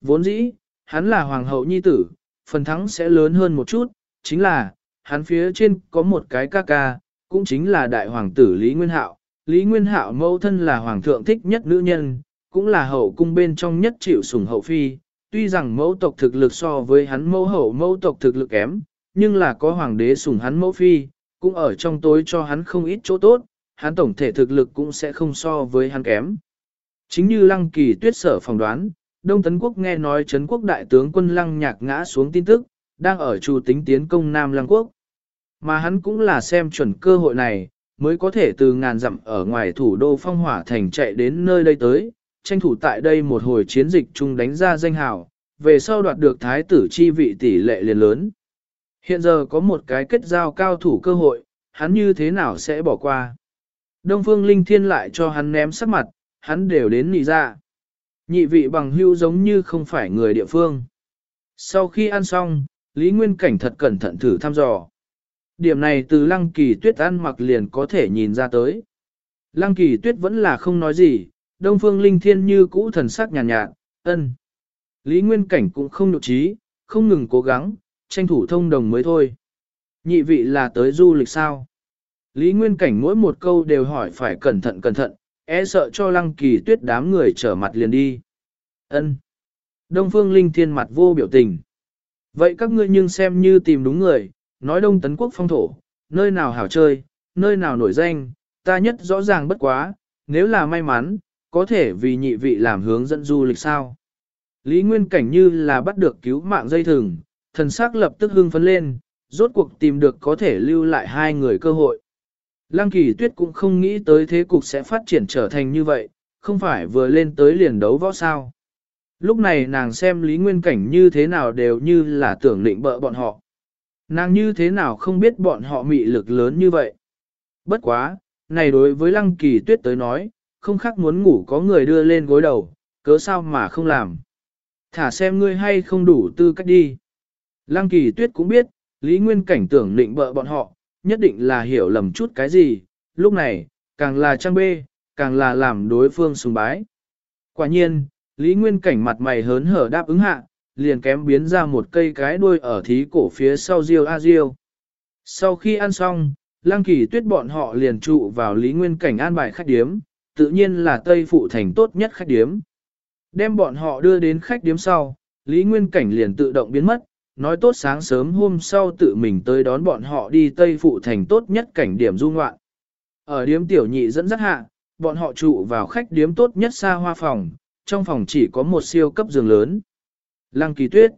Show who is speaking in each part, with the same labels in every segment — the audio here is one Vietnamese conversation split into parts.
Speaker 1: Vốn dĩ, hắn là hoàng hậu nhi tử, phần thắng sẽ lớn hơn một chút, chính là, hắn phía trên có một cái ca ca, cũng chính là đại hoàng tử Lý Nguyên Hạo. Lý Nguyên Hạo mẫu thân là hoàng thượng thích nhất nữ nhân, cũng là hậu cung bên trong nhất chịu sủng hậu phi. Tuy rằng mẫu tộc thực lực so với hắn mẫu hậu mẫu tộc thực lực kém, nhưng là có hoàng đế sủng hắn mẫu phi, cũng ở trong tối cho hắn không ít chỗ tốt, hắn tổng thể thực lực cũng sẽ không so với hắn kém. Chính như lăng kỳ tuyết sở phỏng đoán, Đông Tấn Quốc nghe nói Trấn Quốc đại tướng quân lăng nhạc ngã xuống tin tức, đang ở chủ tính tiến công Nam Lăng Quốc. Mà hắn cũng là xem chuẩn cơ hội này, mới có thể từ ngàn dặm ở ngoài thủ đô phong hỏa thành chạy đến nơi đây tới, tranh thủ tại đây một hồi chiến dịch chung đánh ra danh hào, về sau đoạt được thái tử chi vị tỷ lệ liền lớn. Hiện giờ có một cái kết giao cao thủ cơ hội, hắn như thế nào sẽ bỏ qua. Đông Phương Linh Thiên lại cho hắn ném sắc mặt, hắn đều đến nị ra. Nhị vị bằng hưu giống như không phải người địa phương. Sau khi ăn xong, Lý Nguyên Cảnh thật cẩn thận thử thăm dò. Điểm này từ lăng kỳ tuyết ăn mặc liền có thể nhìn ra tới. Lăng kỳ tuyết vẫn là không nói gì, đông phương linh thiên như cũ thần sắc nhàn nhạt, nhạt, ân. Lý Nguyên Cảnh cũng không nhục trí, không ngừng cố gắng, tranh thủ thông đồng mới thôi. Nhị vị là tới du lịch sao? Lý Nguyên Cảnh mỗi một câu đều hỏi phải cẩn thận cẩn thận, e sợ cho lăng kỳ tuyết đám người trở mặt liền đi. ân Đông Phương Linh Thiên mặt vô biểu tình. Vậy các ngươi nhưng xem như tìm đúng người, nói Đông Tấn Quốc phong thổ, nơi nào hảo chơi, nơi nào nổi danh, ta nhất rõ ràng bất quá, nếu là may mắn, có thể vì nhị vị làm hướng dẫn du lịch sao. Lý Nguyên Cảnh như là bắt được cứu mạng dây thừng, thần sắc lập tức hưng phấn lên, rốt cuộc tìm được có thể lưu lại hai người cơ hội. Lăng kỳ tuyết cũng không nghĩ tới thế cục sẽ phát triển trở thành như vậy, không phải vừa lên tới liền đấu võ sao. Lúc này nàng xem Lý Nguyên Cảnh như thế nào đều như là tưởng định bợ bọn họ. Nàng như thế nào không biết bọn họ mị lực lớn như vậy. Bất quá, này đối với Lăng Kỳ Tuyết tới nói, không khác muốn ngủ có người đưa lên gối đầu, cớ sao mà không làm. Thả xem ngươi hay không đủ tư cách đi. Lăng Kỳ Tuyết cũng biết, Lý Nguyên Cảnh tưởng định bợ bọn họ, nhất định là hiểu lầm chút cái gì, lúc này, càng là trang bê, càng là làm đối phương sùng bái. Quả nhiên, Lý Nguyên Cảnh mặt mày hớn hở đáp ứng hạ, liền kém biến ra một cây cái đuôi ở thí cổ phía sau riêu a riêu. Sau khi ăn xong, Lang Kỳ Tuyết bọn họ liền trụ vào Lý Nguyên Cảnh an bài khách điếm, tự nhiên là Tây Phụ Thành tốt nhất khách điếm. Đem bọn họ đưa đến khách điếm sau, Lý Nguyên Cảnh liền tự động biến mất, nói tốt sáng sớm hôm sau tự mình tới đón bọn họ đi Tây Phụ Thành tốt nhất cảnh điểm du ngoạn. Ở điếm tiểu nhị dẫn dắt hạ, bọn họ trụ vào khách điếm tốt nhất xa hoa phòng, trong phòng chỉ có một siêu cấp giường lớn. Lăng kỳ tuyết.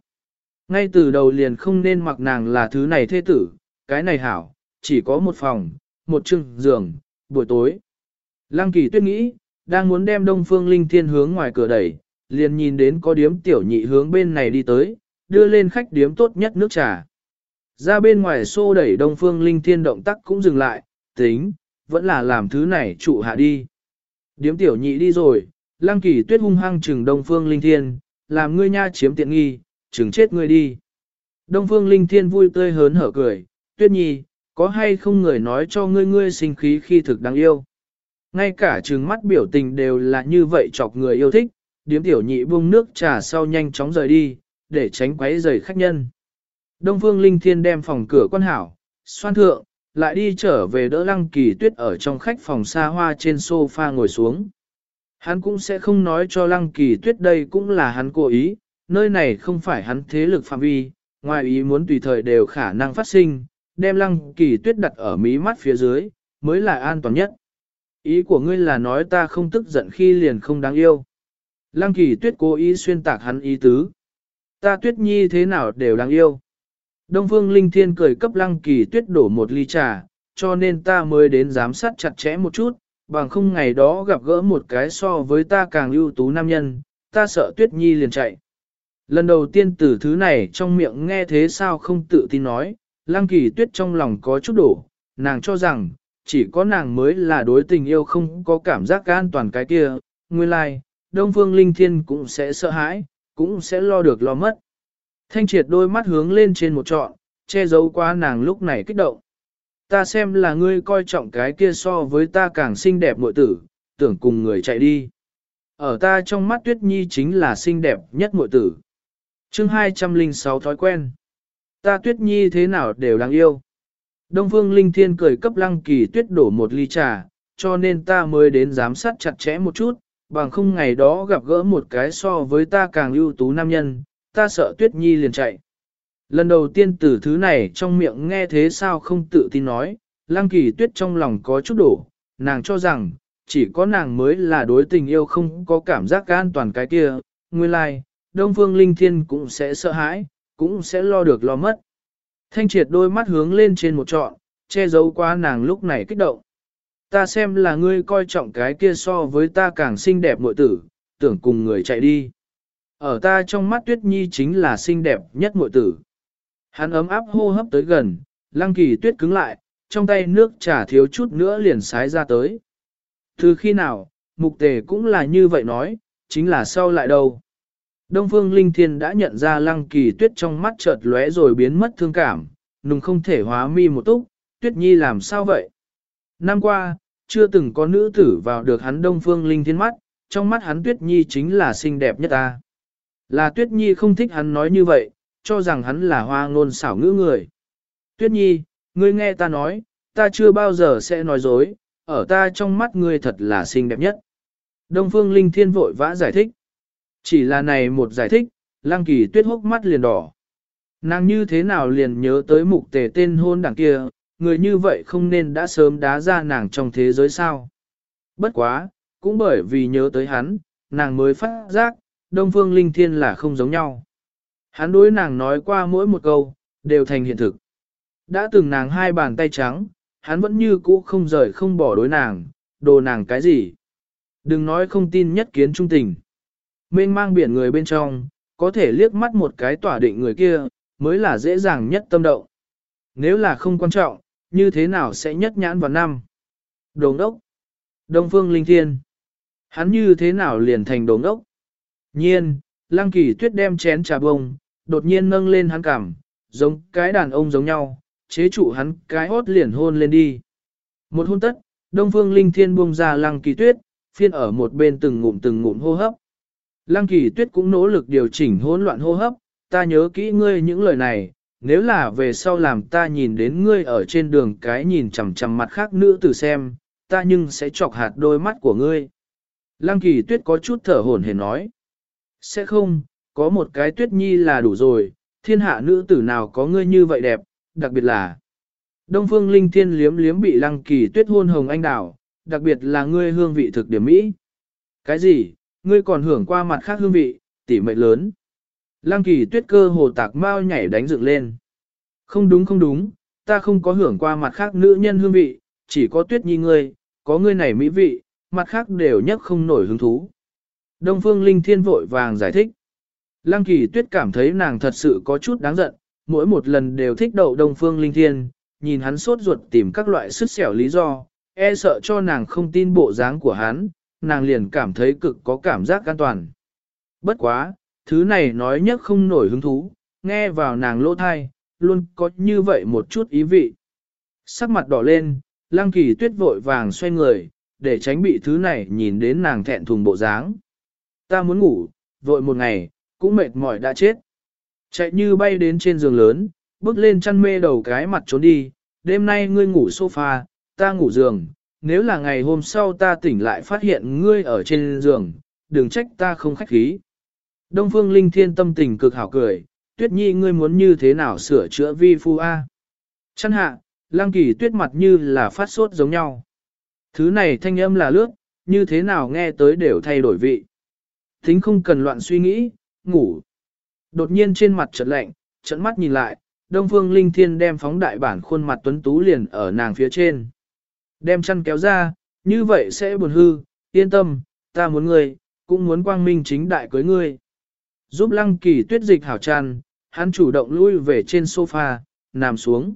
Speaker 1: Ngay từ đầu liền không nên mặc nàng là thứ này thê tử, cái này hảo, chỉ có một phòng, một chừng giường, buổi tối. Lăng kỳ tuyết nghĩ, đang muốn đem đông phương linh thiên hướng ngoài cửa đẩy, liền nhìn đến có điếm tiểu nhị hướng bên này đi tới, đưa lên khách điếm tốt nhất nước trà. Ra bên ngoài xô đẩy đông phương linh thiên động tác cũng dừng lại, tính, vẫn là làm thứ này trụ hạ đi. Điếm tiểu nhị đi rồi, lăng kỳ tuyết hung hăng trừng đông phương linh thiên, làm ngươi nha chiếm tiện nghi, chừng chết ngươi đi. Đông phương linh thiên vui tươi hớn hở cười, tuyết nhi, có hay không người nói cho ngươi ngươi sinh khí khi thực đáng yêu. Ngay cả trừng mắt biểu tình đều là như vậy chọc người yêu thích, điếm tiểu nhị buông nước trà sau nhanh chóng rời đi, để tránh quấy rầy khách nhân. Đông phương linh thiên đem phòng cửa quan hảo, xoan thượng, lại đi trở về đỡ lăng kỳ tuyết ở trong khách phòng xa hoa trên sofa ngồi xuống. Hắn cũng sẽ không nói cho lăng kỳ tuyết đây cũng là hắn cố ý, nơi này không phải hắn thế lực phạm vi, ngoài ý muốn tùy thời đều khả năng phát sinh, đem lăng kỳ tuyết đặt ở mí mắt phía dưới, mới là an toàn nhất. Ý của ngươi là nói ta không tức giận khi liền không đáng yêu. Lăng kỳ tuyết cố ý xuyên tạc hắn ý tứ. Ta tuyết nhi thế nào đều đáng yêu. Đông phương linh thiên cười cấp lăng kỳ tuyết đổ một ly trà, cho nên ta mới đến giám sát chặt chẽ một chút, bằng không ngày đó gặp gỡ một cái so với ta càng ưu tú nam nhân, ta sợ tuyết nhi liền chạy. Lần đầu tiên từ thứ này trong miệng nghe thế sao không tự tin nói, lăng kỳ tuyết trong lòng có chút đổ, nàng cho rằng, chỉ có nàng mới là đối tình yêu không có cảm giác an toàn cái kia, nguyên lai, like, Đông Phương Linh Thiên cũng sẽ sợ hãi, cũng sẽ lo được lo mất. Thanh triệt đôi mắt hướng lên trên một trọn, che giấu qua nàng lúc này kích động ta xem là ngươi coi trọng cái kia so với ta càng xinh đẹp muội tử, tưởng cùng người chạy đi. ở ta trong mắt tuyết nhi chính là xinh đẹp nhất muội tử. chương 206 thói quen. Ta tuyết nhi thế nào đều đáng yêu. Đông Phương Linh Thiên cười cấp lăng kỳ tuyết đổ một ly trà, cho nên ta mới đến giám sát chặt chẽ một chút, bằng không ngày đó gặp gỡ một cái so với ta càng ưu tú nam nhân, ta sợ tuyết nhi liền chạy. Lần đầu tiên từ thứ này trong miệng nghe thế sao không tự tin nói, lăng kỳ tuyết trong lòng có chút đổ, nàng cho rằng, chỉ có nàng mới là đối tình yêu không có cảm giác an toàn cái kia, nguyên lai, like, Đông Phương Linh Thiên cũng sẽ sợ hãi, cũng sẽ lo được lo mất. Thanh triệt đôi mắt hướng lên trên một trọn, che giấu qua nàng lúc này kích động. Ta xem là ngươi coi trọng cái kia so với ta càng xinh đẹp muội tử, tưởng cùng người chạy đi. Ở ta trong mắt tuyết nhi chính là xinh đẹp nhất muội tử. Hắn ấm áp hô hấp tới gần, lăng kỳ tuyết cứng lại, trong tay nước trà thiếu chút nữa liền sái ra tới. Từ khi nào, mục tề cũng là như vậy nói, chính là sau lại đâu. Đông Phương Linh Thiên đã nhận ra lăng kỳ tuyết trong mắt chợt lóe rồi biến mất thương cảm, nùng không thể hóa mi một túc, tuyết nhi làm sao vậy? Năm qua, chưa từng có nữ tử vào được hắn Đông Phương Linh Thiên mắt, trong mắt hắn tuyết nhi chính là xinh đẹp nhất ta. Là tuyết nhi không thích hắn nói như vậy, cho rằng hắn là hoa ngôn xảo ngữ người. Tuyết nhi, ngươi nghe ta nói, ta chưa bao giờ sẽ nói dối, ở ta trong mắt ngươi thật là xinh đẹp nhất. Đông Phương Linh Thiên vội vã giải thích. Chỉ là này một giải thích, Lang Kỳ Tuyết hốc mắt liền đỏ. Nàng như thế nào liền nhớ tới mục tề tên hôn đảng kia, người như vậy không nên đã sớm đá ra nàng trong thế giới sao. Bất quá, cũng bởi vì nhớ tới hắn, nàng mới phát giác, Đông Phương Linh Thiên là không giống nhau. Hắn đối nàng nói qua mỗi một câu, đều thành hiện thực. Đã từng nàng hai bàn tay trắng, hắn vẫn như cũ không rời không bỏ đối nàng, đồ nàng cái gì. Đừng nói không tin nhất kiến trung tình. Mênh mang biển người bên trong, có thể liếc mắt một cái tỏa định người kia, mới là dễ dàng nhất tâm động. Nếu là không quan trọng, như thế nào sẽ nhất nhãn vào năm? Đồng đốc. Đông Phương Linh Thiên. Hắn như thế nào liền thành đồng đốc? Nhiên, Lăng Kỳ Tuyết đem chén trà bông, đột nhiên nâng lên hắn cảm, giống cái đàn ông giống nhau, chế trụ hắn cái hốt liền hôn lên đi. Một hôn tất, Đông Phương Linh Thiên buông ra Lăng Kỳ Tuyết, phiên ở một bên từng ngụm từng ngụm hô hấp. Lăng Kỳ Tuyết cũng nỗ lực điều chỉnh hỗn loạn hô hấp, ta nhớ kỹ ngươi những lời này, nếu là về sau làm ta nhìn đến ngươi ở trên đường cái nhìn chằm chằm mặt khác nữ tử xem, ta nhưng sẽ chọc hạt đôi mắt của ngươi. Lăng Kỳ Tuyết có chút thở hổn hển nói. Sẽ không, có một cái Tuyết Nhi là đủ rồi, thiên hạ nữ tử nào có ngươi như vậy đẹp, đặc biệt là Đông Phương Linh Thiên liếm liếm bị Lăng Kỳ Tuyết hôn hồng anh đảo, đặc biệt là ngươi hương vị thực điểm mỹ. Cái gì, ngươi còn hưởng qua mặt khác hương vị, tỉ mệnh lớn. Lăng Kỳ Tuyết cơ hồ tạc mau nhảy đánh dựng lên. Không đúng không đúng, ta không có hưởng qua mặt khác nữ nhân hương vị, chỉ có Tuyết Nhi ngươi, có ngươi này mỹ vị, mặt khác đều nhất không nổi hứng thú. Đông Phương Linh Thiên vội vàng giải thích. Lăng Kỳ Tuyết cảm thấy nàng thật sự có chút đáng giận, mỗi một lần đều thích đậu Đông Phương Linh Thiên, nhìn hắn sốt ruột tìm các loại sức xẻo lý do, e sợ cho nàng không tin bộ dáng của hắn, nàng liền cảm thấy cực có cảm giác an toàn. Bất quá, thứ này nói nhất không nổi hứng thú, nghe vào nàng lỗ thai, luôn có như vậy một chút ý vị. Sắc mặt đỏ lên, lăng kỳ tuyết vội vàng xoay người, để tránh bị thứ này nhìn đến nàng thẹn thùng bộ dáng. Ta muốn ngủ, vội một ngày, cũng mệt mỏi đã chết. Chạy như bay đến trên giường lớn, bước lên chăn mê đầu cái mặt trốn đi, đêm nay ngươi ngủ sofa, ta ngủ giường, nếu là ngày hôm sau ta tỉnh lại phát hiện ngươi ở trên giường, đừng trách ta không khách khí. Đông Phương Linh Thiên tâm tình cực hảo cười, tuyết nhi ngươi muốn như thế nào sửa chữa vi phu A. Chăn hạ, lăng kỳ tuyết mặt như là phát sốt giống nhau. Thứ này thanh âm là lướt, như thế nào nghe tới đều thay đổi vị. Thính không cần loạn suy nghĩ, ngủ. Đột nhiên trên mặt chợt lạnh, trận mắt nhìn lại, Đông Phương Linh Thiên đem phóng đại bản khuôn mặt tuấn tú liền ở nàng phía trên. Đem chăn kéo ra, như vậy sẽ buồn hư, yên tâm, ta muốn ngươi, cũng muốn quang minh chính đại cưới ngươi. Giúp lăng kỳ tuyết dịch hảo tràn, hắn chủ động lui về trên sofa, nằm xuống.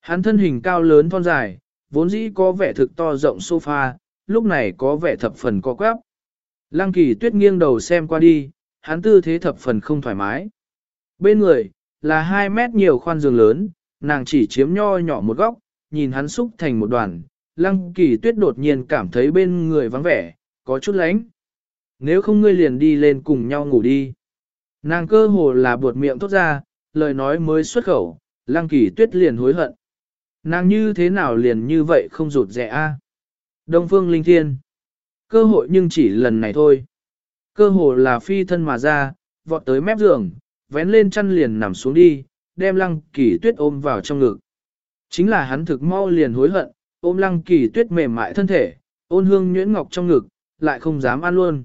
Speaker 1: Hắn thân hình cao lớn thon dài, vốn dĩ có vẻ thực to rộng sofa, lúc này có vẻ thập phần co quắp. Lăng kỳ tuyết nghiêng đầu xem qua đi, hắn tư thế thập phần không thoải mái. Bên người, là 2 mét nhiều khoan giường lớn, nàng chỉ chiếm nho nhỏ một góc, nhìn hắn xúc thành một đoàn, lăng kỳ tuyết đột nhiên cảm thấy bên người vắng vẻ, có chút lánh. nếu không ngươi liền đi lên cùng nhau ngủ đi. Nàng cơ hồ là buột miệng tốt ra, lời nói mới xuất khẩu, lăng kỳ tuyết liền hối hận. Nàng như thế nào liền như vậy không rụt rẻ a? Đông phương linh thiên. Cơ hội nhưng chỉ lần này thôi. Cơ hồ là phi thân mà ra, vọt tới mép giường, vén lên chăn liền nằm xuống đi, đem lăng kỳ tuyết ôm vào trong ngực. Chính là hắn thực mau liền hối hận, ôm lăng kỳ tuyết mềm mại thân thể, ôn hương nhuyễn ngọc trong ngực, lại không dám ăn luôn.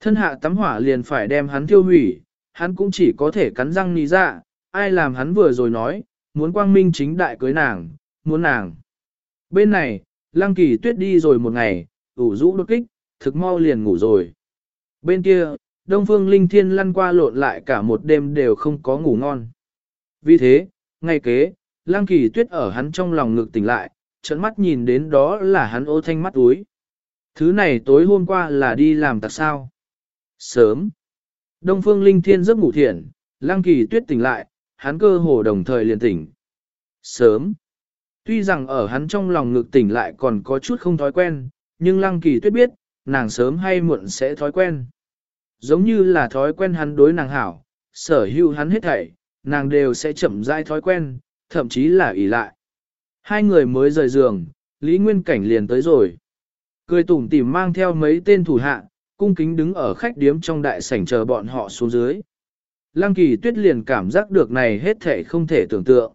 Speaker 1: Thân hạ tắm hỏa liền phải đem hắn tiêu hủy, hắn cũng chỉ có thể cắn răng ní ra, ai làm hắn vừa rồi nói, muốn quang minh chính đại cưới nàng, muốn nàng. Bên này, lăng kỳ tuyết đi rồi một ngày, ủ rũ đột kích, thực mau liền ngủ rồi. Bên kia, Đông Phương Linh Thiên lăn qua lộn lại cả một đêm đều không có ngủ ngon. Vì thế, ngay kế, Lăng Kỳ Tuyết ở hắn trong lòng ngực tỉnh lại, trận mắt nhìn đến đó là hắn ô thanh mắt úi. Thứ này tối hôm qua là đi làm tặc sao? Sớm. Đông Phương Linh Thiên giấc ngủ thiện, Lăng Kỳ Tuyết tỉnh lại, hắn cơ hồ đồng thời liền tỉnh. Sớm. Tuy rằng ở hắn trong lòng ngực tỉnh lại còn có chút không thói quen, nhưng Lăng Kỳ Tuyết biết, nàng sớm hay muộn sẽ thói quen. Giống như là thói quen hắn đối nàng hảo, sở hữu hắn hết thảy, nàng đều sẽ chậm rãi thói quen, thậm chí là ỷ lại. Hai người mới rời giường, Lý Nguyên Cảnh liền tới rồi. Cười tủm tỉm mang theo mấy tên thủ hạ, cung kính đứng ở khách điếm trong đại sảnh chờ bọn họ xuống dưới. Lăng kỳ tuyết liền cảm giác được này hết thể không thể tưởng tượng.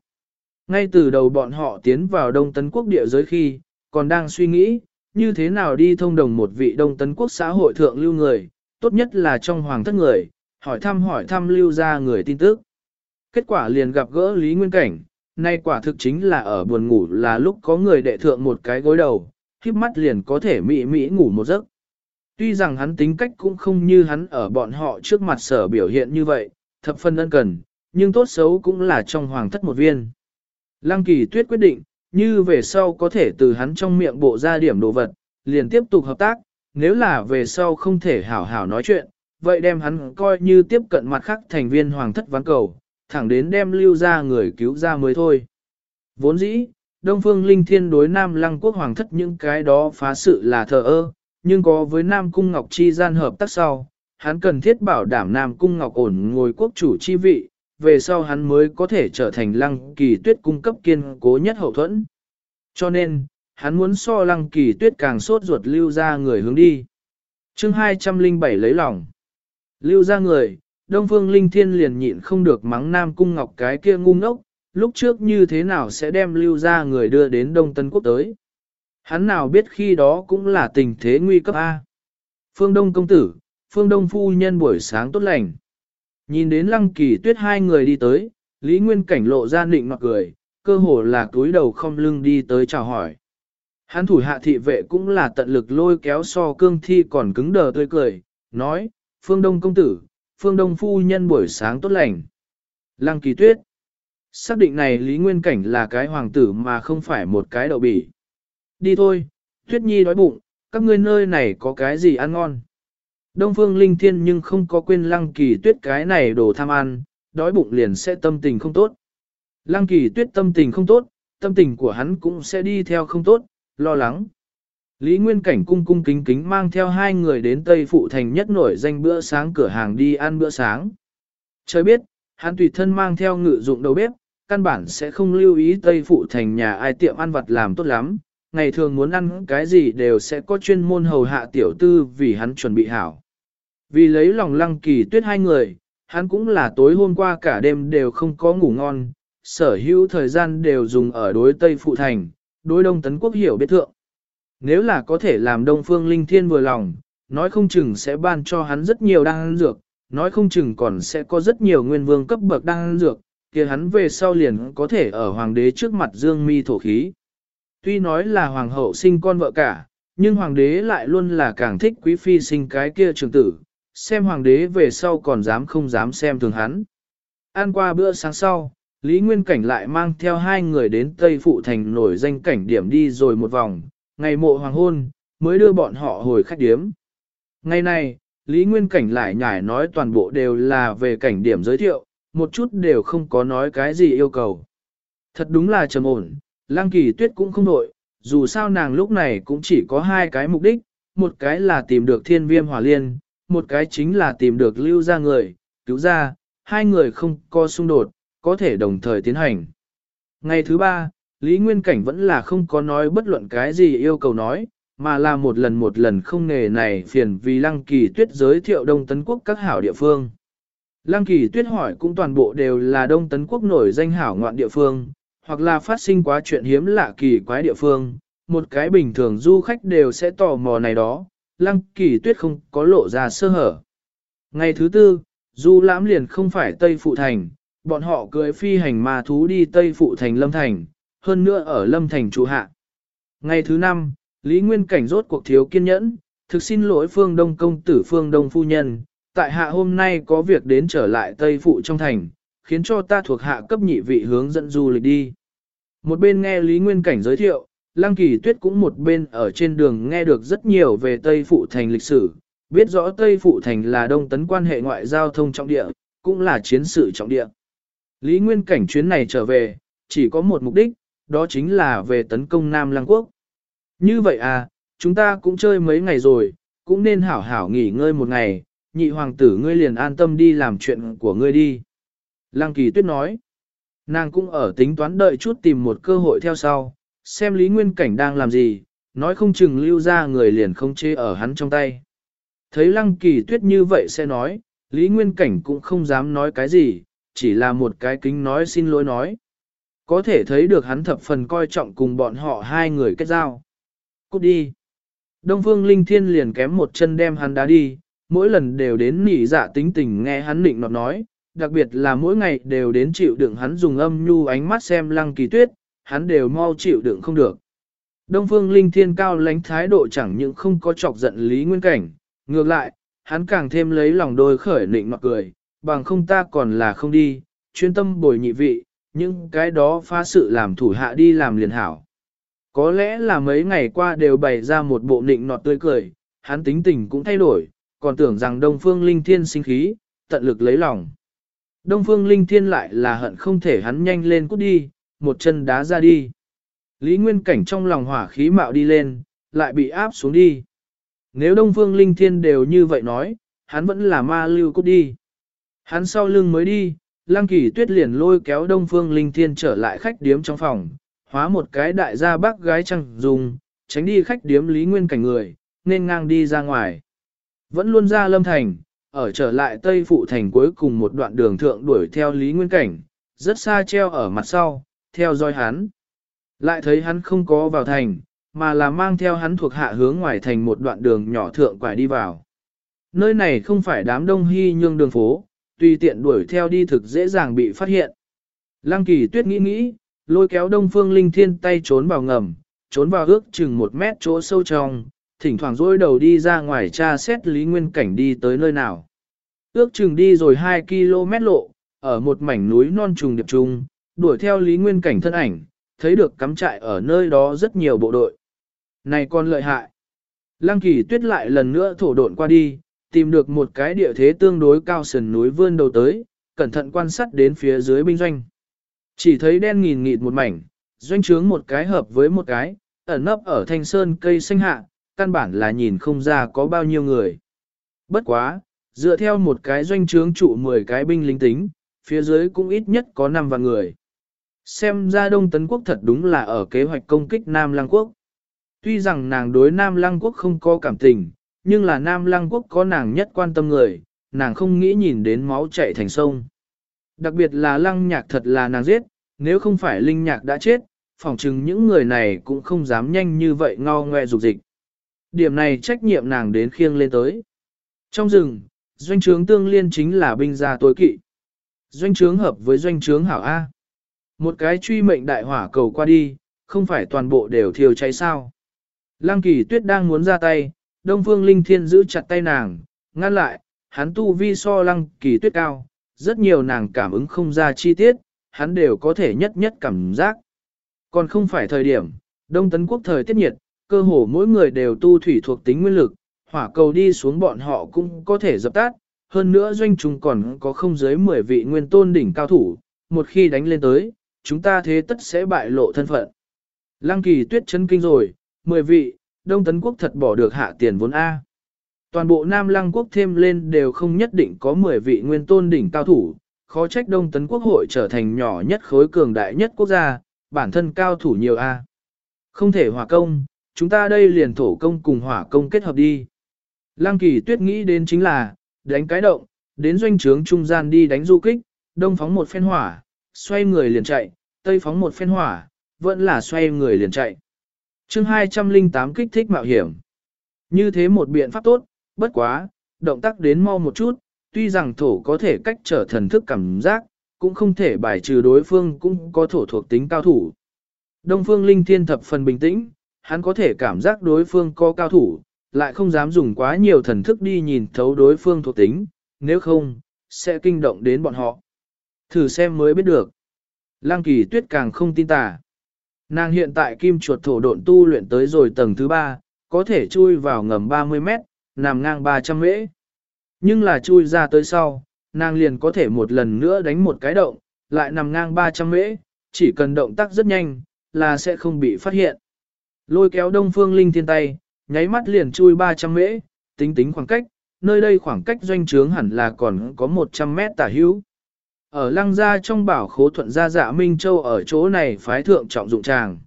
Speaker 1: Ngay từ đầu bọn họ tiến vào Đông Tấn Quốc địa giới khi, còn đang suy nghĩ, như thế nào đi thông đồng một vị Đông Tấn Quốc xã hội thượng lưu người, tốt nhất là trong hoàng thất người, hỏi thăm hỏi thăm lưu ra người tin tức. Kết quả liền gặp gỡ Lý Nguyên Cảnh, nay quả thực chính là ở buồn ngủ là lúc có người đệ thượng một cái gối đầu, khiếp mắt liền có thể mị mị ngủ một giấc. Tuy rằng hắn tính cách cũng không như hắn ở bọn họ trước mặt sở biểu hiện như vậy, thập phân ân cần, nhưng tốt xấu cũng là trong hoàng thất một viên. Lăng kỳ tuyết quyết định, như về sau có thể từ hắn trong miệng bộ ra điểm đồ vật, liền tiếp tục hợp tác, nếu là về sau không thể hảo hảo nói chuyện, vậy đem hắn coi như tiếp cận mặt khác thành viên hoàng thất ván cầu, thẳng đến đem lưu ra người cứu ra mới thôi. Vốn dĩ, Đông Phương Linh Thiên đối Nam Lăng Quốc Hoàng thất những cái đó phá sự là thờ ơ, nhưng có với Nam Cung Ngọc Chi gian hợp tác sau, hắn cần thiết bảo đảm Nam Cung Ngọc ổn ngồi quốc chủ chi vị, về sau hắn mới có thể trở thành Lăng Kỳ Tuyết cung cấp kiên cố nhất hậu thuẫn. Cho nên, hắn muốn so Lăng Kỳ Tuyết càng sốt ruột lưu ra người hướng đi. chương 207 lấy lòng. Lưu ra người, Đông Phương Linh Thiên liền nhịn không được mắng Nam Cung Ngọc cái kia ngu ngốc, lúc trước như thế nào sẽ đem lưu ra người đưa đến Đông Tân Quốc tới. Hắn nào biết khi đó cũng là tình thế nguy cấp A. Phương Đông công tử, Phương Đông phu nhân buổi sáng tốt lành. Nhìn đến lăng kỳ tuyết hai người đi tới, Lý Nguyên cảnh lộ ra nịnh mặt cười, cơ hồ là túi đầu không lưng đi tới chào hỏi. Hắn thủ hạ thị vệ cũng là tận lực lôi kéo so cương thi còn cứng đờ tươi cười, nói, Phương Đông công tử, Phương Đông phu nhân buổi sáng tốt lành. Lăng kỳ tuyết. Xác định này Lý Nguyên Cảnh là cái hoàng tử mà không phải một cái đậu bỉ. Đi thôi, Tuyết Nhi đói bụng, các ngươi nơi này có cái gì ăn ngon. Đông Phương Linh Thiên nhưng không có quên Lăng Kỳ Tuyết cái này đồ tham ăn, đói bụng liền sẽ tâm tình không tốt. Lăng Kỳ Tuyết tâm tình không tốt, tâm tình của hắn cũng sẽ đi theo không tốt, lo lắng. Lý Nguyên Cảnh cung cung kính kính mang theo hai người đến Tây Phụ Thành nhất nổi danh bữa sáng cửa hàng đi ăn bữa sáng. Trời biết, hắn tùy thân mang theo ngự dụng đầu bếp, căn bản sẽ không lưu ý Tây Phụ Thành nhà ai tiệm ăn vặt làm tốt lắm, ngày thường muốn ăn cái gì đều sẽ có chuyên môn hầu hạ tiểu tư vì hắn chuẩn bị hảo. Vì lấy lòng lăng kỳ tuyết hai người, hắn cũng là tối hôm qua cả đêm đều không có ngủ ngon, sở hữu thời gian đều dùng ở đối Tây Phụ Thành, đối Đông Tấn Quốc hiểu biết thượng. Nếu là có thể làm Đông Phương Linh Thiên vừa lòng, nói không chừng sẽ ban cho hắn rất nhiều đan dược, nói không chừng còn sẽ có rất nhiều nguyên vương cấp bậc đan dược, kia hắn về sau liền có thể ở hoàng đế trước mặt dương mi thổ khí. Tuy nói là hoàng hậu sinh con vợ cả, nhưng hoàng đế lại luôn là càng thích quý phi sinh cái kia trường tử, xem hoàng đế về sau còn dám không dám xem thường hắn. Ăn qua bữa sáng sau, Lý Nguyên Cảnh lại mang theo hai người đến Tây Phụ Thành nổi danh cảnh điểm đi rồi một vòng, ngày mộ hoàng hôn, mới đưa bọn họ hồi khách điếm. Ngày này, Lý Nguyên Cảnh lại nhải nói toàn bộ đều là về cảnh điểm giới thiệu, một chút đều không có nói cái gì yêu cầu. Thật đúng là trầm ổn, Lăng Kỳ Tuyết cũng không nội, dù sao nàng lúc này cũng chỉ có hai cái mục đích, một cái là tìm được thiên viêm hỏa liên, một cái chính là tìm được lưu ra người, cứu ra, hai người không có xung đột, có thể đồng thời tiến hành. Ngày thứ ba, Lý Nguyên Cảnh vẫn là không có nói bất luận cái gì yêu cầu nói, mà là một lần một lần không nghề này phiền vì Lăng Kỳ Tuyết giới thiệu Đông Tấn Quốc các hảo địa phương. Lăng Kỳ Tuyết hỏi cũng toàn bộ đều là Đông Tấn Quốc nổi danh hảo ngoạn địa phương, hoặc là phát sinh quá chuyện hiếm lạ kỳ quái địa phương, một cái bình thường du khách đều sẽ tò mò này đó, Lăng Kỳ Tuyết không có lộ ra sơ hở. Ngày thứ tư, du lãm liền không phải Tây Phụ Thành, bọn họ cưới phi hành ma thú đi Tây Phụ Thành Lâm Thành, hơn nữa ở Lâm Thành trụ hạ. Ngày thứ năm, Lý Nguyên Cảnh rốt cuộc thiếu kiên nhẫn, thực xin lỗi phương Đông công tử phương Đông phu nhân, tại hạ hôm nay có việc đến trở lại Tây Phụ trong thành, khiến cho ta thuộc hạ cấp nhị vị hướng dẫn du lịch đi. Một bên nghe Lý Nguyên Cảnh giới thiệu, Lăng Kỳ Tuyết cũng một bên ở trên đường nghe được rất nhiều về Tây Phụ Thành lịch sử, biết rõ Tây Phụ Thành là đông tấn quan hệ ngoại giao thông trọng địa, cũng là chiến sự trọng địa. Lý Nguyên Cảnh chuyến này trở về, chỉ có một mục đích, đó chính là về tấn công Nam Lăng Quốc. Như vậy à, chúng ta cũng chơi mấy ngày rồi, cũng nên hảo hảo nghỉ ngơi một ngày, nhị hoàng tử ngươi liền an tâm đi làm chuyện của ngươi đi. Lăng Kỳ Tuyết nói, nàng cũng ở tính toán đợi chút tìm một cơ hội theo sau, xem Lý Nguyên Cảnh đang làm gì, nói không chừng lưu ra người liền không chê ở hắn trong tay. Thấy Lăng Kỳ Tuyết như vậy sẽ nói, Lý Nguyên Cảnh cũng không dám nói cái gì, chỉ là một cái kính nói xin lỗi nói. Có thể thấy được hắn thập phần coi trọng cùng bọn họ hai người kết giao. Cút đi. Đông Phương Linh Thiên liền kém một chân đem hắn đá đi, mỗi lần đều đến nỉ dạ tính tình nghe hắn định nọt nói, đặc biệt là mỗi ngày đều đến chịu đựng hắn dùng âm nhu ánh mắt xem lăng kỳ tuyết, hắn đều mau chịu đựng không được. Đông Phương Linh Thiên cao lánh thái độ chẳng những không có chọc giận Lý Nguyên Cảnh, ngược lại, hắn càng thêm lấy lòng đôi khởi nịnh mặc cười, bằng không ta còn là không đi, chuyên tâm bồi nhị vị, nhưng cái đó phá sự làm thủ hạ đi làm liền hảo. Có lẽ là mấy ngày qua đều bày ra một bộ nịnh nọt tươi cười, hắn tính tình cũng thay đổi, còn tưởng rằng Đông Phương Linh Thiên sinh khí, tận lực lấy lòng. Đông Phương Linh Thiên lại là hận không thể hắn nhanh lên cút đi, một chân đá ra đi. Lý Nguyên Cảnh trong lòng hỏa khí mạo đi lên, lại bị áp xuống đi. Nếu Đông Phương Linh Thiên đều như vậy nói, hắn vẫn là ma lưu cút đi. Hắn sau lưng mới đi, Lăng Kỳ Tuyết liền lôi kéo Đông Phương Linh Thiên trở lại khách điếm trong phòng, hóa một cái đại gia bác gái trăng dùng, tránh đi khách điếm Lý Nguyên Cảnh người, nên ngang đi ra ngoài. Vẫn luôn ra Lâm Thành, ở trở lại Tây Phụ Thành cuối cùng một đoạn đường thượng đuổi theo Lý Nguyên Cảnh, rất xa treo ở mặt sau, theo dõi hắn. Lại thấy hắn không có vào thành, mà là mang theo hắn thuộc hạ hướng ngoài thành một đoạn đường nhỏ thượng quải đi vào. Nơi này không phải đám đông hy nhưng đường phố, tùy tiện đuổi theo đi thực dễ dàng bị phát hiện. Lăng kỳ tuyết nghĩ nghĩ, lôi kéo đông phương linh thiên tay trốn vào ngầm, trốn vào ước chừng một mét chỗ sâu trong, thỉnh thoảng dối đầu đi ra ngoài tra xét lý nguyên cảnh đi tới nơi nào. Ước chừng đi rồi 2 km lộ, ở một mảnh núi non trùng điệp trung, đuổi theo lý nguyên cảnh thân ảnh, thấy được cắm trại ở nơi đó rất nhiều bộ đội. Này con lợi hại. Lăng kỳ tuyết lại lần nữa thổ độn qua đi, tìm được một cái địa thế tương đối cao sườn núi vươn đầu tới, cẩn thận quan sát đến phía dưới binh doanh. Chỉ thấy đen nghìn nghịt một mảnh, doanh trướng một cái hợp với một cái, ẩn nấp ở thanh sơn cây xanh hạ, căn bản là nhìn không ra có bao nhiêu người. Bất quá, dựa theo một cái doanh trướng trụ 10 cái binh lính tính, phía dưới cũng ít nhất có 5 vạn người. Xem ra Đông Tấn Quốc thật đúng là ở kế hoạch công kích Nam Lăng Quốc. Tuy rằng nàng đối Nam Lăng Quốc không có cảm tình, nhưng là Nam Lăng Quốc có nàng nhất quan tâm người, nàng không nghĩ nhìn đến máu chảy thành sông. Đặc biệt là Lăng Nhạc thật là nàng giết, nếu không phải Linh Nhạc đã chết, phỏng chừng những người này cũng không dám nhanh như vậy ngao ngoe dục dịch. Điểm này trách nhiệm nàng đến khiêng lên tới. Trong rừng, doanh trướng tương liên chính là binh gia tối kỵ. Doanh trướng hợp với doanh trướng hảo A. Một cái truy mệnh đại hỏa cầu qua đi, không phải toàn bộ đều thiêu cháy sao. Lăng kỳ tuyết đang muốn ra tay, Đông Phương Linh Thiên giữ chặt tay nàng, ngăn lại, hắn tu vi so lăng kỳ tuyết cao, rất nhiều nàng cảm ứng không ra chi tiết, hắn đều có thể nhất nhất cảm giác. Còn không phải thời điểm, Đông Tấn Quốc thời tiết nhiệt, cơ hồ mỗi người đều tu thủy thuộc tính nguyên lực, hỏa cầu đi xuống bọn họ cũng có thể dập tắt, hơn nữa doanh chúng còn có không dưới 10 vị nguyên tôn đỉnh cao thủ, một khi đánh lên tới, chúng ta thế tất sẽ bại lộ thân phận. Lăng kỳ tuyết chân kinh rồi, 10 vị, Đông Tấn Quốc thật bỏ được hạ tiền vốn A. Toàn bộ Nam Lăng quốc thêm lên đều không nhất định có 10 vị nguyên tôn đỉnh cao thủ, khó trách Đông Tấn Quốc hội trở thành nhỏ nhất khối cường đại nhất quốc gia, bản thân cao thủ nhiều a. Không thể hòa công, chúng ta đây liền thổ công cùng hỏa công kết hợp đi. Lăng kỳ tuyết nghĩ đến chính là, đánh cái động, đến doanh trướng trung gian đi đánh du kích, đông phóng một phen hỏa, xoay người liền chạy, tây phóng một phen hỏa, vẫn là xoay người liền chạy. chương 208 kích thích mạo hiểm. Như thế một biện pháp tốt, bất quá, động tác đến mau một chút, tuy rằng thổ có thể cách trở thần thức cảm giác, cũng không thể bài trừ đối phương cũng có thổ thuộc tính cao thủ. Đông phương linh thiên thập phần bình tĩnh, hắn có thể cảm giác đối phương có cao thủ, lại không dám dùng quá nhiều thần thức đi nhìn thấu đối phương thuộc tính, nếu không, sẽ kinh động đến bọn họ. Thử xem mới biết được. Lăng kỳ tuyết càng không tin tà. Nàng hiện tại kim chuột thổ độn tu luyện tới rồi tầng thứ ba, có thể chui vào ngầm 30 mét, nằm ngang 300 mễ. Nhưng là chui ra tới sau, nàng liền có thể một lần nữa đánh một cái động, lại nằm ngang 300 mễ, chỉ cần động tác rất nhanh, là sẽ không bị phát hiện. Lôi kéo đông phương linh thiên tay, nháy mắt liền chui 300 mễ, tính tính khoảng cách, nơi đây khoảng cách doanh trướng hẳn là còn có 100 mét tả hữu. Ở lăng gia trong bảo khố thuận gia dạ Minh Châu ở chỗ này phái thượng trọng dụng tràng.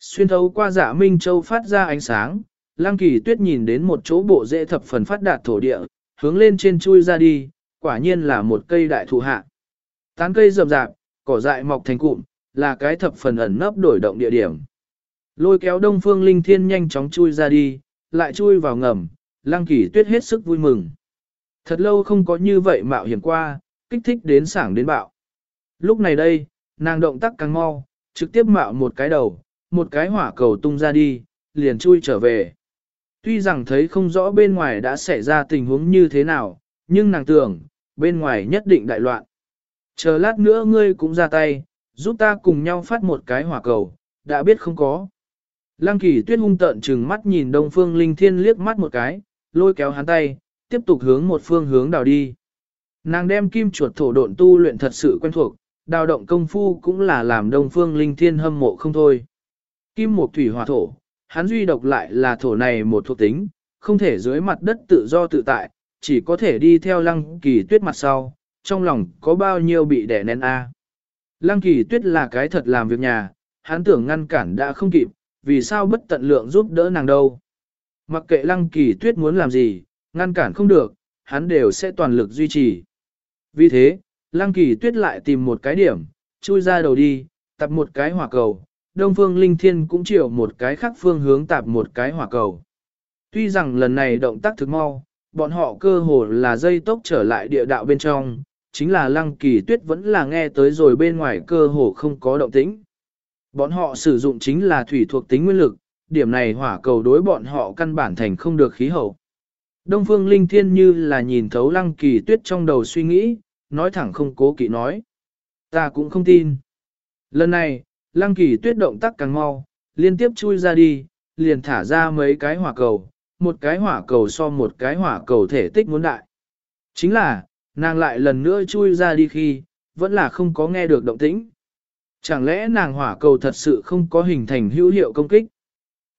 Speaker 1: Xuyên thấu qua dạ Minh Châu phát ra ánh sáng, lăng kỳ tuyết nhìn đến một chỗ bộ dễ thập phần phát đạt thổ địa, hướng lên trên chui ra đi, quả nhiên là một cây đại thụ hạ. Tán cây rậm rạp, cỏ dại mọc thành cụm, là cái thập phần ẩn nấp đổi động địa điểm. Lôi kéo đông phương linh thiên nhanh chóng chui ra đi, lại chui vào ngầm, lăng kỳ tuyết hết sức vui mừng. Thật lâu không có như vậy mạo hiểm qua, kích thích đến sảng đến bạo. Lúc này đây, nàng động tác càng mau, trực tiếp mạo một cái đầu, một cái hỏa cầu tung ra đi, liền chui trở về. Tuy rằng thấy không rõ bên ngoài đã xảy ra tình huống như thế nào, nhưng nàng tưởng, bên ngoài nhất định đại loạn. Chờ lát nữa ngươi cũng ra tay, giúp ta cùng nhau phát một cái hỏa cầu, đã biết không có. Lăng kỳ tuyết hung tợn trừng mắt nhìn đông phương linh thiên liếc mắt một cái, lôi kéo hắn tay, tiếp tục hướng một phương hướng đào đi. Nàng đem kim chuột thổ độn tu luyện thật sự quen thuộc, đào động công phu cũng là làm đông phương linh thiên hâm mộ không thôi. Kim một thủy hỏa thổ, hắn duy độc lại là thổ này một thuộc tính, không thể dưới mặt đất tự do tự tại, chỉ có thể đi theo lăng kỳ tuyết mặt sau, trong lòng có bao nhiêu bị đẻ nén a. Lăng kỳ tuyết là cái thật làm việc nhà, hắn tưởng ngăn cản đã không kịp, vì sao bất tận lượng giúp đỡ nàng đâu. Mặc kệ lăng kỳ tuyết muốn làm gì, ngăn cản không được, hắn đều sẽ toàn lực duy trì. Vì thế, lăng kỳ tuyết lại tìm một cái điểm, chui ra đầu đi, tập một cái hỏa cầu, Đông Phương Linh Thiên cũng chịu một cái khác phương hướng tạp một cái hỏa cầu. Tuy rằng lần này động tác thực mau, bọn họ cơ hồ là dây tốc trở lại địa đạo bên trong, chính là lăng kỳ tuyết vẫn là nghe tới rồi bên ngoài cơ hồ không có động tĩnh. Bọn họ sử dụng chính là thủy thuộc tính nguyên lực, điểm này hỏa cầu đối bọn họ căn bản thành không được khí hậu. Đông Phương Linh Thiên như là nhìn thấu lăng kỳ tuyết trong đầu suy nghĩ, nói thẳng không cố kỵ nói. Ta cũng không tin. Lần này, lăng kỳ tuyết động tác càng mau, liên tiếp chui ra đi, liền thả ra mấy cái hỏa cầu, một cái hỏa cầu so một cái hỏa cầu thể tích muốn đại. Chính là, nàng lại lần nữa chui ra đi khi, vẫn là không có nghe được động tĩnh. Chẳng lẽ nàng hỏa cầu thật sự không có hình thành hữu hiệu công kích?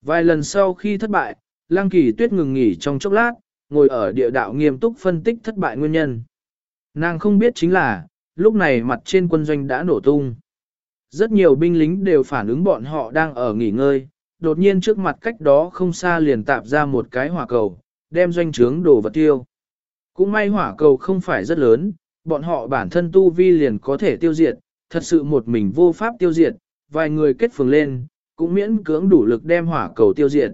Speaker 1: Vài lần sau khi thất bại, Lăng Kỳ Tuyết ngừng nghỉ trong chốc lát, ngồi ở địa đạo nghiêm túc phân tích thất bại nguyên nhân. Nàng không biết chính là, lúc này mặt trên quân doanh đã nổ tung. Rất nhiều binh lính đều phản ứng bọn họ đang ở nghỉ ngơi, đột nhiên trước mặt cách đó không xa liền tạp ra một cái hỏa cầu, đem doanh trướng đổ vật tiêu. Cũng may hỏa cầu không phải rất lớn, bọn họ bản thân tu vi liền có thể tiêu diệt, thật sự một mình vô pháp tiêu diệt, vài người kết phường lên, cũng miễn cưỡng đủ lực đem hỏa cầu tiêu diệt.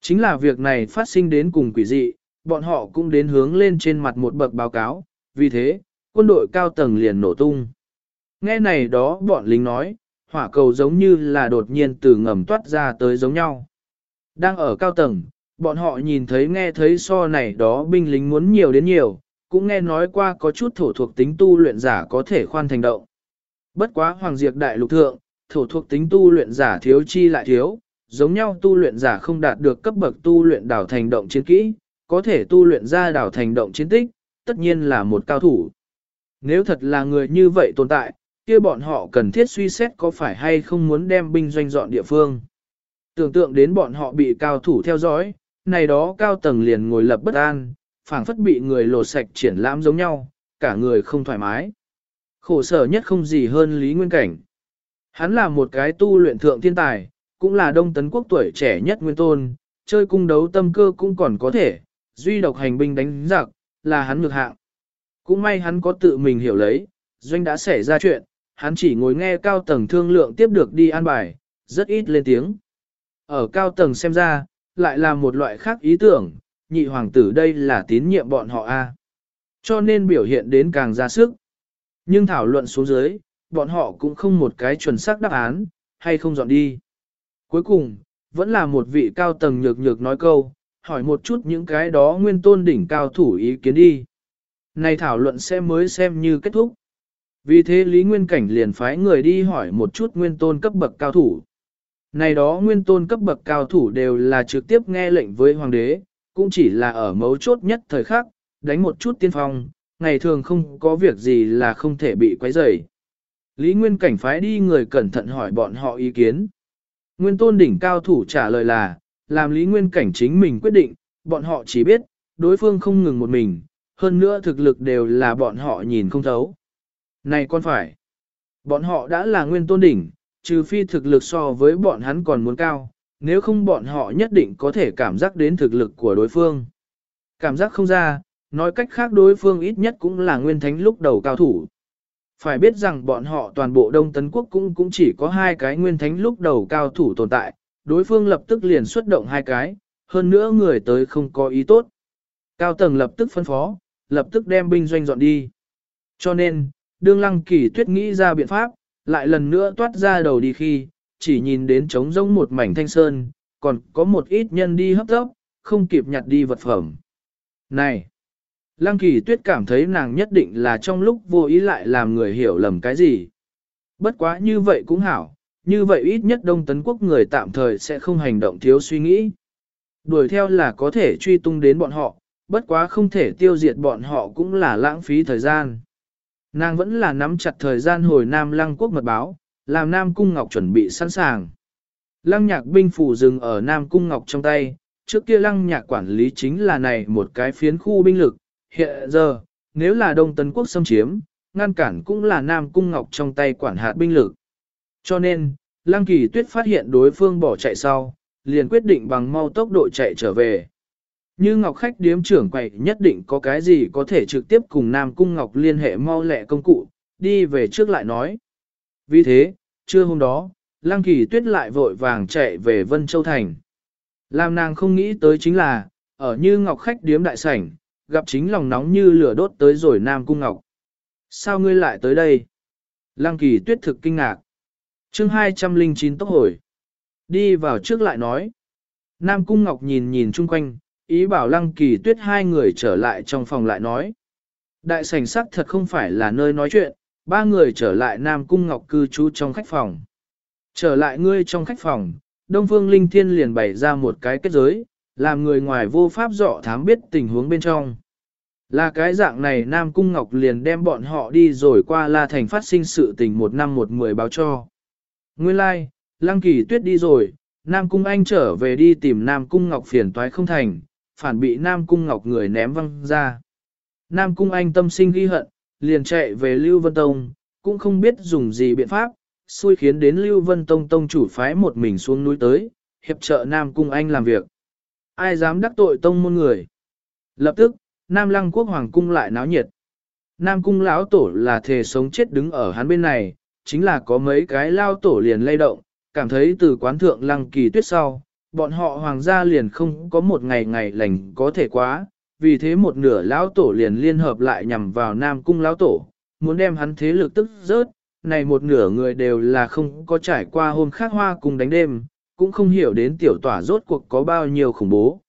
Speaker 1: Chính là việc này phát sinh đến cùng quỷ dị, bọn họ cũng đến hướng lên trên mặt một bậc báo cáo, vì thế, quân đội cao tầng liền nổ tung. Nghe này đó bọn lính nói, hỏa cầu giống như là đột nhiên từ ngầm toát ra tới giống nhau. Đang ở cao tầng, bọn họ nhìn thấy nghe thấy so này đó binh lính muốn nhiều đến nhiều, cũng nghe nói qua có chút thổ thuộc tính tu luyện giả có thể khoan thành động. Bất quá hoàng diệt đại lục thượng, thổ thuộc tính tu luyện giả thiếu chi lại thiếu, giống nhau tu luyện giả không đạt được cấp bậc tu luyện đảo thành động chiến kỹ, có thể tu luyện ra đảo thành động chiến tích, tất nhiên là một cao thủ. Nếu thật là người như vậy tồn tại, kia bọn họ cần thiết suy xét có phải hay không muốn đem binh doanh dọn địa phương. Tưởng tượng đến bọn họ bị cao thủ theo dõi, này đó cao tầng liền ngồi lập bất an, phảng phất bị người lột sạch triển lãm giống nhau, cả người không thoải mái. Khổ sở nhất không gì hơn Lý Nguyên Cảnh. Hắn là một cái tu luyện thượng thiên tài, cũng là đông tấn quốc tuổi trẻ nhất nguyên tôn, chơi cung đấu tâm cơ cũng còn có thể, duy độc hành binh đánh giặc, là hắn ngược hạng. Cũng may hắn có tự mình hiểu lấy, doanh đã xảy ra chuyện, hắn chỉ ngồi nghe cao tầng thương lượng tiếp được đi an bài, rất ít lên tiếng. Ở cao tầng xem ra, lại là một loại khác ý tưởng, nhị hoàng tử đây là tín nhiệm bọn họ a, Cho nên biểu hiện đến càng ra sức. Nhưng thảo luận xuống dưới, bọn họ cũng không một cái chuẩn xác đáp án, hay không dọn đi. Cuối cùng, vẫn là một vị cao tầng nhược nhược nói câu, hỏi một chút những cái đó nguyên tôn đỉnh cao thủ ý kiến đi. Này thảo luận sẽ mới xem như kết thúc. Vì thế Lý Nguyên Cảnh liền phái người đi hỏi một chút nguyên tôn cấp bậc cao thủ. Này đó nguyên tôn cấp bậc cao thủ đều là trực tiếp nghe lệnh với hoàng đế, cũng chỉ là ở mấu chốt nhất thời khắc, đánh một chút tiên phong, ngày thường không có việc gì là không thể bị quấy rầy. Lý Nguyên Cảnh phái đi người cẩn thận hỏi bọn họ ý kiến. Nguyên tôn đỉnh cao thủ trả lời là, làm Lý Nguyên Cảnh chính mình quyết định, bọn họ chỉ biết, đối phương không ngừng một mình, hơn nữa thực lực đều là bọn họ nhìn không thấu. Này con phải, bọn họ đã là nguyên tôn đỉnh, trừ phi thực lực so với bọn hắn còn muốn cao, nếu không bọn họ nhất định có thể cảm giác đến thực lực của đối phương. Cảm giác không ra, nói cách khác đối phương ít nhất cũng là nguyên thánh lúc đầu cao thủ. Phải biết rằng bọn họ toàn bộ Đông Tấn Quốc cũng cũng chỉ có hai cái nguyên thánh lúc đầu cao thủ tồn tại, đối phương lập tức liền xuất động hai cái, hơn nữa người tới không có ý tốt. Cao tầng lập tức phân phó, lập tức đem binh doanh dọn đi. Cho nên, đương lăng kỳ tuyết nghĩ ra biện pháp, lại lần nữa toát ra đầu đi khi, chỉ nhìn đến trống rỗng một mảnh thanh sơn, còn có một ít nhân đi hấp tốc, không kịp nhặt đi vật phẩm. Này! Lăng kỳ tuyết cảm thấy nàng nhất định là trong lúc vô ý lại làm người hiểu lầm cái gì. Bất quá như vậy cũng hảo, như vậy ít nhất Đông Tấn Quốc người tạm thời sẽ không hành động thiếu suy nghĩ. Đuổi theo là có thể truy tung đến bọn họ, bất quá không thể tiêu diệt bọn họ cũng là lãng phí thời gian. Nàng vẫn là nắm chặt thời gian hồi Nam Lăng Quốc mật báo, làm Nam Cung Ngọc chuẩn bị sẵn sàng. Lăng nhạc binh phủ dừng ở Nam Cung Ngọc trong tay, trước kia lăng nhạc quản lý chính là này một cái phiến khu binh lực, hiện giờ, nếu là Đông Tấn Quốc xâm chiếm, ngăn cản cũng là Nam Cung Ngọc trong tay quản hạt binh lực. Cho nên, Lăng Kỳ Tuyết phát hiện đối phương bỏ chạy sau, liền quyết định bằng mau tốc độ chạy trở về. Như Ngọc Khách điếm trưởng quầy nhất định có cái gì có thể trực tiếp cùng Nam Cung Ngọc liên hệ mau lẹ công cụ, đi về trước lại nói. Vì thế, trưa hôm đó, Lăng Kỳ Tuyết lại vội vàng chạy về Vân Châu Thành. Làm nàng không nghĩ tới chính là, ở Như Ngọc Khách điếm đại sảnh, gặp chính lòng nóng như lửa đốt tới rồi Nam Cung Ngọc. Sao ngươi lại tới đây? Lăng Kỳ Tuyết thực kinh ngạc. chương 209 tốc hồi. Đi vào trước lại nói. Nam Cung Ngọc nhìn nhìn chung quanh, ý bảo Lăng Kỳ Tuyết hai người trở lại trong phòng lại nói. Đại sảnh sắc thật không phải là nơi nói chuyện, ba người trở lại Nam Cung Ngọc cư trú trong khách phòng. Trở lại ngươi trong khách phòng, Đông Phương Linh Thiên liền bày ra một cái kết giới, làm người ngoài vô pháp dọ thám biết tình huống bên trong. Là cái dạng này Nam Cung Ngọc liền đem bọn họ đi rồi qua La Thành phát sinh sự tình một năm một mười báo cho. Nguyên lai, like, Lăng Kỳ Tuyết đi rồi, Nam Cung Anh trở về đi tìm Nam Cung Ngọc phiền toái không thành, phản bị Nam Cung Ngọc người ném văng ra. Nam Cung Anh tâm sinh ghi hận, liền chạy về Lưu Vân Tông, cũng không biết dùng gì biện pháp, xui khiến đến Lưu Vân Tông Tông chủ phái một mình xuống núi tới, hiệp trợ Nam Cung Anh làm việc. Ai dám đắc tội Tông môn người? Lập tức, Nam Lăng Quốc Hoàng Cung lại náo nhiệt. Nam Cung lão tổ là thề sống chết đứng ở hắn bên này, chính là có mấy cái lao tổ liền lay động, cảm thấy từ quán thượng Lăng Kỳ tuyết sau, bọn họ hoàng gia liền không có một ngày ngày lành có thể quá, vì thế một nửa lão tổ liền liên hợp lại nhằm vào Nam Cung lão tổ, muốn đem hắn thế lực tức rớt, này một nửa người đều là không có trải qua hôm khác hoa cùng đánh đêm, cũng không hiểu đến tiểu tỏa rốt cuộc có bao nhiêu khủng bố.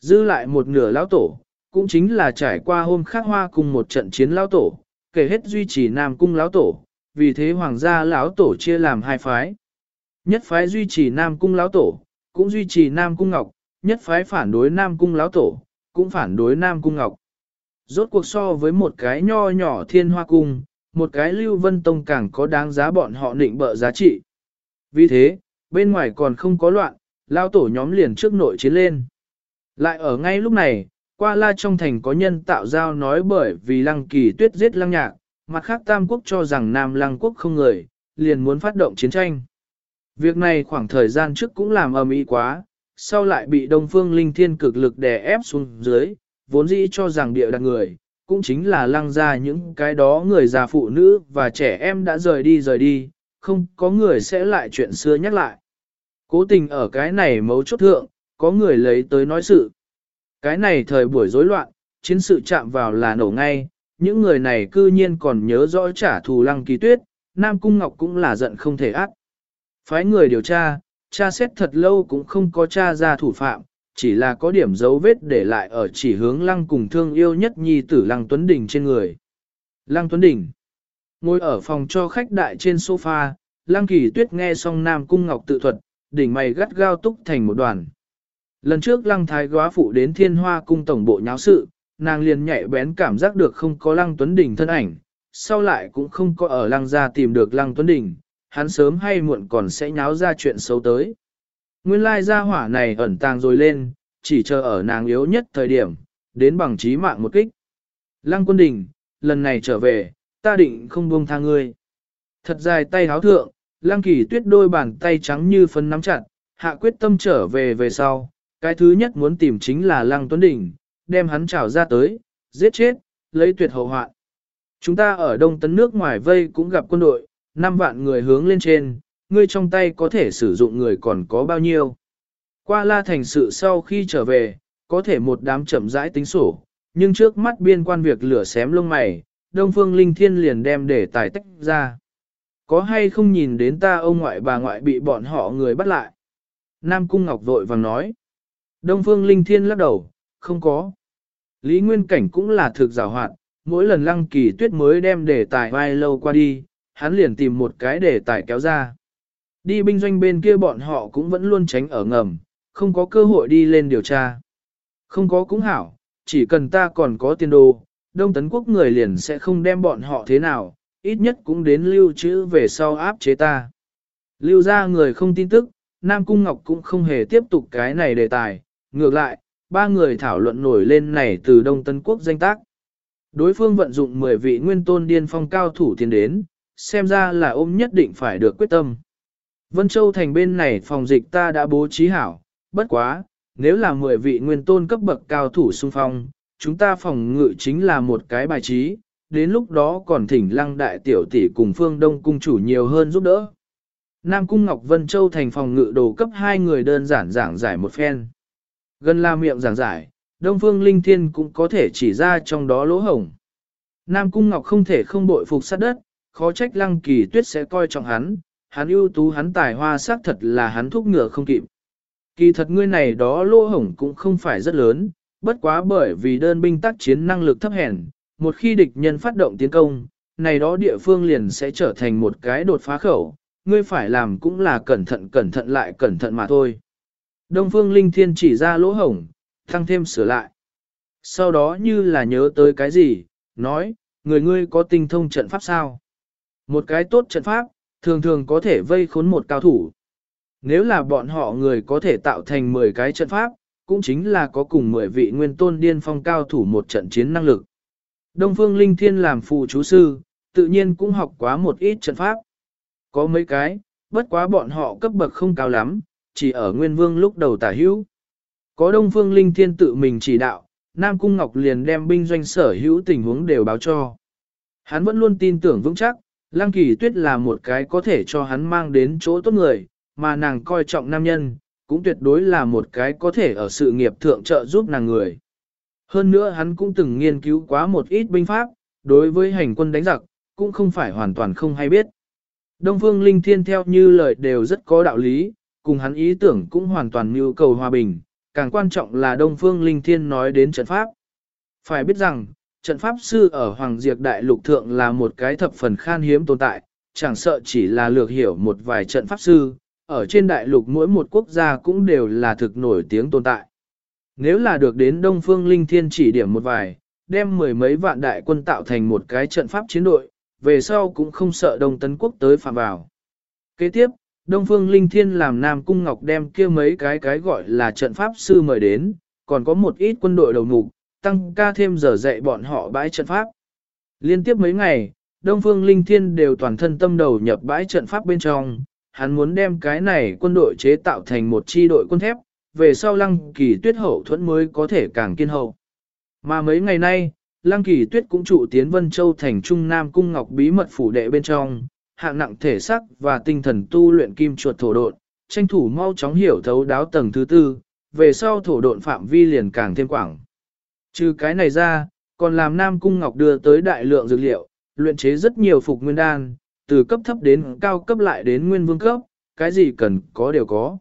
Speaker 1: Dư lại một nửa lão tổ, cũng chính là trải qua hôm khác hoa cùng một trận chiến lão tổ, kể hết duy trì Nam Cung lão tổ, vì thế hoàng gia lão tổ chia làm hai phái. Nhất phái duy trì Nam Cung lão tổ, cũng duy trì Nam Cung Ngọc, nhất phái phản đối Nam Cung lão tổ, cũng phản đối Nam Cung Ngọc. Rốt cuộc so với một cái nho nhỏ thiên hoa cung, một cái lưu vân tông càng có đáng giá bọn họ định bợ giá trị. Vì thế, bên ngoài còn không có loạn, lao tổ nhóm liền trước nội chiến lên. Lại ở ngay lúc này, qua la trong thành có nhân tạo giao nói bởi vì lăng kỳ tuyết giết lăng nhạc, mặt khác tam quốc cho rằng nam lăng quốc không người, liền muốn phát động chiến tranh. Việc này khoảng thời gian trước cũng làm ầm ĩ quá, sau lại bị Đông Phương Linh Thiên cực lực đè ép xuống dưới, vốn dĩ cho rằng địa đặt người, cũng chính là lăng ra những cái đó người già phụ nữ và trẻ em đã rời đi rời đi, không có người sẽ lại chuyện xưa nhắc lại. Cố tình ở cái này mấu chốt thượng, có người lấy tới nói sự. Cái này thời buổi rối loạn, chiến sự chạm vào là nổ ngay, những người này cư nhiên còn nhớ rõ trả thù lăng kỳ tuyết, Nam Cung Ngọc cũng là giận không thể ác. Phái người điều tra, tra xét thật lâu cũng không có tra ra thủ phạm, chỉ là có điểm dấu vết để lại ở chỉ hướng lăng cùng thương yêu nhất nhi tử lăng Tuấn Đình trên người. Lăng Tuấn Đình ngồi ở phòng cho khách đại trên sofa, lăng kỳ tuyết nghe xong Nam Cung Ngọc tự thuật, đỉnh mày gắt gao túc thành một đoàn. Lần trước lăng thái góa phụ đến thiên hoa cung tổng bộ nháo sự, nàng liền nhạy bén cảm giác được không có lăng Tuấn Đỉnh thân ảnh, sau lại cũng không có ở lăng gia tìm được lăng Tuấn Đỉnh, hắn sớm hay muộn còn sẽ nháo ra chuyện xấu tới. Nguyên lai gia hỏa này ẩn tàng rồi lên, chỉ chờ ở nàng yếu nhất thời điểm, đến bằng trí mạng một kích. Lăng quân Đỉnh, lần này trở về, ta định không buông tha ngươi. Thật dài tay háo thượng, lăng kỳ tuyết đôi bàn tay trắng như phấn nắm chặt, hạ quyết tâm trở về về sau. Cái thứ nhất muốn tìm chính là lăng tuấn đỉnh, đem hắn trảo ra tới, giết chết, lấy tuyệt hậu hoạn. Chúng ta ở đông tấn nước ngoài vây cũng gặp quân đội, 5 vạn người hướng lên trên, ngươi trong tay có thể sử dụng người còn có bao nhiêu. Qua la thành sự sau khi trở về, có thể một đám chậm rãi tính sổ, nhưng trước mắt biên quan việc lửa xém lông mày, Đông Phương Linh Thiên liền đem để tài tách ra. Có hay không nhìn đến ta ông ngoại bà ngoại bị bọn họ người bắt lại? Nam Cung Ngọc vội vàng nói. Đông Phương Linh Thiên lắc đầu, không có. Lý Nguyên Cảnh cũng là thực rào hoạt, mỗi lần lăng kỳ tuyết mới đem đề tài vai lâu qua đi, hắn liền tìm một cái đề tài kéo ra. Đi binh doanh bên kia bọn họ cũng vẫn luôn tránh ở ngầm, không có cơ hội đi lên điều tra. Không có cũng hảo, chỉ cần ta còn có tiền đồ, Đông Tấn Quốc người liền sẽ không đem bọn họ thế nào, ít nhất cũng đến lưu trữ về sau áp chế ta. Lưu ra người không tin tức, Nam Cung Ngọc cũng không hề tiếp tục cái này đề tài, ngược lại, ba người thảo luận nổi lên này từ Đông Tấn Quốc danh tác. Đối phương vận dụng 10 vị nguyên tôn điên phong cao thủ tiến đến, xem ra là ôm nhất định phải được quyết tâm. Vân Châu thành bên này phòng dịch ta đã bố trí hảo, bất quá, nếu là 10 vị nguyên tôn cấp bậc cao thủ xung phong, chúng ta phòng ngự chính là một cái bài trí, đến lúc đó còn thỉnh lăng đại tiểu tỷ cùng phương đông cung chủ nhiều hơn giúp đỡ. Nam Cung Ngọc Vân Châu thành phòng ngự đồ cấp hai người đơn giản giảng giải một phen. Gần la miệng giảng giải, Đông Phương Linh Thiên cũng có thể chỉ ra trong đó lỗ hổng. Nam Cung Ngọc không thể không bội phục sát đất, khó trách lăng kỳ tuyết sẽ coi trọng hắn, hắn ưu tú hắn tài hoa xác thật là hắn thúc ngựa không kịp. Kỳ thật ngươi này đó lỗ hổng cũng không phải rất lớn, bất quá bởi vì đơn binh tác chiến năng lực thấp hèn, một khi địch nhân phát động tiến công, này đó địa phương liền sẽ trở thành một cái đột phá khẩu, ngươi phải làm cũng là cẩn thận cẩn thận lại cẩn thận mà thôi. Đông Phương Linh Thiên chỉ ra lỗ hổng, thăng thêm sửa lại. Sau đó như là nhớ tới cái gì, nói, người ngươi có tinh thông trận pháp sao? Một cái tốt trận pháp, thường thường có thể vây khốn một cao thủ. Nếu là bọn họ người có thể tạo thành 10 cái trận pháp, cũng chính là có cùng 10 vị nguyên tôn điên phong cao thủ một trận chiến năng lực. Đông Phương Linh Thiên làm phụ chú sư, tự nhiên cũng học quá một ít trận pháp. Có mấy cái, bất quá bọn họ cấp bậc không cao lắm, chỉ ở Nguyên Vương lúc đầu tả hữu. Có Đông Phương Linh Thiên tự mình chỉ đạo, Nam Cung Ngọc liền đem binh doanh sở hữu tình huống đều báo cho. Hắn vẫn luôn tin tưởng vững chắc, Lăng Kỳ Tuyết là một cái có thể cho hắn mang đến chỗ tốt người, mà nàng coi trọng nam nhân, cũng tuyệt đối là một cái có thể ở sự nghiệp thượng trợ giúp nàng người. Hơn nữa hắn cũng từng nghiên cứu quá một ít binh pháp, đối với hành quân đánh giặc, cũng không phải hoàn toàn không hay biết. Đông Phương Linh Thiên theo như lời đều rất có đạo lý, cùng hắn ý tưởng cũng hoàn toàn nhu cầu hòa bình, càng quan trọng là Đông Phương Linh Thiên nói đến trận pháp. Phải biết rằng, trận pháp sư ở Hoàng Diệp Đại Lục Thượng là một cái thập phần khan hiếm tồn tại, chẳng sợ chỉ là lược hiểu một vài trận pháp sư, ở trên đại lục mỗi một quốc gia cũng đều là thực nổi tiếng tồn tại. Nếu là được đến Đông Phương Linh Thiên chỉ điểm một vài, đem mười mấy vạn đại quân tạo thành một cái trận pháp chiến đội, về sau cũng không sợ Đông Tấn Quốc tới phạm vào. Kế tiếp, Đông Phương Linh Thiên làm Nam Cung Ngọc đem kia mấy cái cái gọi là trận pháp sư mời đến, còn có một ít quân đội đầu mục, tăng ca thêm giờ dạy bọn họ bãi trận pháp. Liên tiếp mấy ngày, Đông Phương Linh Thiên đều toàn thân tâm đầu nhập bãi trận pháp bên trong, hắn muốn đem cái này quân đội chế tạo thành một chi đội quân thép, về sau lăng kỳ tuyết hậu thuẫn mới có thể càng kiên hậu. Mà mấy ngày nay, lăng kỳ tuyết cũng trụ tiến Vân Châu thành Trung Nam Cung Ngọc bí mật phủ đệ bên trong, hạng nặng thể sắc và tinh thần tu luyện kim chuột thổ độn, tranh thủ mau chóng hiểu thấu đáo tầng thứ tư, về sau thổ độn phạm vi liền càng thêm quảng. Trừ cái này ra, còn làm Nam Cung Ngọc đưa tới đại lượng dược liệu, luyện chế rất nhiều phục nguyên đan, từ cấp thấp đến cao cấp lại đến nguyên vương cấp, cái gì cần có đều có.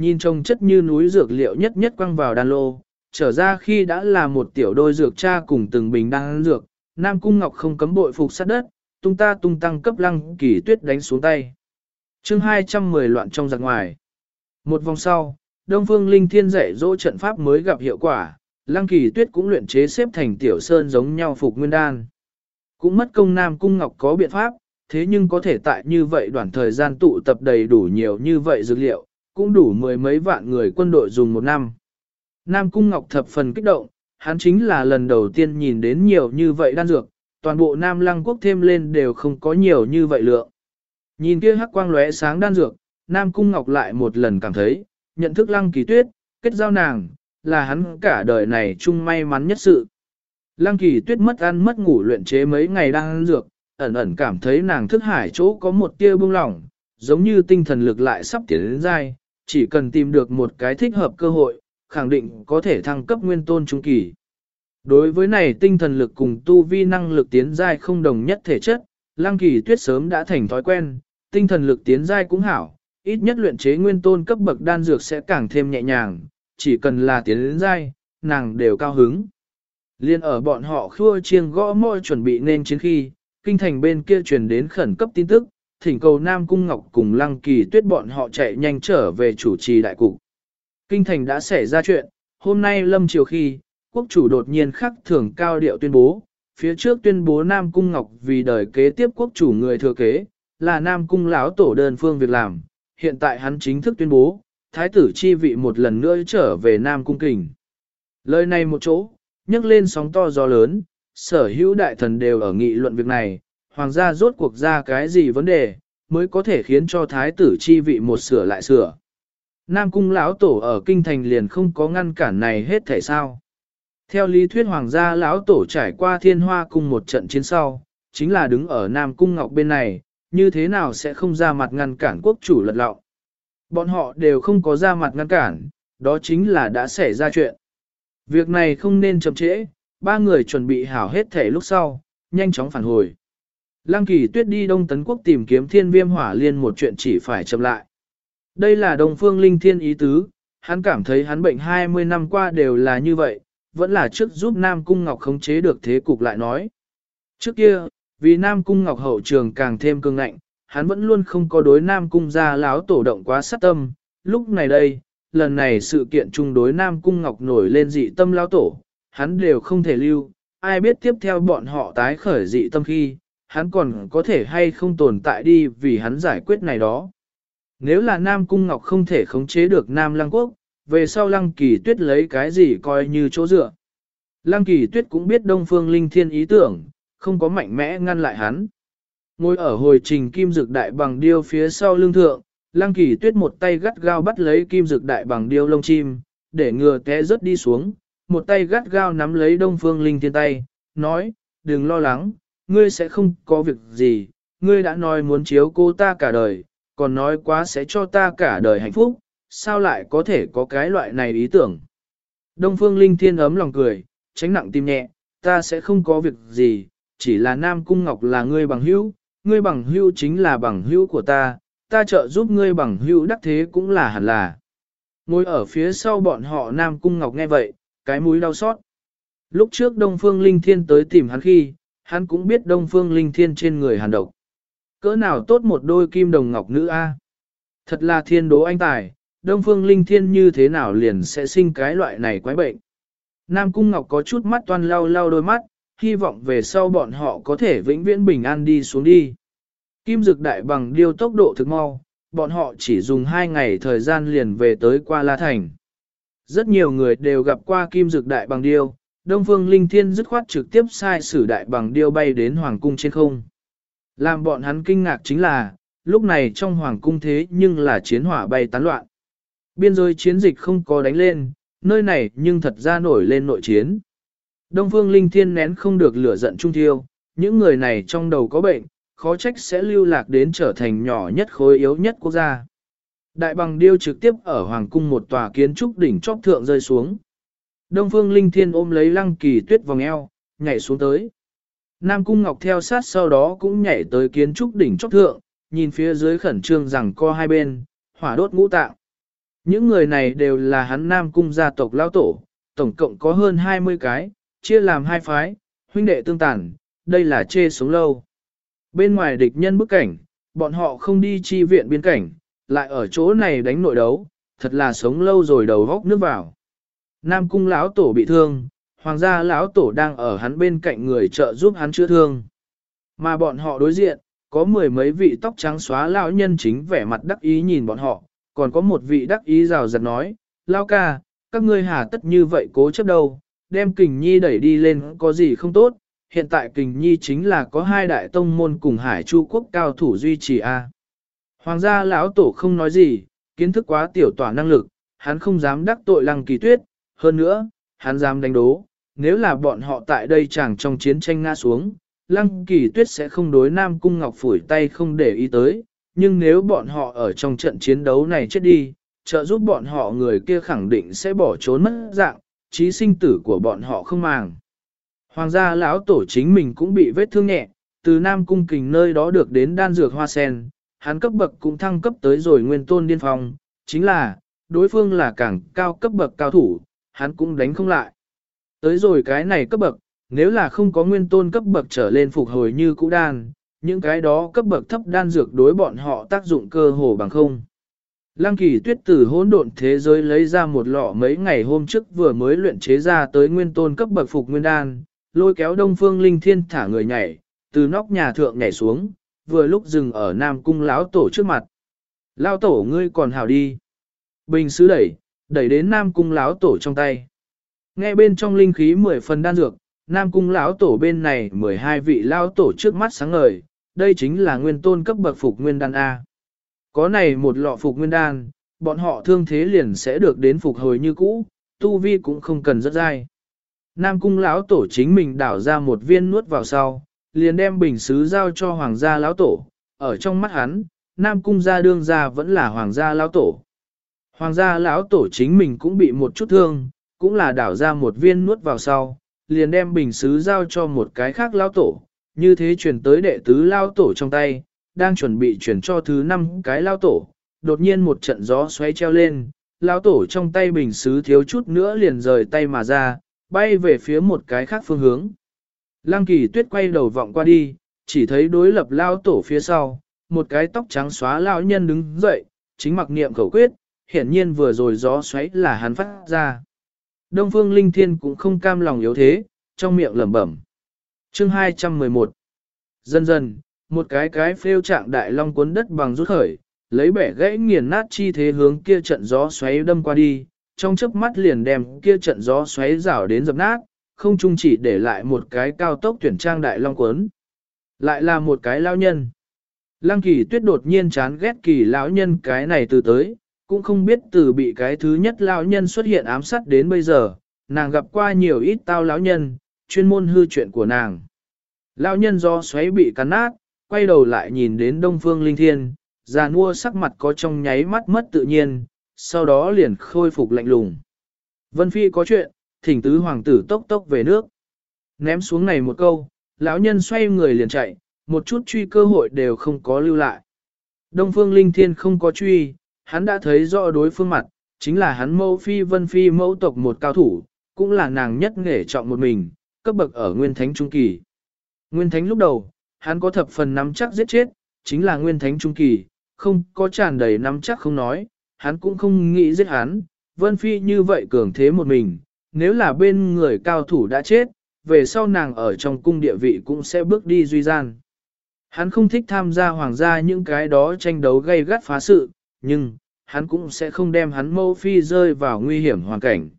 Speaker 1: Nhìn trông chất như núi dược liệu nhất nhất quăng vào đan lô, trở ra khi đã là một tiểu đôi dược cha cùng từng bình đan dược, Nam Cung Ngọc không cấm bội phục sát đất, tung ta tung tăng cấp lăng kỳ tuyết đánh xuống tay. chương 210 loạn trong giặc ngoài. Một vòng sau, Đông Phương Linh Thiên dạy dỗ trận pháp mới gặp hiệu quả, lăng kỳ tuyết cũng luyện chế xếp thành tiểu sơn giống nhau phục nguyên đan. Cũng mất công Nam Cung Ngọc có biện pháp, thế nhưng có thể tại như vậy đoạn thời gian tụ tập đầy đủ nhiều như vậy dược liệu, cũng đủ mười mấy vạn người quân đội dùng một năm. Nam Cung Ngọc thập phần kích động, hắn chính là lần đầu tiên nhìn đến nhiều như vậy đan dược, toàn bộ Nam Lăng Quốc thêm lên đều không có nhiều như vậy lượng. Nhìn kia hắc quang lóe sáng đan dược, Nam Cung Ngọc lại một lần cảm thấy, nhận thức Lăng Kỳ Tuyết, kết giao nàng, là hắn cả đời này chung may mắn nhất sự. Lăng Kỳ Tuyết mất ăn mất ngủ luyện chế mấy ngày đan dược, ẩn ẩn cảm thấy nàng thức hải chỗ có một tia buông lỏng, giống như tinh thần lực lại sắp tiến đến dai, chỉ cần tìm được một cái thích hợp cơ hội, khẳng định có thể thăng cấp nguyên tôn trung kỳ. Đối với này tinh thần lực cùng tu vi năng lực tiến giai không đồng nhất thể chất, Lăng Kỳ Tuyết sớm đã thành thói quen, tinh thần lực tiến giai cũng hảo, ít nhất luyện chế nguyên tôn cấp bậc đan dược sẽ càng thêm nhẹ nhàng, chỉ cần là tiến giai, nàng đều cao hứng. Liên ở bọn họ khua chiêng gõ môi chuẩn bị nên chiến khi, kinh thành bên kia truyền đến khẩn cấp tin tức, thỉnh cầu Nam Cung Ngọc cùng Lăng Kỳ Tuyết bọn họ chạy nhanh trở về chủ trì đại cục. Kinh thành đã xảy ra chuyện, hôm nay lâm chiều khi, quốc chủ đột nhiên khắc thưởng cao điệu tuyên bố, phía trước tuyên bố Nam Cung Ngọc vì đời kế tiếp quốc chủ người thừa kế, là Nam Cung lão tổ đơn phương việc làm, hiện tại hắn chính thức tuyên bố, thái tử chi vị một lần nữa trở về Nam Cung Kình. Lời này một chỗ, nhấc lên sóng to gió lớn, sở hữu đại thần đều ở nghị luận việc này, hoàng gia rốt cuộc ra cái gì vấn đề, mới có thể khiến cho thái tử chi vị một sửa lại sửa. Nam cung lão tổ ở kinh thành liền không có ngăn cản này hết thể sao. Theo lý thuyết hoàng gia lão tổ trải qua thiên hoa cung một trận chiến sau, chính là đứng ở Nam cung ngọc bên này, như thế nào sẽ không ra mặt ngăn cản quốc chủ lật lọng. Bọn họ đều không có ra mặt ngăn cản, đó chính là đã xảy ra chuyện. Việc này không nên chậm trễ, ba người chuẩn bị hảo hết thể lúc sau, nhanh chóng phản hồi. Lăng kỳ tuyết đi Đông Tấn Quốc tìm kiếm thiên viêm hỏa liên một chuyện chỉ phải chậm lại. Đây là đồng phương linh thiên ý tứ, hắn cảm thấy hắn bệnh 20 năm qua đều là như vậy, vẫn là trước giúp Nam Cung Ngọc khống chế được thế cục lại nói. Trước kia, vì Nam Cung Ngọc hậu trường càng thêm cương ngạnh, hắn vẫn luôn không có đối Nam Cung ra láo tổ động quá sát tâm, lúc này đây, lần này sự kiện chung đối Nam Cung Ngọc nổi lên dị tâm láo tổ, hắn đều không thể lưu, ai biết tiếp theo bọn họ tái khởi dị tâm khi, hắn còn có thể hay không tồn tại đi vì hắn giải quyết này đó. Nếu là Nam Cung Ngọc không thể khống chế được Nam Lăng Quốc, về sau Lăng Kỳ Tuyết lấy cái gì coi như chỗ dựa. Lăng Kỳ Tuyết cũng biết Đông Phương Linh Thiên ý tưởng, không có mạnh mẽ ngăn lại hắn. Ngồi ở hồi trình kim dực đại bằng điêu phía sau lưng thượng, Lăng Kỳ Tuyết một tay gắt gao bắt lấy kim dực đại bằng điêu lông chim, để ngừa té rớt đi xuống, một tay gắt gao nắm lấy Đông Phương Linh Thiên tay, nói, đừng lo lắng, ngươi sẽ không có việc gì, ngươi đã nói muốn chiếu cô ta cả đời, còn nói quá sẽ cho ta cả đời hạnh phúc, sao lại có thể có cái loại này ý tưởng. Đông Phương Linh Thiên ấm lòng cười, tránh nặng tim nhẹ, ta sẽ không có việc gì, chỉ là Nam Cung Ngọc là ngươi bằng hữu, ngươi bằng hữu chính là bằng hữu của ta, ta trợ giúp ngươi bằng hữu đắc thế cũng là hẳn là. Ngồi ở phía sau bọn họ Nam Cung Ngọc nghe vậy, cái mũi đau xót. Lúc trước Đông Phương Linh Thiên tới tìm hắn khi, hắn cũng biết Đông Phương Linh Thiên trên người hàn độc. Cỡ nào tốt một đôi kim đồng ngọc nữ a? Thật là thiên đố anh tài, Đông Phương Linh Thiên như thế nào liền sẽ sinh cái loại này quái bệnh. Nam Cung Ngọc có chút mắt toan lau lau đôi mắt, hy vọng về sau bọn họ có thể vĩnh viễn bình an đi xuống đi. Kim dực đại bằng điêu tốc độ thực mau, bọn họ chỉ dùng hai ngày thời gian liền về tới qua La Thành. Rất nhiều người đều gặp qua kim dực đại bằng điêu, Đông Phương Linh Thiên dứt khoát trực tiếp sai sử đại bằng điêu bay đến Hoàng cung trên không. Làm bọn hắn kinh ngạc chính là, lúc này trong Hoàng cung thế nhưng là chiến hỏa bay tán loạn. Biên giới chiến dịch không có đánh lên, nơi này nhưng thật ra nổi lên nội chiến. Đông Phương Linh Thiên nén không được lửa giận trung thiêu, những người này trong đầu có bệnh, khó trách sẽ lưu lạc đến trở thành nhỏ nhất khối yếu nhất quốc gia. Đại bằng điêu trực tiếp ở Hoàng cung một tòa kiến trúc đỉnh chóp thượng rơi xuống. Đông Phương Linh Thiên ôm lấy lăng kỳ tuyết vòng eo, nhảy xuống tới. Nam Cung Ngọc theo sát sau đó cũng nhảy tới kiến trúc đỉnh chóp thượng, nhìn phía dưới khẩn trương rằng co hai bên, hỏa đốt ngũ tạng. Những người này đều là hắn Nam Cung gia tộc lao tổ, tổng cộng có hơn 20 cái, chia làm hai phái, huynh đệ tương tàn, đây là chê sống lâu. Bên ngoài địch nhân bức cảnh, bọn họ không đi chi viện biên cảnh, lại ở chỗ này đánh nội đấu, thật là sống lâu rồi đầu góc nước vào. Nam cung lão tổ bị thương, hoàng gia lão tổ đang ở hắn bên cạnh người trợ giúp hắn chữa thương. Mà bọn họ đối diện, có mười mấy vị tóc trắng xóa lão nhân chính vẻ mặt đắc ý nhìn bọn họ, còn có một vị đắc ý rào rạt nói, lao ca, các ngươi hà tất như vậy cố chấp đâu, đem kình nhi đẩy đi lên có gì không tốt, hiện tại kình nhi chính là có hai đại tông môn cùng hải chu quốc cao thủ duy trì a. Hoàng gia lão tổ không nói gì, kiến thức quá tiểu tỏa năng lực, hắn không dám đắc tội lăng kỳ tuyết, hơn nữa, hắn dám đánh đố, nếu là bọn họ tại đây chẳng trong chiến tranh ngã xuống, lăng kỳ tuyết sẽ không đối Nam Cung Ngọc phủi tay không để ý tới, nhưng nếu bọn họ ở trong trận chiến đấu này chết đi, trợ giúp bọn họ người kia khẳng định sẽ bỏ trốn mất dạng, trí sinh tử của bọn họ không màng. Hoàng gia lão tổ chính mình cũng bị vết thương nhẹ, từ Nam Cung Kình nơi đó được đến đan dược hoa sen, hắn cấp bậc cũng thăng cấp tới rồi nguyên tôn điên phong, chính là, đối phương là càng cao cấp bậc cao thủ, hắn cũng đánh không lại. Tới rồi cái này cấp bậc, nếu là không có nguyên tôn cấp bậc trở lên phục hồi như cũ đan, những cái đó cấp bậc thấp đan dược đối bọn họ tác dụng cơ hồ bằng không. Lăng kỳ tuyết tử hỗn độn thế giới lấy ra một lọ mấy ngày hôm trước vừa mới luyện chế ra tới nguyên tôn cấp bậc phục nguyên đan, lôi kéo đông phương linh thiên thả người nhảy, từ nóc nhà thượng nhảy xuống, vừa lúc dừng ở nam cung lão tổ trước mặt. Lão tổ ngươi còn hào đi. Bình sứ đẩy, đẩy đến nam cung lão tổ trong tay. Nghe bên trong linh khí mười phần đan dược, nam cung lão tổ bên này mười hai vị lão tổ trước mắt sáng ngời, đây chính là nguyên tôn cấp bậc phục nguyên đan A. Có này một lọ phục nguyên đan, bọn họ thương thế liền sẽ được đến phục hồi như cũ, tu vi cũng không cần rất dai. Nam cung lão tổ chính mình đảo ra một viên nuốt vào sau, liền đem bình sứ giao cho hoàng gia lão tổ, ở trong mắt hắn, Nam cung gia đương gia vẫn là hoàng gia lão tổ. Hoàng gia lão tổ chính mình cũng bị một chút thương, cũng là đảo ra một viên nuốt vào sau, liền đem bình sứ giao cho một cái khác lão tổ, như thế chuyển tới đệ tứ lão tổ trong tay, đang chuẩn bị chuyển cho thứ năm cái lão tổ, đột nhiên một trận gió xoáy treo lên, lão tổ trong tay bình sứ thiếu chút nữa liền rời tay mà ra, bay về phía một cái khác phương hướng. Lăng kỳ tuyết quay đầu vọng qua đi, chỉ thấy đối lập lão tổ phía sau, một cái tóc trắng xóa lão nhân đứng dậy, chính mặc niệm khẩu quyết, hiển nhiên vừa rồi gió xoáy là hắn phát ra. Đông Phương Linh Thiên cũng không cam lòng yếu thế, trong miệng lẩm bẩm. Chương 211 Dần dần, một cái cái phêu trạng đại long cuốn đất bằng rút khởi, lấy bẻ gãy nghiền nát chi thế hướng kia trận gió xoáy đâm qua đi, trong chớp mắt liền đem kia trận gió xoáy rảo đến dập nát, không chung chỉ để lại một cái cao tốc tuyển trang đại long cuốn. Lại là một cái lao nhân. Lăng kỳ tuyết đột nhiên chán ghét kỳ lão nhân cái này từ tới, cũng không biết từ bị cái thứ nhất lão nhân xuất hiện ám sát đến bây giờ, nàng gặp qua nhiều ít tao lão nhân, chuyên môn hư chuyện của nàng. Lão nhân do xoáy bị cắn nát, quay đầu lại nhìn đến đông phương linh thiên, già nua sắc mặt có trong nháy mắt mất tự nhiên, sau đó liền khôi phục lạnh lùng. Vân Phi có chuyện, thỉnh tứ hoàng tử tốc tốc về nước. Ném xuống này một câu, lão nhân xoay người liền chạy, một chút truy cơ hội đều không có lưu lại. Đông phương linh thiên không có truy, hắn đã thấy rõ đối phương mặt, chính là hắn mẫu phi vân phi mẫu tộc một cao thủ, cũng là nàng nhất nghề trọng một mình, cấp bậc ở Nguyên Thánh Trung Kỳ. Nguyên Thánh lúc đầu, hắn có thập phần nắm chắc giết chết, chính là Nguyên Thánh Trung Kỳ, không có tràn đầy nắm chắc không nói, hắn cũng không nghĩ giết hắn, Vân Phi như vậy cường thế một mình, nếu là bên người cao thủ đã chết, về sau nàng ở trong cung địa vị cũng sẽ bước đi duy gian. Hắn không thích tham gia hoàng gia những cái đó tranh đấu gây gắt phá sự, nhưng, hắn cũng sẽ không đem hắn mâu phi rơi vào nguy hiểm hoàn cảnh.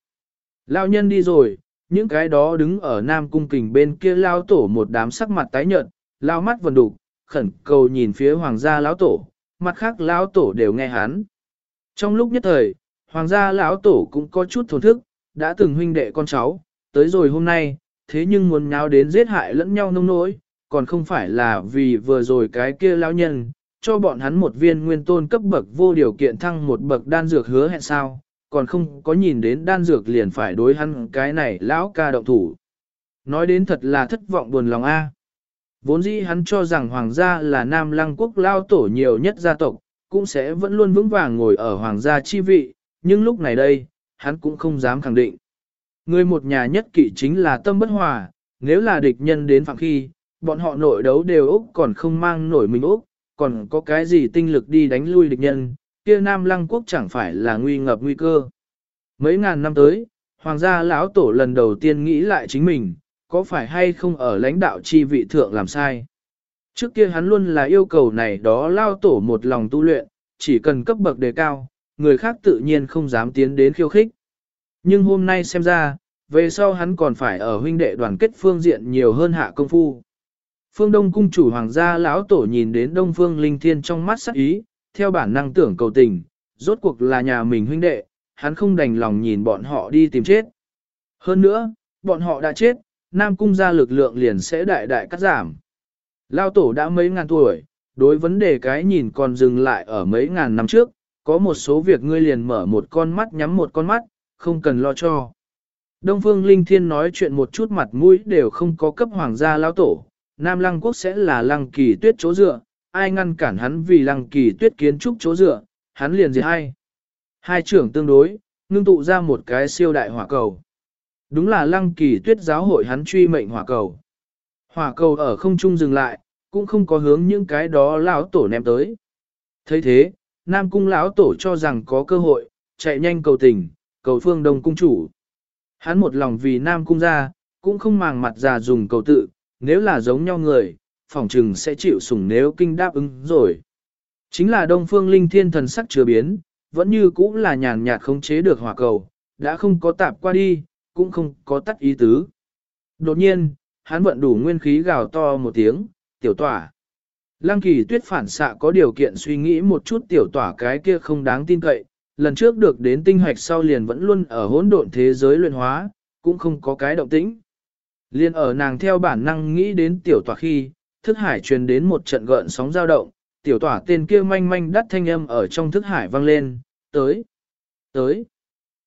Speaker 1: Lao nhân đi rồi, những cái đó đứng ở Nam Cung Kình bên kia lao tổ một đám sắc mặt tái nhợt, lao mắt vần đục, khẩn cầu nhìn phía hoàng gia lão tổ, mặt khác lão tổ đều nghe hắn. Trong lúc nhất thời, hoàng gia lão tổ cũng có chút thổn thức, đã từng huynh đệ con cháu, tới rồi hôm nay, thế nhưng muốn nháo đến giết hại lẫn nhau nông nỗi, còn không phải là vì vừa rồi cái kia lão nhân, cho bọn hắn một viên nguyên tôn cấp bậc vô điều kiện thăng một bậc đan dược hứa hẹn sao, còn không có nhìn đến đan dược liền phải đối hắn cái này lão ca động thủ. Nói đến thật là thất vọng buồn lòng a. Vốn dĩ hắn cho rằng hoàng gia là nam lăng quốc lao tổ nhiều nhất gia tộc, cũng sẽ vẫn luôn vững vàng ngồi ở hoàng gia chi vị, nhưng lúc này đây, hắn cũng không dám khẳng định. Người một nhà nhất kỵ chính là tâm bất hòa, nếu là địch nhân đến phạm khi, bọn họ nội đấu đều Úc còn không mang nổi mình Úc, còn có cái gì tinh lực đi đánh lui địch nhân, kia Nam Lăng Quốc chẳng phải là nguy ngập nguy cơ. Mấy ngàn năm tới, Hoàng gia lão tổ lần đầu tiên nghĩ lại chính mình, có phải hay không ở lãnh đạo chi vị thượng làm sai. Trước kia hắn luôn là yêu cầu này đó lao tổ một lòng tu luyện, chỉ cần cấp bậc đề cao, người khác tự nhiên không dám tiến đến khiêu khích. Nhưng hôm nay xem ra, về sau hắn còn phải ở huynh đệ đoàn kết phương diện nhiều hơn hạ công phu. Phương Đông cung chủ hoàng gia lão tổ nhìn đến Đông Phương Linh Thiên trong mắt sắc ý, theo bản năng tưởng cầu tình, rốt cuộc là nhà mình huynh đệ, hắn không đành lòng nhìn bọn họ đi tìm chết. Hơn nữa, bọn họ đã chết, Nam cung gia lực lượng liền sẽ đại đại cắt giảm. Lão tổ đã mấy ngàn tuổi, đối vấn đề cái nhìn còn dừng lại ở mấy ngàn năm trước, có một số việc ngươi liền mở một con mắt nhắm một con mắt, không cần lo cho. Đông Phương Linh Thiên nói chuyện một chút mặt mũi đều không có cấp hoàng gia lão tổ, Nam Lăng Quốc sẽ là Lăng Kỳ Tuyết chỗ dựa, ai ngăn cản hắn vì Lăng Kỳ Tuyết kiến trúc chỗ dựa, hắn liền gì hay. Hai trưởng tương đối, ngưng tụ ra một cái siêu đại hỏa cầu. Đúng là Lăng Kỳ Tuyết giáo hội hắn truy mệnh hỏa cầu. Hỏa cầu ở không trung dừng lại, cũng không có hướng những cái đó lão tổ ném tới. thấy thế, Nam Cung lão tổ cho rằng có cơ hội, chạy nhanh cầu tình, cầu phương đông cung chủ. Hắn một lòng vì Nam Cung ra, cũng không màng mặt già dùng cầu tự, nếu là giống nhau người, phỏng trừng sẽ chịu sủng nếu kinh đáp ứng rồi. Chính là Đông Phương Linh Thiên thần sắc chưa biến, vẫn như cũ là nhàn nhạt khống chế được hỏa cầu, đã không có tạp qua đi, cũng không có tắt ý tứ. Đột nhiên, hắn vận đủ nguyên khí gào to một tiếng, tiểu tỏa. Lăng kỳ tuyết phản xạ có điều kiện suy nghĩ một chút tiểu tỏa cái kia không đáng tin cậy, lần trước được đến tinh hoạch sau liền vẫn luôn ở hỗn độn thế giới luyện hóa, cũng không có cái động tĩnh. Liên ở nàng theo bản năng nghĩ đến tiểu tỏa khi, thức hải truyền đến một trận gợn sóng dao động, tiểu tỏa tên kia manh manh đắt thanh âm ở trong thức hải vang lên, tới, tới.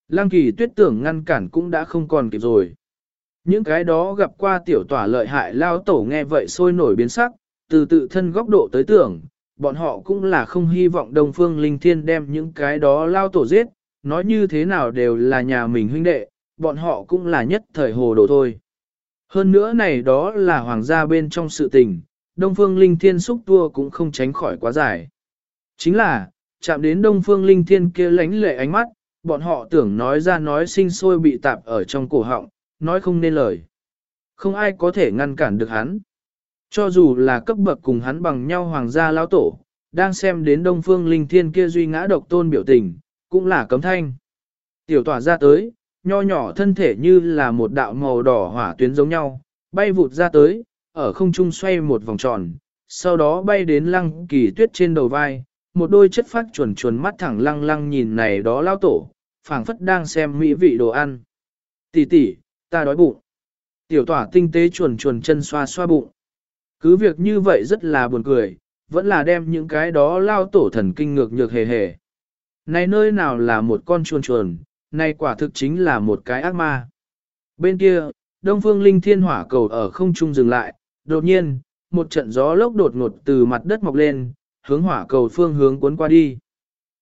Speaker 1: Lăng kỳ tuyết tưởng ngăn cản cũng đã không còn kịp rồi. Những cái đó gặp qua tiểu tỏa lợi hại lao tổ nghe vậy sôi nổi biến sắc, từ tự thân góc độ tới tưởng, bọn họ cũng là không hy vọng Đông Phương Linh Thiên đem những cái đó lao tổ giết, nói như thế nào đều là nhà mình huynh đệ, bọn họ cũng là nhất thời hồ đồ thôi. Hơn nữa này đó là hoàng gia bên trong sự tình, Đông Phương Linh Thiên xúc tua cũng không tránh khỏi quá dài. Chính là, chạm đến Đông Phương Linh Thiên kia lánh lệ ánh mắt, bọn họ tưởng nói ra nói sinh sôi bị tạp ở trong cổ họng, nói không nên lời. Không ai có thể ngăn cản được hắn. Cho dù là cấp bậc cùng hắn bằng nhau hoàng gia lão tổ, đang xem đến Đông Phương Linh Thiên kia duy ngã độc tôn biểu tình, cũng là cấm thanh. Tiểu tỏa ra tới, nho nhỏ thân thể như là một đạo màu đỏ hỏa tuyến giống nhau, bay vụt ra tới, ở không trung xoay một vòng tròn, sau đó bay đến lăng kỳ tuyết trên đầu vai, một đôi chất phát chuẩn chuẩn mắt thẳng lăng lăng nhìn này đó lao tổ, phảng phất đang xem mỹ vị đồ ăn. Tỷ tỷ, ta đói bụng. Tiểu tỏa tinh tế chuẩn chuẩn chân xoa xoa bụng. Cứ việc như vậy rất là buồn cười, vẫn là đem những cái đó lao tổ thần kinh ngược nhược hề hề. Này nơi nào là một con chuồn chuồn, này quả thực chính là một cái ác ma. Bên kia, Đông Phương Linh Thiên Hỏa cầu ở không trung dừng lại, đột nhiên, một trận gió lốc đột ngột từ mặt đất mọc lên, hướng hỏa cầu phương hướng cuốn qua đi.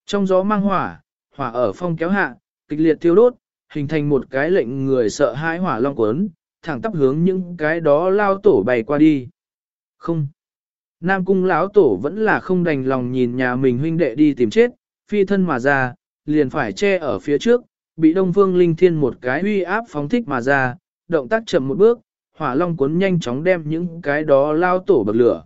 Speaker 1: Trong gió mang hỏa, hỏa ở phong kéo hạ, kịch liệt thiêu đốt, hình thành một cái lệnh người sợ hãi hỏa long cuốn, thẳng tắp hướng những cái đó lao tổ bày qua đi. Không. Nam cung lão tổ vẫn là không đành lòng nhìn nhà mình huynh đệ đi tìm chết, phi thân mà ra, liền phải che ở phía trước, bị Đông Phương Linh Thiên một cái uy áp phóng thích mà ra, động tác chậm một bước, hỏa long cuốn nhanh chóng đem những cái đó lao tổ bậc lửa.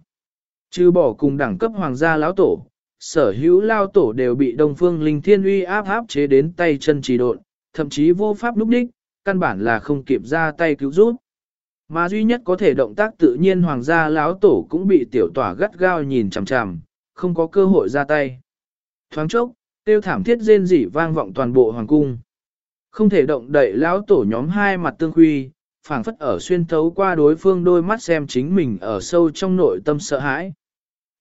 Speaker 1: Chứ bỏ cùng đẳng cấp hoàng gia lão tổ, sở hữu lao tổ đều bị Đông Phương Linh Thiên uy áp áp chế đến tay chân trì độn, thậm chí vô pháp lúc đích, căn bản là không kịp ra tay cứu giúp. Mà duy nhất có thể động tác tự nhiên hoàng gia lão tổ cũng bị tiểu tỏa gắt gao nhìn chằm chằm, không có cơ hội ra tay. Thoáng chốc, tiêu thảm thiết rên rỉ vang vọng toàn bộ hoàng cung. Không thể động đậy lão tổ nhóm hai mặt tương huy, phảng phất ở xuyên thấu qua đối phương đôi mắt xem chính mình ở sâu trong nội tâm sợ hãi.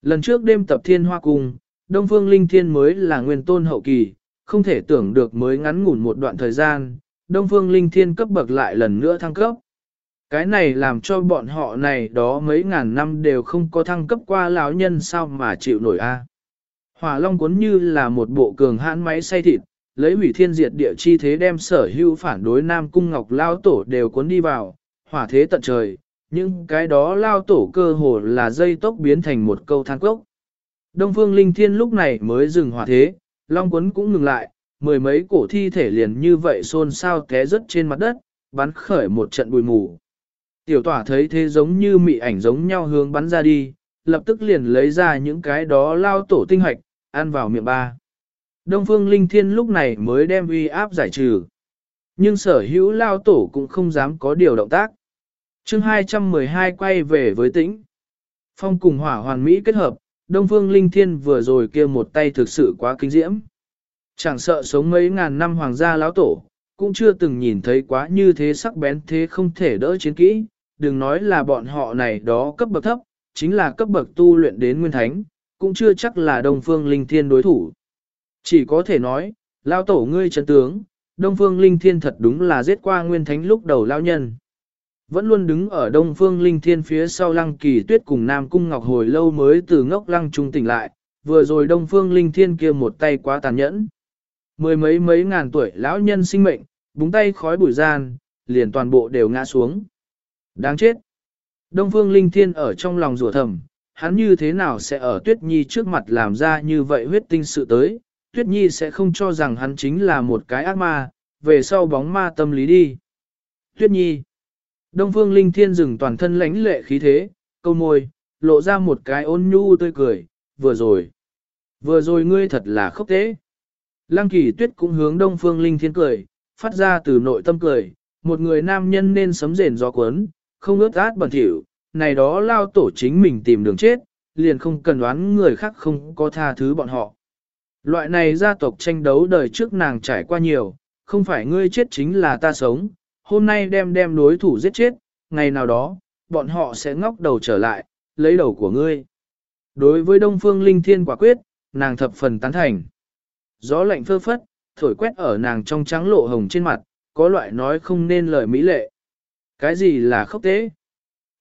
Speaker 1: Lần trước đêm tập thiên hoa cung, Đông Phương Linh Thiên mới là nguyên tôn hậu kỳ, không thể tưởng được mới ngắn ngủn một đoạn thời gian, Đông Phương Linh Thiên cấp bậc lại lần nữa thăng cấp. Cái này làm cho bọn họ này đó mấy ngàn năm đều không có thăng cấp qua lão nhân sao mà chịu nổi a. Hỏa Long cuốn như là một bộ cường hãn máy xay thịt, lấy hủy thiên diệt địa chi thế đem sở hữu phản đối Nam Cung Ngọc Lao Tổ đều cuốn đi vào, hỏa thế tận trời, nhưng cái đó Lao Tổ cơ hồ là dây tốc biến thành một câu than cốc. Đông Phương Linh Thiên lúc này mới dừng hỏa thế, Long Quấn cũng ngừng lại, mười mấy cổ thi thể liền như vậy xôn xao té rớt trên mặt đất, bắn khởi một trận bụi mù. Tiểu tỏa thấy thế giống như mị ảnh giống nhau hướng bắn ra đi, lập tức liền lấy ra những cái đó lao tổ tinh hoạch, ăn vào miệng ba. Đông Phương Linh Thiên lúc này mới đem uy áp giải trừ. Nhưng sở hữu lao tổ cũng không dám có điều động tác. chương 212 quay về với tĩnh. Phong cùng hỏa hoàn mỹ kết hợp, Đông Phương Linh Thiên vừa rồi kia một tay thực sự quá kinh diễm. Chẳng sợ sống mấy ngàn năm hoàng gia lão tổ, cũng chưa từng nhìn thấy quá như thế sắc bén thế không thể đỡ chiến kỹ, đừng nói là bọn họ này đó cấp bậc thấp, chính là cấp bậc tu luyện đến nguyên thánh, cũng chưa chắc là Đông Phương Linh Thiên đối thủ. Chỉ có thể nói, lao tổ ngươi chân tướng, Đông Phương Linh Thiên thật đúng là giết qua nguyên thánh lúc đầu lao nhân. Vẫn luôn đứng ở Đông Phương Linh Thiên phía sau lăng kỳ tuyết cùng Nam Cung Ngọc hồi lâu mới từ ngốc lăng trung tỉnh lại, vừa rồi Đông Phương Linh Thiên kia một tay quá tàn nhẫn. Mười mấy mấy ngàn tuổi lão nhân sinh mệnh, búng tay khói bụi gian, liền toàn bộ đều ngã xuống. Đáng chết! Đông Phương Linh Thiên ở trong lòng rủa thầm, hắn như thế nào sẽ ở Tuyết Nhi trước mặt làm ra như vậy huyết tinh sự tới, Tuyết Nhi sẽ không cho rằng hắn chính là một cái ác ma, về sau bóng ma tâm lý đi. Tuyết Nhi Đông Phương Linh Thiên dừng toàn thân lãnh lệ khí thế, câu môi, lộ ra một cái ôn nhu tươi cười, vừa rồi. Vừa rồi ngươi thật là khốc tế. Lăng kỳ tuyết cũng hướng Đông Phương Linh Thiên cười, phát ra từ nội tâm cười, một người nam nhân nên sấm rền gió cuốn, không ướt át bẩn thỉu, này đó lao tổ chính mình tìm đường chết, liền không cần đoán người khác không có tha thứ bọn họ. Loại này gia tộc tranh đấu đời trước nàng trải qua nhiều, không phải ngươi chết chính là ta sống, hôm nay đem đem đối thủ giết chết, ngày nào đó, bọn họ sẽ ngóc đầu trở lại, lấy đầu của ngươi. Đối với Đông Phương Linh Thiên quả quyết, nàng thập phần tán thành. Gió lạnh phơ phất, thổi quét ở nàng trong trắng lộ hồng trên mặt, có loại nói không nên lời mỹ lệ. Cái gì là khốc tế?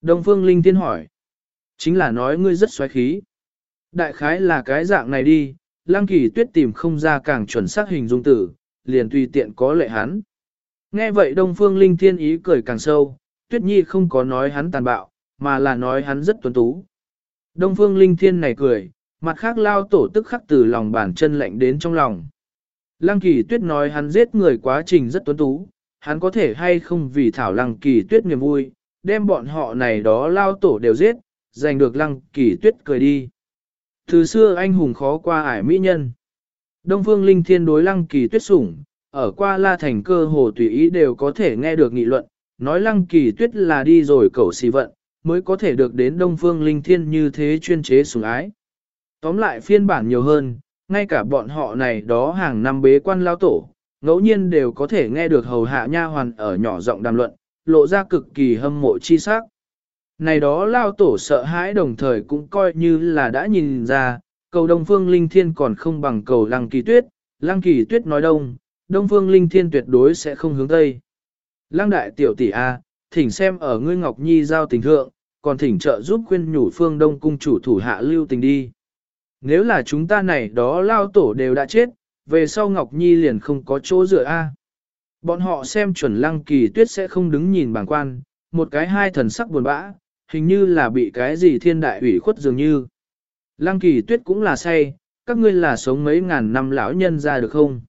Speaker 1: Đông Phương Linh Thiên hỏi. Chính là nói ngươi rất xoáy khí. Đại khái là cái dạng này đi, Lăng Kỳ Tuyết tìm không ra càng chuẩn xác hình dung tử, liền tùy tiện có lệ hắn. Nghe vậy Đông Phương Linh Thiên ý cười càng sâu, Tuyết Nhi không có nói hắn tàn bạo, mà là nói hắn rất tuấn tú. Đông Phương Linh Thiên này cười, mặt khác lao tổ tức khắc từ lòng bàn chân lạnh đến trong lòng. Lăng Kỳ Tuyết nói hắn giết người quá trình rất tuấn tú, hắn có thể hay không vì thảo Lăng Kỳ Tuyết niềm vui, đem bọn họ này đó lao tổ đều giết, giành được Lăng Kỳ Tuyết cười đi. Từ xưa anh hùng khó qua ải mỹ nhân. Đông Phương Linh Thiên đối Lăng Kỳ Tuyết sủng, ở qua La Thành cơ hồ tùy ý đều có thể nghe được nghị luận, nói Lăng Kỳ Tuyết là đi rồi cẩu xì vận, mới có thể được đến Đông Phương Linh Thiên như thế chuyên chế sủng ái. Tóm lại phiên bản nhiều hơn, ngay cả bọn họ này đó hàng năm bế quan lao tổ, ngẫu nhiên đều có thể nghe được hầu hạ nha hoàn ở nhỏ giọng đàm luận, lộ ra cực kỳ hâm mộ chi sắc. Này đó lao tổ sợ hãi đồng thời cũng coi như là đã nhìn ra, cầu Đông Phương Linh Thiên còn không bằng cầu Lăng Kỳ Tuyết, Lăng Kỳ Tuyết nói đông, Đông Phương Linh Thiên tuyệt đối sẽ không hướng tây. Lăng đại tiểu tỷ A, thỉnh xem ở ngươi Ngọc Nhi giao tình thượng, còn thỉnh trợ giúp khuyên nhủ phương Đông cung chủ thủ hạ lưu tình đi. Nếu là chúng ta này đó lao tổ đều đã chết, về sau Ngọc Nhi liền không có chỗ dựa A. Bọn họ xem chuẩn lăng kỳ tuyết sẽ không đứng nhìn bảng quan, một cái hai thần sắc buồn bã, hình như là bị cái gì thiên đại ủy khuất dường như. Lăng kỳ tuyết cũng là say, các ngươi là sống mấy ngàn năm lão nhân ra được không?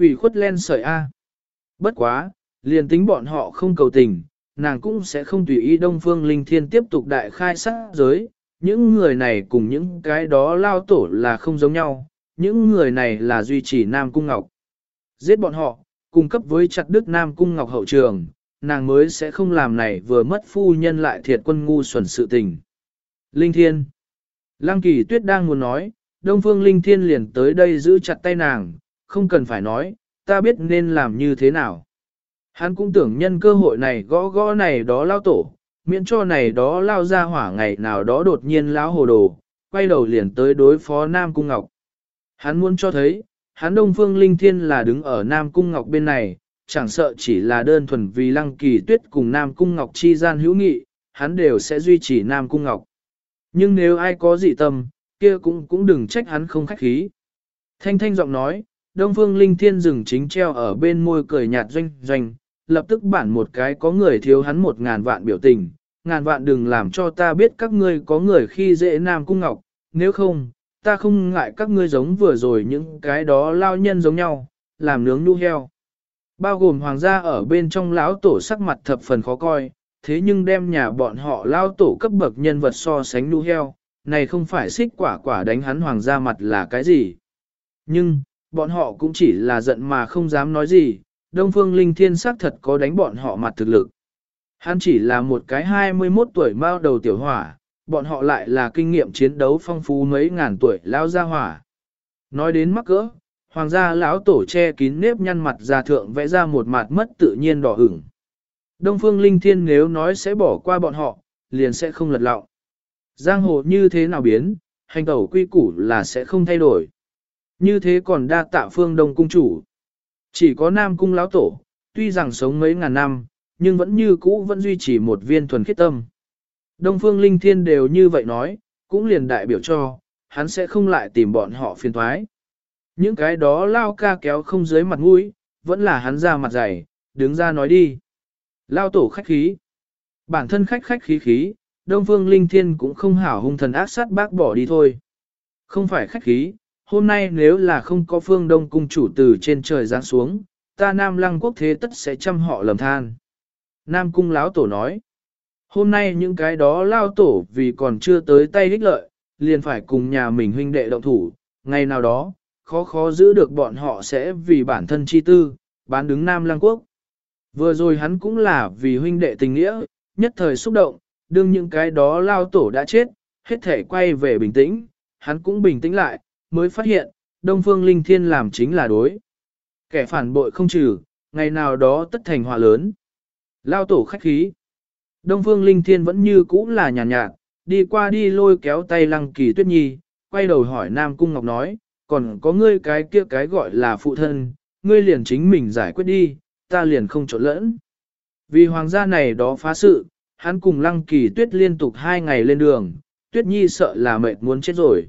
Speaker 1: ủy khuất len sợi A. Bất quá, liền tính bọn họ không cầu tình, nàng cũng sẽ không tùy ý Đông Phương Linh Thiên tiếp tục đại khai sát giới, những người này cùng những cái đó lao tổ là không giống nhau, những người này là duy trì Nam Cung Ngọc. Giết bọn họ, cung cấp với chặt đức Nam Cung Ngọc hậu trường, nàng mới sẽ không làm này vừa mất phu nhân lại thiệt quân ngu xuẩn sự tình. Linh Thiên Lăng kỳ tuyết đang muốn nói, Đông Phương Linh Thiên liền tới đây giữ chặt tay nàng, không cần phải nói, ta biết nên làm như thế nào. Hắn cũng tưởng nhân cơ hội này gõ gõ này đó lao tổ, miễn cho này đó lao ra hỏa ngày nào đó đột nhiên lão hồ đồ, quay đầu liền tới đối phó Nam Cung Ngọc. Hắn muốn cho thấy, hắn Đông Phương Linh Thiên là đứng ở Nam Cung Ngọc bên này, chẳng sợ chỉ là đơn thuần vì Lăng Kỳ Tuyết cùng Nam Cung Ngọc chi gian hữu nghị, hắn đều sẽ duy trì Nam Cung Ngọc. Nhưng nếu ai có dị tâm, kia cũng cũng đừng trách hắn không khách khí. Thanh thanh giọng nói, Đông Phương Linh Thiên dừng chính treo ở bên môi cười nhạt doanh doanh, lập tức bản một cái có người thiếu hắn một ngàn vạn biểu tình, ngàn vạn đừng làm cho ta biết các ngươi có người khi dễ Nam Cung Ngọc, nếu không, ta không ngại các ngươi giống vừa rồi những cái đó lao nhân giống nhau, làm nướng nu heo. Bao gồm hoàng gia ở bên trong lão tổ sắc mặt thập phần khó coi, thế nhưng đem nhà bọn họ lao tổ cấp bậc nhân vật so sánh nu heo, này không phải xích quả quả đánh hắn hoàng gia mặt là cái gì. Nhưng, bọn họ cũng chỉ là giận mà không dám nói gì, Đông Phương Linh Thiên xác thật có đánh bọn họ mặt thực lực. Hắn chỉ là một cái 21 tuổi mao đầu tiểu hỏa, bọn họ lại là kinh nghiệm chiến đấu phong phú mấy ngàn tuổi lao ra hỏa. Nói đến mắc cỡ, hoàng gia lão tổ che kín nếp nhăn mặt ra thượng vẽ ra một mặt mất tự nhiên đỏ ửng. Đông Phương Linh Thiên nếu nói sẽ bỏ qua bọn họ, liền sẽ không lật lọng. Giang hồ như thế nào biến, hành tẩu quy củ là sẽ không thay đổi. Như thế còn đa tạ phương đông cung chủ. Chỉ có nam cung lão tổ, tuy rằng sống mấy ngàn năm, nhưng vẫn như cũ vẫn duy trì một viên thuần khiết tâm. Đông phương linh thiên đều như vậy nói, cũng liền đại biểu cho, hắn sẽ không lại tìm bọn họ phiền thoái. Những cái đó lao ca kéo không dưới mặt mũi, vẫn là hắn ra mặt dày, đứng ra nói đi. Lao tổ khách khí. Bản thân khách khách khí khí, Đông Phương Linh Thiên cũng không hảo hung thần ác sát bác bỏ đi thôi. Không phải khách khí, hôm nay nếu là không có phương Đông Cung chủ từ trên trời giáng xuống, ta Nam Lăng quốc thế tất sẽ chăm họ lầm than. Nam Cung Lão Tổ nói, hôm nay những cái đó lao tổ vì còn chưa tới tay đích lợi, liền phải cùng nhà mình huynh đệ động thủ, ngày nào đó, khó khó giữ được bọn họ sẽ vì bản thân chi tư, bán đứng Nam Lăng quốc. Vừa rồi hắn cũng là vì huynh đệ tình nghĩa, nhất thời xúc động, đương những cái đó lao tổ đã chết, hết thể quay về bình tĩnh, hắn cũng bình tĩnh lại, mới phát hiện, Đông Phương Linh Thiên làm chính là đối. Kẻ phản bội không trừ, ngày nào đó tất thành họa lớn. Lao tổ khách khí. Đông Phương Linh Thiên vẫn như cũ là nhàn nhạt, nhạt, đi qua đi lôi kéo tay Lăng Kỳ Tuyết Nhi, quay đầu hỏi Nam Cung Ngọc nói, còn có ngươi cái kia cái gọi là phụ thân, ngươi liền chính mình giải quyết đi, ta liền không trộn lẫn. Vì hoàng gia này đó phá sự, hắn cùng Lăng Kỳ Tuyết liên tục hai ngày lên đường, Tuyết Nhi sợ là mệt muốn chết rồi.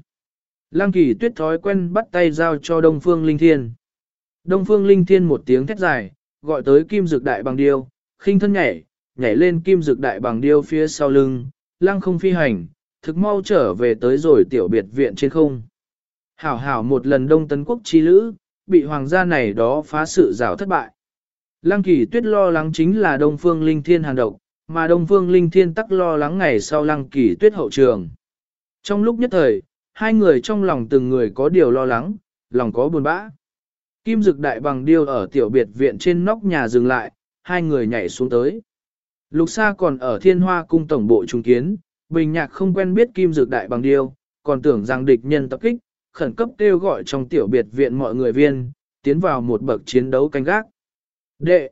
Speaker 1: Lăng Kỳ Tuyết thói quen bắt tay giao cho Đông Phương Linh Thiên. Đông Phương Linh Thiên một tiếng thét dài, gọi tới Kim dược Đại Bằng Điêu, khinh thân nhảy, nhảy lên Kim dược Đại Bằng Điêu phía sau lưng, lăng không phi hành, thực mau trở về tới rồi tiểu biệt viện trên không. Hảo hảo một lần Đông Tấn Quốc chi lữ, bị hoàng gia này đó phá sự rào thất bại. Lăng Kỳ Tuyết lo lắng chính là Đông Phương Linh Thiên hàng độc, mà Đông Phương Linh Thiên tắc lo lắng ngày sau Lăng Kỳ Tuyết hậu trường. Trong lúc nhất thời, hai người trong lòng từng người có điều lo lắng, lòng có buồn bã. Kim Dực đại bằng điêu ở tiểu biệt viện trên nóc nhà dừng lại, hai người nhảy xuống tới. Lục Sa còn ở Thiên Hoa cung tổng bộ trung kiến, Bình Nhạc không quen biết Kim Dực đại bằng điêu, còn tưởng rằng địch nhân tập kích, khẩn cấp kêu gọi trong tiểu biệt viện mọi người viên, tiến vào một bậc chiến đấu canh gác. Đệ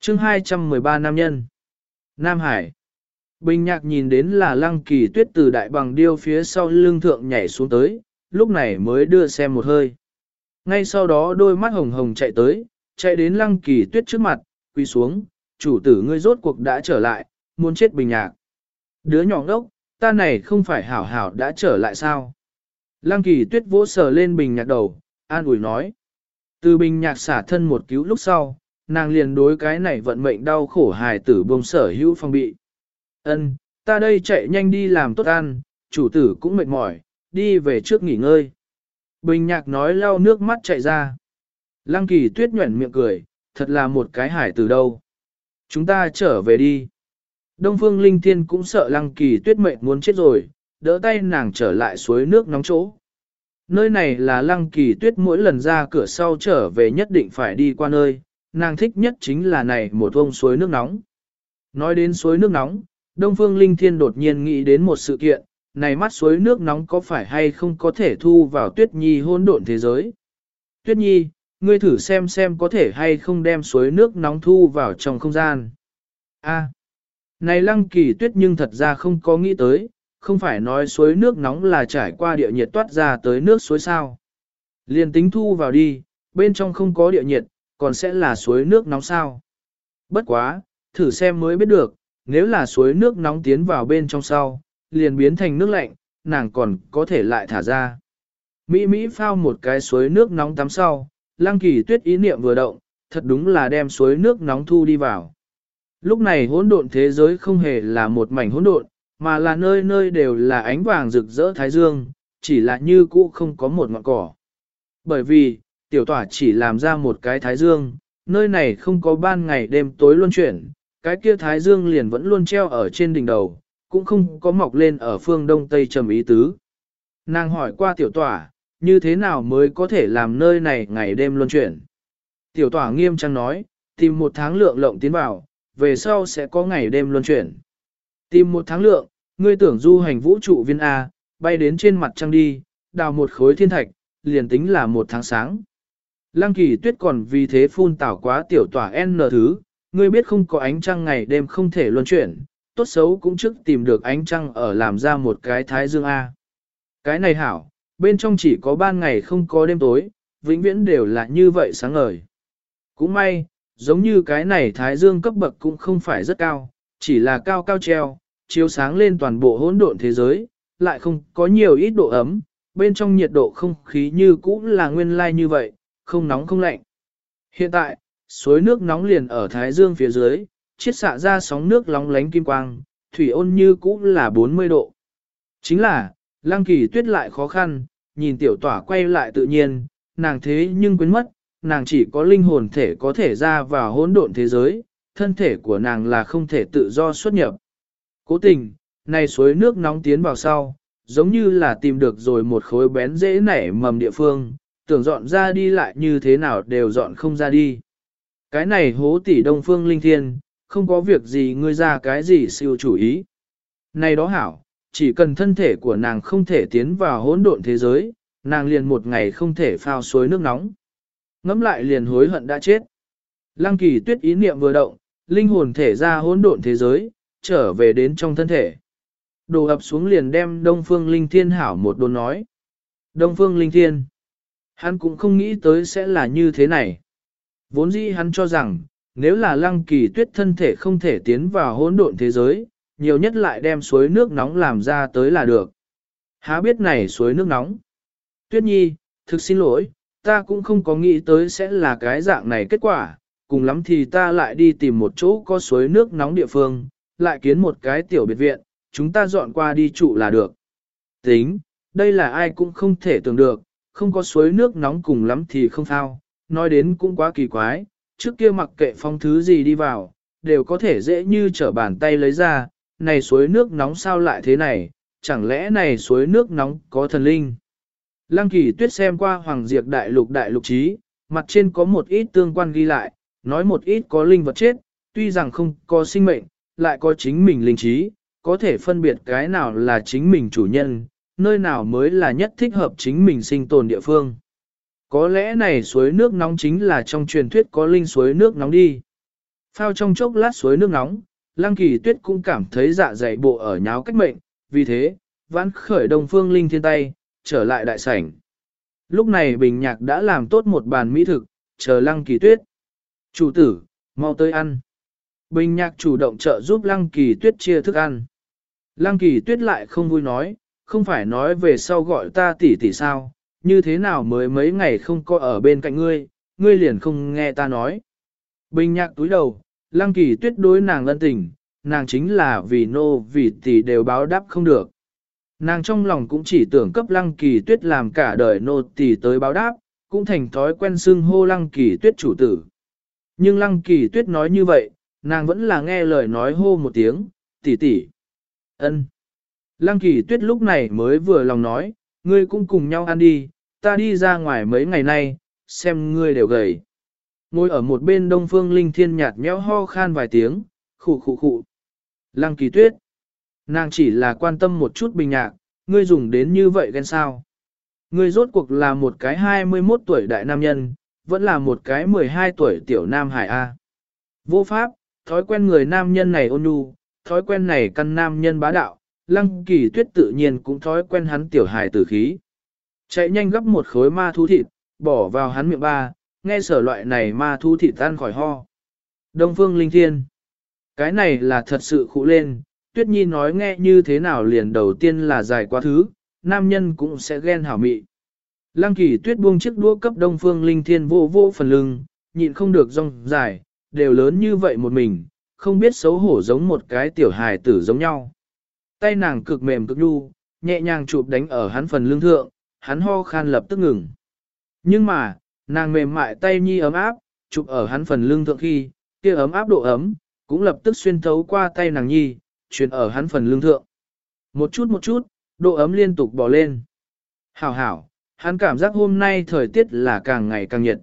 Speaker 1: Chương 213 Nam Nhân Nam Hải Bình nhạc nhìn đến là lăng kỳ tuyết từ đại bằng điêu phía sau lưng thượng nhảy xuống tới, lúc này mới đưa xem một hơi. Ngay sau đó đôi mắt hồng hồng chạy tới, chạy đến lăng kỳ tuyết trước mặt, quy xuống, chủ tử ngươi rốt cuộc đã trở lại, muốn chết bình nhạc. Đứa nhỏ ngốc, ta này không phải hảo hảo đã trở lại sao? Lăng kỳ tuyết vỗ sờ lên bình nhạc đầu, an ủi nói. Từ bình nhạc xả thân một cứu lúc sau, nàng liền đối cái này vận mệnh đau khổ hài tử bông sở hữu phong bị. Ân, ta đây chạy nhanh đi làm tốt ăn, chủ tử cũng mệt mỏi, đi về trước nghỉ ngơi. Bình nhạc nói lau nước mắt chạy ra. Lăng kỳ tuyết nhuẩn miệng cười, thật là một cái hải từ đâu. Chúng ta trở về đi. Đông phương linh thiên cũng sợ lăng kỳ tuyết mệt muốn chết rồi, đỡ tay nàng trở lại suối nước nóng chỗ. Nơi này là lăng kỳ tuyết mỗi lần ra cửa sau trở về nhất định phải đi qua nơi, nàng thích nhất chính là này một vông suối nước nóng. Nói đến suối nước nóng, Đông Phương Linh Thiên đột nhiên nghĩ đến một sự kiện, này mắt suối nước nóng có phải hay không có thể thu vào Tuyết Nhi hôn độn thế giới. Tuyết Nhi, ngươi thử xem xem có thể hay không đem suối nước nóng thu vào trong không gian. A, này lăng kỳ tuyết nhưng thật ra không có nghĩ tới, không phải nói suối nước nóng là trải qua địa nhiệt toát ra tới nước suối sao. Liền tính thu vào đi, bên trong không có địa nhiệt, còn sẽ là suối nước nóng sao. Bất quá, thử xem mới biết được, nếu là suối nước nóng tiến vào bên trong sau, liền biến thành nước lạnh, nàng còn có thể lại thả ra. Mỹ Mỹ phao một cái suối nước nóng tắm sau, lăng kỳ tuyết ý niệm vừa động, thật đúng là đem suối nước nóng thu đi vào. Lúc này hỗn độn thế giới không hề là một mảnh hỗn độn, mà là nơi nơi đều là ánh vàng rực rỡ thái dương, chỉ là như cũ không có một ngọn cỏ. Bởi vì, tiểu tỏa chỉ làm ra một cái thái dương, nơi này không có ban ngày đêm tối luân chuyển, cái kia thái dương liền vẫn luôn treo ở trên đỉnh đầu, cũng không có mọc lên ở phương đông tây trầm ý tứ. Nàng hỏi qua tiểu tỏa, như thế nào mới có thể làm nơi này ngày đêm luân chuyển. Tiểu tỏa nghiêm trang nói, tìm một tháng lượng lộng tiến vào, về sau sẽ có ngày đêm luân chuyển. Tìm một tháng lượng, ngươi tưởng du hành vũ trụ viên A, bay đến trên mặt trăng đi, đào một khối thiên thạch, liền tính là một tháng sáng. Lăng kỳ tuyết còn vì thế phun tảo quá tiểu tỏa N thứ, ngươi biết không có ánh trăng ngày đêm không thể luân chuyển, tốt xấu cũng trước tìm được ánh trăng ở làm ra một cái thái dương A. Cái này hảo, bên trong chỉ có ban ngày không có đêm tối, vĩnh viễn đều là như vậy sáng ngời. Cũng may, giống như cái này thái dương cấp bậc cũng không phải rất cao, chỉ là cao cao treo, chiếu sáng lên toàn bộ hỗn độn thế giới, lại không có nhiều ít độ ấm, bên trong nhiệt độ không khí như cũ là nguyên lai như vậy, không nóng không lạnh. Hiện tại, suối nước nóng liền ở thái dương phía dưới, chiết xạ ra sóng nước lóng lánh kim quang, thủy ôn như cũ là 40 độ. Chính là, lăng kỳ tuyết lại khó khăn, nhìn tiểu tỏa quay lại tự nhiên, nàng thế nhưng quên mất, nàng chỉ có linh hồn thể có thể ra vào hỗn độn thế giới, thân thể của nàng là không thể tự do xuất nhập. Cố tình, này suối nước nóng tiến vào sau, giống như là tìm được rồi một khối bén dễ nảy mầm địa phương, tưởng dọn ra đi lại như thế nào đều dọn không ra đi. Cái này hố tỷ đông phương linh thiên, không có việc gì ngươi ra cái gì siêu chủ ý. Này đó hảo, chỉ cần thân thể của nàng không thể tiến vào hỗn độn thế giới, nàng liền một ngày không thể phao suối nước nóng. Ngắm lại liền hối hận đã chết. Lăng kỳ tuyết ý niệm vừa động, linh hồn thể ra hỗn độn thế giới, trở về đến trong thân thể. Đồ ập xuống liền đem Đông Phương Linh Thiên hảo một đồn nói. Đông Phương Linh Thiên. Hắn cũng không nghĩ tới sẽ là như thế này. Vốn dĩ hắn cho rằng, nếu là lăng kỳ tuyết thân thể không thể tiến vào hỗn độn thế giới, nhiều nhất lại đem suối nước nóng làm ra tới là được. Há biết này suối nước nóng. Tuyết nhi, thực xin lỗi, ta cũng không có nghĩ tới sẽ là cái dạng này kết quả, cùng lắm thì ta lại đi tìm một chỗ có suối nước nóng địa phương, lại kiến một cái tiểu biệt viện, chúng ta dọn qua đi trụ là được. Tính, đây là ai cũng không thể tưởng được, không có suối nước nóng cùng lắm thì không thao, nói đến cũng quá kỳ quái, trước kia mặc kệ phong thứ gì đi vào, đều có thể dễ như trở bàn tay lấy ra, này suối nước nóng sao lại thế này, chẳng lẽ này suối nước nóng có thần linh. Lăng kỳ tuyết xem qua Hoàng Diệp Đại Lục Đại Lục Trí, mặt trên có một ít tương quan ghi lại, nói một ít có linh vật chết, tuy rằng không có sinh mệnh, lại có chính mình linh trí, có thể phân biệt cái nào là chính mình chủ nhân, nơi nào mới là nhất thích hợp chính mình sinh tồn địa phương. Có lẽ này suối nước nóng chính là trong truyền thuyết có linh suối nước nóng đi. Phao trong chốc lát suối nước nóng, Lăng Kỳ Tuyết cũng cảm thấy dạ dày bộ ở nháo cách mệnh, vì thế, vãn khởi đồng phương linh thiên tay, trở lại đại sảnh. Lúc này Bình Nhạc đã làm tốt một bàn mỹ thực, chờ Lăng Kỳ Tuyết. Chủ tử, mau tới ăn. Bình Nhạc chủ động trợ giúp Lăng Kỳ Tuyết chia thức ăn. Lăng Kỳ Tuyết lại không vui nói, không phải nói về sau gọi ta tỷ tỷ sao, như thế nào mới mấy ngày không có ở bên cạnh ngươi, ngươi liền không nghe ta nói. Bình Nhạc túi đầu, Lăng Kỳ Tuyết đối nàng lân tình, nàng chính là vì nô vì tỷ đều báo đáp không được. Nàng trong lòng cũng chỉ tưởng cấp lăng kỳ tuyết làm cả đời nô tỷ tới báo đáp, cũng thành thói quen xưng hô lăng kỳ tuyết chủ tử. Nhưng lăng kỳ tuyết nói như vậy, nàng vẫn là nghe lời nói hô một tiếng, tỷ tỷ. ân. Lăng kỳ tuyết lúc này mới vừa lòng nói, ngươi cũng cùng nhau ăn đi, ta đi ra ngoài mấy ngày nay, xem ngươi đều gầy. Ngồi ở một bên đông phương linh thiên nhạt nhẽo ho khan vài tiếng, khụ khụ khụ. Lăng kỳ tuyết, nàng chỉ là quan tâm một chút bình nhạc, ngươi dùng đến như vậy ghen sao. Ngươi rốt cuộc là một cái 21 tuổi đại nam nhân, vẫn là một cái 12 tuổi tiểu nam hải A. Vô pháp, thói quen người nam nhân này ôn nhu, thói quen này căn nam nhân bá đạo, lăng kỳ tuyết tự nhiên cũng thói quen hắn tiểu hài tử khí. Chạy nhanh gấp một khối ma thú thịt, bỏ vào hắn miệng ba, nghe sở loại này ma thú thịt tan khỏi ho. Đông phương linh thiên. Cái này là thật sự khụ lên, tuyết nhi nói nghe như thế nào liền đầu tiên là dài quá thứ, nam nhân cũng sẽ ghen hảo mị. Lăng kỳ tuyết buông chiếc đũa cấp đông phương linh thiên vô vô phần lưng, nhịn không được rong dài, đều lớn như vậy một mình, không biết xấu hổ giống một cái tiểu hài tử giống nhau. Tay nàng cực mềm cực nhu, nhẹ nhàng chụp đánh ở hắn phần lưng thượng, hắn ho khan lập tức ngừng. Nhưng mà, nàng mềm mại tay nhi ấm áp, chụp ở hắn phần lưng thượng khi, kia ấm áp độ ấm, cũng lập tức xuyên thấu qua tay nàng nhi, truyền ở hắn phần lưng thượng. Một chút một chút, độ ấm liên tục bò lên. Hảo hảo, hắn cảm giác hôm nay thời tiết là càng ngày càng nhiệt.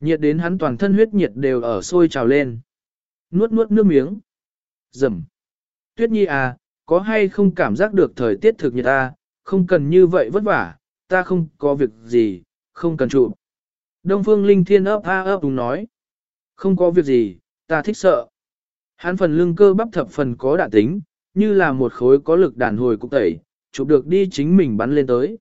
Speaker 1: Nhiệt đến hắn toàn thân huyết nhiệt đều ở sôi trào lên. Nuốt nuốt nước miếng. Dầm. Tuyết nhi à, có hay không cảm giác được thời tiết thực nhiệt ta, không cần như vậy vất vả, ta không có việc gì, không cần trụ. Đông phương linh thiên ấp a ấp đúng nói. Không có việc gì, ta thích sợ. Hắn phần lưng cơ bắp thập phần có đạn tính, như là một khối có lực đàn hồi cục tẩy, chụp được đi chính mình bắn lên tới.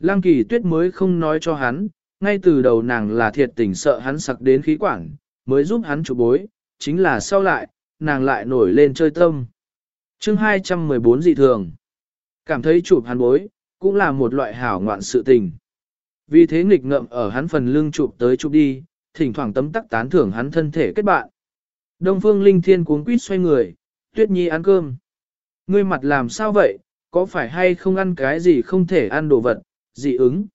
Speaker 1: Lăng kỳ tuyết mới không nói cho hắn, ngay từ đầu nàng là thiệt tình sợ hắn sặc đến khí quản, mới giúp hắn chụp bối, chính là sau lại, nàng lại nổi lên chơi tâm. chương 214 dị thường. Cảm thấy chụp hắn bối, cũng là một loại hảo ngoạn sự tình. Vì thế nghịch ngậm ở hắn phần lưng chụp tới chụp đi, thỉnh thoảng tấm tắc tán thưởng hắn thân thể kết bạn. Đông phương linh thiên cuốn quýt xoay người, tuyết nhi ăn cơm. Ngươi mặt làm sao vậy, có phải hay không ăn cái gì không thể ăn đồ vật, dị ứng.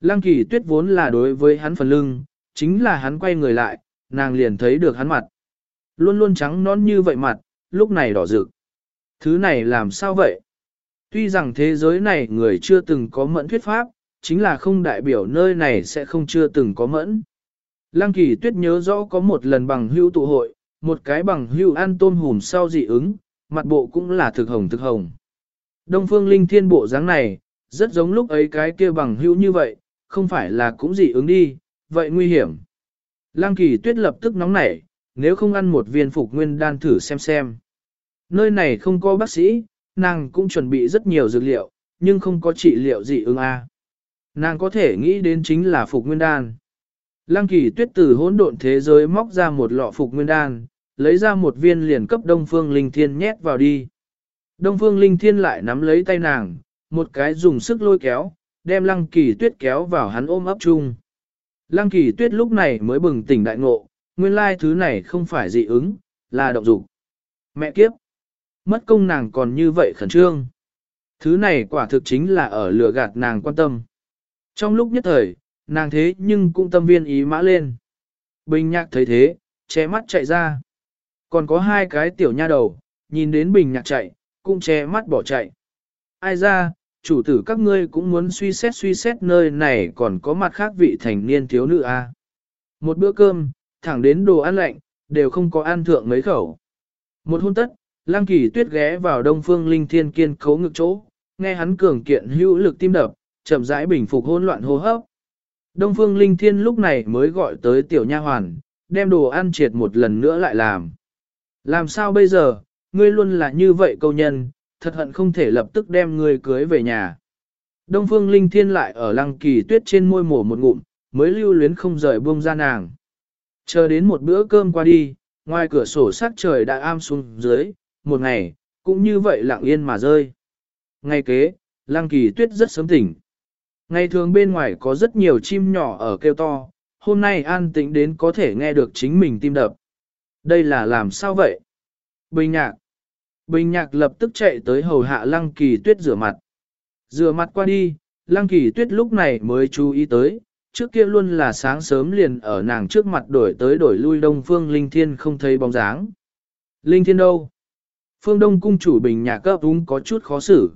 Speaker 1: Lăng kỳ tuyết vốn là đối với hắn phần lưng, chính là hắn quay người lại, nàng liền thấy được hắn mặt. Luôn luôn trắng non như vậy mặt, lúc này đỏ rực. Thứ này làm sao vậy? Tuy rằng thế giới này người chưa từng có mẫn thuyết pháp, chính là không đại biểu nơi này sẽ không chưa từng có mẫn. Lăng kỳ tuyết nhớ rõ có một lần bằng hưu tụ hội, một cái bằng hưu ăn tôm hùm sau dị ứng, mặt bộ cũng là thực hồng thực hồng. Đông phương linh thiên bộ dáng này, rất giống lúc ấy cái kia bằng hữu như vậy, không phải là cũng dị ứng đi, vậy nguy hiểm. Lăng kỳ tuyết lập tức nóng nảy, nếu không ăn một viên phục nguyên đan thử xem xem. Nơi này không có bác sĩ, nàng cũng chuẩn bị rất nhiều dược liệu, nhưng không có trị liệu dị ứng a. Nàng có thể nghĩ đến chính là phục nguyên đan. Lăng kỳ tuyết từ hỗn độn thế giới móc ra một lọ phục nguyên đan, lấy ra một viên liền cấp Đông Phương Linh Thiên nhét vào đi. Đông Phương Linh Thiên lại nắm lấy tay nàng, một cái dùng sức lôi kéo, đem Lăng kỳ tuyết kéo vào hắn ôm ấp chung. Lăng kỳ tuyết lúc này mới bừng tỉnh đại ngộ, nguyên lai thứ này không phải dị ứng, là động dục. Mẹ kiếp! Mất công nàng còn như vậy khẩn trương. Thứ này quả thực chính là ở lừa gạt nàng quan tâm. Trong lúc nhất thời, nàng thế nhưng cũng tâm viên ý mã lên. Bình nhạc thấy thế, che mắt chạy ra. Còn có hai cái tiểu nha đầu, nhìn đến bình nhạc chạy, cũng che mắt bỏ chạy. Ai ra, chủ tử các ngươi cũng muốn suy xét suy xét nơi này còn có mặt khác vị thành niên thiếu nữ a. À. Một bữa cơm, thẳng đến đồ ăn lạnh, đều không có ăn thượng mấy khẩu. Một hôn tất, Lang Kỳ Tuyết ghé vào Đông Phương Linh Thiên kiên khấu ngực chỗ, nghe hắn cường kiện hữu lực tim đập, chậm rãi bình phục hỗn loạn hô hấp. Đông Phương Linh Thiên lúc này mới gọi tới tiểu nha hoàn, đem đồ ăn triệt một lần nữa lại làm. Làm sao bây giờ, ngươi luôn là như vậy câu nhân, thật hận không thể lập tức đem ngươi cưới về nhà. Đông Phương Linh Thiên lại ở Lăng Kỳ Tuyết trên môi mổ một ngụm, mới lưu luyến không rời buông ra nàng. Chờ đến một bữa cơm qua đi, ngoài cửa sổ sát trời đã am xuống dưới, một ngày, cũng như vậy lặng yên mà rơi. Ngày kế, Lăng Kỳ Tuyết rất sớm tỉnh. Ngày thường bên ngoài có rất nhiều chim nhỏ ở kêu to, hôm nay an tĩnh đến có thể nghe được chính mình tim đập. Đây là làm sao vậy? Bình nhạc. Bình nhạc lập tức chạy tới hầu hạ Lăng Kỳ Tuyết rửa mặt. Rửa mặt qua đi, Lăng Kỳ Tuyết lúc này mới chú ý tới, trước kia luôn là sáng sớm liền ở nàng trước mặt đổi tới đổi lui đông phương Linh Thiên không thấy bóng dáng. Linh Thiên đâu? Phương Đông cung chủ bình nhạc cấp đúng có chút khó xử.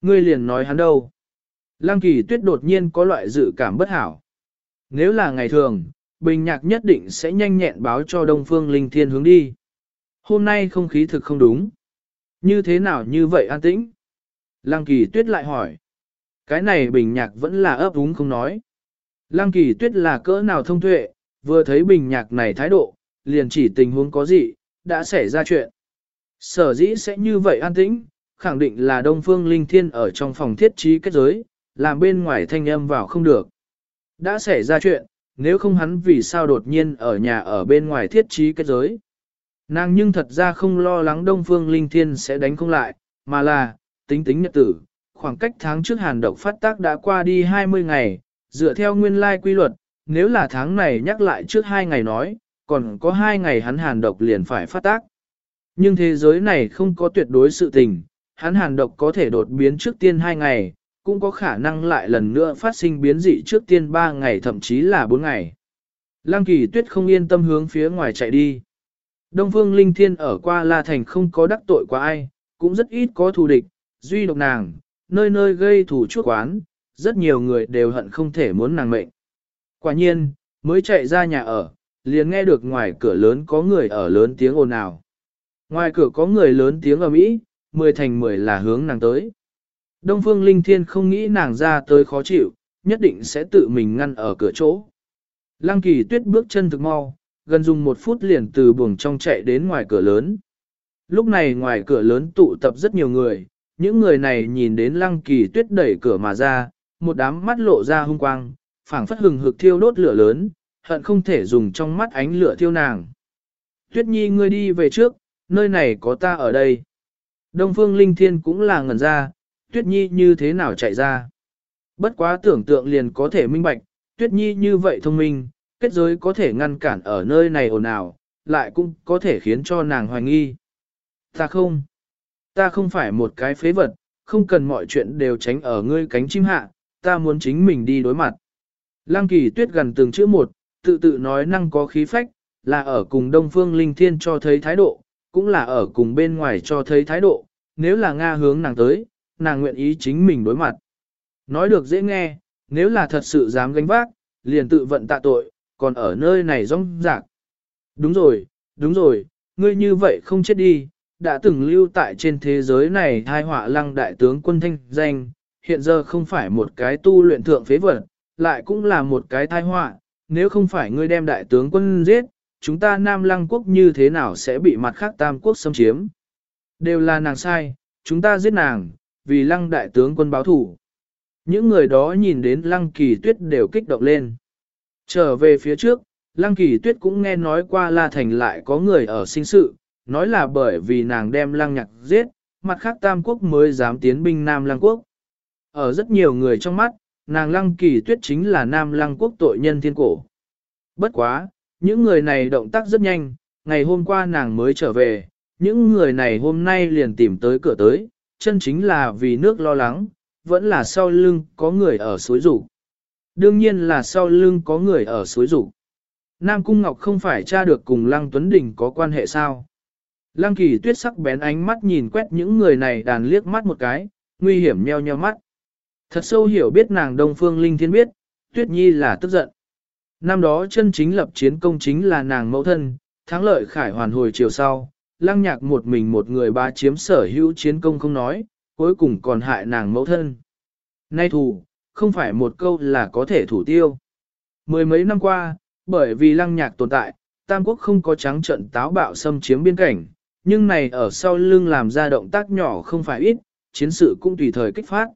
Speaker 1: Ngươi liền nói hắn đâu. Lăng kỳ tuyết đột nhiên có loại dự cảm bất hảo. Nếu là ngày thường, bình nhạc nhất định sẽ nhanh nhẹn báo cho Đông Phương Linh Thiên hướng đi. Hôm nay không khí thực không đúng. Như thế nào như vậy an tĩnh? Lăng kỳ tuyết lại hỏi. Cái này bình nhạc vẫn là ấp úng không nói. Lăng kỳ tuyết là cỡ nào thông tuệ, vừa thấy bình nhạc này thái độ, liền chỉ tình huống có gì, đã xảy ra chuyện. Sở dĩ sẽ như vậy an tĩnh, khẳng định là Đông Phương Linh Thiên ở trong phòng thiết trí kết giới, làm bên ngoài thanh âm vào không được. Đã xảy ra chuyện, nếu không hắn vì sao đột nhiên ở nhà ở bên ngoài thiết trí kết giới. Nàng nhưng thật ra không lo lắng Đông Phương Linh Thiên sẽ đánh không lại, mà là, tính tính nhật tử, khoảng cách tháng trước hàn độc phát tác đã qua đi 20 ngày, dựa theo nguyên lai quy luật, nếu là tháng này nhắc lại trước 2 ngày nói, còn có 2 ngày hắn hàn độc liền phải phát tác. Nhưng thế giới này không có tuyệt đối sự tình, hắn hàn độc có thể đột biến trước tiên 2 ngày, cũng có khả năng lại lần nữa phát sinh biến dị trước tiên 3 ngày thậm chí là 4 ngày. Lăng kỳ tuyết không yên tâm hướng phía ngoài chạy đi. Đông phương linh thiên ở qua La Thành không có đắc tội qua ai, cũng rất ít có thù địch, duy độc nàng, nơi nơi gây thù chuốc quán, rất nhiều người đều hận không thể muốn nàng mệnh. Quả nhiên, mới chạy ra nhà ở, liền nghe được ngoài cửa lớn có người ở lớn tiếng ồn ào. Ngoài cửa có người lớn tiếng ở Mỹ, mười thành mười là hướng nàng tới. Đông Phương Linh Thiên không nghĩ nàng ra tới khó chịu, nhất định sẽ tự mình ngăn ở cửa chỗ. Lăng kỳ tuyết bước chân thực mau, gần dùng một phút liền từ buồng trong chạy đến ngoài cửa lớn. Lúc này ngoài cửa lớn tụ tập rất nhiều người, những người này nhìn đến lăng kỳ tuyết đẩy cửa mà ra, một đám mắt lộ ra hung quang, phảng phất hừng hực thiêu đốt lửa lớn, hận không thể dùng trong mắt ánh lửa thiêu nàng. Tuyết nhi ngươi đi về trước, nơi này có ta ở đây. Đông phương linh thiên cũng là ngẩn ra, tuyết nhi như thế nào chạy ra. Bất quá tưởng tượng liền có thể minh bạch, tuyết nhi như vậy thông minh, kết giới có thể ngăn cản ở nơi này ồn ào, lại cũng có thể khiến cho nàng hoài nghi. Ta không, ta không phải một cái phế vật, không cần mọi chuyện đều tránh ở ngươi cánh chim hạ, ta muốn chính mình đi đối mặt. Lăng kỳ tuyết gần từng chữ một, tự tự nói năng có khí phách, là ở cùng Đông Phương Linh Thiên cho thấy thái độ, cũng là ở cùng bên ngoài cho thấy thái độ, nếu là Nga hướng nàng tới, nàng nguyện ý chính mình đối mặt. Nói được dễ nghe, nếu là thật sự dám gánh vác, liền tự vận tạ tội, còn ở nơi này rong rạc. Đúng rồi, đúng rồi, ngươi như vậy không chết đi, đã từng lưu tại trên thế giới này thai họa lăng đại tướng quân thanh danh, hiện giờ không phải một cái tu luyện thượng phế vật, lại cũng là một cái thai họa, nếu không phải ngươi đem đại tướng quân giết, chúng ta Nam Lăng quốc như thế nào sẽ bị mặt khác Tam quốc xâm chiếm? Đều là nàng sai, chúng ta giết nàng, vì Lăng đại tướng quân báo thủ. Những người đó nhìn đến Lăng kỳ tuyết đều kích động lên. Trở về phía trước, Lăng kỳ tuyết cũng nghe nói qua La Thành lại có người ở sinh sự, nói là bởi vì nàng đem Lăng nhạc giết, mặt khác Tam quốc mới dám tiến binh Nam Lăng quốc. Ở rất nhiều người trong mắt, nàng Lăng kỳ tuyết chính là Nam Lăng quốc tội nhân thiên cổ. Bất quá, những người này động tác rất nhanh, ngày hôm qua nàng mới trở về, những người này hôm nay liền tìm tới cửa tới, chân chính là vì nước lo lắng, vẫn là sau lưng có người ở suối rủ. Đương nhiên là sau lưng có người ở suối rủ. Nam Cung Ngọc không phải tra được cùng Lăng Tuấn Đình có quan hệ sao? Lăng Kỳ tuyết sắc bén ánh mắt nhìn quét những người này đàn liếc mắt một cái, nguy hiểm nheo nheo mắt. Thật sâu hiểu biết nàng Đông Phương Linh Thiên biết, Tuyết Nhi là tức giận. Năm đó chân chính lập chiến công chính là nàng mẫu thân, thắng lợi khải hoàn hồi chiều sau, lăng nhạc một mình một người ba chiếm sở hữu chiến công không nói, cuối cùng còn hại nàng mẫu thân. Nay thù, không phải một câu là có thể thủ tiêu. Mười mấy năm qua, bởi vì lăng nhạc tồn tại, Tam Quốc không có trắng trận táo bạo xâm chiếm biên cảnh, nhưng này ở sau lưng làm ra động tác nhỏ không phải ít, chiến sự cũng tùy thời kích phát.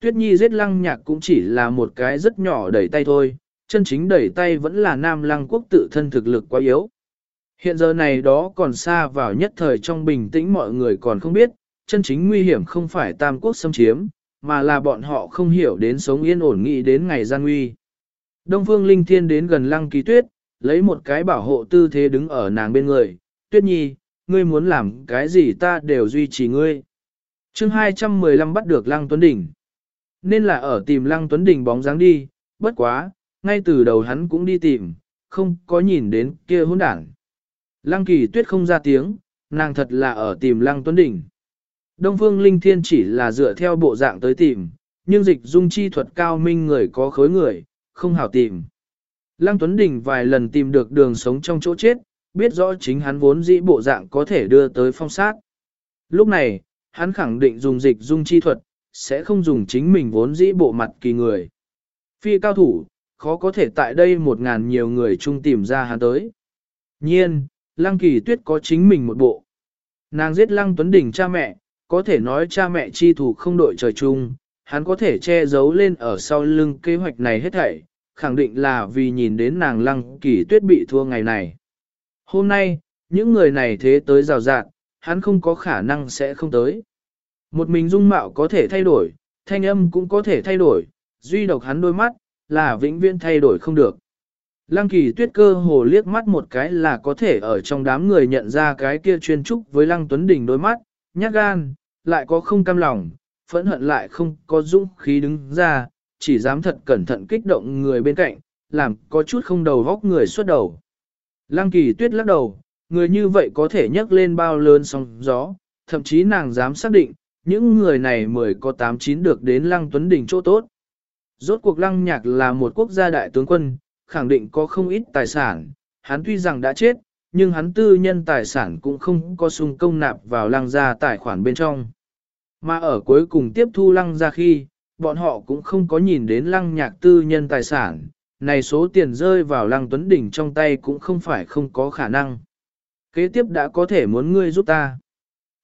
Speaker 1: Tuyết Nhi giết lăng nhạc cũng chỉ là một cái rất nhỏ đẩy tay thôi, chân chính đẩy tay vẫn là Nam Lăng quốc tự thân thực lực quá yếu. Hiện giờ này đó còn xa vào nhất thời trong bình tĩnh mọi người còn không biết, chân chính nguy hiểm không phải Tam quốc xâm chiếm, mà là bọn họ không hiểu đến sống yên ổn nghĩ đến ngày gian nguy. Đông Phương Linh Thiên đến gần Lăng Kỳ Tuyết, lấy một cái bảo hộ tư thế đứng ở nàng bên người, Tuyết Nhi, ngươi muốn làm cái gì ta đều duy trì ngươi. chương 215 bắt được Lăng Tuấn Đình. Nên là ở tìm Lăng Tuấn Đình bóng dáng đi, bất quá, ngay từ đầu hắn cũng đi tìm, không có nhìn đến kia hỗn đảng. Lăng kỳ tuyết không ra tiếng, nàng thật là ở tìm Lăng Tuấn Đỉnh. Đông Phương Linh Thiên chỉ là dựa theo bộ dạng tới tìm, nhưng dịch dung chi thuật cao minh người có khối người, không hảo tìm. Lăng Tuấn Đình vài lần tìm được đường sống trong chỗ chết, biết rõ chính hắn vốn dĩ bộ dạng có thể đưa tới phong sát. Lúc này, hắn khẳng định dùng dịch dung chi thuật, sẽ không dùng chính mình vốn dĩ bộ mặt kỳ người. Phi cao thủ, khó có thể tại đây một ngàn nhiều người chung tìm ra hắn tới. Nhiên, Lăng Kỳ Tuyết có chính mình một bộ. Nàng giết Lăng Tuấn Đình cha mẹ, có thể nói cha mẹ chi thủ không đội trời chung, hắn có thể che giấu lên ở sau lưng kế hoạch này hết thảy, khẳng định là vì nhìn đến nàng Lăng Kỳ Tuyết bị thua ngày này. Hôm nay, những người này thế tới rào rạt, hắn không có khả năng sẽ không tới. Một mình dung mạo có thể thay đổi, thanh âm cũng có thể thay đổi, duy độc hắn đôi mắt, là vĩnh viễn thay đổi không được. Lăng kỳ tuyết cơ hồ liếc mắt một cái là có thể ở trong đám người nhận ra cái kia chuyên trúc với Lăng Tuấn Đình đôi mắt, nhát gan, lại có không cam lòng, phẫn hận lại không có dũng khí đứng ra, chỉ dám thật cẩn thận kích động người bên cạnh, làm có chút không đầu góc người xuất đầu. Lăng kỳ tuyết lắc đầu, người như vậy có thể nhấc lên bao lớn sóng gió, thậm chí nàng dám xác định, những người này mười có tám chín được đến Lăng Tuấn Đình chỗ tốt. Rốt cuộc Lăng Nhạc là một quốc gia đại tướng quân, khẳng định có không ít tài sản, hắn tuy rằng đã chết, nhưng hắn tư nhân tài sản cũng không có sung công nạp vào Lăng gia tài khoản bên trong. Mà ở cuối cùng tiếp thu Lăng gia khi, bọn họ cũng không có nhìn đến Lăng Nhạc tư nhân tài sản, này số tiền rơi vào Lăng Tuấn đỉnh trong tay cũng không phải không có khả năng. Kế tiếp đã có thể muốn ngươi giúp ta.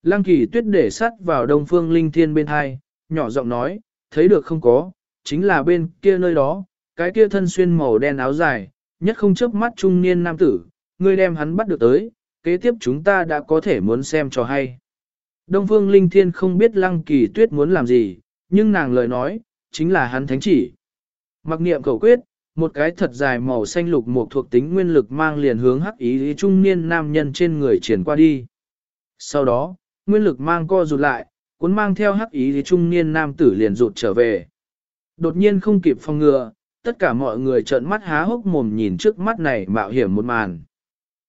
Speaker 1: Lăng kỳ tuyết để sắt vào đông phương linh thiên bên hai, nhỏ giọng nói, thấy được không có, chính là bên kia nơi đó, cái kia thân xuyên màu đen áo dài, nhất không chớp mắt trung niên nam tử, ngươi đem hắn bắt được tới, kế tiếp chúng ta đã có thể muốn xem cho hay. Đông phương linh thiên không biết lăng kỳ tuyết muốn làm gì, nhưng nàng lời nói, chính là hắn thánh chỉ. Mặc niệm cầu quyết, một cái thật dài màu xanh lục một thuộc tính nguyên lực mang liền hướng hắc ý trung niên nam nhân trên người triển qua đi. Sau đó, nguyên lực mang co rụt lại, cuốn mang theo hắc ý trung niên nam tử liền rụt trở về. Đột nhiên không kịp phòng ngừa, tất cả mọi người trợn mắt há hốc mồm nhìn trước mắt này mạo hiểm một màn.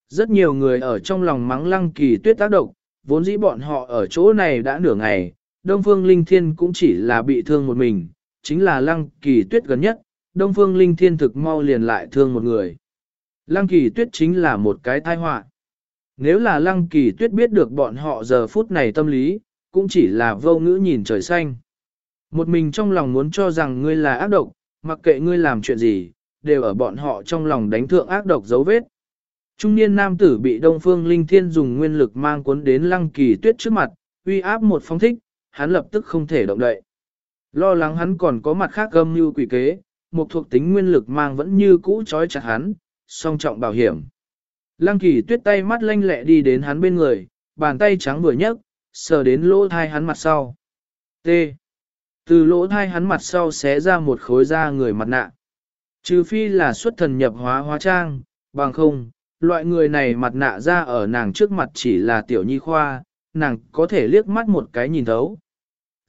Speaker 1: Rất nhiều người ở trong lòng mắng lăng kỳ tuyết tác động, vốn dĩ bọn họ ở chỗ này đã nửa ngày, Đông Phương Linh Thiên cũng chỉ là bị thương một mình, chính là lăng kỳ tuyết gần nhất, Đông Phương Linh Thiên thực mau liền lại thương một người. Lăng kỳ tuyết chính là một cái tai họa. Nếu là lăng kỳ tuyết biết được bọn họ giờ phút này tâm lý, cũng chỉ là vô ngữ nhìn trời xanh. Một mình trong lòng muốn cho rằng ngươi là ác độc, mặc kệ ngươi làm chuyện gì, đều ở bọn họ trong lòng đánh thượng ác độc dấu vết. Trung niên nam tử bị Đông Phương Linh Thiên dùng nguyên lực mang cuốn đến lăng kỳ tuyết trước mặt, uy áp một phong thích, hắn lập tức không thể động đậy. Lo lắng hắn còn có mặt khác gâm như quỷ kế, một thuộc tính nguyên lực mang vẫn như cũ trói chặt hắn, song trọng bảo hiểm. Lăng kỳ tuyết tay mắt lanh lẹ đi đến hắn bên người, bàn tay trắng vừa nhấc, sờ đến lỗ thai hắn mặt sau. T. Từ lỗ thai hắn mặt sau xé ra một khối da người mặt nạ. Trừ phi là xuất thần nhập hóa hóa trang, bằng không, loại người này mặt nạ ra ở nàng trước mặt chỉ là tiểu nhi khoa, nàng có thể liếc mắt một cái nhìn thấu.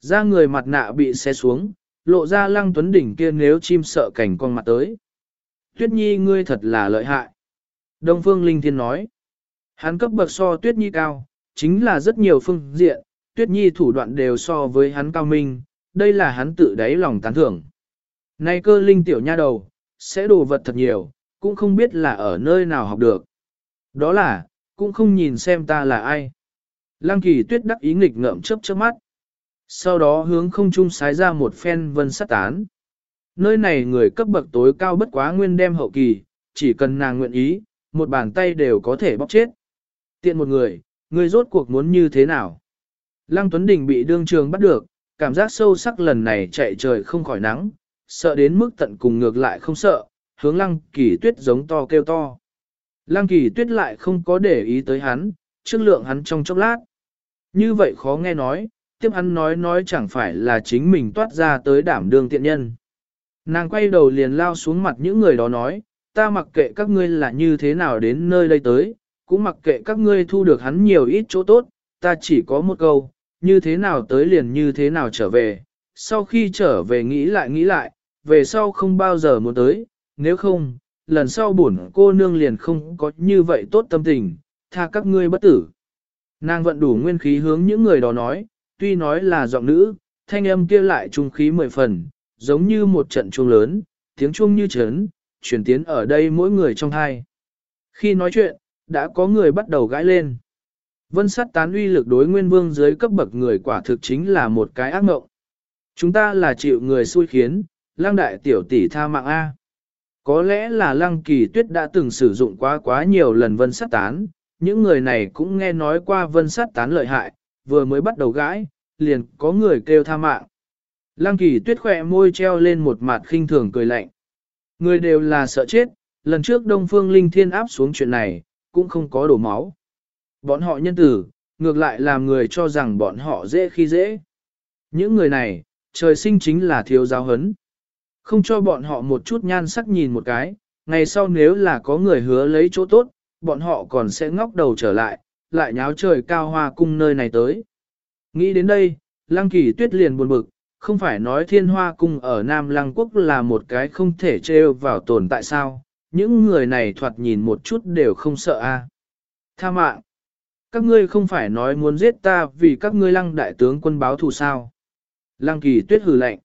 Speaker 1: Da người mặt nạ bị xé xuống, lộ ra lăng tuấn đỉnh kia nếu chim sợ cảnh con mặt tới. Tuyết nhi ngươi thật là lợi hại. Đông Phương Linh Thiên nói, hắn cấp bậc so Tuyết Nhi cao, chính là rất nhiều phương diện, Tuyết Nhi thủ đoạn đều so với hắn cao minh, đây là hắn tự đáy lòng tán thưởng. Nay cơ linh tiểu nha đầu, sẽ đồ vật thật nhiều, cũng không biết là ở nơi nào học được. Đó là, cũng không nhìn xem ta là ai. Lăng kỳ tuyết đắc ý nghịch ngợm chớp chớp mắt. Sau đó hướng không trung sái ra một phen vân sát tán. Nơi này người cấp bậc tối cao bất quá nguyên đem hậu kỳ, chỉ cần nàng nguyện ý, một bàn tay đều có thể bóc chết. Tiện một người, người rốt cuộc muốn như thế nào? Lăng Tuấn Đình bị đương trường bắt được, cảm giác sâu sắc lần này chạy trời không khỏi nắng, sợ đến mức tận cùng ngược lại không sợ, hướng lăng kỳ tuyết giống to kêu to. Lăng kỳ tuyết lại không có để ý tới hắn, trước lượng hắn trong chốc lát. Như vậy khó nghe nói, tiếp hắn nói nói chẳng phải là chính mình toát ra tới đảm đương tiện nhân. Nàng quay đầu liền lao xuống mặt những người đó nói, ta mặc kệ các ngươi là như thế nào đến nơi đây tới, cũng mặc kệ các ngươi thu được hắn nhiều ít chỗ tốt, ta chỉ có một câu, như thế nào tới liền như thế nào trở về, sau khi trở về nghĩ lại nghĩ lại, về sau không bao giờ muốn tới, nếu không, lần sau bổn cô nương liền không có như vậy tốt tâm tình, tha các ngươi bất tử. Nàng vận đủ nguyên khí hướng những người đó nói, tuy nói là giọng nữ, thanh âm kia lại trung khí mười phần, giống như một trận chuông lớn, tiếng chuông như chấn, chuyển tiến ở đây mỗi người trong hai. Khi nói chuyện, đã có người bắt đầu gãi lên. Vân sát tán uy lực đối nguyên vương dưới cấp bậc người quả thực chính là một cái ác mộng. Chúng ta là chịu người xui khiến, lang đại tiểu tỷ tha mạng A. Có lẽ là lăng kỳ tuyết đã từng sử dụng quá quá nhiều lần vân sát tán, những người này cũng nghe nói qua vân sát tán lợi hại, vừa mới bắt đầu gãi, liền có người kêu tha mạng. Lăng kỳ tuyết khỏe môi treo lên một mặt khinh thường cười lạnh. Người đều là sợ chết, lần trước Đông Phương Linh Thiên áp xuống chuyện này, cũng không có đổ máu. Bọn họ nhân tử, ngược lại làm người cho rằng bọn họ dễ khi dễ. Những người này, trời sinh chính là thiếu giáo hấn. Không cho bọn họ một chút nhan sắc nhìn một cái, ngày sau nếu là có người hứa lấy chỗ tốt, bọn họ còn sẽ ngóc đầu trở lại, lại nháo trời cao hoa cung nơi này tới. Nghĩ đến đây, Lăng Kỳ Tuyết liền buồn bực, không phải nói thiên hoa cung ở Nam Lăng Quốc là một cái không thể trêu vào tồn tại sao, những người này thoạt nhìn một chút đều không sợ a. Tha mạng! Các ngươi không phải nói muốn giết ta vì các ngươi lăng đại tướng quân báo thù sao. Lăng kỳ tuyết hừ lạnh.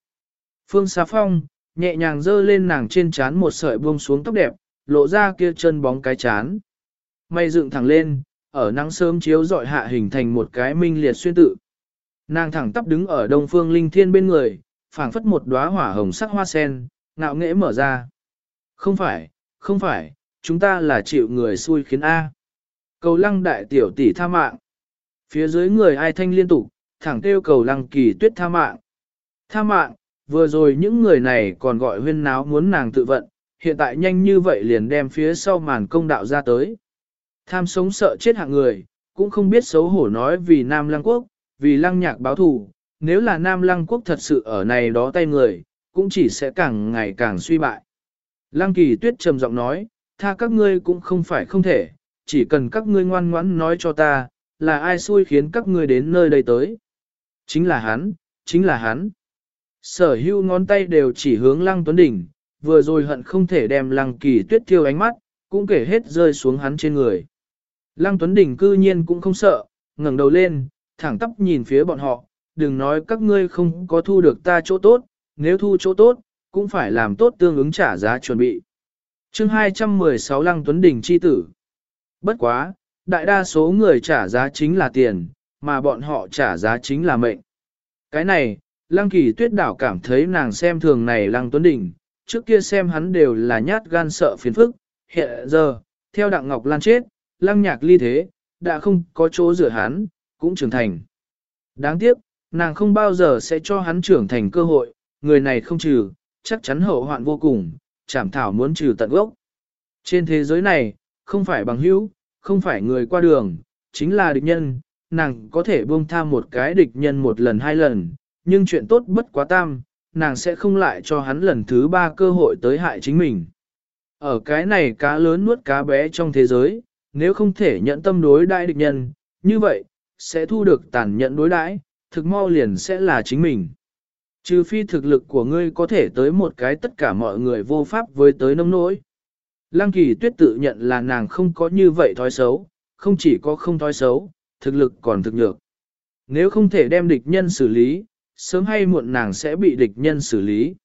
Speaker 1: Phương Xá Phong, nhẹ nhàng dơ lên nàng trên trán một sợi buông xuống tóc đẹp, lộ ra kia chân bóng cái chán. Mây dựng thẳng lên, ở nắng sớm chiếu dọi hạ hình thành một cái minh liệt xuyên tự. Nàng thẳng tắp đứng ở đông phương linh thiên bên người, phảng phất một đóa hỏa hồng sắc hoa sen, ngạo nghễ mở ra. Không phải, không phải, chúng ta là chịu người xui khiến A. Cầu lăng đại tiểu tỷ tha mạng. Phía dưới người ai thanh liên tục, thẳng kêu cầu lăng kỳ tuyết tha mạng. Tha mạng, vừa rồi những người này còn gọi huyên náo muốn nàng tự vận, hiện tại nhanh như vậy liền đem phía sau màn công đạo ra tới. Tham sống sợ chết hạng người, cũng không biết xấu hổ nói vì Nam Lăng Quốc, vì Lăng Nhạc báo thù, nếu là Nam Lăng Quốc thật sự ở này đó tay người, cũng chỉ sẽ càng ngày càng suy bại. Lăng Kỳ Tuyết trầm giọng nói, tha các ngươi cũng không phải không thể, chỉ cần các ngươi ngoan ngoãn nói cho ta, là ai xui khiến các ngươi đến nơi đây tới. Chính là hắn, chính là hắn. Sở hưu ngón tay đều chỉ hướng Lăng Tuấn Đỉnh, vừa rồi hận không thể đem Lăng Kỳ Tuyết thiêu ánh mắt, cũng kể hết rơi xuống hắn trên người. Lăng Tuấn Đỉnh cư nhiên cũng không sợ, ngẩng đầu lên, thẳng tắp nhìn phía bọn họ, đừng nói các ngươi không có thu được ta chỗ tốt, nếu thu chỗ tốt, cũng phải làm tốt tương ứng trả giá chuẩn bị. chương 216 Lăng Tuấn Đình chi tử. Bất quá, đại đa số người trả giá chính là tiền, mà bọn họ trả giá chính là mệnh. Cái này, Lăng Kỳ Tuyết đảo cảm thấy nàng xem thường này Lăng Tuấn Đỉnh trước kia xem hắn đều là nhát gan sợ phiền phức, hiện giờ, theo Đặng Ngọc Lan chết, Lăng Nhạc ly thế, đã không có chỗ rửa hắn, cũng trưởng thành. Đáng tiếc, nàng không bao giờ sẽ cho hắn trưởng thành cơ hội, người này không trừ, chắc chắn hậu hoạn vô cùng, chảm thảo muốn trừ tận gốc. Trên thế giới này, không phải bằng hữu, không phải người qua đường, chính là địch nhân, nàng có thể buông tham một cái địch nhân một lần hai lần, nhưng chuyện tốt bất quá tam, nàng sẽ không lại cho hắn lần thứ ba cơ hội tới hại chính mình. Ở cái này cá lớn nuốt cá bé trong thế giới, nếu không thể nhận tâm đối đại địch nhân, như vậy, sẽ thu được tàn nhẫn đối đãi, thực mau liền sẽ là chính mình. Trừ phi thực lực của ngươi có thể tới một cái tất cả mọi người vô pháp với tới nông nỗi. Lăng kỳ tuyết tự nhận là nàng không có như vậy thói xấu, không chỉ có không thói xấu, thực lực còn thực nhược. Nếu không thể đem địch nhân xử lý, sớm hay muộn nàng sẽ bị địch nhân xử lý.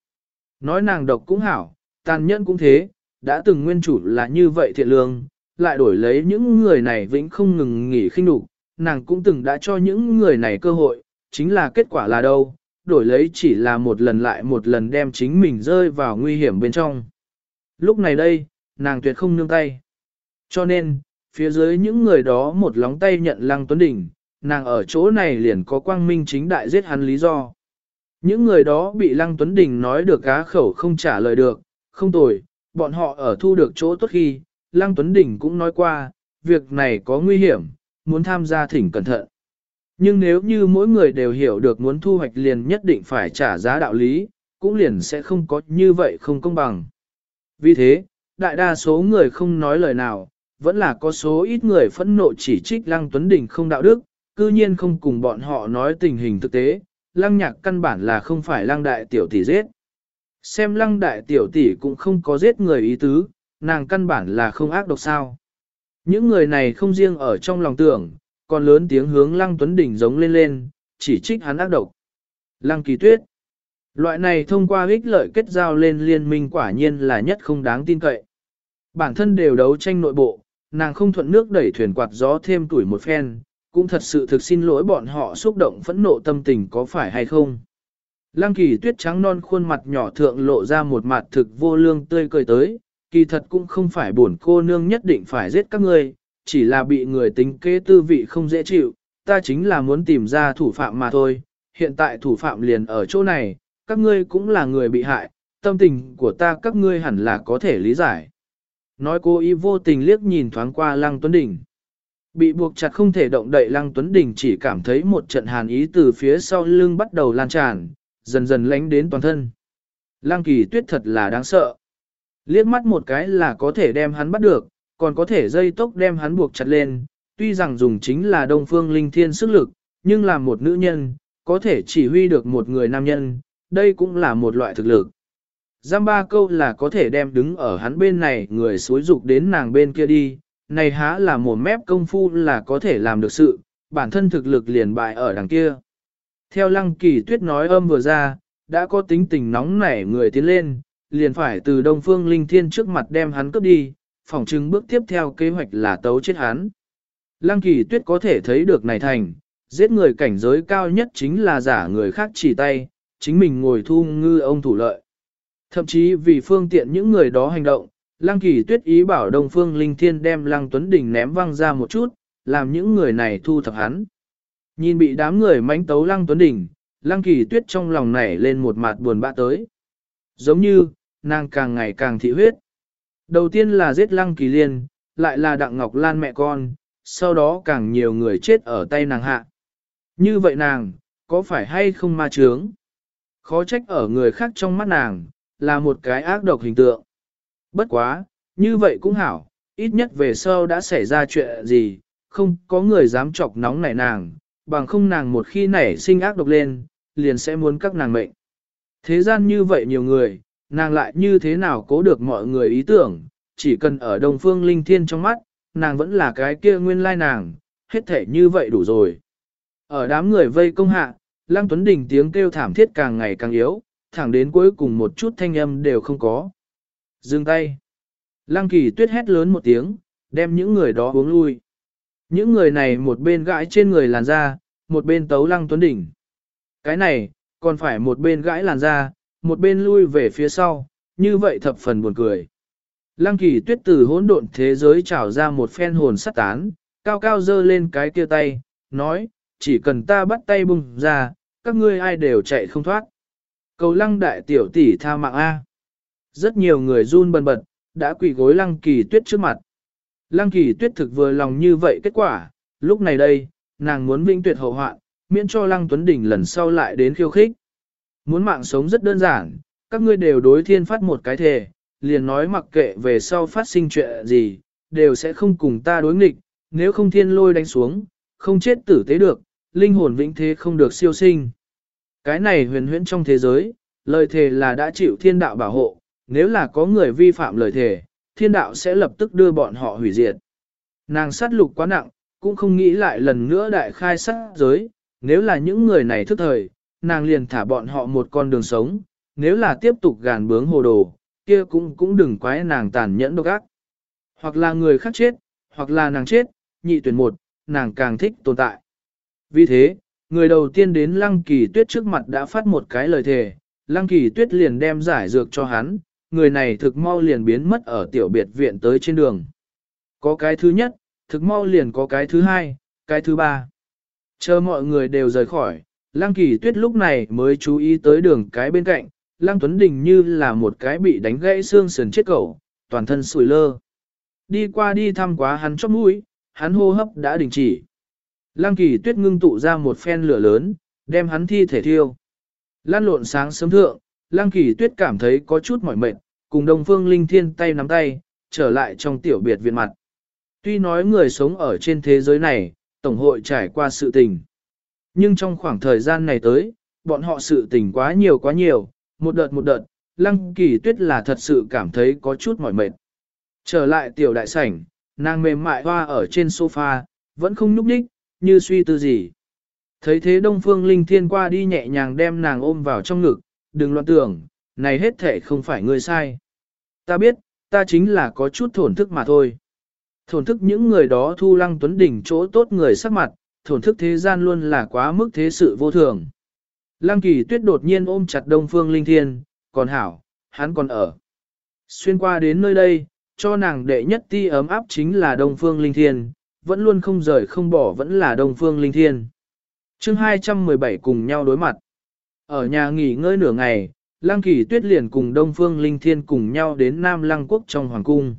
Speaker 1: Nói nàng độc cũng hảo, tàn nhẫn cũng thế, đã từng nguyên chủ là như vậy thiện lương, lại đổi lấy những người này vĩnh không ngừng nghỉ khinh đủ, nàng cũng từng đã cho những người này cơ hội, chính là kết quả là đâu, đổi lấy chỉ là một lần lại một lần đem chính mình rơi vào nguy hiểm bên trong. Lúc này đây, nàng tuyệt không nương tay. Cho nên, phía dưới những người đó một lóng tay nhận Lăng Tuấn Đình, nàng ở chỗ này liền có quang minh chính đại giết hắn lý do. Những người đó bị Lăng Tuấn Đình nói được cá khẩu không trả lời được, không tồi, bọn họ ở thu được chỗ tốt khi, Lăng Tuấn Đình cũng nói qua, việc này có nguy hiểm, muốn tham gia thỉnh cẩn thận. Nhưng nếu như mỗi người đều hiểu được muốn thu hoạch liền nhất định phải trả giá đạo lý, cũng liền sẽ không có như vậy không công bằng. Vì thế, đại đa số người không nói lời nào, vẫn là có số ít người phẫn nộ chỉ trích Lăng Tuấn Đình không đạo đức, cư nhiên không cùng bọn họ nói tình hình thực tế, Lăng Nhạc căn bản là không phải Lăng Đại Tiểu Tỷ giết. Xem Lăng Đại Tiểu Tỷ cũng không có giết người ý tứ, nàng căn bản là không ác độc sao. Những người này không riêng ở trong lòng tưởng, còn lớn tiếng hướng Lăng Tuấn Đỉnh giống lên lên, chỉ trích hắn ác độc. Lăng Kỳ Tuyết Loại này thông qua ích lợi kết giao lên liên minh quả nhiên là nhất không đáng tin cậy. Bản thân đều đấu tranh nội bộ, nàng không thuận nước đẩy thuyền quạt gió thêm tuổi một phen, cũng thật sự thực xin lỗi bọn họ xúc động phẫn nộ tâm tình có phải hay không. Lăng kỳ tuyết trắng non khuôn mặt nhỏ thượng lộ ra một mặt thực vô lương tươi cười tới, kỳ thật cũng không phải buồn cô nương nhất định phải giết các ngươi, chỉ là bị người tính kế tư vị không dễ chịu, ta chính là muốn tìm ra thủ phạm mà thôi, hiện tại thủ phạm liền ở chỗ này, các ngươi cũng là người bị hại, tâm tình của ta các ngươi hẳn là có thể lý giải. Nói cô ý vô tình liếc nhìn thoáng qua Lăng Tuấn Đỉnh Bị buộc chặt không thể động đậy Lăng Tuấn Đình chỉ cảm thấy một trận hàn ý từ phía sau lưng bắt đầu lan tràn, dần dần lánh đến toàn thân. Lăng kỳ tuyết thật là đáng sợ. Liếc mắt một cái là có thể đem hắn bắt được, còn có thể dây tốc đem hắn buộc chặt lên, tuy rằng dùng chính là đông phương linh thiên sức lực, nhưng là một nữ nhân, có thể chỉ huy được một người nam nhân, đây cũng là một loại thực lực. Giam ba câu là có thể đem đứng ở hắn bên này người xối dục đến nàng bên kia đi, này há là một mép công phu là có thể làm được sự, bản thân thực lực liền bại ở đằng kia. Theo lăng kỳ tuyết nói âm vừa ra, đã có tính tình nóng nảy người tiến lên, liền phải từ Đông Phương Linh Thiên trước mặt đem hắn cướp đi, phỏng chứng bước tiếp theo kế hoạch là tấu chết hắn. Lăng kỳ tuyết có thể thấy được này thành, giết người cảnh giới cao nhất chính là giả người khác chỉ tay, chính mình ngồi thu ngư ông thủ lợi. Thậm chí vì phương tiện những người đó hành động, Lăng Kỳ Tuyết ý bảo Đông Phương Linh Thiên đem Lăng Tuấn Đình ném văng ra một chút, làm những người này thu thập hắn. Nhìn bị đám người mánh tấu Lăng Tuấn Đình, Lăng Kỳ Tuyết trong lòng nảy lên một mặt buồn bã tới. Giống như, nàng càng ngày càng thị huyết. Đầu tiên là giết Lăng Kỳ Liên, lại là Đặng Ngọc Lan mẹ con, sau đó càng nhiều người chết ở tay nàng hạ. Như vậy nàng, có phải hay không ma trướng? Khó trách ở người khác trong mắt nàng, là một cái ác độc hình tượng. Bất quá, như vậy cũng hảo, ít nhất về sau đã xảy ra chuyện gì, không có người dám chọc nóng nảy nàng, bằng không nàng một khi nảy sinh ác độc lên, liền sẽ muốn các nàng mệnh. Thế gian như vậy nhiều người, nàng lại như thế nào cố được mọi người ý tưởng, chỉ cần ở đồng Phương Linh Thiên trong mắt, nàng vẫn là cái kia nguyên lai nàng, hết thể như vậy đủ rồi. Ở đám người vây công hạ, Lăng Tuấn Đình tiếng kêu thảm thiết càng ngày càng yếu, thẳng đến cuối cùng một chút thanh âm đều không có. Dừng tay. Lăng kỳ tuyết hét lớn một tiếng, đem những người đó uống lui. Những người này một bên gãi trên người làn da, một bên tấu lăng tuấn đỉnh. Cái này, còn phải một bên gãi làn da, một bên lui về phía sau, như vậy thập phần buồn cười. Lăng kỳ tuyết từ hỗn độn thế giới trào ra một phen hồn sắt tán, cao cao dơ lên cái kia tay, nói, chỉ cần ta bắt tay bung ra, các ngươi ai đều chạy không thoát. Cầu lăng đại tiểu tỷ tha mạng A. Rất nhiều người run bần bật, đã quỳ gối lăng kỳ tuyết trước mặt. Lăng kỳ tuyết thực vừa lòng như vậy kết quả, lúc này đây, nàng muốn vinh tuyệt hậu hoạn, miễn cho lăng tuấn đỉnh lần sau lại đến khiêu khích. Muốn mạng sống rất đơn giản, các ngươi đều đối thiên phát một cái thề, liền nói mặc kệ về sau phát sinh chuyện gì, đều sẽ không cùng ta đối nghịch, nếu không thiên lôi đánh xuống, không chết tử tế được, linh hồn vĩnh thế không được siêu sinh. Cái này huyền huyễn trong thế giới, lời thề là đã chịu thiên đạo bảo hộ, nếu là có người vi phạm lời thề, thiên đạo sẽ lập tức đưa bọn họ hủy diệt. Nàng sát lục quá nặng, cũng không nghĩ lại lần nữa đại khai sát giới, nếu là những người này thức thời, nàng liền thả bọn họ một con đường sống, nếu là tiếp tục gàn bướng hồ đồ, kia cũng cũng đừng quái nàng tàn nhẫn độc ác. Hoặc là người khác chết, hoặc là nàng chết, nhị tuyển một, nàng càng thích tồn tại. Vì thế, người đầu tiên đến Lăng Kỳ Tuyết trước mặt đã phát một cái lời thề, Lăng Kỳ Tuyết liền đem giải dược cho hắn, người này thực mau liền biến mất ở tiểu biệt viện tới trên đường. Có cái thứ nhất, thực mau liền có cái thứ hai, cái thứ ba. Chờ mọi người đều rời khỏi, Lăng Kỳ Tuyết lúc này mới chú ý tới đường cái bên cạnh, Lăng Tuấn Đình như là một cái bị đánh gãy xương sườn chết cẩu, toàn thân sùi lơ. Đi qua đi thăm quá hắn chóp mũi, hắn hô hấp đã đình chỉ. Lăng kỳ tuyết ngưng tụ ra một phen lửa lớn, đem hắn thi thể thiêu. Lan lộn sáng sớm thượng, lăng kỳ tuyết cảm thấy có chút mỏi mệt, cùng đông phương linh thiên tay nắm tay, trở lại trong tiểu biệt viện mặt. Tuy nói người sống ở trên thế giới này, Tổng hội trải qua sự tình. Nhưng trong khoảng thời gian này tới, bọn họ sự tình quá nhiều quá nhiều, một đợt một đợt, lăng kỳ tuyết là thật sự cảm thấy có chút mỏi mệt. Trở lại tiểu đại sảnh, nàng mềm mại hoa ở trên sofa, vẫn không nhúc nhích, như suy tư gì. Thấy thế Đông Phương Linh Thiên qua đi nhẹ nhàng đem nàng ôm vào trong ngực, đừng loạn tưởng, này hết thể không phải ngươi sai. Ta biết, ta chính là có chút thổn thức mà thôi. Thổn thức những người đó thu lăng tuấn đỉnh chỗ tốt người sắc mặt, thổn thức thế gian luôn là quá mức thế sự vô thường. Lăng kỳ tuyết đột nhiên ôm chặt Đông Phương Linh Thiên, còn hảo, hắn còn ở. Xuyên qua đến nơi đây, cho nàng đệ nhất ti ấm áp chính là Đông Phương Linh Thiên, vẫn luôn không rời không bỏ vẫn là Đông Phương Linh Thiên. chương 217 cùng nhau đối mặt. Ở nhà nghỉ ngơi nửa ngày, Lăng Kỳ Tuyết liền cùng Đông Phương Linh Thiên cùng nhau đến Nam Lăng Quốc trong Hoàng Cung.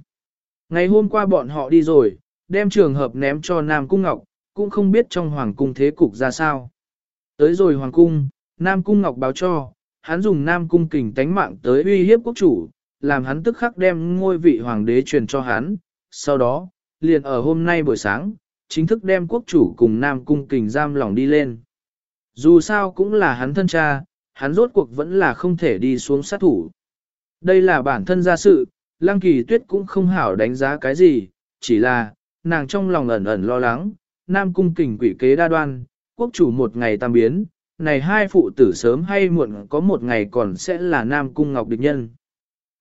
Speaker 1: Ngày hôm qua bọn họ đi rồi, đem trường hợp ném cho Nam Cung Ngọc, cũng không biết trong Hoàng Cung thế cục ra sao. Tới rồi Hoàng Cung, Nam Cung Ngọc báo cho, hắn dùng Nam Cung kình tánh mạng tới uy hiếp quốc chủ, làm hắn tức khắc đem ngôi vị Hoàng đế truyền cho hắn. Sau đó, liền ở hôm nay buổi sáng, chính thức đem quốc chủ cùng Nam Cung kình giam lỏng đi lên. Dù sao cũng là hắn thân cha, hắn rốt cuộc vẫn là không thể đi xuống sát thủ. Đây là bản thân gia sự, Lăng Kỳ Tuyết cũng không hảo đánh giá cái gì, chỉ là, nàng trong lòng ẩn ẩn lo lắng, Nam Cung kình quỷ kế đa đoan, quốc chủ một ngày tam biến, này hai phụ tử sớm hay muộn có một ngày còn sẽ là Nam Cung Ngọc địch nhân.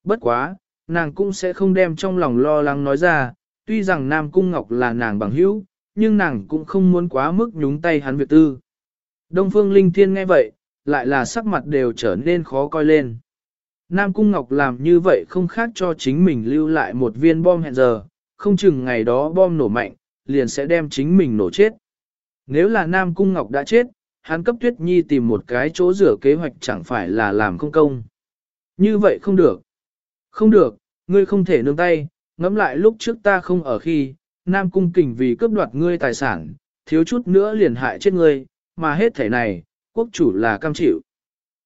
Speaker 1: Bất quá, nàng cũng sẽ không đem trong lòng lo lắng nói ra, tuy rằng Nam Cung Ngọc là nàng bằng hữu, nhưng nàng cũng không muốn quá mức nhúng tay hắn việc tư. Đông Phương Linh Thiên nghe vậy, lại là sắc mặt đều trở nên khó coi lên. Nam Cung Ngọc làm như vậy không khác cho chính mình lưu lại một viên bom hẹn giờ, không chừng ngày đó bom nổ mạnh, liền sẽ đem chính mình nổ chết. Nếu là Nam Cung Ngọc đã chết, hắn cấp Tuyết Nhi tìm một cái chỗ rửa kế hoạch chẳng phải là làm không công. Như vậy không được. Không được, ngươi không thể nương tay, ngẫm lại lúc trước ta không ở khi, Nam Cung kình vì cướp đoạt ngươi tài sản, thiếu chút nữa liền hại chết ngươi, mà hết thể này, quốc chủ là cam chịu.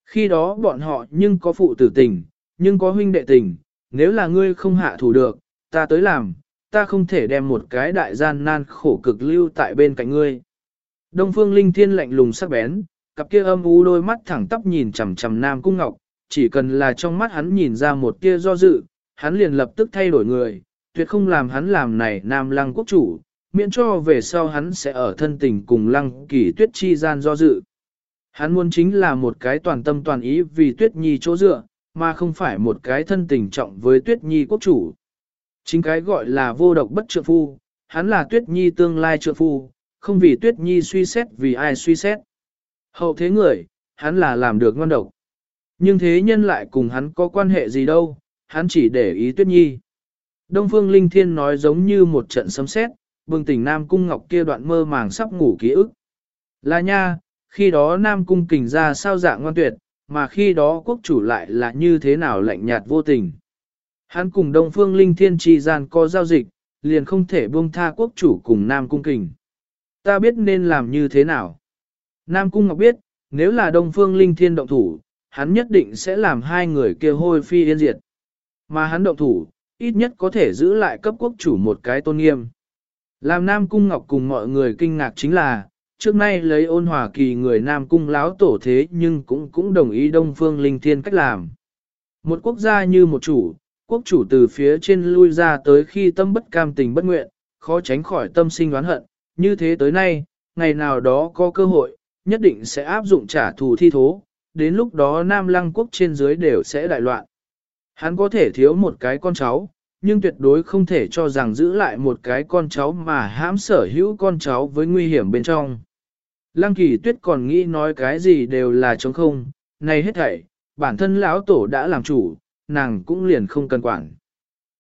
Speaker 1: Khi đó bọn họ nhưng có phụ tử tình, nhưng có huynh đệ tình, nếu là ngươi không hạ thủ được, ta tới làm, ta không thể đem một cái đại gian nan khổ cực lưu tại bên cạnh ngươi. Đông phương linh thiên lạnh lùng sắc bén, cặp kia âm u đôi mắt thẳng tắp nhìn chằm chằm Nam Cung Ngọc, chỉ cần là trong mắt hắn nhìn ra một tia do dự, hắn liền lập tức thay đổi người, tuyệt không làm hắn làm này Nam Lăng quốc chủ, miễn cho về sau hắn sẽ ở thân tình cùng Lăng Kỳ Tuyết chi gian do dự. Hắn muốn chính là một cái toàn tâm toàn ý vì Tuyết Nhi chỗ dựa, mà không phải một cái thân tình trọng với Tuyết Nhi quốc chủ. Chính cái gọi là vô độc bất trượng phu, hắn là Tuyết Nhi tương lai trượng phu, không vì Tuyết Nhi suy xét vì ai suy xét. Hậu thế người, hắn là làm được ngon độc. Nhưng thế nhân lại cùng hắn có quan hệ gì đâu, hắn chỉ để ý Tuyết Nhi. Đông Phương Linh Thiên nói giống như một trận sấm sét, bừng tỉnh Nam Cung Ngọc kia đoạn mơ màng sắp ngủ ký ức. Là nha, khi đó Nam Cung kình ra sao dạng ngoan tuyệt, mà khi đó quốc chủ lại là như thế nào lạnh nhạt vô tình. Hắn cùng Đông Phương Linh Thiên Tri gian có giao dịch, liền không thể buông tha quốc chủ cùng Nam Cung kình. Ta biết nên làm như thế nào. Nam Cung Ngọc biết, nếu là Đông Phương Linh Thiên động thủ, hắn nhất định sẽ làm hai người kia hôi phi yên diệt. Mà hắn động thủ, ít nhất có thể giữ lại cấp quốc chủ một cái tôn nghiêm. Làm Nam Cung Ngọc cùng mọi người kinh ngạc chính là, trước nay lấy ôn hòa kỳ người Nam Cung láo tổ thế nhưng cũng cũng đồng ý Đông Phương Linh Thiên cách làm. Một quốc gia như một chủ, quốc chủ từ phía trên lui ra tới khi tâm bất cam tình bất nguyện, khó tránh khỏi tâm sinh oán hận, như thế tới nay, ngày nào đó có cơ hội, nhất định sẽ áp dụng trả thù thi thố, đến lúc đó Nam Lăng quốc trên dưới đều sẽ đại loạn. Hắn có thể thiếu một cái con cháu, nhưng tuyệt đối không thể cho rằng giữ lại một cái con cháu mà hãm sở hữu con cháu với nguy hiểm bên trong. Lăng kỳ tuyết còn nghĩ nói cái gì đều là trống không, này hết thảy, bản thân lão tổ đã làm chủ, nàng cũng liền không cần quản.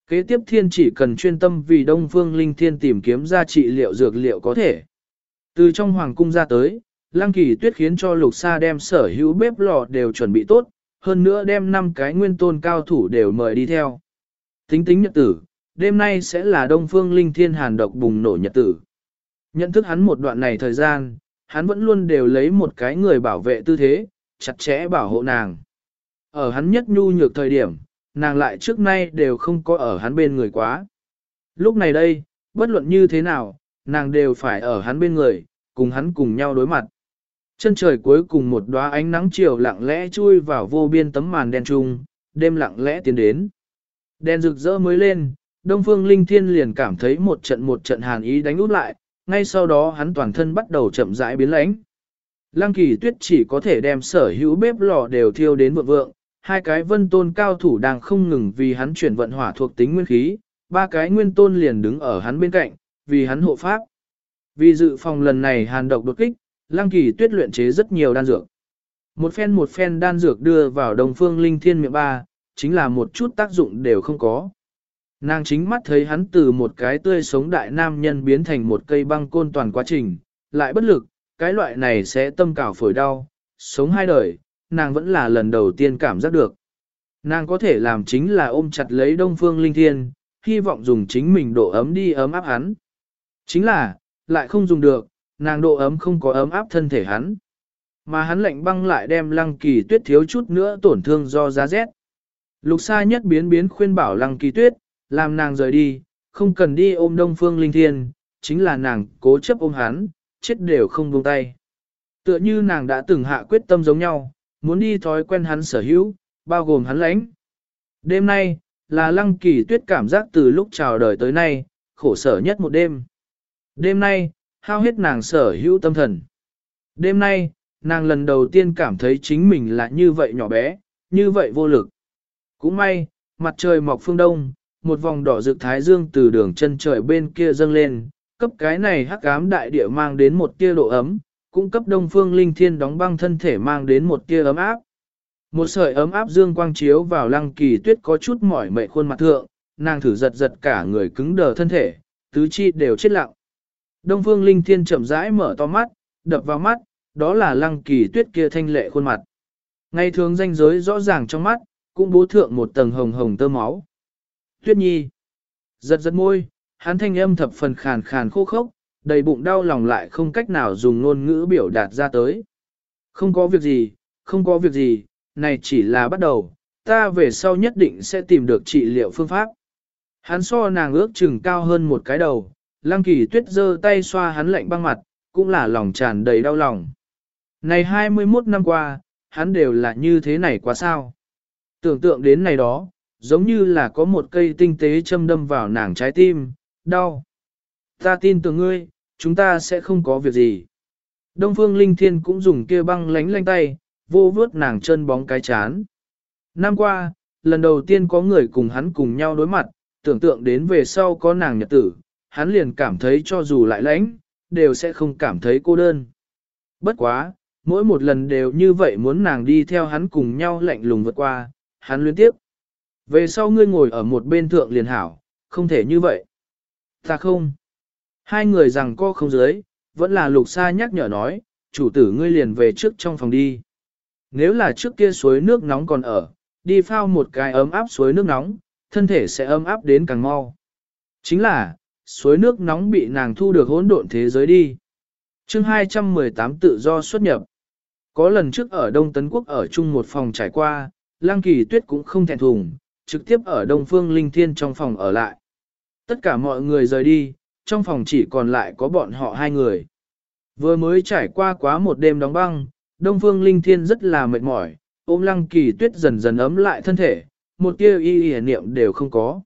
Speaker 1: Kế tiếp thiên chỉ cần chuyên tâm vì Đông Phương Linh Thiên tìm kiếm ra trị liệu dược liệu có thể. Từ trong hoàng cung ra tới, Lăng Kỳ Tuyết khiến cho Lục Sa đem sở hữu bếp lò đều chuẩn bị tốt, hơn nữa đem 5 cái nguyên tôn cao thủ đều mời đi theo. Tính tính nhật tử, đêm nay sẽ là Đông Phương Linh Thiên Hàn độc bùng nổ nhật tử. Nhận thức hắn một đoạn này thời gian, hắn vẫn luôn đều lấy một cái người bảo vệ tư thế, chặt chẽ bảo hộ nàng. Ở hắn nhất nhu nhược thời điểm, nàng lại trước nay đều không có ở hắn bên người quá. Lúc này đây, bất luận như thế nào, nàng đều phải ở hắn bên người, cùng hắn cùng nhau đối mặt. Chân trời cuối cùng một đóa ánh nắng chiều lặng lẽ chui vào vô biên tấm màn đen trung, đêm lặng lẽ tiến đến. Đèn rực rỡ mới lên, Đông Phương Linh Thiên liền cảm thấy một trận một trận hàn ý đánh út lại, ngay sau đó hắn toàn thân bắt đầu chậm rãi biến lãnh. Lăng kỳ tuyết chỉ có thể đem sở hữu bếp lò đều thiêu đến vượng vượng, hai cái vân tôn cao thủ đang không ngừng vì hắn chuyển vận hỏa thuộc tính nguyên khí, ba cái nguyên tôn liền đứng ở hắn bên cạnh, vì hắn hộ pháp. Vì dự phòng lần này hàn độc đột kích, lăng kỳ tuyết luyện chế rất nhiều đan dược. Một phen một phen đan dược đưa vào đồng phương linh thiên miệng ba, chính là một chút tác dụng đều không có. Nàng chính mắt thấy hắn từ một cái tươi sống đại nam nhân biến thành một cây băng côn toàn quá trình, lại bất lực, cái loại này sẽ tâm cảo phổi đau, sống hai đời, nàng vẫn là lần đầu tiên cảm giác được. Nàng có thể làm chính là ôm chặt lấy đông phương linh thiên, hy vọng dùng chính mình độ ấm đi ấm áp hắn. Chính là, lại không dùng được, nàng độ ấm không có ấm áp thân thể hắn. Mà hắn lạnh băng lại đem lăng kỳ tuyết thiếu chút nữa tổn thương do giá rét. Lục sa nhất biến biến khuyên bảo lăng kỳ tuyết, làm nàng rời đi, không cần đi ôm đông phương linh thiên, chính là nàng cố chấp ôm hắn, chết đều không buông tay. Tựa như nàng đã từng hạ quyết tâm giống nhau, muốn đi thói quen hắn sở hữu, bao gồm hắn lãnh. Đêm nay, là lăng kỳ tuyết cảm giác từ lúc chào đời tới nay, khổ sở nhất một đêm. Đêm nay, hao hết nàng sở hữu tâm thần. Đêm nay, nàng lần đầu tiên cảm thấy chính mình là như vậy nhỏ bé, như vậy vô lực. Cũng may, mặt trời mọc phương đông, một vòng đỏ rực thái dương từ đường chân trời bên kia dâng lên, cấp cái này hắc ám đại địa mang đến một tia độ ấm, cũng cấp đông phương linh thiên đóng băng thân thể mang đến một tia ấm áp. Một sợi ấm áp dương quang chiếu vào lăng kỳ tuyết có chút mỏi mệt khuôn mặt thượng, nàng thử giật giật cả người cứng đờ thân thể, tứ chi đều chết lặng. Đông phương linh thiên chậm rãi mở to mắt, đập vào mắt, đó là lăng kỳ tuyết kia thanh lệ khuôn mặt. Ngày thường danh giới rõ ràng trong mắt, cũng bố thượng một tầng hồng hồng tơ máu. Tuyết nhi, giật giật môi, hắn thanh âm thập phần khàn khàn khô khốc, đầy bụng đau lòng lại không cách nào dùng ngôn ngữ biểu đạt ra tới. Không có việc gì, không có việc gì, này chỉ là bắt đầu, ta về sau nhất định sẽ tìm được trị liệu phương pháp. Hắn so nàng ước chừng cao hơn một cái đầu, lăng kỳ tuyết giơ tay xoa hắn lạnh băng mặt, cũng là lòng tràn đầy đau lòng. Này 21 năm qua, hắn đều là như thế này quá sao. Tưởng tượng đến này đó, giống như là có một cây tinh tế châm đâm vào nàng trái tim, đau. Ta tin tưởng ngươi, chúng ta sẽ không có việc gì. Đông Phương Linh Thiên cũng dùng kia băng lánh lanh tay, vô vướt nàng chân bóng cái chán. Năm qua, lần đầu tiên có người cùng hắn cùng nhau đối mặt, tưởng tượng đến về sau có nàng nhật tử, hắn liền cảm thấy cho dù lại lãnh, đều sẽ không cảm thấy cô đơn. Bất quá, mỗi một lần đều như vậy muốn nàng đi theo hắn cùng nhau lạnh lùng vượt qua, hắn liên tiếp. Về sau ngươi ngồi ở một bên thượng liền hảo, không thể như vậy. Ta không. Hai người rằng co không dưới, vẫn là lục xa nhắc nhở nói, chủ tử ngươi liền về trước trong phòng đi. Nếu là trước kia suối nước nóng còn ở, đi phao một cái ấm áp suối nước nóng, thân thể sẽ ấm áp đến càng mau. Chính là, suối nước nóng bị nàng thu được hỗn độn thế giới đi. chương 218 tự do xuất nhập. Có lần trước ở Đông Tấn Quốc ở chung một phòng trải qua, Lăng Kỳ Tuyết cũng không thẹn thùng, trực tiếp ở Đông Phương Linh Thiên trong phòng ở lại. Tất cả mọi người rời đi, trong phòng chỉ còn lại có bọn họ hai người. Vừa mới trải qua quá một đêm đóng băng, Đông Phương Linh Thiên rất là mệt mỏi, ôm Lăng Kỳ Tuyết dần dần ấm lại thân thể, một tia y y niệm đều không có.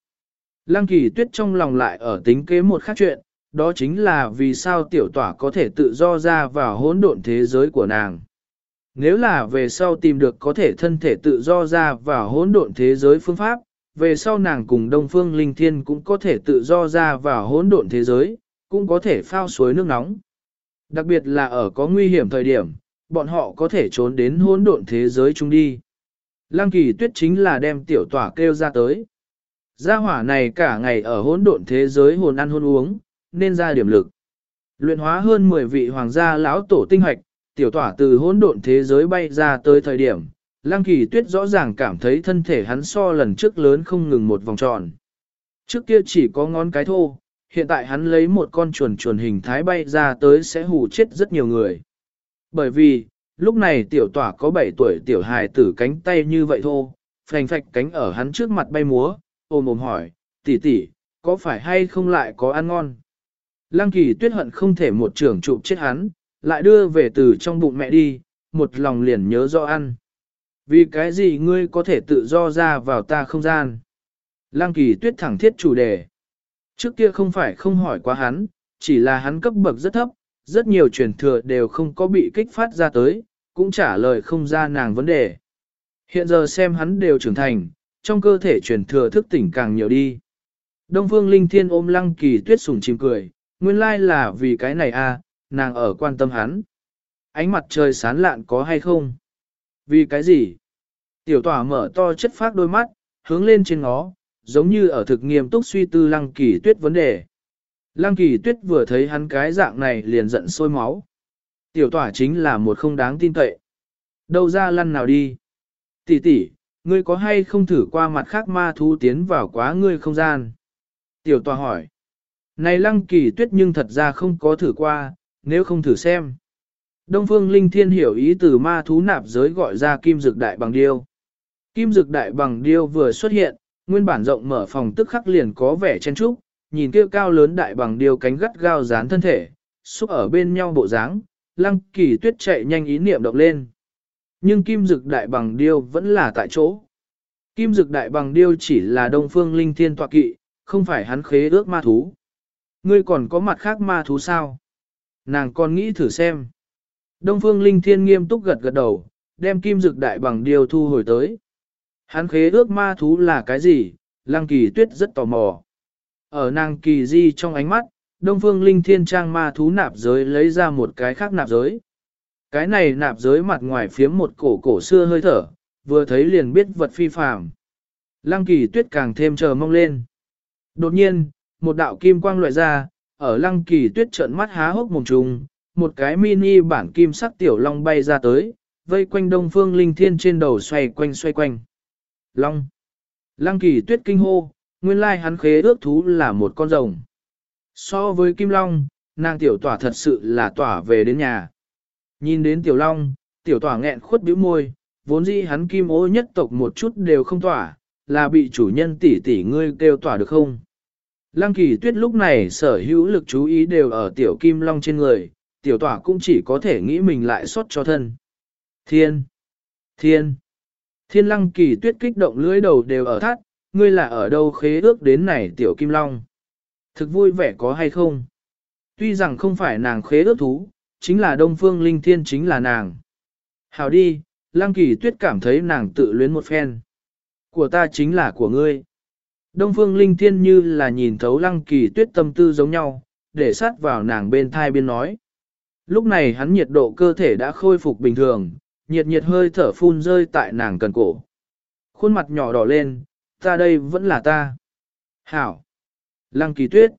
Speaker 1: Lăng Kỳ Tuyết trong lòng lại ở tính kế một khác chuyện, đó chính là vì sao tiểu tỏa có thể tự do ra vào hỗn độn thế giới của nàng. Nếu là về sau tìm được có thể thân thể tự do ra vào hỗn độn thế giới phương pháp, về sau nàng cùng Đông Phương Linh Thiên cũng có thể tự do ra vào hỗn độn thế giới, cũng có thể phao suối nước nóng. Đặc biệt là ở có nguy hiểm thời điểm, bọn họ có thể trốn đến hỗn độn thế giới chung đi. Lăng kỳ tuyết chính là đem tiểu tỏa kêu ra tới. Gia hỏa này cả ngày ở hỗn độn thế giới hồn ăn hôn uống, nên ra điểm lực. Luyện hóa hơn 10 vị hoàng gia lão tổ tinh hoạch, tiểu tỏa từ hỗn độn thế giới bay ra tới thời điểm, Lăng kỳ tuyết rõ ràng cảm thấy thân thể hắn so lần trước lớn không ngừng một vòng tròn. Trước kia chỉ có ngón cái thô, hiện tại hắn lấy một con chuồn chuồn hình thái bay ra tới sẽ hù chết rất nhiều người. Bởi vì, lúc này tiểu tỏa có 7 tuổi tiểu hài tử cánh tay như vậy thô, phành phạch cánh ở hắn trước mặt bay múa, ôm ôm hỏi, tỷ tỷ, có phải hay không lại có ăn ngon? Lăng kỳ tuyết hận không thể một trưởng trụ chết hắn, lại đưa về từ trong bụng mẹ đi, một lòng liền nhớ rõ ăn. Vì cái gì ngươi có thể tự do ra vào ta không gian? Lăng kỳ tuyết thẳng thiết chủ đề. Trước kia không phải không hỏi quá hắn, chỉ là hắn cấp bậc rất thấp, rất nhiều truyền thừa đều không có bị kích phát ra tới, cũng trả lời không ra nàng vấn đề. Hiện giờ xem hắn đều trưởng thành, trong cơ thể truyền thừa thức tỉnh càng nhiều đi. Đông Phương Linh Thiên ôm Lăng Kỳ Tuyết sủng chìm cười, nguyên lai là vì cái này à, nàng ở quan tâm hắn. Ánh mặt trời sán lạn có hay không? Vì cái gì? Tiểu tỏa mở to chất phát đôi mắt, hướng lên trên nó, giống như ở thực nghiêm túc suy tư Lăng Kỳ Tuyết vấn đề. Lăng Kỳ Tuyết vừa thấy hắn cái dạng này liền giận sôi máu. Tiểu tỏa chính là một không đáng tin cậy. Đâu ra lăn nào đi? Tỷ tỷ, ngươi có hay không thử qua mặt khác ma thú tiến vào quá ngươi không gian? Tiểu tòa hỏi. Này lăng kỳ tuyết nhưng thật ra không có thử qua, nếu không thử xem. Đông phương linh thiên hiểu ý từ ma thú nạp giới gọi ra kim dược đại bằng điêu. Kim dược đại bằng điêu vừa xuất hiện, nguyên bản rộng mở phòng tức khắc liền có vẻ chen trúc, nhìn kia cao lớn đại bằng điêu cánh gắt gao dán thân thể, xúc ở bên nhau bộ dáng, lăng kỳ tuyết chạy nhanh ý niệm động lên. Nhưng kim dực đại bằng điêu vẫn là tại chỗ. Kim dực đại bằng điêu chỉ là đông phương linh thiên tọa kỵ, không phải hắn khế ước ma thú. Ngươi còn có mặt khác ma thú sao? Nàng còn nghĩ thử xem. Đông phương linh thiên nghiêm túc gật gật đầu, đem kim dực đại bằng điều thu hồi tới. Hắn khế ước ma thú là cái gì? Lăng kỳ tuyết rất tò mò. Ở nàng kỳ di trong ánh mắt, Đông Phương Linh Thiên Trang ma thú nạp giới lấy ra một cái khác nạp giới. Cái này nạp giới mặt ngoài phiếm một cổ cổ xưa hơi thở, vừa thấy liền biết vật phi phàm. Lăng kỳ tuyết càng thêm chờ mong lên. Đột nhiên, một đạo kim quang loại ra, ở lăng kỳ tuyết trợn mắt há hốc mồm trùng, một cái mini bản kim sắc tiểu long bay ra tới, vây quanh đông phương linh thiên trên đầu xoay quanh xoay quanh. Long. Lăng kỳ tuyết kinh hô, nguyên lai hắn khế ước thú là một con rồng. So với kim long, nàng tiểu tỏa thật sự là tỏa về đến nhà. Nhìn đến tiểu long, tiểu tỏa nghẹn khuất bĩu môi, vốn dĩ hắn kim ô nhất tộc một chút đều không tỏa, là bị chủ nhân tỷ tỷ ngươi kêu tỏa được không? Lăng kỳ tuyết lúc này sở hữu lực chú ý đều ở tiểu kim long trên người, tiểu tỏa cũng chỉ có thể nghĩ mình lại xót cho thân. Thiên! Thiên! Thiên lăng kỳ tuyết kích động lưỡi đầu đều ở thắt, ngươi là ở đâu khế ước đến này tiểu kim long? Thực vui vẻ có hay không? Tuy rằng không phải nàng khế ước thú, chính là Đông Phương Linh Thiên chính là nàng. Hào đi, Lăng Kỳ Tuyết cảm thấy nàng tự luyến một phen. Của ta chính là của ngươi. Đông Phương Linh Thiên như là nhìn thấu Lăng Kỳ Tuyết tâm tư giống nhau, để sát vào nàng bên thai biên nói. Lúc này hắn nhiệt độ cơ thể đã khôi phục bình thường, nhiệt nhiệt hơi thở phun rơi tại nàng cần cổ. Khuôn mặt nhỏ đỏ lên, ta đây vẫn là ta. Hảo. Lăng Kỳ Tuyết.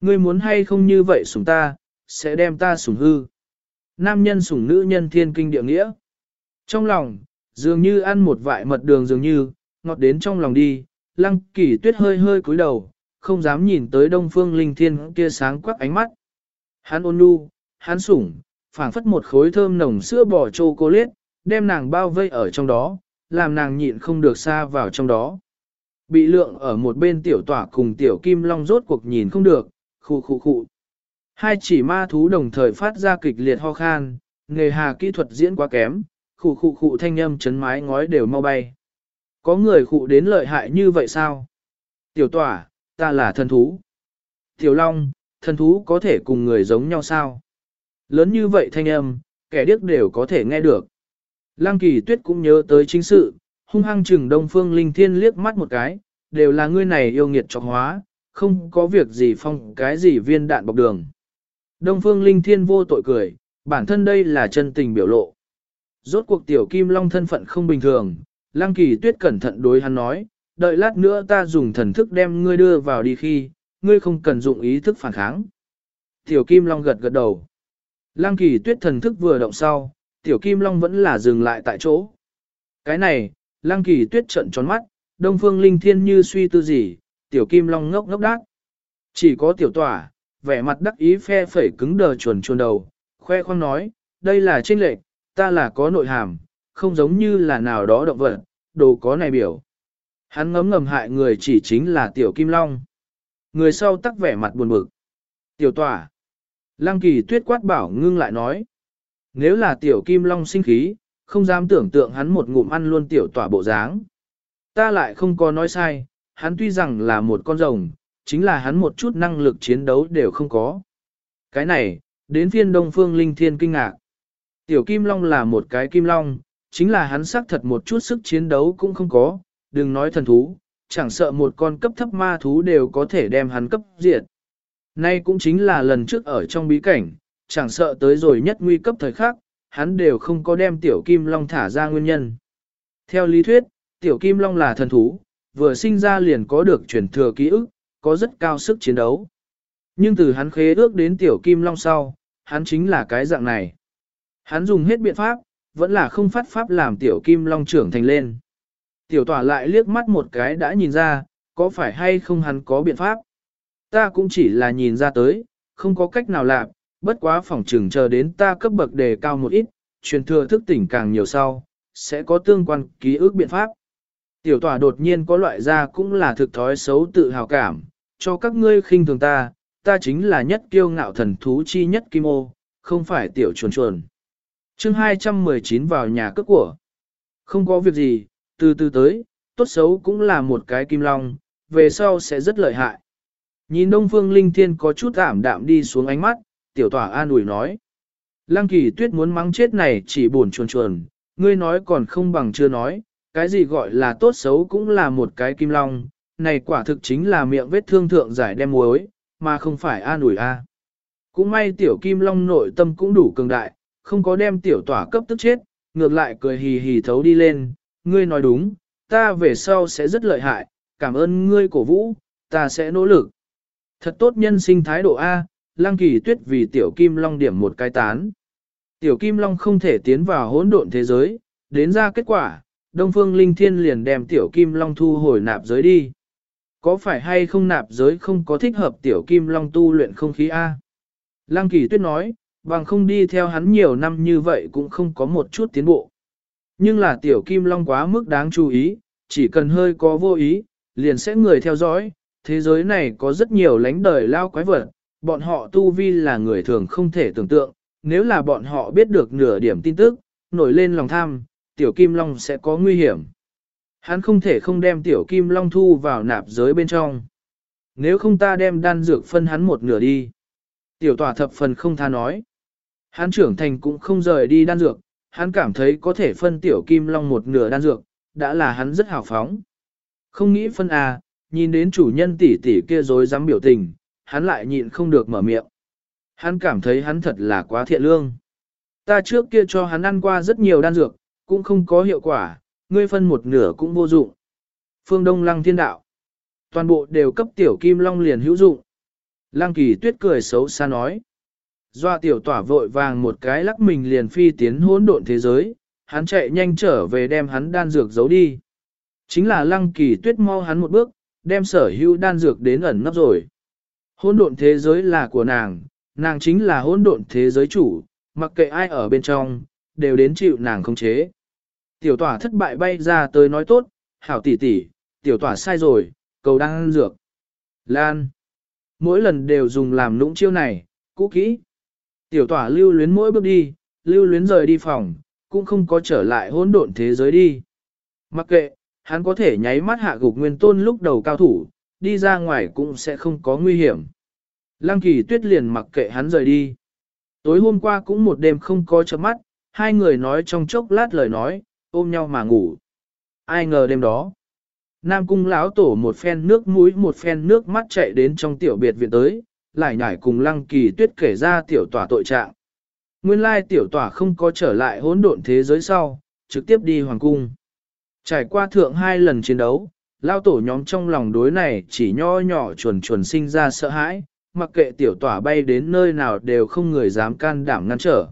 Speaker 1: Ngươi muốn hay không như vậy sủng ta, sẽ đem ta sủng hư. Nam nhân sủng nữ nhân thiên kinh địa nghĩa. Trong lòng, dường như ăn một vại mật đường dường như, ngọt đến trong lòng đi, lăng kỳ tuyết hơi hơi cúi đầu, không dám nhìn tới đông phương linh thiên kia sáng quắc ánh mắt. Hắn ôn nhu, hắn sủng, phảng phất một khối thơm nồng sữa bò chocolate, đem nàng bao vây ở trong đó, làm nàng nhịn không được xa vào trong đó. Bị lượng ở một bên tiểu tỏa cùng tiểu kim long rốt cuộc nhìn không được, khu khu khu. Hai chỉ ma thú đồng thời phát ra kịch liệt ho khan, nghề hà kỹ thuật diễn quá kém, khụ khụ khụ thanh âm chấn mái ngói đều mau bay. Có người khụ đến lợi hại như vậy sao? Tiểu tỏa, ta là thần thú. Tiểu long, thần thú có thể cùng người giống nhau sao? Lớn như vậy thanh âm, kẻ điếc đều có thể nghe được. Lăng kỳ tuyết cũng nhớ tới chính sự, hung hăng chừng đông phương linh thiên liếc mắt một cái, đều là ngươi này yêu nghiệt trọc hóa, không có việc gì phong cái gì viên đạn bọc đường. Đông phương linh thiên vô tội cười, bản thân đây là chân tình biểu lộ. Rốt cuộc tiểu kim long thân phận không bình thường, lăng kỳ tuyết cẩn thận đối hắn nói, đợi lát nữa ta dùng thần thức đem ngươi đưa vào đi khi, ngươi không cần dụng ý thức phản kháng. Tiểu kim long gật gật đầu. Lăng kỳ tuyết thần thức vừa động sau, tiểu kim long vẫn là dừng lại tại chỗ. Cái này, lăng kỳ tuyết trận tròn mắt, đông phương linh thiên như suy tư gì, tiểu kim long ngốc ngốc đác. Chỉ có tiểu tỏa, vẻ mặt đắc ý phe phẩy cứng đờ chuồn chuồn đầu, khoe khoang nói, đây là trinh lệch, ta là có nội hàm, không giống như là nào đó động vật, đồ có này biểu. Hắn ngấm ngầm hại người chỉ chính là tiểu kim long. Người sau tắc vẻ mặt buồn bực. Tiểu tỏa. Lăng kỳ tuyết quát bảo ngưng lại nói. Nếu là tiểu kim long sinh khí, không dám tưởng tượng hắn một ngụm ăn luôn tiểu tỏa bộ dáng. Ta lại không có nói sai, hắn tuy rằng là một con rồng, chính là hắn một chút năng lực chiến đấu đều không có. Cái này, đến phiên Đông Phương Linh Thiên kinh ngạc. Tiểu Kim Long là một cái Kim Long, chính là hắn xác thật một chút sức chiến đấu cũng không có, đừng nói thần thú, chẳng sợ một con cấp thấp ma thú đều có thể đem hắn cấp diệt. Nay cũng chính là lần trước ở trong bí cảnh, chẳng sợ tới rồi nhất nguy cấp thời khắc, hắn đều không có đem tiểu kim long thả ra nguyên nhân. Theo lý thuyết, tiểu kim long là thần thú, vừa sinh ra liền có được truyền thừa ký ức, có rất cao sức chiến đấu. Nhưng từ hắn khế ước đến tiểu kim long sau, hắn chính là cái dạng này. Hắn dùng hết biện pháp, vẫn là không phát pháp làm tiểu kim long trưởng thành lên. Tiểu tỏa lại liếc mắt một cái đã nhìn ra, có phải hay không hắn có biện pháp. Ta cũng chỉ là nhìn ra tới, không có cách nào làm, bất quá phòng trừng chờ đến ta cấp bậc đề cao một ít, truyền thừa thức tỉnh càng nhiều sau, sẽ có tương quan ký ức biện pháp. Tiểu tỏa đột nhiên có loại ra cũng là thực thói xấu tự hào cảm, cho các ngươi khinh thường ta, ta chính là nhất kiêu ngạo thần thú chi nhất kim ô, không phải tiểu chuồn chuồn chương 219 vào nhà cướp của. Không có việc gì, từ từ tới, tốt xấu cũng là một cái kim long, về sau sẽ rất lợi hại. Nhìn Đông Phương Linh Thiên có chút ảm đạm đi xuống ánh mắt, tiểu tỏa an ủi nói. Lăng kỳ tuyết muốn mắng chết này chỉ buồn chuồn chuồn, ngươi nói còn không bằng chưa nói, cái gì gọi là tốt xấu cũng là một cái kim long, này quả thực chính là miệng vết thương thượng giải đem muối, mà không phải an ủi a. Cũng may tiểu kim long nội tâm cũng đủ cường đại, không có đem tiểu tỏa cấp tức chết, ngược lại cười hì hì thấu đi lên, ngươi nói đúng, ta về sau sẽ rất lợi hại, cảm ơn ngươi cổ vũ, ta sẽ nỗ lực. Thật tốt nhân sinh thái độ A, Lăng Kỳ Tuyết vì Tiểu Kim Long điểm một cái tán. Tiểu Kim Long không thể tiến vào hỗn độn thế giới, đến ra kết quả, Đông Phương Linh Thiên liền đem Tiểu Kim Long thu hồi nạp giới đi. Có phải hay không nạp giới không có thích hợp Tiểu Kim Long tu luyện không khí A? Lăng Kỳ Tuyết nói, bằng không đi theo hắn nhiều năm như vậy cũng không có một chút tiến bộ. Nhưng là Tiểu Kim Long quá mức đáng chú ý, chỉ cần hơi có vô ý, liền sẽ người theo dõi, thế giới này có rất nhiều lánh đời lao quái vật, bọn họ tu vi là người thường không thể tưởng tượng, nếu là bọn họ biết được nửa điểm tin tức, nổi lên lòng tham, tiểu kim long sẽ có nguy hiểm. Hắn không thể không đem tiểu kim long thu vào nạp giới bên trong. Nếu không ta đem đan dược phân hắn một nửa đi. Tiểu tỏa thập phần không tha nói. Hắn trưởng thành cũng không rời đi đan dược, hắn cảm thấy có thể phân tiểu kim long một nửa đan dược, đã là hắn rất hào phóng. Không nghĩ phân à, nhìn đến chủ nhân tỷ tỷ kia dối dám biểu tình, hắn lại nhịn không được mở miệng. Hắn cảm thấy hắn thật là quá thiện lương. Ta trước kia cho hắn ăn qua rất nhiều đan dược, cũng không có hiệu quả, ngươi phân một nửa cũng vô dụng. Phương Đông Lăng Thiên Đạo. Toàn bộ đều cấp tiểu kim long liền hữu dụng. Lăng kỳ tuyết cười xấu xa nói. Doa tiểu tỏa vội vàng một cái lắc mình liền phi tiến hỗn độn thế giới, hắn chạy nhanh trở về đem hắn đan dược giấu đi. Chính là lăng kỳ tuyết mau hắn một bước, đem sở hữu đan dược đến ẩn nấp rồi. Hỗn độn thế giới là của nàng, nàng chính là hỗn độn thế giới chủ, mặc kệ ai ở bên trong, đều đến chịu nàng không chế. Tiểu tỏa thất bại bay ra tới nói tốt, hảo tỷ tỷ, tiểu tỏa sai rồi, cầu đang ăn dược. Lan. Mỗi lần đều dùng làm lũng chiêu này, cũ kỹ. Tiểu tỏa lưu luyến mỗi bước đi, lưu luyến rời đi phòng, cũng không có trở lại hỗn độn thế giới đi. Mặc kệ, hắn có thể nháy mắt hạ gục nguyên tôn lúc đầu cao thủ, đi ra ngoài cũng sẽ không có nguy hiểm. Lăng kỳ tuyết liền mặc kệ hắn rời đi. Tối hôm qua cũng một đêm không có chớp mắt, hai người nói trong chốc lát lời nói, ôm nhau mà ngủ. Ai ngờ đêm đó, Nam cung lão tổ một phen nước mũi một phen nước mắt chạy đến trong tiểu biệt viện tới, lại nhảy cùng lăng kỳ tuyết kể ra tiểu tỏa tội trạng. Nguyên lai tiểu tỏa không có trở lại hỗn độn thế giới sau, trực tiếp đi hoàng cung. Trải qua thượng hai lần chiến đấu, lao tổ nhóm trong lòng đối này chỉ nho nhỏ chuồn chuồn sinh ra sợ hãi, mặc kệ tiểu tỏa bay đến nơi nào đều không người dám can đảm ngăn trở.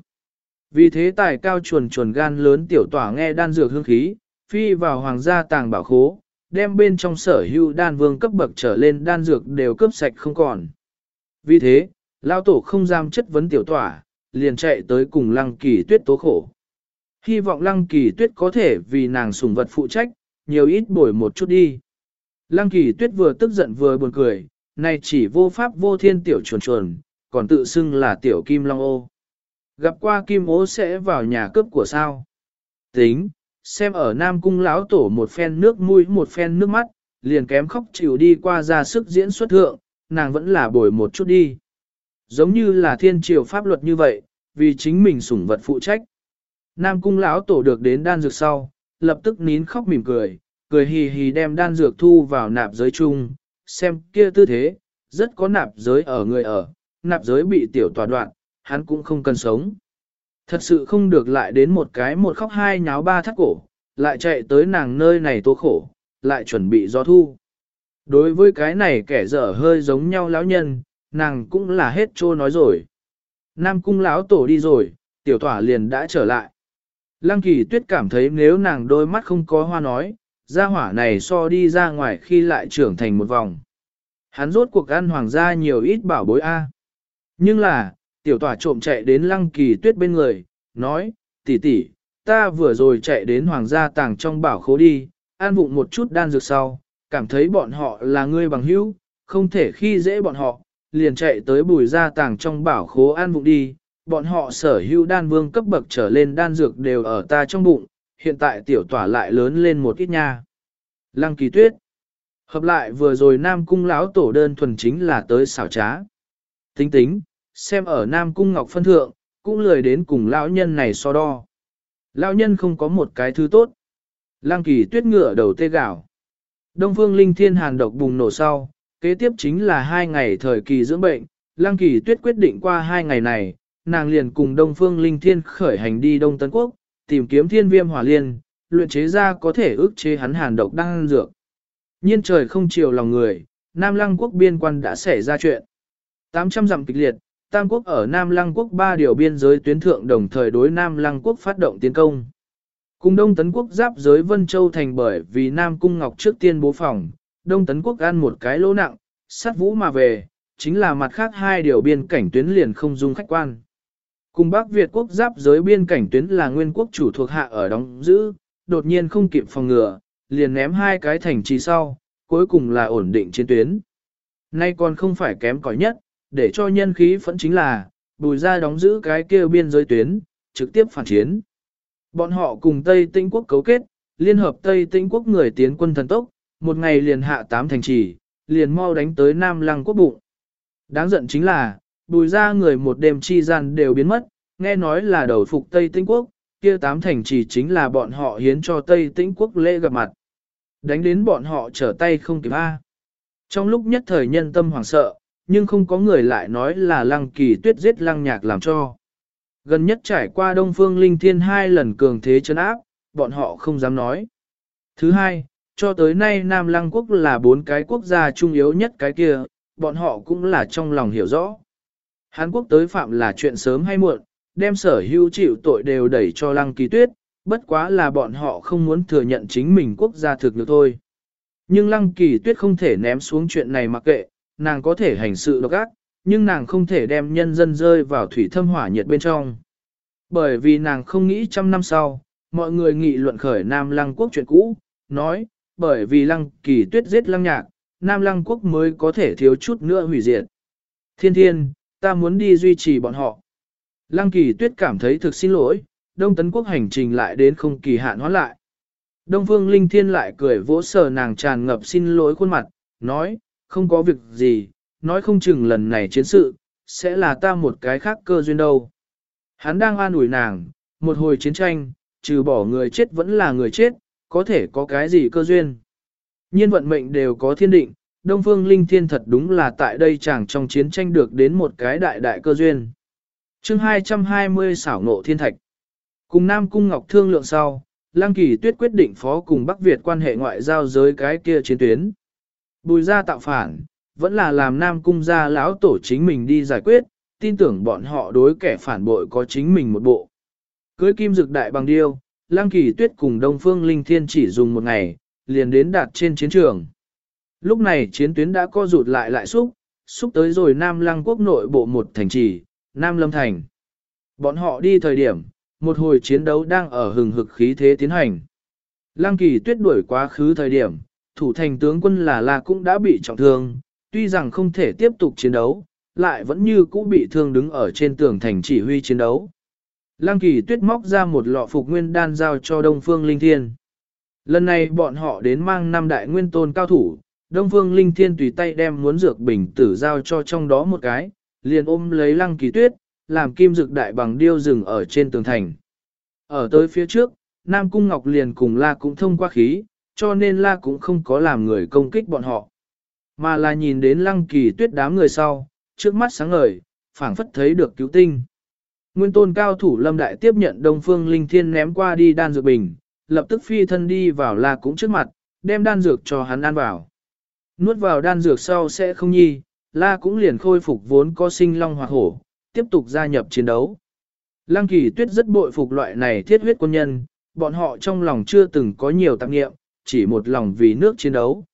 Speaker 1: Vì thế tài cao chuồn chuồn gan lớn tiểu tỏa nghe đan dược hương khí, phi vào hoàng gia tàng bảo khố, đem bên trong sở hữu đan vương cấp bậc trở lên đan dược đều cướp sạch không còn. Vì thế, lao tổ không dám chất vấn tiểu tỏa, liền chạy tới cùng lăng kỳ tuyết tố khổ. Hy vọng lăng kỳ tuyết có thể vì nàng sủng vật phụ trách, nhiều ít bồi một chút đi. Lăng kỳ tuyết vừa tức giận vừa buồn cười, này chỉ vô pháp vô thiên tiểu chuồn chuồn, còn tự xưng là tiểu kim long ô. Gặp qua kim ô sẽ vào nhà cướp của sao. Tính, xem ở Nam Cung lão tổ một phen nước mũi một phen nước mắt, liền kém khóc chịu đi qua ra sức diễn xuất thượng, nàng vẫn là bồi một chút đi. giống như là thiên triều pháp luật như vậy, vì chính mình sủng vật phụ trách. Nam cung lão tổ được đến đan dược sau, lập tức nín khóc mỉm cười, cười hì hì đem đan dược thu vào nạp giới chung, xem kia tư thế, rất có nạp giới ở người ở, nạp giới bị tiểu tòa đoạn, hắn cũng không cần sống. Thật sự không được lại đến một cái một khóc hai nháo ba thắt cổ, lại chạy tới nàng nơi này tố khổ, lại chuẩn bị do thu. Đối với cái này kẻ dở hơi giống nhau lão nhân, nàng cũng là hết trô nói rồi. Nam cung lão tổ đi rồi, tiểu tỏa liền đã trở lại. Lăng kỳ tuyết cảm thấy nếu nàng đôi mắt không có hoa nói, gia hỏa này so đi ra ngoài khi lại trưởng thành một vòng. Hắn rốt cuộc ăn hoàng gia nhiều ít bảo bối A. Nhưng là, tiểu tỏa trộm chạy đến lăng kỳ tuyết bên người, nói, tỷ tỷ, ta vừa rồi chạy đến hoàng gia tàng trong bảo khố đi, an vụng một chút đan dược sau, cảm thấy bọn họ là người bằng hữu, không thể khi dễ bọn họ, liền chạy tới bùi gia tàng trong bảo khố an vụng đi, bọn họ sở hữu đan vương cấp bậc trở lên đan dược đều ở ta trong bụng, hiện tại tiểu tỏa lại lớn lên một ít nha. Lăng kỳ tuyết. Hợp lại vừa rồi Nam Cung lão tổ đơn thuần chính là tới xảo trá. Tính tính, xem ở Nam Cung Ngọc phân thượng, cũng lười đến cùng lão nhân này so đo. Lão nhân không có một cái thứ tốt. Lăng kỳ tuyết ngựa đầu tê gạo. Đông phương linh thiên hàn độc bùng nổ sau, kế tiếp chính là hai ngày thời kỳ dưỡng bệnh. Lăng kỳ tuyết quyết định qua hai ngày này, nàng liền cùng Đông phương linh thiên khởi hành đi Đông Tấn Quốc, tìm kiếm thiên viêm hỏa liên, luyện chế ra có thể ức chế hắn hàn độc đang dược. Nhiên trời không chiều lòng người, Nam Lăng quốc biên quan đã xảy ra chuyện. 800 dặm kịch liệt, Tam quốc ở Nam Lăng quốc ba điều biên giới tuyến thượng đồng thời đối Nam Lăng quốc phát động tiến công. Cùng Đông Tấn quốc giáp giới Vân Châu thành bởi vì Nam Cung Ngọc trước tiên bố phòng, Đông Tấn quốc ăn một cái lỗ nặng, sát vũ mà về, chính là mặt khác hai điều biên cảnh tuyến liền không dung khách quan. Cùng Bắc Việt quốc giáp giới biên cảnh tuyến là nguyên quốc chủ thuộc hạ ở đóng giữ, đột nhiên không kịp phòng ngừa, liền ném hai cái thành trì sau, cuối cùng là ổn định chiến tuyến. Nay còn không phải kém cỏi nhất, để cho nhân khí phẫn chính là, bùi ra đóng giữ cái kia biên giới tuyến, trực tiếp phản chiến. Bọn họ cùng Tây Tinh quốc cấu kết, liên hợp Tây Tinh quốc người tiến quân thần tốc, một ngày liền hạ tám thành trì, liền mau đánh tới Nam Lăng quốc bụng. Đáng giận chính là, bùi ra người một đêm chi gian đều biến mất, nghe nói là đầu phục Tây Tinh quốc, kia tám thành trì chính là bọn họ hiến cho Tây Tinh quốc lễ gặp mặt. Đánh đến bọn họ trở tay không kịp A. Trong lúc nhất thời nhân tâm hoảng sợ, nhưng không có người lại nói là lăng kỳ tuyết giết lăng nhạc làm cho. Gần nhất trải qua Đông Phương Linh Thiên hai lần cường thế chấn áp, bọn họ không dám nói. Thứ hai, cho tới nay Nam Lăng Quốc là bốn cái quốc gia trung yếu nhất cái kia, bọn họ cũng là trong lòng hiểu rõ. Hán Quốc tới phạm là chuyện sớm hay muộn, đem sở hữu chịu tội đều đẩy cho Lăng Kỳ Tuyết, bất quá là bọn họ không muốn thừa nhận chính mình quốc gia thực được thôi. Nhưng Lăng Kỳ Tuyết không thể ném xuống chuyện này mặc kệ, nàng có thể hành sự độc ác, nhưng nàng không thể đem nhân dân rơi vào thủy thâm hỏa nhiệt bên trong. Bởi vì nàng không nghĩ trăm năm sau, mọi người nghị luận khởi Nam Lăng Quốc chuyện cũ, nói, bởi vì Lăng Kỳ Tuyết giết Lăng Nhạc, Nam Lăng Quốc mới có thể thiếu chút nữa hủy diệt. Thiên thiên, ta muốn đi duy trì bọn họ. Lăng Kỳ Tuyết cảm thấy thực xin lỗi, Đông Tấn Quốc hành trình lại đến không kỳ hạn hóa lại. Đông Phương Linh Thiên lại cười vỗ sờ nàng tràn ngập xin lỗi khuôn mặt, nói, không có việc gì, nói không chừng lần này chiến sự, sẽ là ta một cái khác cơ duyên đâu. Hắn đang an ủi nàng, một hồi chiến tranh, trừ bỏ người chết vẫn là người chết, có thể có cái gì cơ duyên. Nhiên vận mệnh đều có thiên định, Đông Phương Linh Thiên thật đúng là tại đây chẳng trong chiến tranh được đến một cái đại đại cơ duyên. chương 220 xảo ngộ thiên thạch. Cùng Nam Cung Ngọc thương lượng sau, Lăng Kỳ Tuyết quyết định phó cùng Bắc Việt quan hệ ngoại giao giới cái kia chiến tuyến. Bùi ra tạo phản, vẫn là làm Nam Cung gia lão tổ chính mình đi giải quyết, tin tưởng bọn họ đối kẻ phản bội có chính mình một bộ. Cưới kim dực đại bằng điêu, Lăng Kỳ Tuyết cùng Đông Phương Linh Thiên chỉ dùng một ngày, liền đến đạt trên chiến trường. Lúc này chiến tuyến đã co rụt lại lại xúc, xúc tới rồi Nam Lăng quốc nội bộ một thành trì, Nam Lâm Thành. Bọn họ đi thời điểm, một hồi chiến đấu đang ở hừng hực khí thế tiến hành. Lăng kỳ tuyết đuổi quá khứ thời điểm, thủ thành tướng quân là La cũng đã bị trọng thương, tuy rằng không thể tiếp tục chiến đấu, lại vẫn như cũ bị thương đứng ở trên tường thành chỉ huy chiến đấu. Lăng kỳ tuyết móc ra một lọ phục nguyên đan giao cho Đông Phương Linh Thiên. Lần này bọn họ đến mang năm đại nguyên tôn cao thủ, Đông Phương Linh Thiên tùy tay đem muốn dược bình tử giao cho trong đó một cái, liền ôm lấy lăng kỳ tuyết, làm kim dược đại bằng điêu rừng ở trên tường thành. Ở tới phía trước, Nam Cung Ngọc liền cùng La cũng thông qua khí, cho nên La cũng không có làm người công kích bọn họ. Mà là nhìn đến lăng kỳ tuyết đám người sau, trước mắt sáng ngời, phảng phất thấy được cứu tinh. Nguyên tôn cao thủ lâm đại tiếp nhận Đông Phương Linh Thiên ném qua đi đan dược bình, lập tức phi thân đi vào La cũng trước mặt, đem đan dược cho hắn ăn vào. Nuốt vào đan dược sau sẽ không nhi, La cũng liền khôi phục vốn có sinh long hoặc hổ, tiếp tục gia nhập chiến đấu. Lăng kỳ tuyết rất bội phục loại này thiết huyết quân nhân, bọn họ trong lòng chưa từng có nhiều tạp nghiệm, chỉ một lòng vì nước chiến đấu.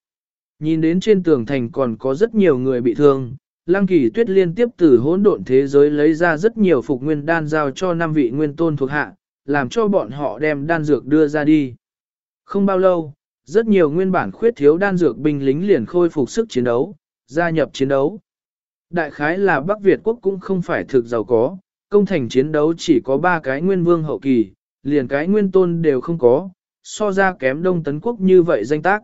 Speaker 1: Nhìn đến trên tường thành còn có rất nhiều người bị thương, Lăng Kỳ Tuyết liên tiếp từ hỗn độn thế giới lấy ra rất nhiều phục nguyên đan giao cho năm vị nguyên tôn thuộc hạ, làm cho bọn họ đem đan dược đưa ra đi. Không bao lâu, rất nhiều nguyên bản khuyết thiếu đan dược binh lính liền khôi phục sức chiến đấu, gia nhập chiến đấu. Đại khái là Bắc Việt quốc cũng không phải thực giàu có, công thành chiến đấu chỉ có 3 cái nguyên vương hậu kỳ, liền cái nguyên tôn đều không có, so ra kém đông tấn quốc như vậy danh tác.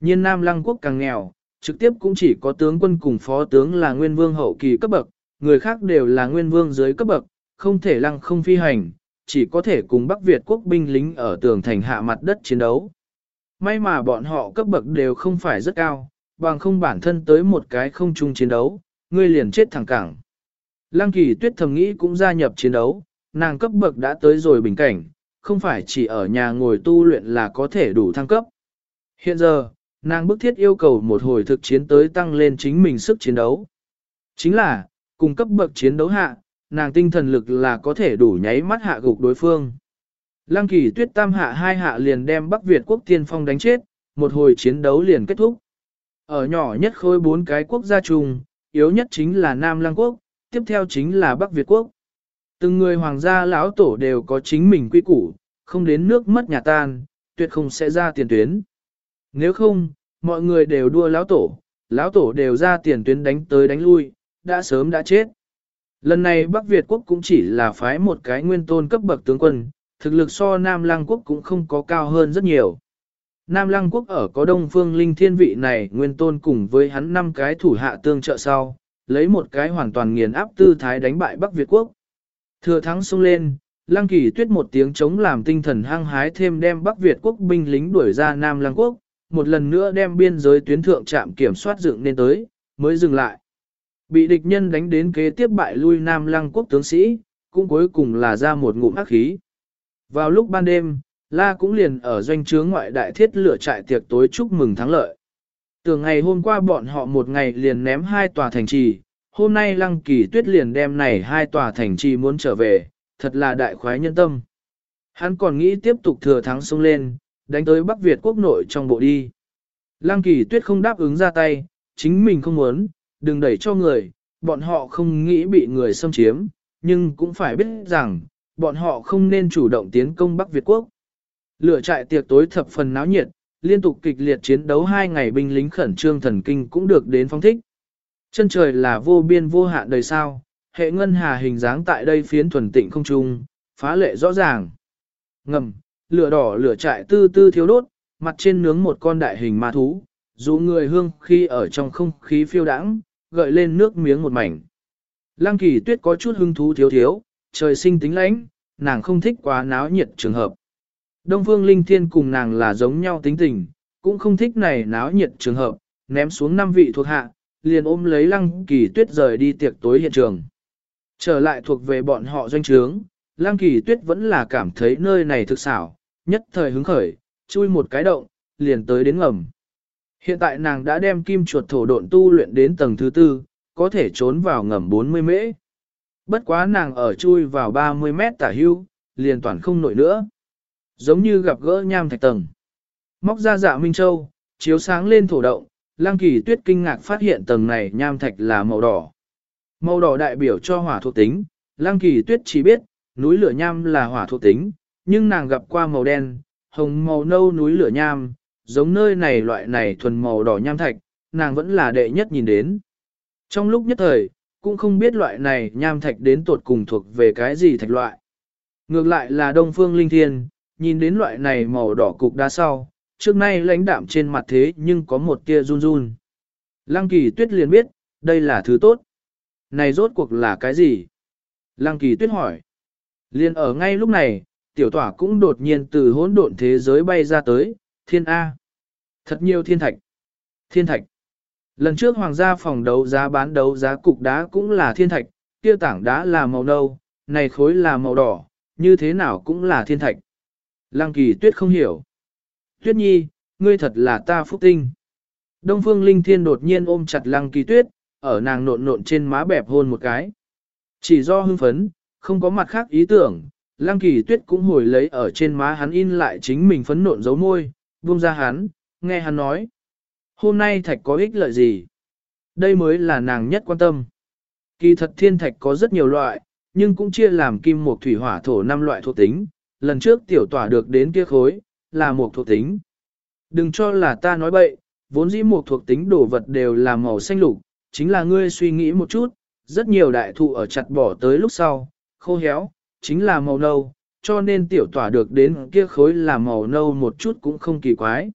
Speaker 1: Nhiên Nam Lăng quốc càng nghèo, trực tiếp cũng chỉ có tướng quân cùng phó tướng là nguyên vương hậu kỳ cấp bậc, người khác đều là nguyên vương dưới cấp bậc, không thể lăng không phi hành, chỉ có thể cùng Bắc Việt quốc binh lính ở tường thành hạ mặt đất chiến đấu. May mà bọn họ cấp bậc đều không phải rất cao, bằng không bản thân tới một cái không chung chiến đấu, ngươi liền chết thẳng cẳng. Lăng kỳ tuyết thầm nghĩ cũng gia nhập chiến đấu, nàng cấp bậc đã tới rồi bình cảnh, không phải chỉ ở nhà ngồi tu luyện là có thể đủ thăng cấp. Hiện giờ, nàng bức thiết yêu cầu một hồi thực chiến tới tăng lên chính mình sức chiến đấu. Chính là, cung cấp bậc chiến đấu hạ, nàng tinh thần lực là có thể đủ nháy mắt hạ gục đối phương. Lăng kỳ tuyết tam hạ hai hạ liền đem Bắc Việt quốc tiên phong đánh chết, một hồi chiến đấu liền kết thúc. Ở nhỏ nhất khối bốn cái quốc gia chung, yếu nhất chính là Nam Lăng quốc, tiếp theo chính là Bắc Việt quốc. Từng người hoàng gia lão tổ đều có chính mình quy củ, không đến nước mất nhà tan, tuyệt không sẽ ra tiền tuyến. Nếu không, mọi người đều đua lão tổ, lão tổ đều ra tiền tuyến đánh tới đánh lui, đã sớm đã chết. Lần này Bắc Việt quốc cũng chỉ là phái một cái nguyên tôn cấp bậc tướng quân, thực lực so Nam Lăng quốc cũng không có cao hơn rất nhiều. Nam Lăng quốc ở có đông phương linh thiên vị này nguyên tôn cùng với hắn năm cái thủ hạ tương trợ sau, lấy một cái hoàn toàn nghiền áp tư thái đánh bại Bắc Việt quốc. Thừa thắng xông lên, Lăng Kỳ Tuyết một tiếng chống làm tinh thần hăng hái thêm đem Bắc Việt quốc binh lính đuổi ra Nam Lăng quốc, một lần nữa đem biên giới tuyến thượng trạm kiểm soát dựng nên tới, mới dừng lại. Bị địch nhân đánh đến kế tiếp bại lui Nam Lăng quốc tướng sĩ, cũng cuối cùng là ra một ngụm ác khí. Vào lúc ban đêm, La cũng liền ở doanh trướng ngoại đại thiết lửa trại tiệc tối chúc mừng thắng lợi. Từ ngày hôm qua bọn họ một ngày liền ném hai tòa thành trì, hôm nay lăng kỳ tuyết liền đem này hai tòa thành trì muốn trở về, thật là đại khoái nhân tâm. Hắn còn nghĩ tiếp tục thừa thắng xông lên, đánh tới Bắc Việt quốc nội trong bộ đi. Lăng kỳ tuyết không đáp ứng ra tay, chính mình không muốn, đừng đẩy cho người, bọn họ không nghĩ bị người xâm chiếm, nhưng cũng phải biết rằng, bọn họ không nên chủ động tiến công Bắc Việt quốc. Lửa trại tiệc tối thập phần náo nhiệt, liên tục kịch liệt chiến đấu hai ngày binh lính khẩn trương thần kinh cũng được đến phong thích. Chân trời là vô biên vô hạn đời sao, hệ ngân hà hình dáng tại đây phiến thuần tịnh không trung, phá lệ rõ ràng. Ngầm, lửa đỏ lửa trại tư tư thiếu đốt, mặt trên nướng một con đại hình ma thú, dù người hương khi ở trong không khí phiêu đãng, gợi lên nước miếng một mảnh. Lăng kỳ tuyết có chút hưng thú thiếu thiếu, trời sinh tính lãnh, nàng không thích quá náo nhiệt trường hợp. Đông Phương Linh Thiên cùng nàng là giống nhau tính tình, cũng không thích này náo nhiệt trường hợp, ném xuống năm vị thuộc hạ, liền ôm lấy lăng kỳ tuyết rời đi tiệc tối hiện trường. Trở lại thuộc về bọn họ doanh trướng, lăng kỳ tuyết vẫn là cảm thấy nơi này thực xảo, nhất thời hứng khởi, chui một cái động, liền tới đến ngầm. Hiện tại nàng đã đem kim chuột thổ độn tu luyện đến tầng thứ tư, có thể trốn vào ngầm 40 mễ. Bất quá nàng ở chui vào 30 mét tả hưu, liền toàn không nổi nữa. Giống như gặp gỡ nham thạch tầng. Móc ra dạ Minh Châu, chiếu sáng lên thổ động, Lang Kỳ Tuyết kinh ngạc phát hiện tầng này nham thạch là màu đỏ. Màu đỏ đại biểu cho hỏa thuộc tính, Lang Kỳ Tuyết chỉ biết, núi lửa nham là hỏa thuộc tính, nhưng nàng gặp qua màu đen, hồng màu nâu núi lửa nham, giống nơi này loại này thuần màu đỏ nham thạch, nàng vẫn là đệ nhất nhìn đến. Trong lúc nhất thời, cũng không biết loại này nham thạch đến tuột cùng thuộc về cái gì thạch loại. Ngược lại là Đông Phương Linh Thiên, nhìn đến loại này màu đỏ cục đá sau, trước nay lãnh đạm trên mặt thế nhưng có một tia run run. Lăng kỳ tuyết liền biết, đây là thứ tốt. Này rốt cuộc là cái gì? Lăng kỳ tuyết hỏi. Liên ở ngay lúc này, tiểu tỏa cũng đột nhiên từ hỗn độn thế giới bay ra tới, thiên A. Thật nhiều thiên thạch. Thiên thạch. Lần trước hoàng gia phòng đấu giá bán đấu giá cục đá cũng là thiên thạch, kia tảng đá là màu nâu, này khối là màu đỏ, như thế nào cũng là thiên thạch. Lăng kỳ tuyết không hiểu. Tuyết nhi, ngươi thật là ta phúc tinh. Đông phương linh thiên đột nhiên ôm chặt lăng kỳ tuyết, ở nàng nộn nộn trên má bẹp hôn một cái. Chỉ do hưng phấn, không có mặt khác ý tưởng, lăng kỳ tuyết cũng hồi lấy ở trên má hắn in lại chính mình phấn nộn dấu môi, buông ra hắn, nghe hắn nói. Hôm nay thạch có ích lợi gì? Đây mới là nàng nhất quan tâm. Kỳ thật thiên thạch có rất nhiều loại, nhưng cũng chia làm kim một thủy hỏa thổ năm loại thuộc tính. Lần trước tiểu tỏa được đến kia khối, là một thuộc tính. Đừng cho là ta nói bậy, vốn dĩ một thuộc tính đồ vật đều là màu xanh lục, chính là ngươi suy nghĩ một chút, rất nhiều đại thụ ở chặt bỏ tới lúc sau, khô héo, chính là màu nâu, cho nên tiểu tỏa được đến kia khối là màu nâu một chút cũng không kỳ quái.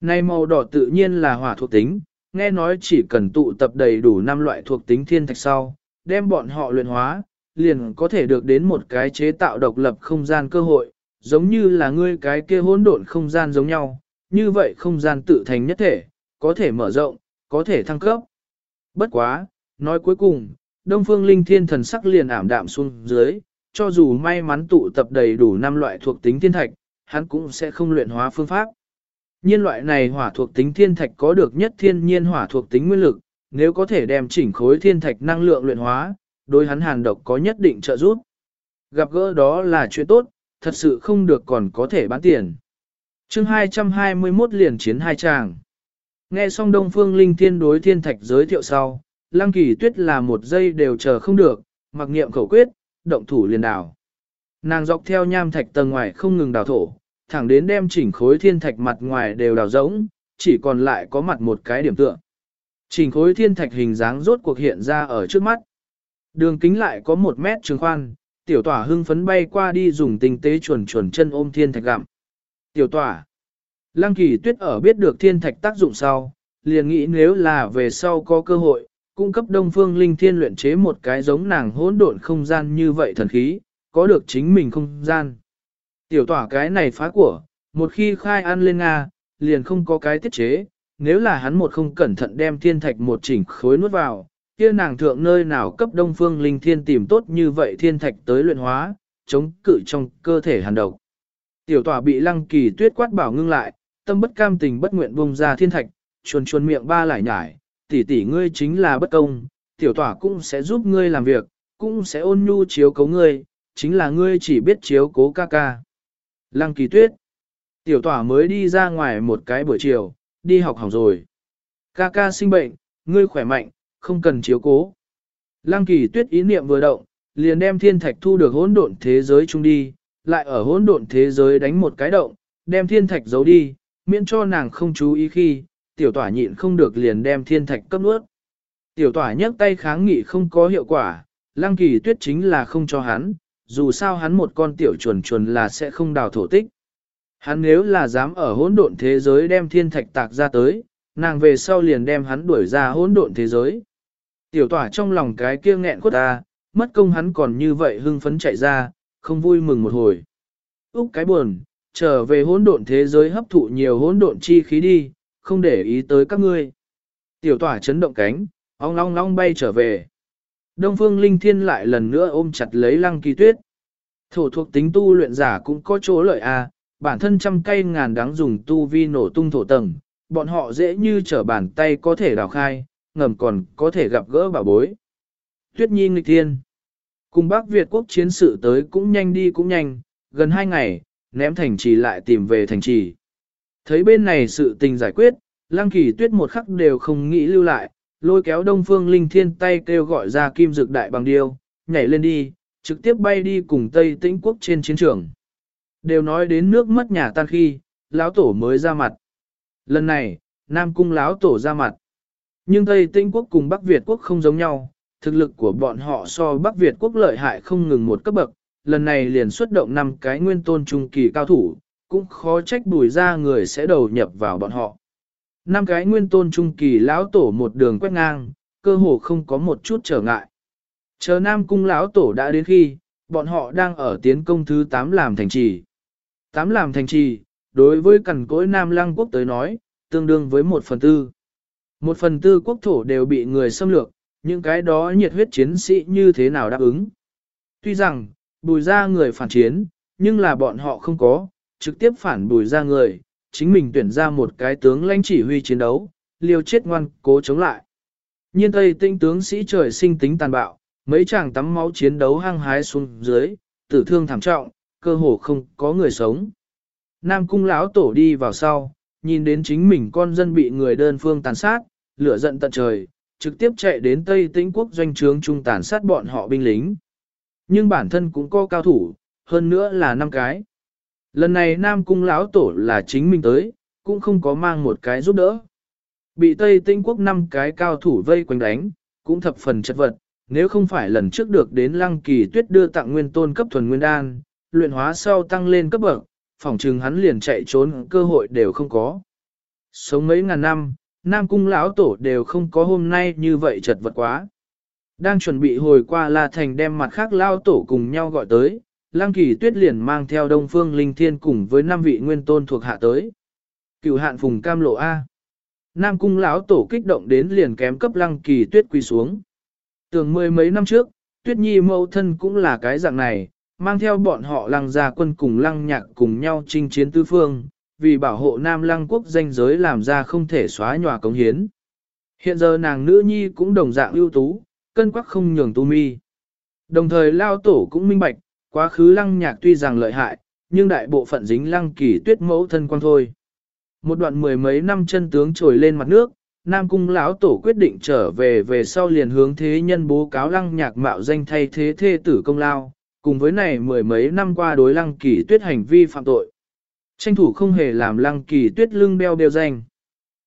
Speaker 1: Này màu đỏ tự nhiên là hỏa thuộc tính, nghe nói chỉ cần tụ tập đầy đủ 5 loại thuộc tính thiên thạch sau, đem bọn họ luyện hóa, liền có thể được đến một cái chế tạo độc lập không gian cơ hội, giống như là ngươi cái kia hỗn độn không gian giống nhau, như vậy không gian tự thành nhất thể, có thể mở rộng, có thể thăng cấp. Bất quá, nói cuối cùng, Đông Phương Linh Thiên thần sắc liền ảm đạm xuống dưới, cho dù may mắn tụ tập đầy đủ 5 loại thuộc tính thiên thạch, hắn cũng sẽ không luyện hóa phương pháp. Nhiên loại này hỏa thuộc tính thiên thạch có được nhất thiên nhiên hỏa thuộc tính nguyên lực, nếu có thể đem chỉnh khối thiên thạch năng lượng luyện hóa, đối hắn hàn độc có nhất định trợ giúp. Gặp gỡ đó là chuyện tốt, thật sự không được còn có thể bán tiền. chương 221 liền chiến hai chàng. Nghe xong Đông Phương Linh Thiên đối thiên thạch giới thiệu sau, Lăng Kỳ Tuyết là một giây đều chờ không được, mặc niệm khẩu quyết, động thủ liền đào. Nàng dọc theo nham thạch tầng ngoài không ngừng đào thổ, thẳng đến đem chỉnh khối thiên thạch mặt ngoài đều đào rỗng, chỉ còn lại có mặt một cái điểm tựa. Chỉnh khối thiên thạch hình dáng rốt cuộc hiện ra ở trước mắt. Đường kính lại có một mét trường khoan, tiểu tỏa hưng phấn bay qua đi dùng tinh tế chuẩn chuẩn chân ôm thiên thạch gặm. Tiểu tỏa. Lăng kỳ tuyết ở biết được thiên thạch tác dụng sau, liền nghĩ nếu là về sau có cơ hội, cung cấp đông phương linh thiên luyện chế một cái giống nàng hỗn độn không gian như vậy thần khí, có được chính mình không gian. Tiểu tỏa cái này phá của, một khi khai ăn lên Nga, liền không có cái tiết chế, nếu là hắn một không cẩn thận đem thiên thạch một chỉnh khối nuốt vào, kia nàng thượng nơi nào cấp đông phương linh thiên tìm tốt như vậy thiên thạch tới luyện hóa, chống cự trong cơ thể hàn độc. Tiểu tỏa bị lăng kỳ tuyết quát bảo ngưng lại, tâm bất cam tình bất nguyện buông ra thiên thạch, chuồn chuồn miệng ba lại nhải, tỷ tỷ ngươi chính là bất công, tiểu tỏa cũng sẽ giúp ngươi làm việc, cũng sẽ ôn nhu chiếu cấu ngươi, chính là ngươi chỉ biết chiếu cố ca ca. Lăng kỳ tuyết. Tiểu tỏa mới đi ra ngoài một cái buổi chiều, đi học hỏng rồi. Ca ca sinh bệnh, ngươi khỏe mạnh, không cần chiếu cố. Lăng kỳ tuyết ý niệm vừa động, liền đem thiên thạch thu được hỗn độn thế giới chung đi, lại ở hỗn độn thế giới đánh một cái động, đem thiên thạch giấu đi, miễn cho nàng không chú ý khi, tiểu tỏa nhịn không được liền đem thiên thạch cấp nuốt. Tiểu tỏa nhấc tay kháng nghị không có hiệu quả, lăng kỳ tuyết chính là không cho hắn, dù sao hắn một con tiểu chuồn chuồn là sẽ không đào thổ tích. Hắn nếu là dám ở hỗn độn thế giới đem thiên thạch tạc ra tới, nàng về sau liền đem hắn đuổi ra hỗn độn thế giới. Tiểu tỏa trong lòng cái kia nghẹn khuất ta, mất công hắn còn như vậy hưng phấn chạy ra, không vui mừng một hồi. Úc cái buồn, trở về hỗn độn thế giới hấp thụ nhiều hỗn độn chi khí đi, không để ý tới các ngươi. Tiểu tỏa chấn động cánh, ong long long bay trở về. Đông Phương Linh Thiên lại lần nữa ôm chặt lấy Lăng Kỳ Tuyết. Thổ thuộc tính tu luyện giả cũng có chỗ lợi à, bản thân trăm cây ngàn đáng dùng tu vi nổ tung thổ tầng, bọn họ dễ như trở bàn tay có thể đào khai, ngầm còn có thể gặp gỡ bảo bối. Tuyết Nhi nghịch thiên. Cùng bác Việt quốc chiến sự tới cũng nhanh đi cũng nhanh, gần hai ngày, ném thành trì lại tìm về thành trì. Thấy bên này sự tình giải quyết, Lăng Kỳ Tuyết một khắc đều không nghĩ lưu lại, lôi kéo Đông Phương Linh Thiên tay kêu gọi ra kim dược đại bằng điêu, nhảy lên đi, trực tiếp bay đi cùng Tây Tĩnh quốc trên chiến trường. Đều nói đến nước mất nhà tan khi, lão tổ mới ra mặt. Lần này, Nam cung lão tổ ra mặt. Nhưng Tây Tĩnh quốc cùng Bắc Việt quốc không giống nhau, thực lực của bọn họ so Bắc Việt quốc lợi hại không ngừng một cấp bậc, lần này liền xuất động năm cái nguyên tôn trung kỳ cao thủ, cũng khó trách bùi ra người sẽ đầu nhập vào bọn họ. Năm cái nguyên tôn trung kỳ lão tổ một đường quét ngang, cơ hồ không có một chút trở ngại. Chờ Nam Cung lão tổ đã đến khi, bọn họ đang ở tiến công thứ 8 làm thành trì. 8 làm thành trì, đối với cẩn cối Nam Lăng quốc tới nói, tương đương với 1 phần tư. Một phần tư quốc thổ đều bị người xâm lược, những cái đó nhiệt huyết chiến sĩ như thế nào đáp ứng. Tuy rằng, bùi ra người phản chiến, nhưng là bọn họ không có, trực tiếp phản bùi ra người, chính mình tuyển ra một cái tướng lãnh chỉ huy chiến đấu, liều chết ngoan, cố chống lại. Nhiên Tây tinh tướng sĩ trời sinh tính tàn bạo, mấy chàng tắm máu chiến đấu hăng hái xuống dưới, tử thương thảm trọng, cơ hồ không có người sống. Nam cung lão tổ đi vào sau, nhìn đến chính mình con dân bị người đơn phương tàn sát, lửa giận tận trời, trực tiếp chạy đến Tây Tĩnh quốc doanh trướng trung tàn sát bọn họ binh lính. Nhưng bản thân cũng có cao thủ, hơn nữa là năm cái. Lần này Nam Cung lão tổ là chính mình tới, cũng không có mang một cái giúp đỡ. Bị Tây Tinh quốc năm cái cao thủ vây quanh đánh, cũng thập phần chất vật, nếu không phải lần trước được đến Lăng Kỳ Tuyết đưa tặng nguyên tôn cấp thuần nguyên đan, luyện hóa sau tăng lên cấp bậc, phỏng chừng hắn liền chạy trốn cơ hội đều không có. Sống mấy ngàn năm, Nam Cung lão tổ đều không có hôm nay như vậy chật vật quá. Đang chuẩn bị hồi qua La Thành đem mặt khác lao tổ cùng nhau gọi tới, Lăng Kỳ Tuyết liền mang theo Đông Phương Linh Thiên cùng với năm vị nguyên tôn thuộc hạ tới. Cửu hạn phùng cam lộ A. Nam Cung lão tổ kích động đến liền kém cấp Lăng Kỳ Tuyết quỳ xuống. Tưởng mười mấy năm trước, Tuyết Nhi mẫu thân cũng là cái dạng này, mang theo bọn họ lăng gia quân cùng lăng nhạc cùng nhau chinh chiến tứ phương, vì bảo hộ Nam Lăng quốc danh giới làm ra không thể xóa nhòa cống hiến. Hiện giờ nàng nữ nhi cũng đồng dạng ưu tú, cân quắc không nhường tu mi. Đồng thời lao tổ cũng minh bạch, quá khứ lăng nhạc tuy rằng lợi hại, nhưng đại bộ phận dính lăng kỳ tuyết mẫu thân quan thôi. Một đoạn mười mấy năm chân tướng trồi lên mặt nước, Nam Cung lão tổ quyết định trở về về sau liền hướng thế nhân bố cáo lăng nhạc mạo danh thay thế thê tử công lao, cùng với này mười mấy năm qua đối lăng kỳ tuyết hành vi phạm tội. Tranh thủ không hề làm lăng kỳ tuyết lưng đeo đeo danh.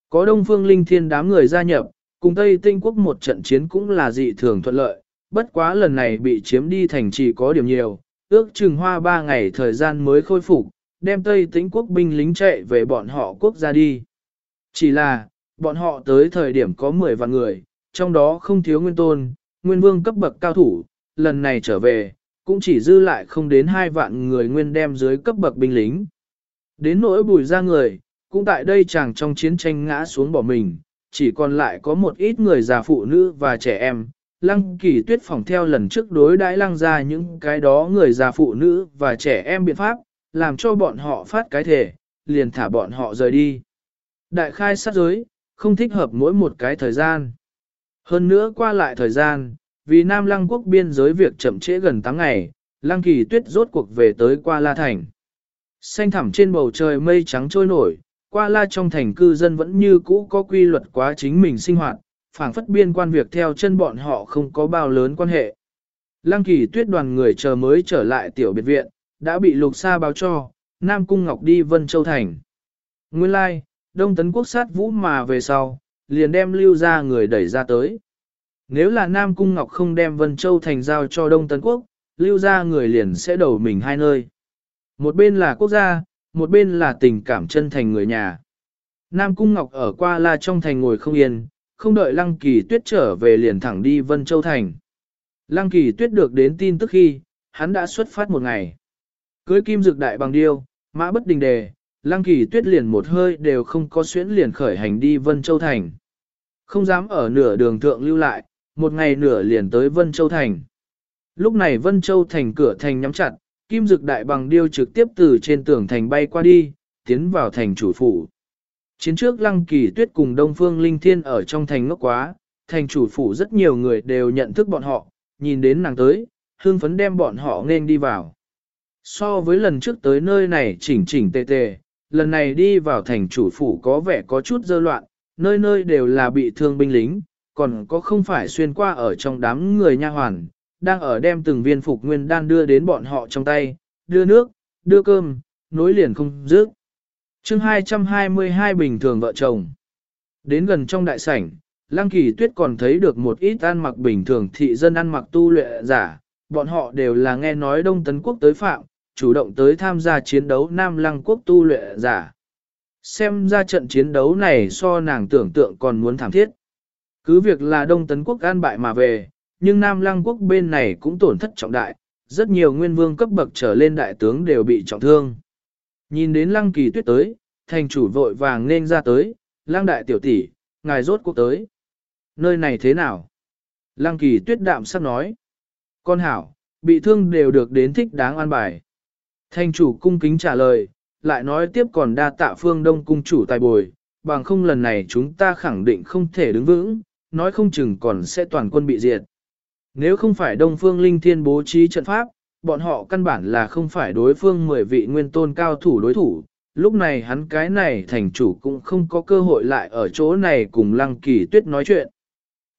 Speaker 1: Có đông phương linh thiên đám người gia nhập, cùng Tây Tinh quốc một trận chiến cũng là dị thường thuận lợi, bất quá lần này bị chiếm đi thành chỉ có điểm nhiều, ước chừng hoa ba ngày thời gian mới khôi phục, đem Tây tĩnh quốc binh lính chạy về bọn họ quốc gia đi. Chỉ là, bọn họ tới thời điểm có 10 vạn người, trong đó không thiếu nguyên tôn, nguyên vương cấp bậc cao thủ, lần này trở về, cũng chỉ dư lại không đến hai vạn người nguyên đem dưới cấp bậc binh lính. Đến nỗi bùi ra người, cũng tại đây chàng trong chiến tranh ngã xuống bỏ mình, chỉ còn lại có một ít người già phụ nữ và trẻ em. Lăng kỳ tuyết phòng theo lần trước đối đãi lăng ra những cái đó người già phụ nữ và trẻ em biện pháp, làm cho bọn họ phát cái thể, liền thả bọn họ rời đi. Đại khai sát giới, không thích hợp mỗi một cái thời gian. Hơn nữa qua lại thời gian, vì Nam Lăng quốc biên giới việc chậm trễ gần 8 ngày, Lăng kỳ tuyết rốt cuộc về tới qua La Thành. Xanh thẳm trên bầu trời mây trắng trôi nổi, qua la trong thành cư dân vẫn như cũ có quy luật quá chính mình sinh hoạt, phảng phất biên quan việc theo chân bọn họ không có bao lớn quan hệ. Lăng kỳ tuyết đoàn người chờ mới trở lại tiểu biệt viện, đã bị lục sa báo cho, Nam Cung Ngọc đi Vân Châu Thành. Nguyên lai, like, Đông Tấn Quốc sát vũ mà về sau, liền đem lưu ra người đẩy ra tới. Nếu là Nam Cung Ngọc không đem Vân Châu Thành giao cho Đông Tấn Quốc, lưu ra người liền sẽ đầu mình hai nơi. Một bên là quốc gia, một bên là tình cảm chân thành người nhà. Nam Cung Ngọc ở qua là trong thành ngồi không yên, không đợi Lăng Kỳ Tuyết trở về liền thẳng đi Vân Châu Thành. Lăng Kỳ Tuyết được đến tin tức khi, hắn đã xuất phát một ngày. Cưới kim dược đại bằng điêu, mã bất đình đề, Lăng Kỳ Tuyết liền một hơi đều không có xuyễn liền khởi hành đi Vân Châu Thành. Không dám ở nửa đường thượng lưu lại, một ngày nửa liền tới Vân Châu Thành. Lúc này Vân Châu Thành cửa thành nhắm chặt, Kim dực đại bằng điêu trực tiếp từ trên tường thành bay qua đi, tiến vào thành chủ phủ. Chiến trước lăng kỳ tuyết cùng Đông Phương Linh Thiên ở trong thành ngốc quá, thành chủ phủ rất nhiều người đều nhận thức bọn họ, nhìn đến nàng tới, hương phấn đem bọn họ nên đi vào. So với lần trước tới nơi này chỉnh chỉnh tề tề, lần này đi vào thành chủ phủ có vẻ có chút dơ loạn, nơi nơi đều là bị thương binh lính, còn có không phải xuyên qua ở trong đám người nha hoàn, đang ở đem từng viên phục nguyên đan đưa đến bọn họ trong tay, đưa nước, đưa cơm, nối liền không dứt chương 222 bình thường vợ chồng. Đến gần trong đại sảnh, Lăng Kỳ Tuyết còn thấy được một ít ăn mặc bình thường thị dân ăn mặc tu luyện giả, bọn họ đều là nghe nói Đông Tấn Quốc tới phạm, chủ động tới tham gia chiến đấu Nam Lăng Quốc tu luyện giả. Xem ra trận chiến đấu này so nàng tưởng tượng còn muốn thảm thiết. Cứ việc là Đông Tấn Quốc an bại mà về, nhưng Nam Lăng quốc bên này cũng tổn thất trọng đại, rất nhiều nguyên vương cấp bậc trở lên đại tướng đều bị trọng thương. Nhìn đến Lăng Kỳ Tuyết tới, thành chủ vội vàng nên ra tới, Lăng đại tiểu tỷ, ngài rốt cuộc tới. Nơi này thế nào? Lăng Kỳ Tuyết đạm sắc nói. Con hảo, bị thương đều được đến thích đáng an bài. Thành chủ cung kính trả lời, lại nói tiếp còn đa tạ phương đông cung chủ tài bồi, bằng không lần này chúng ta khẳng định không thể đứng vững, nói không chừng còn sẽ toàn quân bị diệt. Nếu không phải Đông Phương Linh Thiên bố trí trận pháp, bọn họ căn bản là không phải đối phương 10 vị nguyên tôn cao thủ đối thủ. Lúc này hắn cái này thành chủ cũng không có cơ hội lại ở chỗ này cùng Lăng Kỳ Tuyết nói chuyện.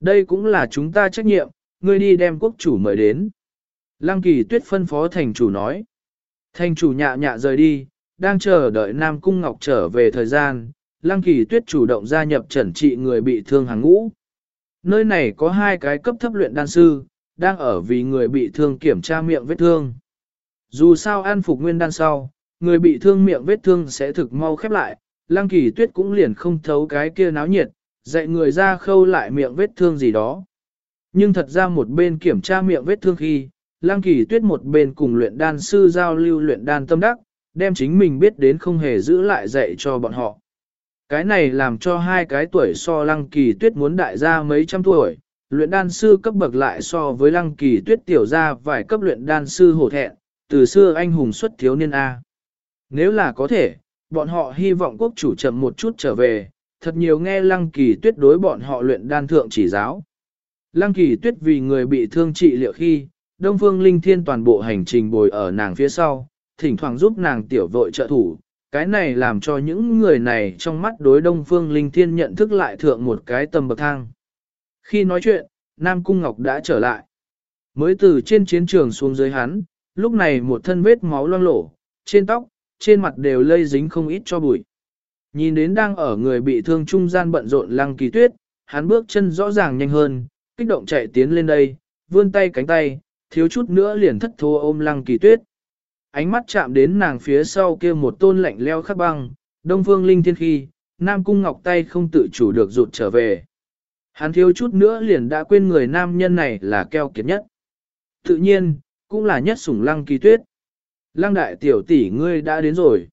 Speaker 1: Đây cũng là chúng ta trách nhiệm, ngươi đi đem quốc chủ mời đến. Lăng Kỳ Tuyết phân phó thành chủ nói. Thành chủ nhạ nhạ rời đi, đang chờ đợi Nam Cung Ngọc trở về thời gian, Lăng Kỳ Tuyết chủ động gia nhập trần trị người bị thương hàng ngũ. Nơi này có hai cái cấp thấp luyện đan sư, đang ở vì người bị thương kiểm tra miệng vết thương. Dù sao an phục nguyên đan sau, người bị thương miệng vết thương sẽ thực mau khép lại, Lăng Kỳ Tuyết cũng liền không thấu cái kia náo nhiệt, dạy người ra khâu lại miệng vết thương gì đó. Nhưng thật ra một bên kiểm tra miệng vết thương khi, Lăng Kỳ Tuyết một bên cùng luyện đan sư giao lưu luyện đan tâm đắc, đem chính mình biết đến không hề giữ lại dạy cho bọn họ. Cái này làm cho hai cái tuổi so lăng kỳ tuyết muốn đại gia mấy trăm tuổi, luyện đan sư cấp bậc lại so với lăng kỳ tuyết tiểu gia vài cấp luyện đan sư hổ thẹn, từ xưa anh hùng xuất thiếu niên A. Nếu là có thể, bọn họ hy vọng quốc chủ chậm một chút trở về, thật nhiều nghe lăng kỳ tuyết đối bọn họ luyện đan thượng chỉ giáo. Lăng kỳ tuyết vì người bị thương trị liệu khi, Đông Phương Linh Thiên toàn bộ hành trình bồi ở nàng phía sau, thỉnh thoảng giúp nàng tiểu vội trợ thủ, cái này làm cho những người này trong mắt đối Đông Phương Linh Thiên nhận thức lại thượng một cái tầm bậc thang. Khi nói chuyện, Nam Cung Ngọc đã trở lại. Mới từ trên chiến trường xuống dưới hắn, lúc này một thân vết máu loang lổ, trên tóc, trên mặt đều lây dính không ít cho bụi. Nhìn đến đang ở người bị thương trung gian bận rộn lăng kỳ tuyết, hắn bước chân rõ ràng nhanh hơn, kích động chạy tiến lên đây, vươn tay cánh tay, thiếu chút nữa liền thất thô ôm lăng kỳ tuyết ánh mắt chạm đến nàng phía sau kia một tôn lạnh leo khắc băng, đông phương linh thiên khi, nam cung ngọc tay không tự chủ được rụt trở về. Hắn thiếu chút nữa liền đã quên người nam nhân này là keo kiệt nhất. Tự nhiên, cũng là nhất sủng lăng kỳ tuyết. Lăng đại tiểu tỷ ngươi đã đến rồi.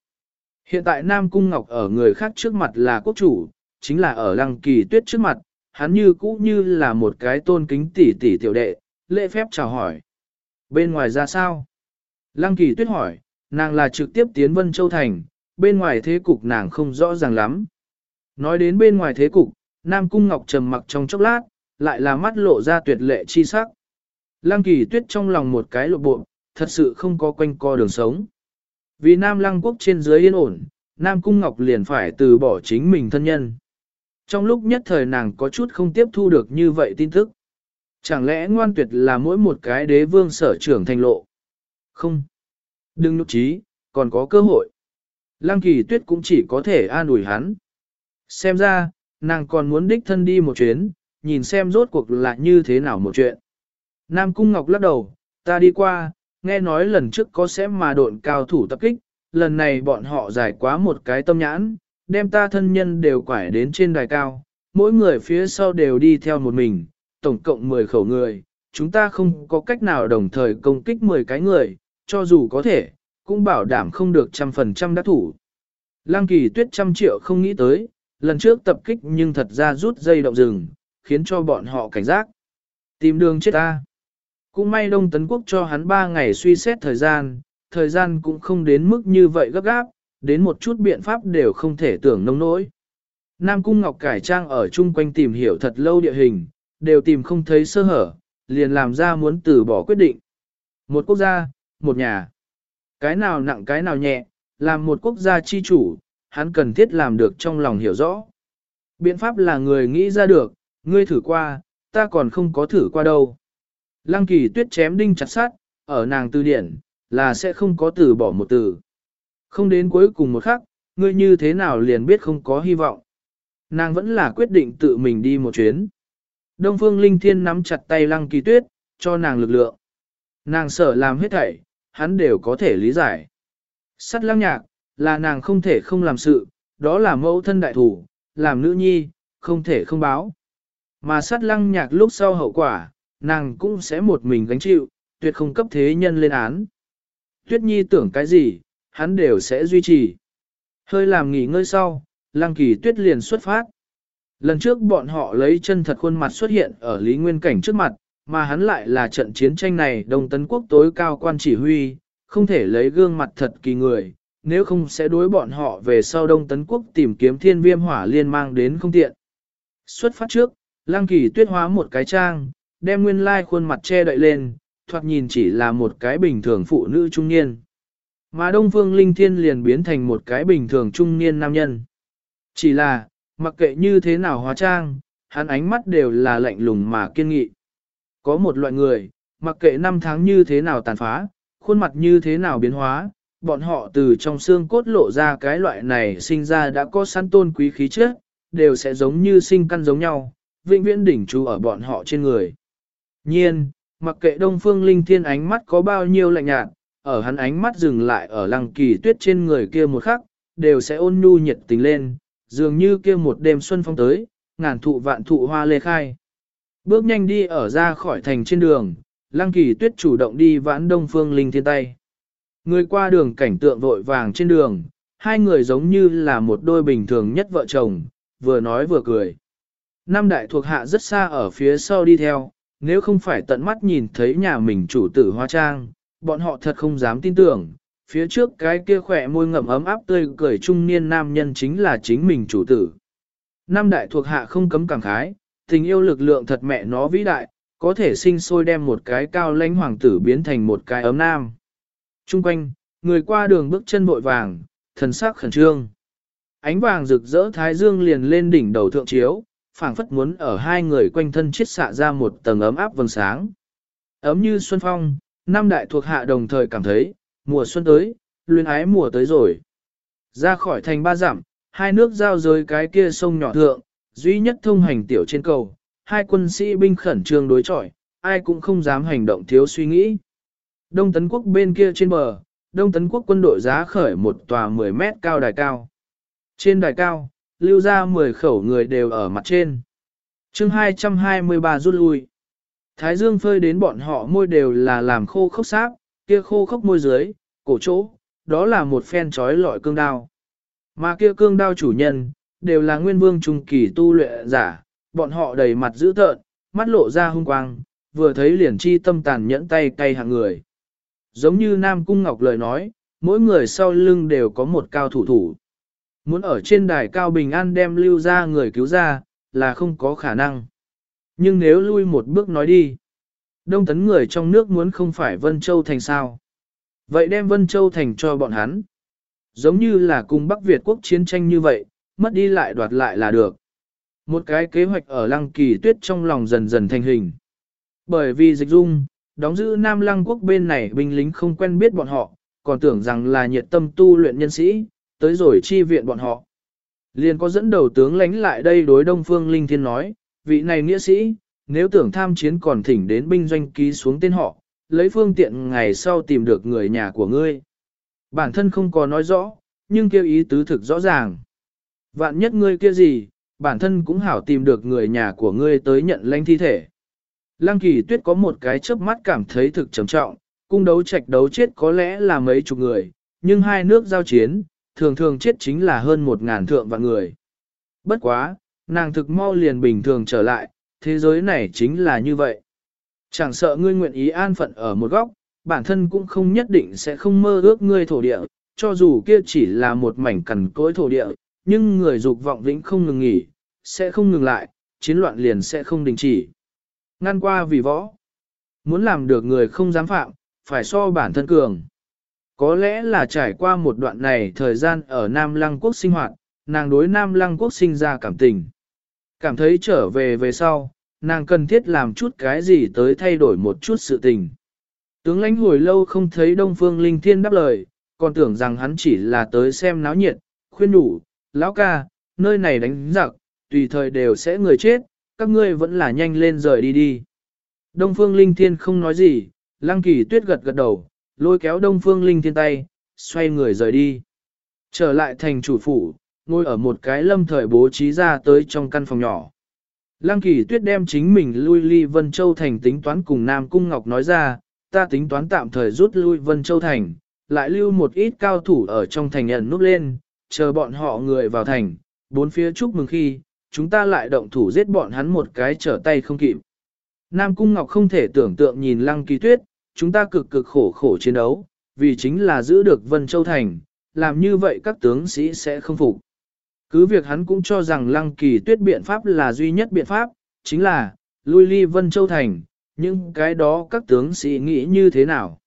Speaker 1: Hiện tại Nam Cung Ngọc ở người khác trước mặt là quốc chủ, chính là ở lăng kỳ tuyết trước mặt, hắn như cũ như là một cái tôn kính tỷ tỷ tiểu đệ, lễ phép chào hỏi. Bên ngoài ra sao? Lăng kỳ tuyết hỏi, nàng là trực tiếp tiến Vân Châu Thành, bên ngoài thế cục nàng không rõ ràng lắm. Nói đến bên ngoài thế cục, Nam Cung Ngọc trầm mặc trong chốc lát, lại là mắt lộ ra tuyệt lệ chi sắc. Lăng kỳ tuyết trong lòng một cái lộ bộ, thật sự không có quanh co đường sống. Vì Nam Lăng quốc trên dưới yên ổn, Nam Cung Ngọc liền phải từ bỏ chính mình thân nhân. Trong lúc nhất thời nàng có chút không tiếp thu được như vậy tin tức. Chẳng lẽ ngoan tuyệt là mỗi một cái đế vương sở trưởng thành lộ. Không. Đừng nụ trí, còn có cơ hội. Lăng kỳ tuyết cũng chỉ có thể an ủi hắn. Xem ra, nàng còn muốn đích thân đi một chuyến, nhìn xem rốt cuộc là như thế nào một chuyện. Nam Cung Ngọc lắc đầu, ta đi qua, nghe nói lần trước có sẽ mà độn cao thủ tập kích, lần này bọn họ giải quá một cái tâm nhãn, đem ta thân nhân đều quải đến trên đài cao, mỗi người phía sau đều đi theo một mình, tổng cộng 10 khẩu người, chúng ta không có cách nào đồng thời công kích 10 cái người, cho dù có thể, cũng bảo đảm không được trăm phần trăm đắc thủ. Lăng kỳ tuyết trăm triệu không nghĩ tới, lần trước tập kích nhưng thật ra rút dây động rừng, khiến cho bọn họ cảnh giác. Tìm đường chết ta. Cũng may Đông Tấn Quốc cho hắn 3 ngày suy xét thời gian, thời gian cũng không đến mức như vậy gấp gáp, đến một chút biện pháp đều không thể tưởng nông nỗi. Nam Cung Ngọc cải trang ở chung quanh tìm hiểu thật lâu địa hình, đều tìm không thấy sơ hở, liền làm ra muốn từ bỏ quyết định. Một quốc gia, một nhà. Cái nào nặng cái nào nhẹ, làm một quốc gia chi chủ, hắn cần thiết làm được trong lòng hiểu rõ. Biện pháp là người nghĩ ra được, ngươi thử qua, ta còn không có thử qua đâu. Lăng kỳ tuyết chém đinh chặt sát, ở nàng từ điển, là sẽ không có từ bỏ một từ. Không đến cuối cùng một khắc, ngươi như thế nào liền biết không có hy vọng. Nàng vẫn là quyết định tự mình đi một chuyến. Đông Phương Linh Thiên nắm chặt tay Lăng Kỳ Tuyết, cho nàng lực lượng. Nàng sợ làm hết thảy, hắn đều có thể lý giải. Sắt lăng nhạc, là nàng không thể không làm sự, đó là mẫu thân đại thủ, làm nữ nhi, không thể không báo. Mà sát lăng nhạc lúc sau hậu quả, nàng cũng sẽ một mình gánh chịu, tuyệt không cấp thế nhân lên án. Tuyết Nhi tưởng cái gì, hắn đều sẽ duy trì. Hơi làm nghỉ ngơi sau, Lăng Kỳ Tuyết liền xuất phát. Lần trước bọn họ lấy chân thật khuôn mặt xuất hiện ở Lý Nguyên Cảnh trước mặt, mà hắn lại là trận chiến tranh này Đông Tấn Quốc tối cao quan chỉ huy, không thể lấy gương mặt thật kỳ người, nếu không sẽ đối bọn họ về sau Đông Tấn Quốc tìm kiếm thiên viêm hỏa liên mang đến không tiện. Xuất phát trước, Lăng Kỳ tuyết hóa một cái trang, đem nguyên lai khuôn mặt che đậy lên, thoạt nhìn chỉ là một cái bình thường phụ nữ trung niên. Mà Đông Phương Linh Thiên liền biến thành một cái bình thường trung niên nam nhân. Chỉ là, mặc kệ như thế nào hóa trang, hắn ánh mắt đều là lạnh lùng mà kiên nghị. Có một loại người, mặc kệ năm tháng như thế nào tàn phá, khuôn mặt như thế nào biến hóa, bọn họ từ trong xương cốt lộ ra cái loại này sinh ra đã có sẵn tôn quý khí chất, đều sẽ giống như sinh căn giống nhau, vĩnh viễn đỉnh chú ở bọn họ trên người. Nhiên, mặc kệ Đông Phương Linh Thiên ánh mắt có bao nhiêu lạnh nhạt, ở hắn ánh mắt dừng lại ở lăng kỳ tuyết trên người kia một khắc, đều sẽ ôn nhu nhiệt tình lên, dường như kia một đêm xuân phong tới, ngàn thụ vạn thụ hoa lê khai. Bước nhanh đi ở ra khỏi thành trên đường, lăng kỳ tuyết chủ động đi vãn Đông Phương Linh Thiên tay. Người qua đường cảnh tượng vội vàng trên đường, hai người giống như là một đôi bình thường nhất vợ chồng, vừa nói vừa cười. Năm đại thuộc hạ rất xa ở phía sau đi theo, nếu không phải tận mắt nhìn thấy nhà mình chủ tử hoa trang, bọn họ thật không dám tin tưởng, phía trước cái kia khỏe môi ngậm ấm áp tươi cười trung niên nam nhân chính là chính mình chủ tử. Năm đại thuộc hạ không cấm cảm khái, tình yêu lực lượng thật mẹ nó vĩ đại, có thể sinh sôi đem một cái cao lãnh hoàng tử biến thành một cái ấm nam. Trung quanh, người qua đường bước chân bội vàng, thần sắc khẩn trương. Ánh vàng rực rỡ thái dương liền lên đỉnh đầu thượng chiếu, phảng phất muốn ở hai người quanh thân chiết xạ ra một tầng ấm áp vầng sáng. Ấm như xuân phong, năm đại thuộc hạ đồng thời cảm thấy, mùa xuân tới, luyến ái mùa tới rồi. Ra khỏi thành ba dặm, hai nước giao giới cái kia sông nhỏ thượng, duy nhất thông hành tiểu trên cầu, hai quân sĩ binh khẩn trương đối chọi, ai cũng không dám hành động thiếu suy nghĩ. Đông Tấn Quốc bên kia trên bờ, Đông Tấn Quốc quân đội giá khởi một tòa 10 mét cao đài cao. Trên đài cao, lưu ra 10 khẩu người đều ở mặt trên. chương 223 rút lui. Thái dương phơi đến bọn họ môi đều là làm khô khốc sáp, kia khô khốc môi dưới, cổ chỗ, đó là một phen trói lọi cương đao. Mà kia cương đao chủ nhân, đều là nguyên vương trung kỳ tu luyện giả, bọn họ đầy mặt dữ tợn, mắt lộ ra hung quang, vừa thấy liền chi tâm tàn nhẫn tay cay hàng người. Giống như Nam Cung Ngọc lời nói, mỗi người sau lưng đều có một cao thủ thủ. Muốn ở trên đài cao bình an đem lưu ra người cứu ra, là không có khả năng. Nhưng nếu lui một bước nói đi, đông tấn người trong nước muốn không phải Vân Châu thành sao. Vậy đem Vân Châu thành cho bọn hắn. Giống như là cùng Bắc Việt quốc chiến tranh như vậy, mất đi lại đoạt lại là được. Một cái kế hoạch ở lăng kỳ tuyết trong lòng dần dần thành hình. Bởi vì dịch dung, đóng giữ Nam Lăng quốc bên này binh lính không quen biết bọn họ, còn tưởng rằng là nhiệt tâm tu luyện nhân sĩ, tới rồi chi viện bọn họ. Liền có dẫn đầu tướng lánh lại đây đối Đông Phương Linh Thiên nói, vị này nghĩa sĩ, nếu tưởng tham chiến còn thỉnh đến binh doanh ký xuống tên họ, lấy phương tiện ngày sau tìm được người nhà của ngươi. Bản thân không có nói rõ, nhưng kêu ý tứ thực rõ ràng. Vạn nhất ngươi kia gì, bản thân cũng hảo tìm được người nhà của ngươi tới nhận lãnh thi thể. Lăng kỳ tuyết có một cái chớp mắt cảm thấy thực trầm trọng, cung đấu trạch đấu chết có lẽ là mấy chục người, nhưng hai nước giao chiến, thường thường chết chính là hơn một ngàn thượng vạn người. Bất quá, nàng thực mau liền bình thường trở lại, thế giới này chính là như vậy. Chẳng sợ ngươi nguyện ý an phận ở một góc, bản thân cũng không nhất định sẽ không mơ ước ngươi thổ địa, cho dù kia chỉ là một mảnh cằn cỗi thổ địa, nhưng người dục vọng vĩnh không ngừng nghỉ, sẽ không ngừng lại, chiến loạn liền sẽ không đình chỉ. Ngăn qua vì võ, muốn làm được người không dám phạm, phải so bản thân cường. Có lẽ là trải qua một đoạn này thời gian ở Nam Lăng Quốc sinh hoạt, nàng đối Nam Lăng Quốc sinh ra cảm tình. Cảm thấy trở về về sau, nàng cần thiết làm chút cái gì tới thay đổi một chút sự tình. Tướng lãnh hồi lâu không thấy Đông Phương Linh Thiên đáp lời, còn tưởng rằng hắn chỉ là tới xem náo nhiệt, khuyên đủ, lão ca, nơi này đánh giặc, tùy thời đều sẽ người chết, các ngươi vẫn là nhanh lên rời đi đi. Đông Phương Linh Thiên không nói gì, Lăng Kỳ Tuyết gật gật đầu, lôi kéo Đông Phương Linh Thiên tay, xoay người rời đi. Trở lại thành chủ phủ, ngồi ở một cái lâm thời bố trí ra tới trong căn phòng nhỏ. Lăng kỳ tuyết đem chính mình lui ly Vân Châu Thành tính toán cùng Nam Cung Ngọc nói ra, ta tính toán tạm thời rút lui Vân Châu Thành, lại lưu một ít cao thủ ở trong thành nhận núp lên, chờ bọn họ người vào thành, bốn phía chúc mừng khi, chúng ta lại động thủ giết bọn hắn một cái trở tay không kịp. Nam Cung Ngọc không thể tưởng tượng nhìn Lăng Kỳ Tuyết, chúng ta cực cực khổ khổ chiến đấu, vì chính là giữ được Vân Châu Thành, làm như vậy các tướng sĩ sẽ không phục. Cứ việc hắn cũng cho rằng Lăng Kỳ Tuyết biện pháp là duy nhất biện pháp, chính là, lui ly Vân Châu Thành, nhưng cái đó các tướng sĩ nghĩ như thế nào.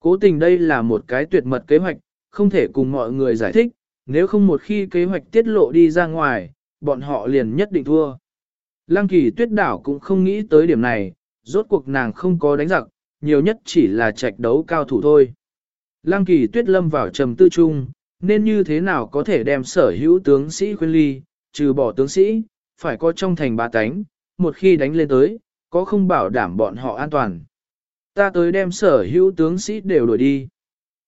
Speaker 1: Cố tình đây là một cái tuyệt mật kế hoạch, không thể cùng mọi người giải thích, nếu không một khi kế hoạch tiết lộ đi ra ngoài, bọn họ liền nhất định thua. Lăng kỳ tuyết đảo cũng không nghĩ tới điểm này, rốt cuộc nàng không có đánh giặc, nhiều nhất chỉ là trạch đấu cao thủ thôi. Lăng kỳ tuyết lâm vào trầm tư trung, nên như thế nào có thể đem sở hữu tướng sĩ khuyên ly, trừ bỏ tướng sĩ, phải có trong thành ba tánh, một khi đánh lên tới, có không bảo đảm bọn họ an toàn. Ta tới đem sở hữu tướng sĩ đều đuổi đi.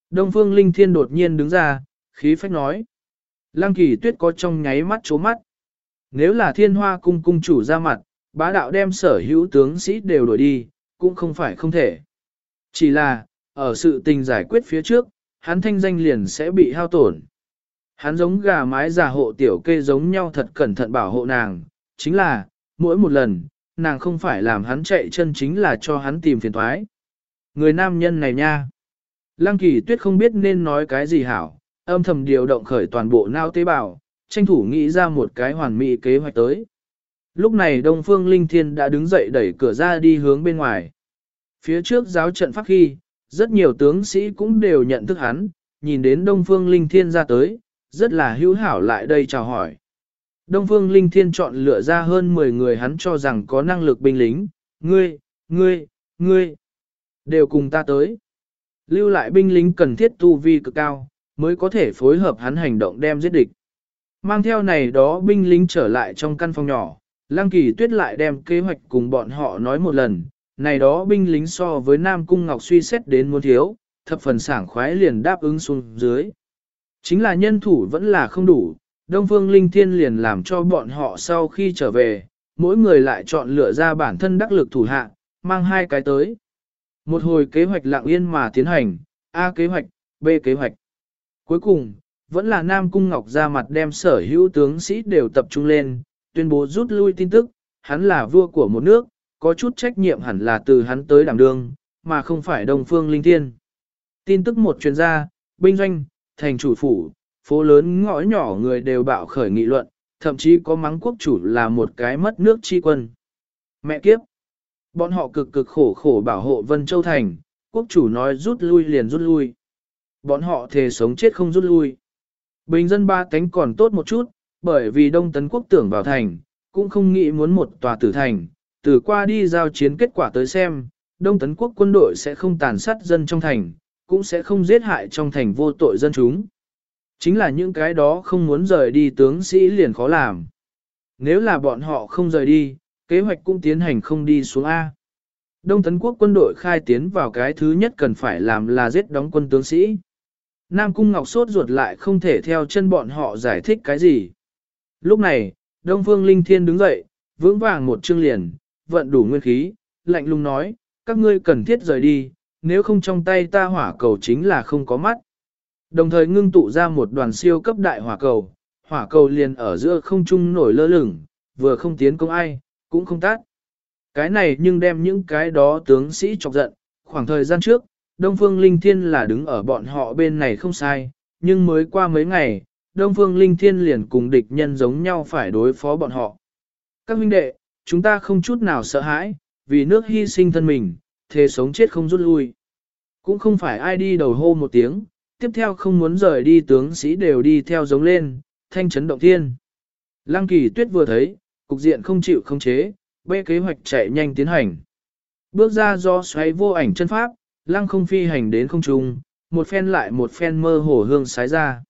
Speaker 1: Đông Phương Linh Thiên đột nhiên đứng ra, khí phách nói. Lăng kỳ tuyết có trong nháy mắt chố mắt. Nếu là thiên hoa cung cung chủ ra mặt, bá đạo đem sở hữu tướng sĩ đều đuổi đi, cũng không phải không thể. Chỉ là, ở sự tình giải quyết phía trước, hắn thanh danh liền sẽ bị hao tổn. Hắn giống gà mái giả hộ tiểu kê giống nhau thật cẩn thận bảo hộ nàng, chính là, mỗi một lần, nàng không phải làm hắn chạy chân chính là cho hắn tìm phiền thoái. Người nam nhân này nha. Lăng kỳ tuyết không biết nên nói cái gì hảo, âm thầm điều động khởi toàn bộ nao tế bào, tranh thủ nghĩ ra một cái hoàn mỹ kế hoạch tới. Lúc này Đông Phương Linh Thiên đã đứng dậy đẩy cửa ra đi hướng bên ngoài. Phía trước giáo trận pháp khi, rất nhiều tướng sĩ cũng đều nhận thức hắn, nhìn đến Đông Phương Linh Thiên ra tới, rất là hữu hảo lại đây chào hỏi. Đông Phương Linh Thiên chọn lựa ra hơn 10 người hắn cho rằng có năng lực binh lính, ngươi, ngươi, ngươi, đều cùng ta tới. Lưu lại binh lính cần thiết tu vi cực cao, mới có thể phối hợp hắn hành động đem giết địch. Mang theo này đó binh lính trở lại trong căn phòng nhỏ, Lăng Kỳ Tuyết lại đem kế hoạch cùng bọn họ nói một lần, này đó binh lính so với Nam Cung Ngọc suy xét đến muốn thiếu, thập phần sảng khoái liền đáp ứng xuống dưới. Chính là nhân thủ vẫn là không đủ, Đông Phương Linh Thiên liền làm cho bọn họ sau khi trở về, mỗi người lại chọn lựa ra bản thân đắc lực thủ hạ, mang hai cái tới. Một hồi kế hoạch lặng yên mà tiến hành, A kế hoạch, B kế hoạch. Cuối cùng, vẫn là Nam Cung Ngọc ra mặt đem sở hữu tướng sĩ đều tập trung lên, tuyên bố rút lui tin tức, hắn là vua của một nước, có chút trách nhiệm hẳn là từ hắn tới đảm đương, mà không phải Đông Phương Linh Thiên. Tin tức một chuyên gia, binh doanh, thành chủ phủ, phố lớn ngõ nhỏ người đều bạo khởi nghị luận, thậm chí có mắng quốc chủ là một cái mất nước chi quân. Mẹ kiếp! Bọn họ cực cực khổ khổ bảo hộ Vân Châu Thành, quốc chủ nói rút lui liền rút lui. Bọn họ thề sống chết không rút lui. Bình dân ba cánh còn tốt một chút, bởi vì Đông Tấn Quốc tưởng vào thành, cũng không nghĩ muốn một tòa tử thành, từ qua đi giao chiến kết quả tới xem, Đông Tấn Quốc quân đội sẽ không tàn sát dân trong thành, cũng sẽ không giết hại trong thành vô tội dân chúng. Chính là những cái đó không muốn rời đi tướng sĩ liền khó làm. Nếu là bọn họ không rời đi, kế hoạch cũng tiến hành không đi xuống A. Đông Tấn Quốc quân đội khai tiến vào cái thứ nhất cần phải làm là giết đóng quân tướng sĩ. Nam Cung Ngọc sốt ruột lại không thể theo chân bọn họ giải thích cái gì. Lúc này, Đông Phương Linh Thiên đứng dậy, vững vàng một chương liền, vận đủ nguyên khí, lạnh lùng nói, các ngươi cần thiết rời đi, nếu không trong tay ta hỏa cầu chính là không có mắt. Đồng thời ngưng tụ ra một đoàn siêu cấp đại hỏa cầu, hỏa cầu liền ở giữa không trung nổi lơ lửng, vừa không tiến công ai, cũng không tát. Cái này nhưng đem những cái đó tướng sĩ chọc giận, khoảng thời gian trước, Đông Phương Linh Thiên là đứng ở bọn họ bên này không sai, nhưng mới qua mấy ngày, Đông Phương Linh Thiên liền cùng địch nhân giống nhau phải đối phó bọn họ. Các huynh đệ, chúng ta không chút nào sợ hãi, vì nước hy sinh thân mình, thế sống chết không rút lui. Cũng không phải ai đi đầu hô một tiếng, tiếp theo không muốn rời đi tướng sĩ đều đi theo giống lên, thanh chấn động thiên. Lăng kỳ tuyết vừa thấy, cục diện không chịu không chế, bê kế hoạch chạy nhanh tiến hành. Bước ra do xoáy vô ảnh chân pháp, lăng không phi hành đến không trung, một phen lại một phen mơ hồ hương sái ra.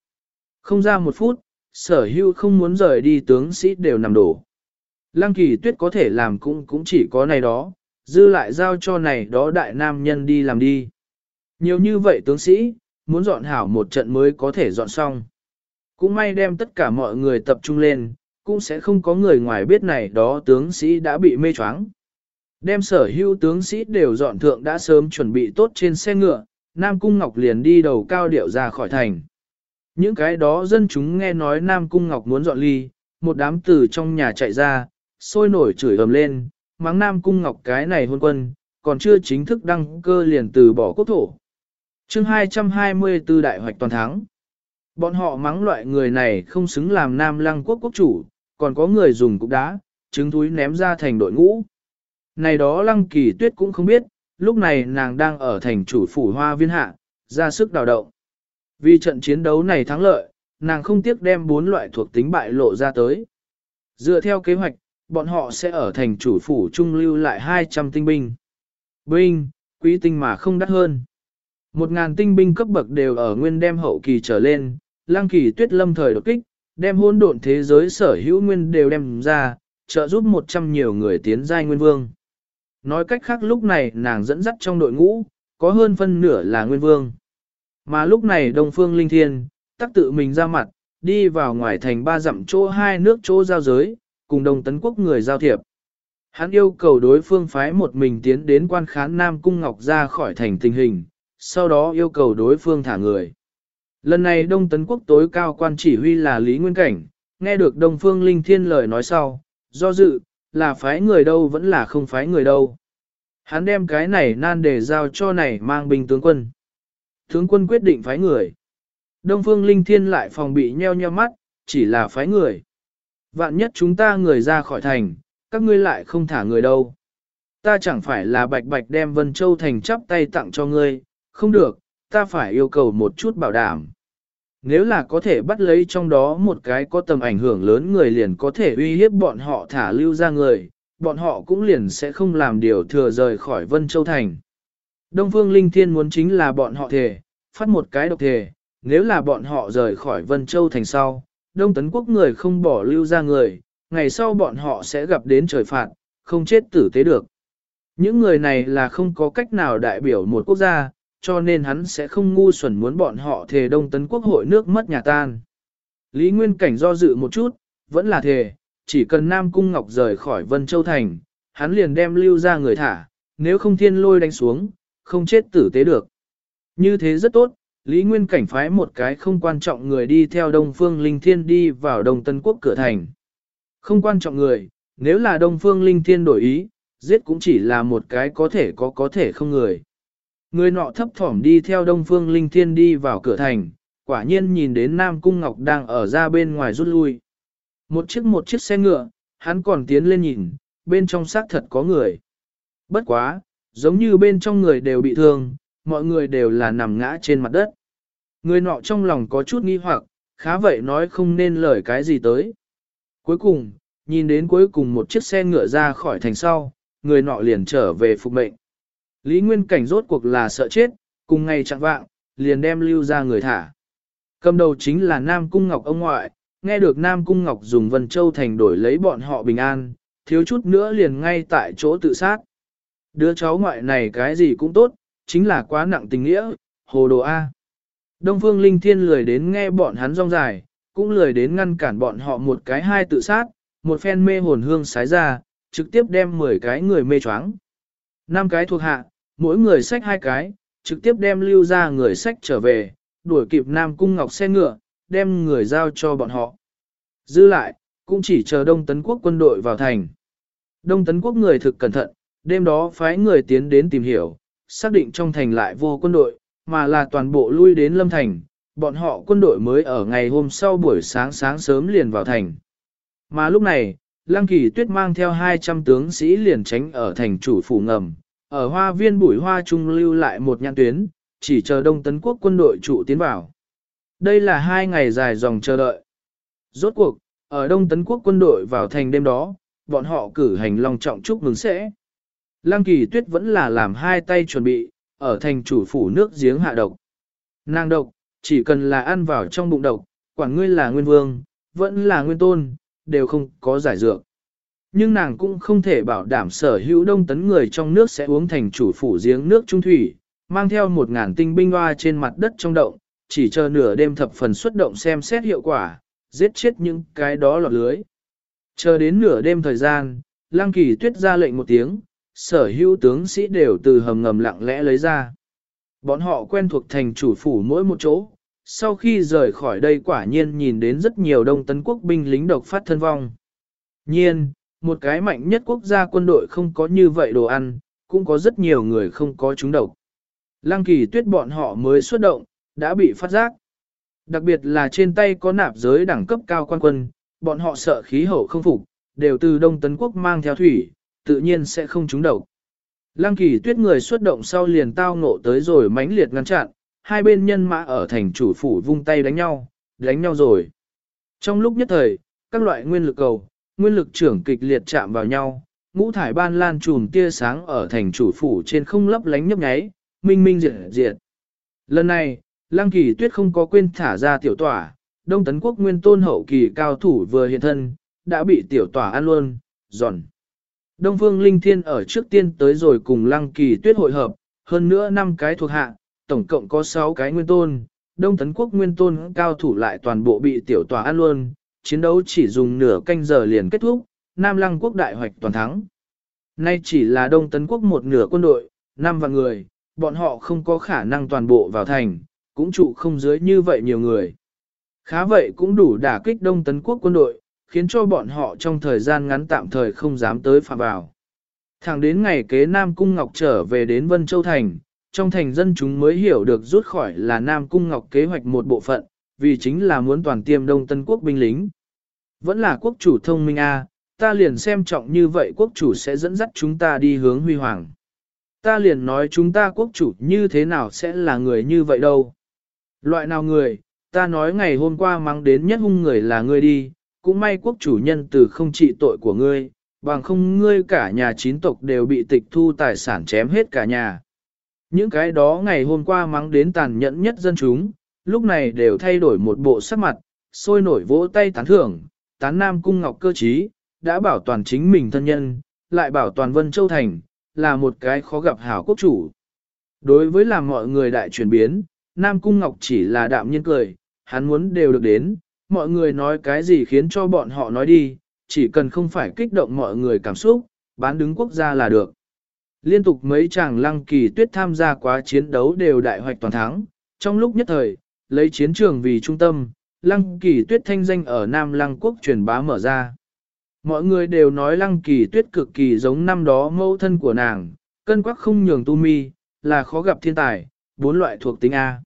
Speaker 1: Không ra một phút, sở hưu không muốn rời đi tướng sĩ đều nằm đổ. Lăng kỳ tuyết có thể làm cũng cũng chỉ có này đó, dư lại giao cho này đó đại nam nhân đi làm đi. Nhiều như vậy tướng sĩ, muốn dọn hảo một trận mới có thể dọn xong. Cũng may đem tất cả mọi người tập trung lên, cũng sẽ không có người ngoài biết này đó tướng sĩ đã bị mê choáng. Đem sở hữu tướng sĩ đều dọn thượng đã sớm chuẩn bị tốt trên xe ngựa, Nam Cung Ngọc liền đi đầu cao điệu ra khỏi thành. Những cái đó dân chúng nghe nói Nam Cung Ngọc muốn dọn ly, một đám tử trong nhà chạy ra, sôi nổi chửi ầm lên, mắng Nam Cung Ngọc cái này hôn quân, còn chưa chính thức đăng cơ liền từ bỏ quốc thổ. chương 224 đại hoạch toàn thắng. Bọn họ mắng loại người này không xứng làm Nam Lăng quốc quốc chủ, còn có người dùng cục đá, trứng túi ném ra thành đội ngũ. Này đó Lăng Kỳ Tuyết cũng không biết, lúc này nàng đang ở thành chủ phủ hoa viên hạ, ra sức đào động. Vì trận chiến đấu này thắng lợi, nàng không tiếc đem bốn loại thuộc tính bại lộ ra tới. Dựa theo kế hoạch, bọn họ sẽ ở thành chủ phủ trung lưu lại 200 tinh binh. Binh, quý tinh mà không đắt hơn. Một ngàn tinh binh cấp bậc đều ở nguyên đem hậu kỳ trở lên, lang kỳ tuyết lâm thời đột kích, đem hỗn độn thế giới sở hữu nguyên đều đem ra, trợ giúp 100 nhiều người tiến giai nguyên vương. Nói cách khác lúc này nàng dẫn dắt trong đội ngũ, có hơn phân nửa là nguyên vương. Mà lúc này Đông Phương Linh Thiên, tắc tự mình ra mặt, đi vào ngoài thành ba dặm chỗ hai nước chỗ giao giới, cùng Đông Tấn Quốc người giao thiệp. Hắn yêu cầu đối phương phái một mình tiến đến quan khán Nam Cung Ngọc ra khỏi thành tình hình, sau đó yêu cầu đối phương thả người. Lần này Đông Tấn Quốc tối cao quan chỉ huy là Lý Nguyên Cảnh, nghe được Đông Phương Linh Thiên lời nói sau, do dự, là phái người đâu vẫn là không phái người đâu. Hắn đem cái này nan để giao cho này mang binh tướng quân. Tướng quân quyết định phái người. Đông Phương Linh Thiên lại phòng bị nheo nheo mắt, chỉ là phái người. Vạn nhất chúng ta người ra khỏi thành, các ngươi lại không thả người đâu. Ta chẳng phải là bạch bạch đem Vân Châu Thành chắp tay tặng cho ngươi, không được, ta phải yêu cầu một chút bảo đảm. Nếu là có thể bắt lấy trong đó một cái có tầm ảnh hưởng lớn người liền có thể uy hiếp bọn họ thả lưu ra người, bọn họ cũng liền sẽ không làm điều thừa rời khỏi Vân Châu Thành. Đông Phương Linh Thiên muốn chính là bọn họ thề, phát một cái độc thề, nếu là bọn họ rời khỏi Vân Châu Thành sau, Đông Tấn Quốc người không bỏ lưu ra người, ngày sau bọn họ sẽ gặp đến trời phạt, không chết tử tế được. Những người này là không có cách nào đại biểu một quốc gia, cho nên hắn sẽ không ngu xuẩn muốn bọn họ thề Đông Tấn Quốc hội nước mất nhà tan. Lý Nguyên Cảnh do dự một chút, vẫn là thề, chỉ cần Nam Cung Ngọc rời khỏi Vân Châu Thành, hắn liền đem lưu ra người thả, nếu không thiên lôi đánh xuống, không chết tử tế được. Như thế rất tốt, Lý Nguyên Cảnh phái một cái không quan trọng người đi theo Đông Phương Linh Thiên đi vào Đông Tân Quốc cửa thành. Không quan trọng người, nếu là Đông Phương Linh Thiên đổi ý, giết cũng chỉ là một cái có thể có có thể không người. Người nọ thấp thỏm đi theo Đông Phương Linh Thiên đi vào cửa thành, quả nhiên nhìn đến Nam Cung Ngọc đang ở ra bên ngoài rút lui. Một chiếc một chiếc xe ngựa, hắn còn tiến lên nhìn, bên trong xác thật có người. Bất quá, giống như bên trong người đều bị thương, mọi người đều là nằm ngã trên mặt đất. Người nọ trong lòng có chút nghi hoặc, khá vậy nói không nên lời cái gì tới. Cuối cùng, nhìn đến cuối cùng một chiếc xe ngựa ra khỏi thành sau, người nọ liền trở về phục mệnh. Lý Nguyên Cảnh rốt cuộc là sợ chết, cùng ngày chẳng vạng, liền đem lưu ra người thả. Cầm đầu chính là Nam Cung Ngọc ông ngoại, nghe được Nam Cung Ngọc dùng Vân Châu Thành đổi lấy bọn họ bình an, thiếu chút nữa liền ngay tại chỗ tự sát. Đứa cháu ngoại này cái gì cũng tốt, chính là quá nặng tình nghĩa, hồ đồ A. Đông Phương Linh Thiên lười đến nghe bọn hắn rong dài, cũng lười đến ngăn cản bọn họ một cái hai tự sát, một phen mê hồn hương sái ra, trực tiếp đem 10 cái người mê choáng. năm cái thuộc hạ, mỗi người sách hai cái, trực tiếp đem lưu ra người sách trở về, đuổi kịp Nam Cung Ngọc xe ngựa, đem người giao cho bọn họ. Dư lại, cũng chỉ chờ Đông Tấn Quốc quân đội vào thành. Đông Tấn Quốc người thực cẩn thận, đêm đó phái người tiến đến tìm hiểu, xác định trong thành lại vô quân đội, mà là toàn bộ lui đến Lâm Thành, bọn họ quân đội mới ở ngày hôm sau buổi sáng sáng sớm liền vào thành. Mà lúc này, Lăng Kỳ Tuyết mang theo 200 tướng sĩ liền tránh ở thành chủ phủ ngầm, ở hoa viên bụi hoa trung lưu lại một nhãn tuyến, chỉ chờ Đông Tấn Quốc quân đội trụ tiến vào. Đây là hai ngày dài dòng chờ đợi. Rốt cuộc, ở Đông Tấn Quốc quân đội vào thành đêm đó, bọn họ cử hành long trọng chúc mừng sẽ. Lăng kỳ tuyết vẫn là làm hai tay chuẩn bị, ở thành chủ phủ nước giếng hạ độc. Nàng độc, chỉ cần là ăn vào trong bụng độc, quản ngươi là nguyên vương, vẫn là nguyên tôn, đều không có giải dược. Nhưng nàng cũng không thể bảo đảm sở hữu đông tấn người trong nước sẽ uống thành chủ phủ giếng nước trung thủy, mang theo một ngàn tinh binh hoa trên mặt đất trong động, chỉ chờ nửa đêm thập phần xuất động xem xét hiệu quả, giết chết những cái đó lọt lưới. Chờ đến nửa đêm thời gian, lang Kỳ Tuyết ra lệnh một tiếng, sở hữu tướng sĩ đều từ hầm ngầm lặng lẽ lấy ra. Bọn họ quen thuộc thành chủ phủ mỗi một chỗ, sau khi rời khỏi đây quả nhiên nhìn đến rất nhiều đông tấn quốc binh lính độc phát thân vong. Nhiên, một cái mạnh nhất quốc gia quân đội không có như vậy đồ ăn, cũng có rất nhiều người không có chúng độc. Lăng kỳ tuyết bọn họ mới xuất động, đã bị phát giác. Đặc biệt là trên tay có nạp giới đẳng cấp cao quan quân, bọn họ sợ khí hậu không phục, đều từ Đông Tấn Quốc mang theo thủy, tự nhiên sẽ không trúng độc. Lăng kỳ tuyết người xuất động sau liền tao ngộ tới rồi mãnh liệt ngăn chặn, hai bên nhân mã ở thành chủ phủ vung tay đánh nhau, đánh nhau rồi. Trong lúc nhất thời, các loại nguyên lực cầu, nguyên lực trưởng kịch liệt chạm vào nhau, ngũ thải ban lan trùm tia sáng ở thành chủ phủ trên không lấp lánh nhấp nháy, minh minh diệt diệt. Lần này, Lăng Kỳ Tuyết không có quên thả ra tiểu tỏa, Đông Tấn Quốc nguyên tôn hậu kỳ cao thủ vừa hiện thân, đã bị tiểu tỏa ăn luôn, giòn. Đông Phương Linh Thiên ở trước tiên tới rồi cùng Lăng Kỳ Tuyết hội hợp, hơn nữa năm cái thuộc hạ, tổng cộng có 6 cái nguyên tôn, Đông Tấn Quốc nguyên tôn cao thủ lại toàn bộ bị tiểu tòa ăn luôn, chiến đấu chỉ dùng nửa canh giờ liền kết thúc, Nam Lăng Quốc đại hoạch toàn thắng. Nay chỉ là Đông Tấn Quốc một nửa quân đội, năm vạn người, bọn họ không có khả năng toàn bộ vào thành, cũng trụ không dưới như vậy nhiều người. Khá vậy cũng đủ đả kích Đông Tấn Quốc quân đội, khiến cho bọn họ trong thời gian ngắn tạm thời không dám tới phạm vào. Thẳng đến ngày kế Nam Cung Ngọc trở về đến Vân Châu Thành, trong thành dân chúng mới hiểu được rút khỏi là Nam Cung Ngọc kế hoạch một bộ phận, vì chính là muốn toàn tiêm Đông Tân Quốc binh lính. Vẫn là quốc chủ thông minh a, ta liền xem trọng như vậy quốc chủ sẽ dẫn dắt chúng ta đi hướng huy hoàng. Ta liền nói chúng ta quốc chủ như thế nào sẽ là người như vậy đâu. Loại nào người, ta nói ngày hôm qua mang đến nhất hung người là ngươi đi, cũng may quốc chủ nhân từ không trị tội của ngươi, bằng không ngươi cả nhà chín tộc đều bị tịch thu tài sản chém hết cả nhà. Những cái đó ngày hôm qua mắng đến tàn nhẫn nhất dân chúng, lúc này đều thay đổi một bộ sắc mặt, sôi nổi vỗ tay tán thưởng, tán nam cung ngọc cơ trí, đã bảo toàn chính mình thân nhân, lại bảo toàn Vân Châu Thành, là một cái khó gặp hảo quốc chủ. Đối với làm mọi người đại chuyển biến, Nam Cung Ngọc chỉ là đạm nhiên cười, hắn muốn đều được đến, mọi người nói cái gì khiến cho bọn họ nói đi, chỉ cần không phải kích động mọi người cảm xúc, bán đứng quốc gia là được. Liên tục mấy chàng lăng kỳ tuyết tham gia quá chiến đấu đều đại hoạch toàn thắng, trong lúc nhất thời, lấy chiến trường vì trung tâm, lăng kỳ tuyết thanh danh ở Nam Lăng Quốc truyền bá mở ra. Mọi người đều nói lăng kỳ tuyết cực kỳ giống năm đó mẫu thân của nàng, cân quắc không nhường tu mi, là khó gặp thiên tài, bốn loại thuộc tính A.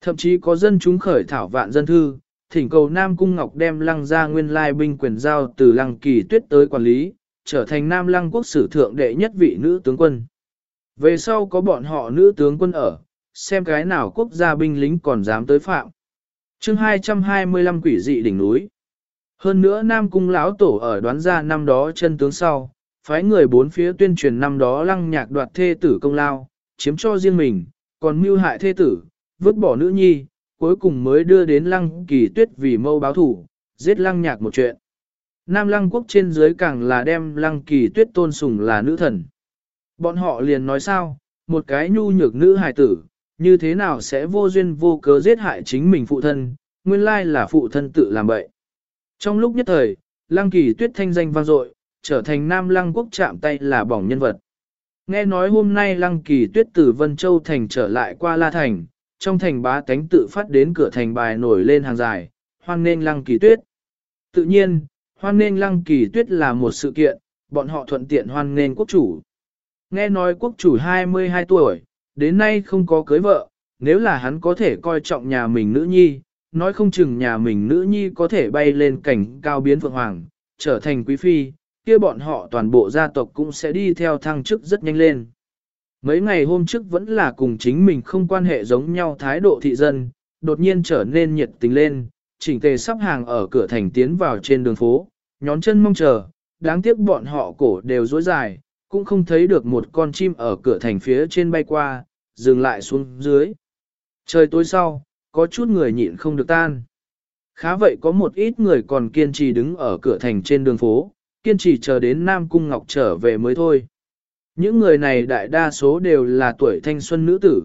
Speaker 1: Thậm chí có dân chúng khởi thảo vạn dân thư, thỉnh cầu Nam Cung Ngọc đem lăng ra nguyên lai binh quyền giao từ lăng kỳ tuyết tới quản lý, trở thành Nam Lăng quốc sử thượng đệ nhất vị nữ tướng quân. Về sau có bọn họ nữ tướng quân ở, xem cái nào quốc gia binh lính còn dám tới phạm. chương 225 quỷ dị đỉnh núi. Hơn nữa Nam Cung lão tổ ở đoán ra năm đó chân tướng sau, phái người bốn phía tuyên truyền năm đó lăng nhạc đoạt thê tử công lao, chiếm cho riêng mình, còn mưu hại thê tử, vứt bỏ nữ nhi, cuối cùng mới đưa đến lăng kỳ tuyết vì mâu báo thủ, giết lăng nhạc một chuyện. Nam lăng quốc trên dưới càng là đem lăng kỳ tuyết tôn sùng là nữ thần. Bọn họ liền nói sao, một cái nhu nhược nữ hài tử, như thế nào sẽ vô duyên vô cớ giết hại chính mình phụ thân, nguyên lai là phụ thân tự làm bậy. Trong lúc nhất thời, lăng kỳ tuyết thanh danh vang dội, trở thành nam lăng quốc chạm tay là bỏng nhân vật. Nghe nói hôm nay lăng kỳ tuyết từ Vân Châu Thành trở lại qua La Thành, trong thành bá tánh tự phát đến cửa thành bài nổi lên hàng dài, hoan nên lăng kỳ tuyết. Tự nhiên, hoan nên lăng kỳ tuyết là một sự kiện, bọn họ thuận tiện hoan nên quốc chủ. Nghe nói quốc chủ 22 tuổi, đến nay không có cưới vợ, nếu là hắn có thể coi trọng nhà mình nữ nhi, nói không chừng nhà mình nữ nhi có thể bay lên cảnh cao biến phượng hoàng, trở thành quý phi, kia bọn họ toàn bộ gia tộc cũng sẽ đi theo thăng chức rất nhanh lên. Mấy ngày hôm trước vẫn là cùng chính mình không quan hệ giống nhau thái độ thị dân, đột nhiên trở nên nhiệt tình lên, chỉnh tề sắp hàng ở cửa thành tiến vào trên đường phố, nhón chân mong chờ, đáng tiếc bọn họ cổ đều dối dài, cũng không thấy được một con chim ở cửa thành phía trên bay qua, dừng lại xuống dưới. Trời tối sau, có chút người nhịn không được tan. Khá vậy có một ít người còn kiên trì đứng ở cửa thành trên đường phố, kiên trì chờ đến Nam Cung Ngọc trở về mới thôi. Những người này đại đa số đều là tuổi thanh xuân nữ tử.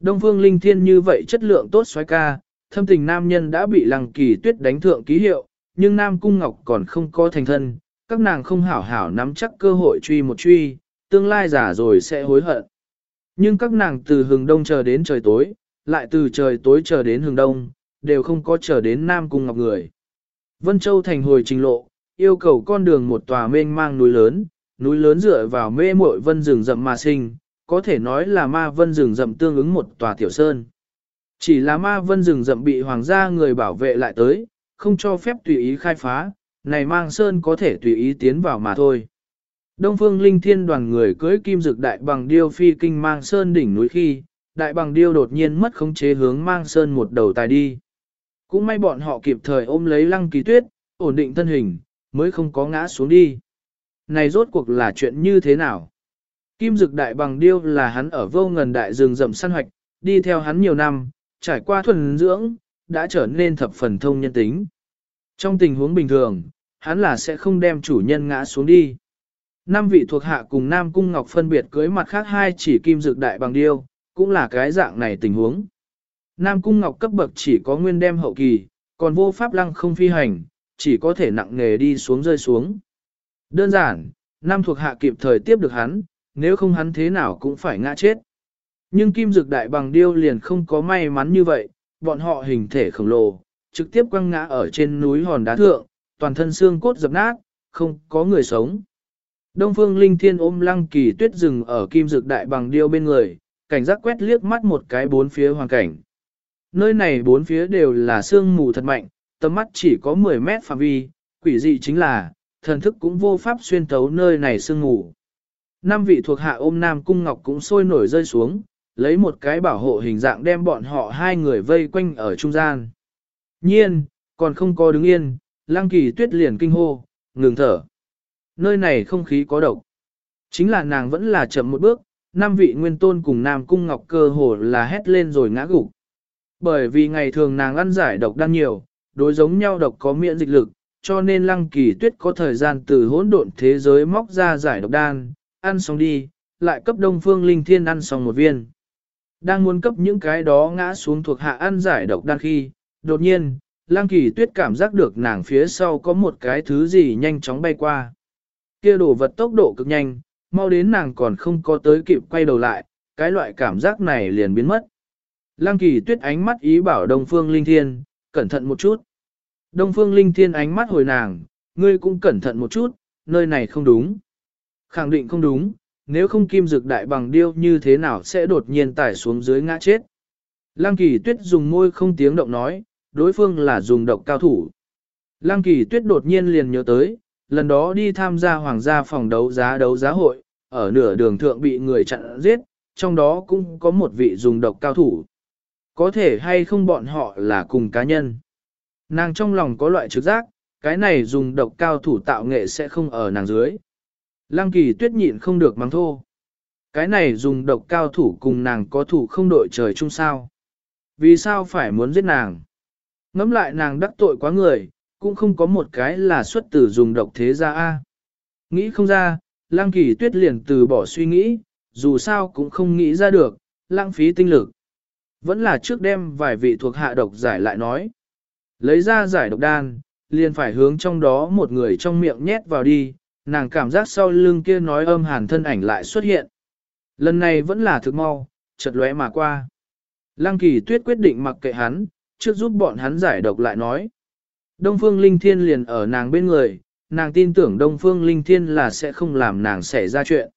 Speaker 1: Đông Phương Linh Thiên như vậy chất lượng tốt xoái ca, thâm tình nam nhân đã bị lăng kỳ tuyết đánh thượng ký hiệu, nhưng Nam Cung Ngọc còn không có thành thân, các nàng không hảo hảo nắm chắc cơ hội truy một truy, tương lai giả rồi sẽ hối hận. Nhưng các nàng từ hừng đông chờ đến trời tối, lại từ trời tối chờ đến hừng đông, đều không có chờ đến Nam Cung Ngọc người. Vân Châu thành hồi trình lộ, yêu cầu con đường một tòa mênh mang núi lớn, núi lớn dựa vào mê muội vân rừng rậm mà sinh, có thể nói là ma vân rừng rậm tương ứng một tòa tiểu sơn. Chỉ là ma vân rừng rậm bị hoàng gia người bảo vệ lại tới, không cho phép tùy ý khai phá, này mang sơn có thể tùy ý tiến vào mà thôi. Đông phương linh thiên đoàn người cưới kim dực đại bằng điêu phi kinh mang sơn đỉnh núi khi, đại bằng điêu đột nhiên mất khống chế hướng mang sơn một đầu tài đi. Cũng may bọn họ kịp thời ôm lấy lăng kỳ tuyết, ổn định thân hình, mới không có ngã xuống đi. Này rốt cuộc là chuyện như thế nào? Kim dực đại bằng điêu là hắn ở vô ngần đại rừng rậm săn hoạch, đi theo hắn nhiều năm, trải qua thuần dưỡng, đã trở nên thập phần thông nhân tính. Trong tình huống bình thường, hắn là sẽ không đem chủ nhân ngã xuống đi. Năm vị thuộc hạ cùng Nam Cung Ngọc phân biệt cưới mặt khác hai chỉ kim dược đại bằng điêu, cũng là cái dạng này tình huống. Nam Cung Ngọc cấp bậc chỉ có nguyên đem hậu kỳ, còn vô pháp lăng không phi hành, chỉ có thể nặng nghề đi xuống rơi xuống. Đơn giản, Nam thuộc hạ kịp thời tiếp được hắn, nếu không hắn thế nào cũng phải ngã chết. Nhưng kim dược đại bằng điêu liền không có may mắn như vậy, bọn họ hình thể khổng lồ, trực tiếp quăng ngã ở trên núi hòn đá thượng, toàn thân xương cốt dập nát, không có người sống. Đông phương linh thiên ôm lăng kỳ tuyết rừng ở kim dược đại bằng điêu bên người, cảnh giác quét liếc mắt một cái bốn phía hoàn cảnh. Nơi này bốn phía đều là sương mù thật mạnh, tầm mắt chỉ có 10 mét phạm vi, quỷ dị chính là, thần thức cũng vô pháp xuyên tấu nơi này sương mù. Năm vị thuộc hạ ôm Nam Cung Ngọc cũng sôi nổi rơi xuống, lấy một cái bảo hộ hình dạng đem bọn họ hai người vây quanh ở trung gian. Nhiên, còn không có đứng yên, Lăng Kỳ Tuyết liền kinh hô, ngừng thở. Nơi này không khí có độc. Chính là nàng vẫn là chậm một bước, năm vị nguyên tôn cùng Nam Cung Ngọc cơ hồ là hét lên rồi ngã gục. Bởi vì ngày thường nàng ăn giải độc đan nhiều, đối giống nhau độc có miễn dịch lực, cho nên Lăng Kỳ Tuyết có thời gian từ hỗn độn thế giới móc ra giải độc đan, ăn xong đi, lại cấp Đông Phương Linh Thiên ăn xong một viên. Đang muốn cấp những cái đó ngã xuống thuộc hạ ăn giải độc đan khi, đột nhiên, Lang Kỳ Tuyết cảm giác được nàng phía sau có một cái thứ gì nhanh chóng bay qua. Kia đổ vật tốc độ cực nhanh, mau đến nàng còn không có tới kịp quay đầu lại, cái loại cảm giác này liền biến mất. Lang Kỳ Tuyết ánh mắt ý bảo Đông Phương Linh Thiên, cẩn thận một chút. Đông Phương Linh Thiên ánh mắt hồi nàng, ngươi cũng cẩn thận một chút, nơi này không đúng. Khẳng định không đúng, nếu không kim dược đại bằng điêu như thế nào sẽ đột nhiên tải xuống dưới ngã chết. Lăng kỳ tuyết dùng môi không tiếng động nói, đối phương là dùng độc cao thủ. Lăng kỳ tuyết đột nhiên liền nhớ tới, lần đó đi tham gia hoàng gia phòng đấu giá đấu giá hội, ở nửa đường thượng bị người chặn giết, trong đó cũng có một vị dùng độc cao thủ. Có thể hay không bọn họ là cùng cá nhân. Nàng trong lòng có loại trực giác, cái này dùng độc cao thủ tạo nghệ sẽ không ở nàng dưới. Lăng kỳ tuyết nhịn không được mắng thô. Cái này dùng độc cao thủ cùng nàng có thủ không đội trời chung sao. Vì sao phải muốn giết nàng? Ngắm lại nàng đắc tội quá người, cũng không có một cái là xuất tử dùng độc thế ra a. Nghĩ không ra, Lang kỳ tuyết liền từ bỏ suy nghĩ, dù sao cũng không nghĩ ra được, lãng phí tinh lực. Vẫn là trước đêm vài vị thuộc hạ độc giải lại nói. Lấy ra giải độc đan, liền phải hướng trong đó một người trong miệng nhét vào đi, nàng cảm giác sau lưng kia nói âm hàn thân ảnh lại xuất hiện. Lần này vẫn là thực mau, chợt lóe mà qua. Lăng kỳ tuyết quyết định mặc kệ hắn, trước giúp bọn hắn giải độc lại nói. Đông phương linh thiên liền ở nàng bên người, nàng tin tưởng đông phương linh thiên là sẽ không làm nàng xảy ra chuyện.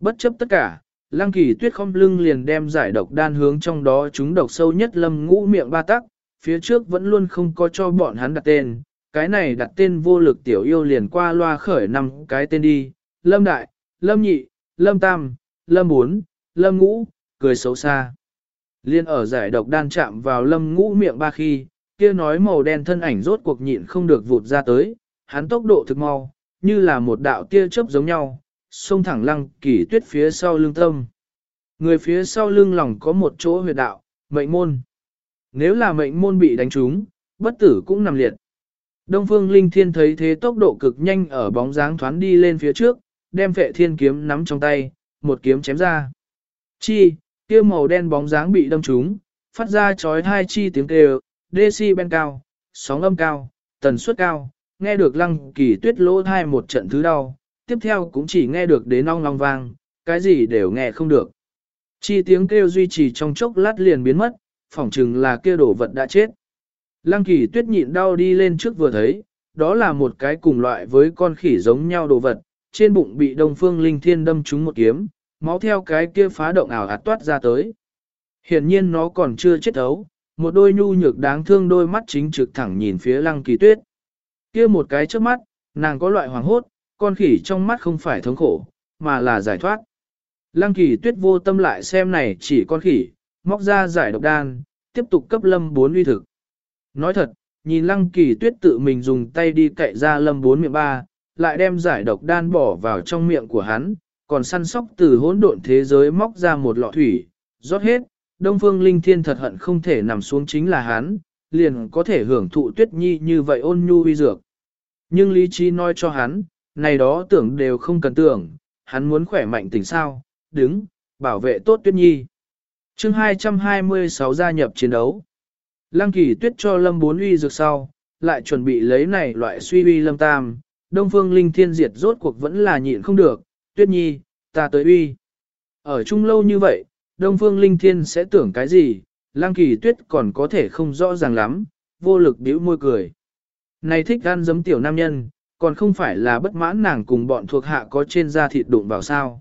Speaker 1: Bất chấp tất cả, lăng kỳ tuyết không lưng liền đem giải độc đan hướng trong đó chúng độc sâu nhất lâm ngũ miệng ba tắc, phía trước vẫn luôn không có cho bọn hắn đặt tên, cái này đặt tên vô lực tiểu yêu liền qua loa khởi năm cái tên đi, Lâm Đại, Lâm Nhị, Lâm Tam, Lâm Bốn, Lâm Ngũ, cười xấu xa. Liên ở giải độc đan chạm vào Lâm Ngũ miệng ba khi, kia nói màu đen thân ảnh rốt cuộc nhịn không được vụt ra tới, hắn tốc độ thực mau, như là một đạo tia chớp giống nhau, xông thẳng lăng kỳ tuyết phía sau lưng tâm. Người phía sau lưng lòng có một chỗ huyệt đạo, mệnh môn. Nếu là mệnh môn bị đánh trúng, bất tử cũng nằm liệt. Đông phương linh thiên thấy thế tốc độ cực nhanh ở bóng dáng thoáng đi lên phía trước, đem vệ thiên kiếm nắm trong tay, một kiếm chém ra. Chi, kia màu đen bóng dáng bị đâm trúng, phát ra chói hai chi tiếng kêu, decibel bên cao, sóng âm cao, tần suất cao, nghe được lăng kỳ tuyết lỗ thai một trận thứ đau, tiếp theo cũng chỉ nghe được đến ong long vang, cái gì đều nghe không được. Chi tiếng kêu duy trì trong chốc lát liền biến mất, phỏng chừng là kia đổ vật đã chết. Lăng kỳ tuyết nhịn đau đi lên trước vừa thấy, đó là một cái cùng loại với con khỉ giống nhau đồ vật, trên bụng bị đông phương linh thiên đâm trúng một kiếm, máu theo cái kia phá động ảo ạt toát ra tới. Hiển nhiên nó còn chưa chết ấu, một đôi nhu nhược đáng thương đôi mắt chính trực thẳng nhìn phía lăng kỳ tuyết. Kia một cái trước mắt, nàng có loại hoàng hốt, con khỉ trong mắt không phải thống khổ, mà là giải thoát. Lăng kỳ tuyết vô tâm lại xem này chỉ con khỉ, móc ra giải độc đan, tiếp tục cấp lâm bốn uy thực. Nói thật, nhìn lăng kỳ tuyết tự mình dùng tay đi cậy ra lâm bốn miệng ba, lại đem giải độc đan bỏ vào trong miệng của hắn, còn săn sóc từ hỗn độn thế giới móc ra một lọ thủy, rót hết, Đông Phương Linh Thiên thật hận không thể nằm xuống chính là hắn, liền có thể hưởng thụ tuyết nhi như vậy ôn nhu uy dược. Nhưng lý trí nói cho hắn, này đó tưởng đều không cần tưởng, hắn muốn khỏe mạnh tỉnh sao, đứng, bảo vệ tốt tuyết nhi. chương 226 gia nhập chiến đấu. Lăng kỳ tuyết cho lâm bốn uy dược sau, lại chuẩn bị lấy này loại suy uy lâm tam, Đông Phương Linh Thiên diệt rốt cuộc vẫn là nhịn không được, tuyết nhi, ta tới uy. Ở chung lâu như vậy, Đông Phương Linh Thiên sẽ tưởng cái gì, Lăng Kỳ Tuyết còn có thể không rõ ràng lắm, vô lực bĩu môi cười. Này thích ăn giấm tiểu nam nhân, còn không phải là bất mãn nàng cùng bọn thuộc hạ có trên da thịt đụng vào sao.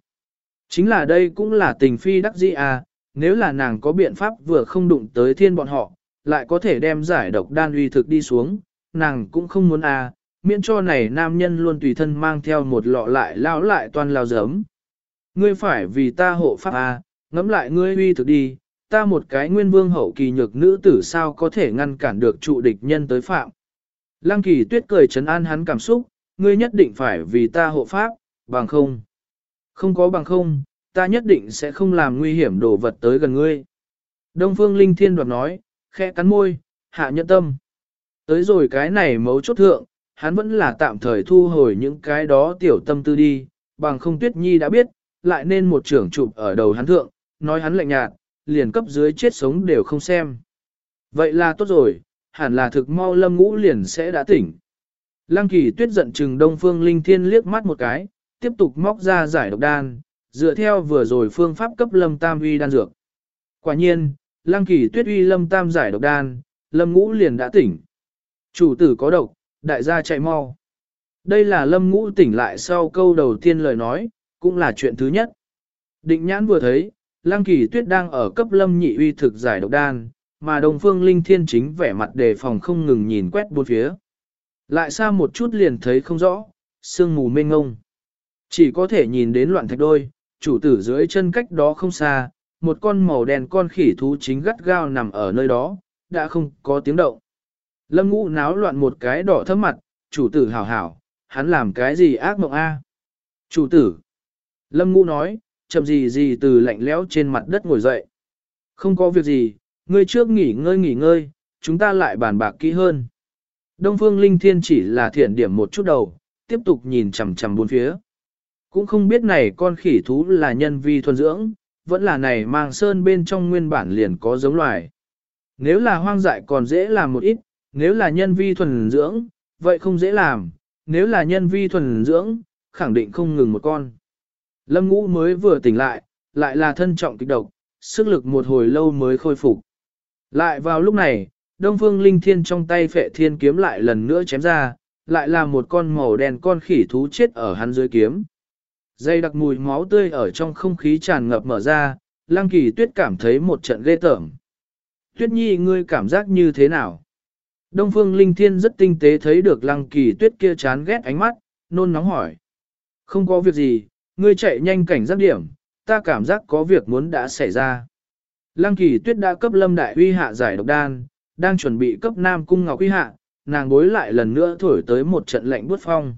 Speaker 1: Chính là đây cũng là tình phi đắc dĩ à, nếu là nàng có biện pháp vừa không đụng tới thiên bọn họ, lại có thể đem giải độc đan uy thực đi xuống, nàng cũng không muốn à, miễn cho này nam nhân luôn tùy thân mang theo một lọ lại lao lại toàn lao giấm. Ngươi phải vì ta hộ pháp à, ngẫm lại ngươi uy thực đi, ta một cái nguyên vương hậu kỳ nhược nữ tử sao có thể ngăn cản được trụ địch nhân tới phạm. Lăng kỳ tuyết cười trấn an hắn cảm xúc, ngươi nhất định phải vì ta hộ pháp, bằng không. Không có bằng không, ta nhất định sẽ không làm nguy hiểm đổ vật tới gần ngươi. Đông phương linh thiên đoạt nói, khẽ cắn môi, hạ nhận tâm. Tới rồi cái này mấu chốt thượng, hắn vẫn là tạm thời thu hồi những cái đó tiểu tâm tư đi, bằng không tuyết nhi đã biết, lại nên một trưởng chụp ở đầu hắn thượng, nói hắn lạnh nhạt, liền cấp dưới chết sống đều không xem. Vậy là tốt rồi, hẳn là thực mau lâm ngũ liền sẽ đã tỉnh. Lăng kỳ tuyết giận chừng đông phương linh thiên liếc mắt một cái, tiếp tục móc ra giải độc đan, dựa theo vừa rồi phương pháp cấp lâm tam uy đan dược. Quả nhiên, lăng kỳ tuyết uy lâm tam giải độc đan, lâm ngũ liền đã tỉnh. Chủ tử có độc, đại gia chạy mau. Đây là lâm ngũ tỉnh lại sau câu đầu tiên lời nói, cũng là chuyện thứ nhất. Định nhãn vừa thấy, Lăng Kỳ Tuyết đang ở cấp lâm nhị uy thực giải độc đan, mà Đồng Phương Linh Thiên chính vẻ mặt đề phòng không ngừng nhìn quét bốn phía. Lại xa một chút liền thấy không rõ, sương mù mênh ngông. Chỉ có thể nhìn đến loạn thạch đôi, chủ tử dưới chân cách đó không xa, một con màu đen con khỉ thú chính gắt gao nằm ở nơi đó, đã không có tiếng động. Lâm ngũ náo loạn một cái đỏ thấp mặt, chủ tử hảo hảo, hắn làm cái gì ác mộng a? Chủ tử. Lâm ngũ nói, chậm gì gì từ lạnh lẽo trên mặt đất ngồi dậy. Không có việc gì, ngươi trước nghỉ ngơi nghỉ ngơi, chúng ta lại bàn bạc kỹ hơn. Đông Phương Linh Thiên chỉ là thiện điểm một chút đầu, tiếp tục nhìn chằm chằm bốn phía. Cũng không biết này con khỉ thú là nhân vi thuần dưỡng, vẫn là này mang sơn bên trong nguyên bản liền có giống loài. Nếu là hoang dại còn dễ làm một ít, nếu là nhân vi thuần dưỡng, vậy không dễ làm, nếu là nhân vi thuần dưỡng, khẳng định không ngừng một con. Lâm ngũ mới vừa tỉnh lại, lại là thân trọng kịch độc, sức lực một hồi lâu mới khôi phục. Lại vào lúc này, Đông Phương Linh Thiên trong tay phệ thiên kiếm lại lần nữa chém ra, lại là một con màu đen con khỉ thú chết ở hắn dưới kiếm. Dây đặc mùi máu tươi ở trong không khí tràn ngập mở ra, Lăng Kỳ Tuyết cảm thấy một trận ghê tởm. Tuyết Nhi ngươi cảm giác như thế nào? Đông Phương Linh Thiên rất tinh tế thấy được Lăng Kỳ Tuyết kia chán ghét ánh mắt, nôn nóng hỏi. Không có việc gì, ngươi chạy nhanh cảnh giác điểm, ta cảm giác có việc muốn đã xảy ra. Lăng kỳ tuyết đã cấp lâm đại Huy hạ giải độc đan, đang chuẩn bị cấp nam cung ngọc Huy hạ, nàng bối lại lần nữa thổi tới một trận lạnh buốt phong.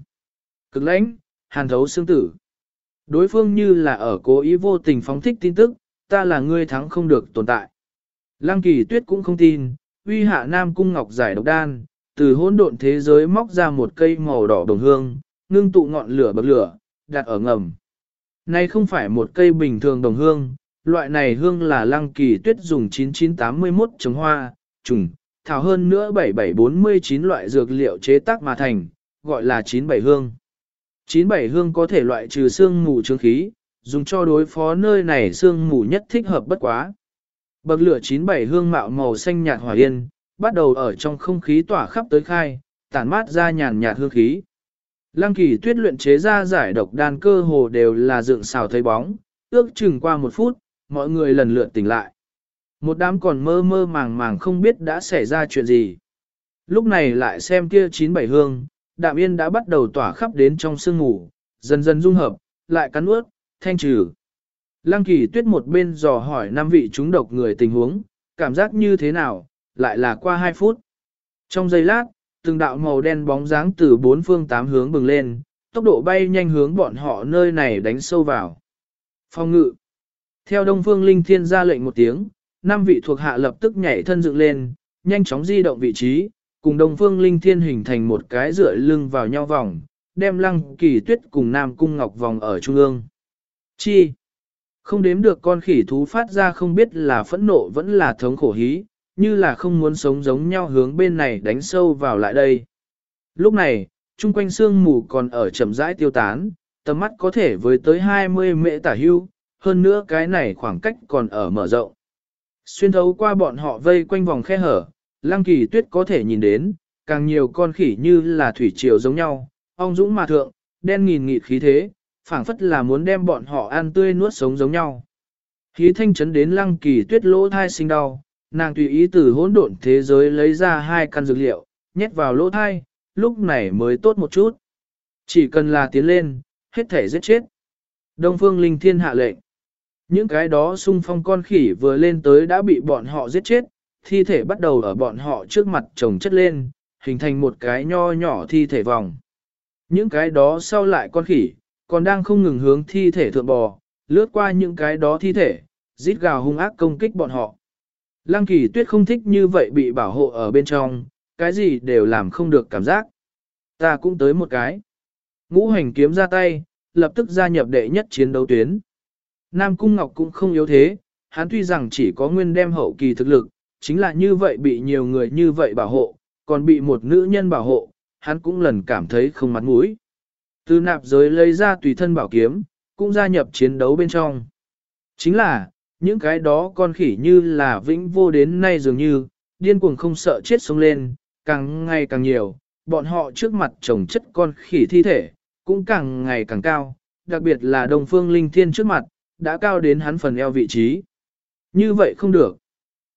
Speaker 1: Cực lãnh, hàn thấu xương tử. Đối phương như là ở cố ý vô tình phóng thích tin tức, ta là ngươi thắng không được tồn tại. Lăng kỳ tuyết cũng không tin, uy hạ nam cung ngọc giải độc đan, từ hỗn độn thế giới móc ra một cây màu đỏ đồng hương, ngưng tụ ngọn lửa bậc lửa, đặt ở ngầm. Này không phải một cây bình thường đồng hương, loại này hương là lăng kỳ tuyết dùng 9981 trồng hoa, trùng, thảo hơn nữa 7749 loại dược liệu chế tác mà thành, gọi là 97 hương. 97 hương có thể loại trừ xương mù trương khí, dùng cho đối phó nơi này xương mù nhất thích hợp bất quá. Bậc lửa 97 hương mạo màu xanh nhạt hỏa yên, bắt đầu ở trong không khí tỏa khắp tới khai, tản mát ra nhàn nhạt hương khí. Lăng kỳ tuyết luyện chế ra giải độc đan cơ hồ đều là dựng xào thấy bóng, ước chừng qua một phút, mọi người lần lượt tỉnh lại. Một đám còn mơ mơ màng màng không biết đã xảy ra chuyện gì. Lúc này lại xem kia chín bảy hương, đạm yên đã bắt đầu tỏa khắp đến trong sương ngủ, dần dần dung hợp, lại cắn ướt, thanh trừ. Lăng kỳ tuyết một bên dò hỏi năm vị chúng độc người tình huống, cảm giác như thế nào, lại là qua hai phút. Trong giây lát, từng đạo màu đen bóng dáng từ bốn phương tám hướng bừng lên, tốc độ bay nhanh hướng bọn họ nơi này đánh sâu vào. Phong ngự. Theo Đông Phương Linh Thiên ra lệnh một tiếng, năm vị thuộc hạ lập tức nhảy thân dựng lên, nhanh chóng di động vị trí, cùng Đông Phương Linh Thiên hình thành một cái rửa lưng vào nhau vòng, đem Lăng Kỳ Tuyết cùng Nam Cung Ngọc vòng ở trung ương. Chi? Không đếm được con khỉ thú phát ra không biết là phẫn nộ vẫn là thống khổ hí, như là không muốn sống giống nhau hướng bên này đánh sâu vào lại đây. Lúc này, chung quanh sương mù còn ở chậm rãi tiêu tán, tầm mắt có thể với tới 20 mễ tả hưu, hơn nữa cái này khoảng cách còn ở mở rộng. Xuyên thấu qua bọn họ vây quanh vòng khe hở, lăng kỳ tuyết có thể nhìn đến, càng nhiều con khỉ như là thủy triều giống nhau, ong dũng mà thượng, đen nghìn nghịt khí thế, phảng phất là muốn đem bọn họ ăn tươi nuốt sống giống nhau. Khí thanh chấn đến lăng kỳ tuyết lỗ thai sinh đau, nàng tùy ý từ hỗn độn thế giới lấy ra hai căn dược liệu, nhét vào lỗ thai, lúc này mới tốt một chút. Chỉ cần là tiến lên, hết thể giết chết. Đông phương linh thiên hạ lệnh. Những cái đó xung phong con khỉ vừa lên tới đã bị bọn họ giết chết, thi thể bắt đầu ở bọn họ trước mặt chồng chất lên, hình thành một cái nho nhỏ thi thể vòng. Những cái đó sau lại con khỉ, còn đang không ngừng hướng thi thể thượng bò, lướt qua những cái đó thi thể, rít gào hung ác công kích bọn họ. Lăng kỳ tuyết không thích như vậy bị bảo hộ ở bên trong, cái gì đều làm không được cảm giác. Ta cũng tới một cái. Ngũ hành kiếm ra tay, lập tức gia nhập đệ nhất chiến đấu tuyến. Nam Cung Ngọc cũng không yếu thế, hắn tuy rằng chỉ có nguyên đem hậu kỳ thực lực, chính là như vậy bị nhiều người như vậy bảo hộ, còn bị một nữ nhân bảo hộ, hắn cũng lần cảm thấy không mặt mũi. Từ nạp giới lấy ra tùy thân bảo kiếm, cũng gia nhập chiến đấu bên trong. Chính là, những cái đó con khỉ như là vĩnh vô đến nay dường như, điên cuồng không sợ chết sống lên, càng ngày càng nhiều, bọn họ trước mặt trồng chất con khỉ thi thể, cũng càng ngày càng cao, đặc biệt là đồng phương linh thiên trước mặt, đã cao đến hắn phần eo vị trí. Như vậy không được.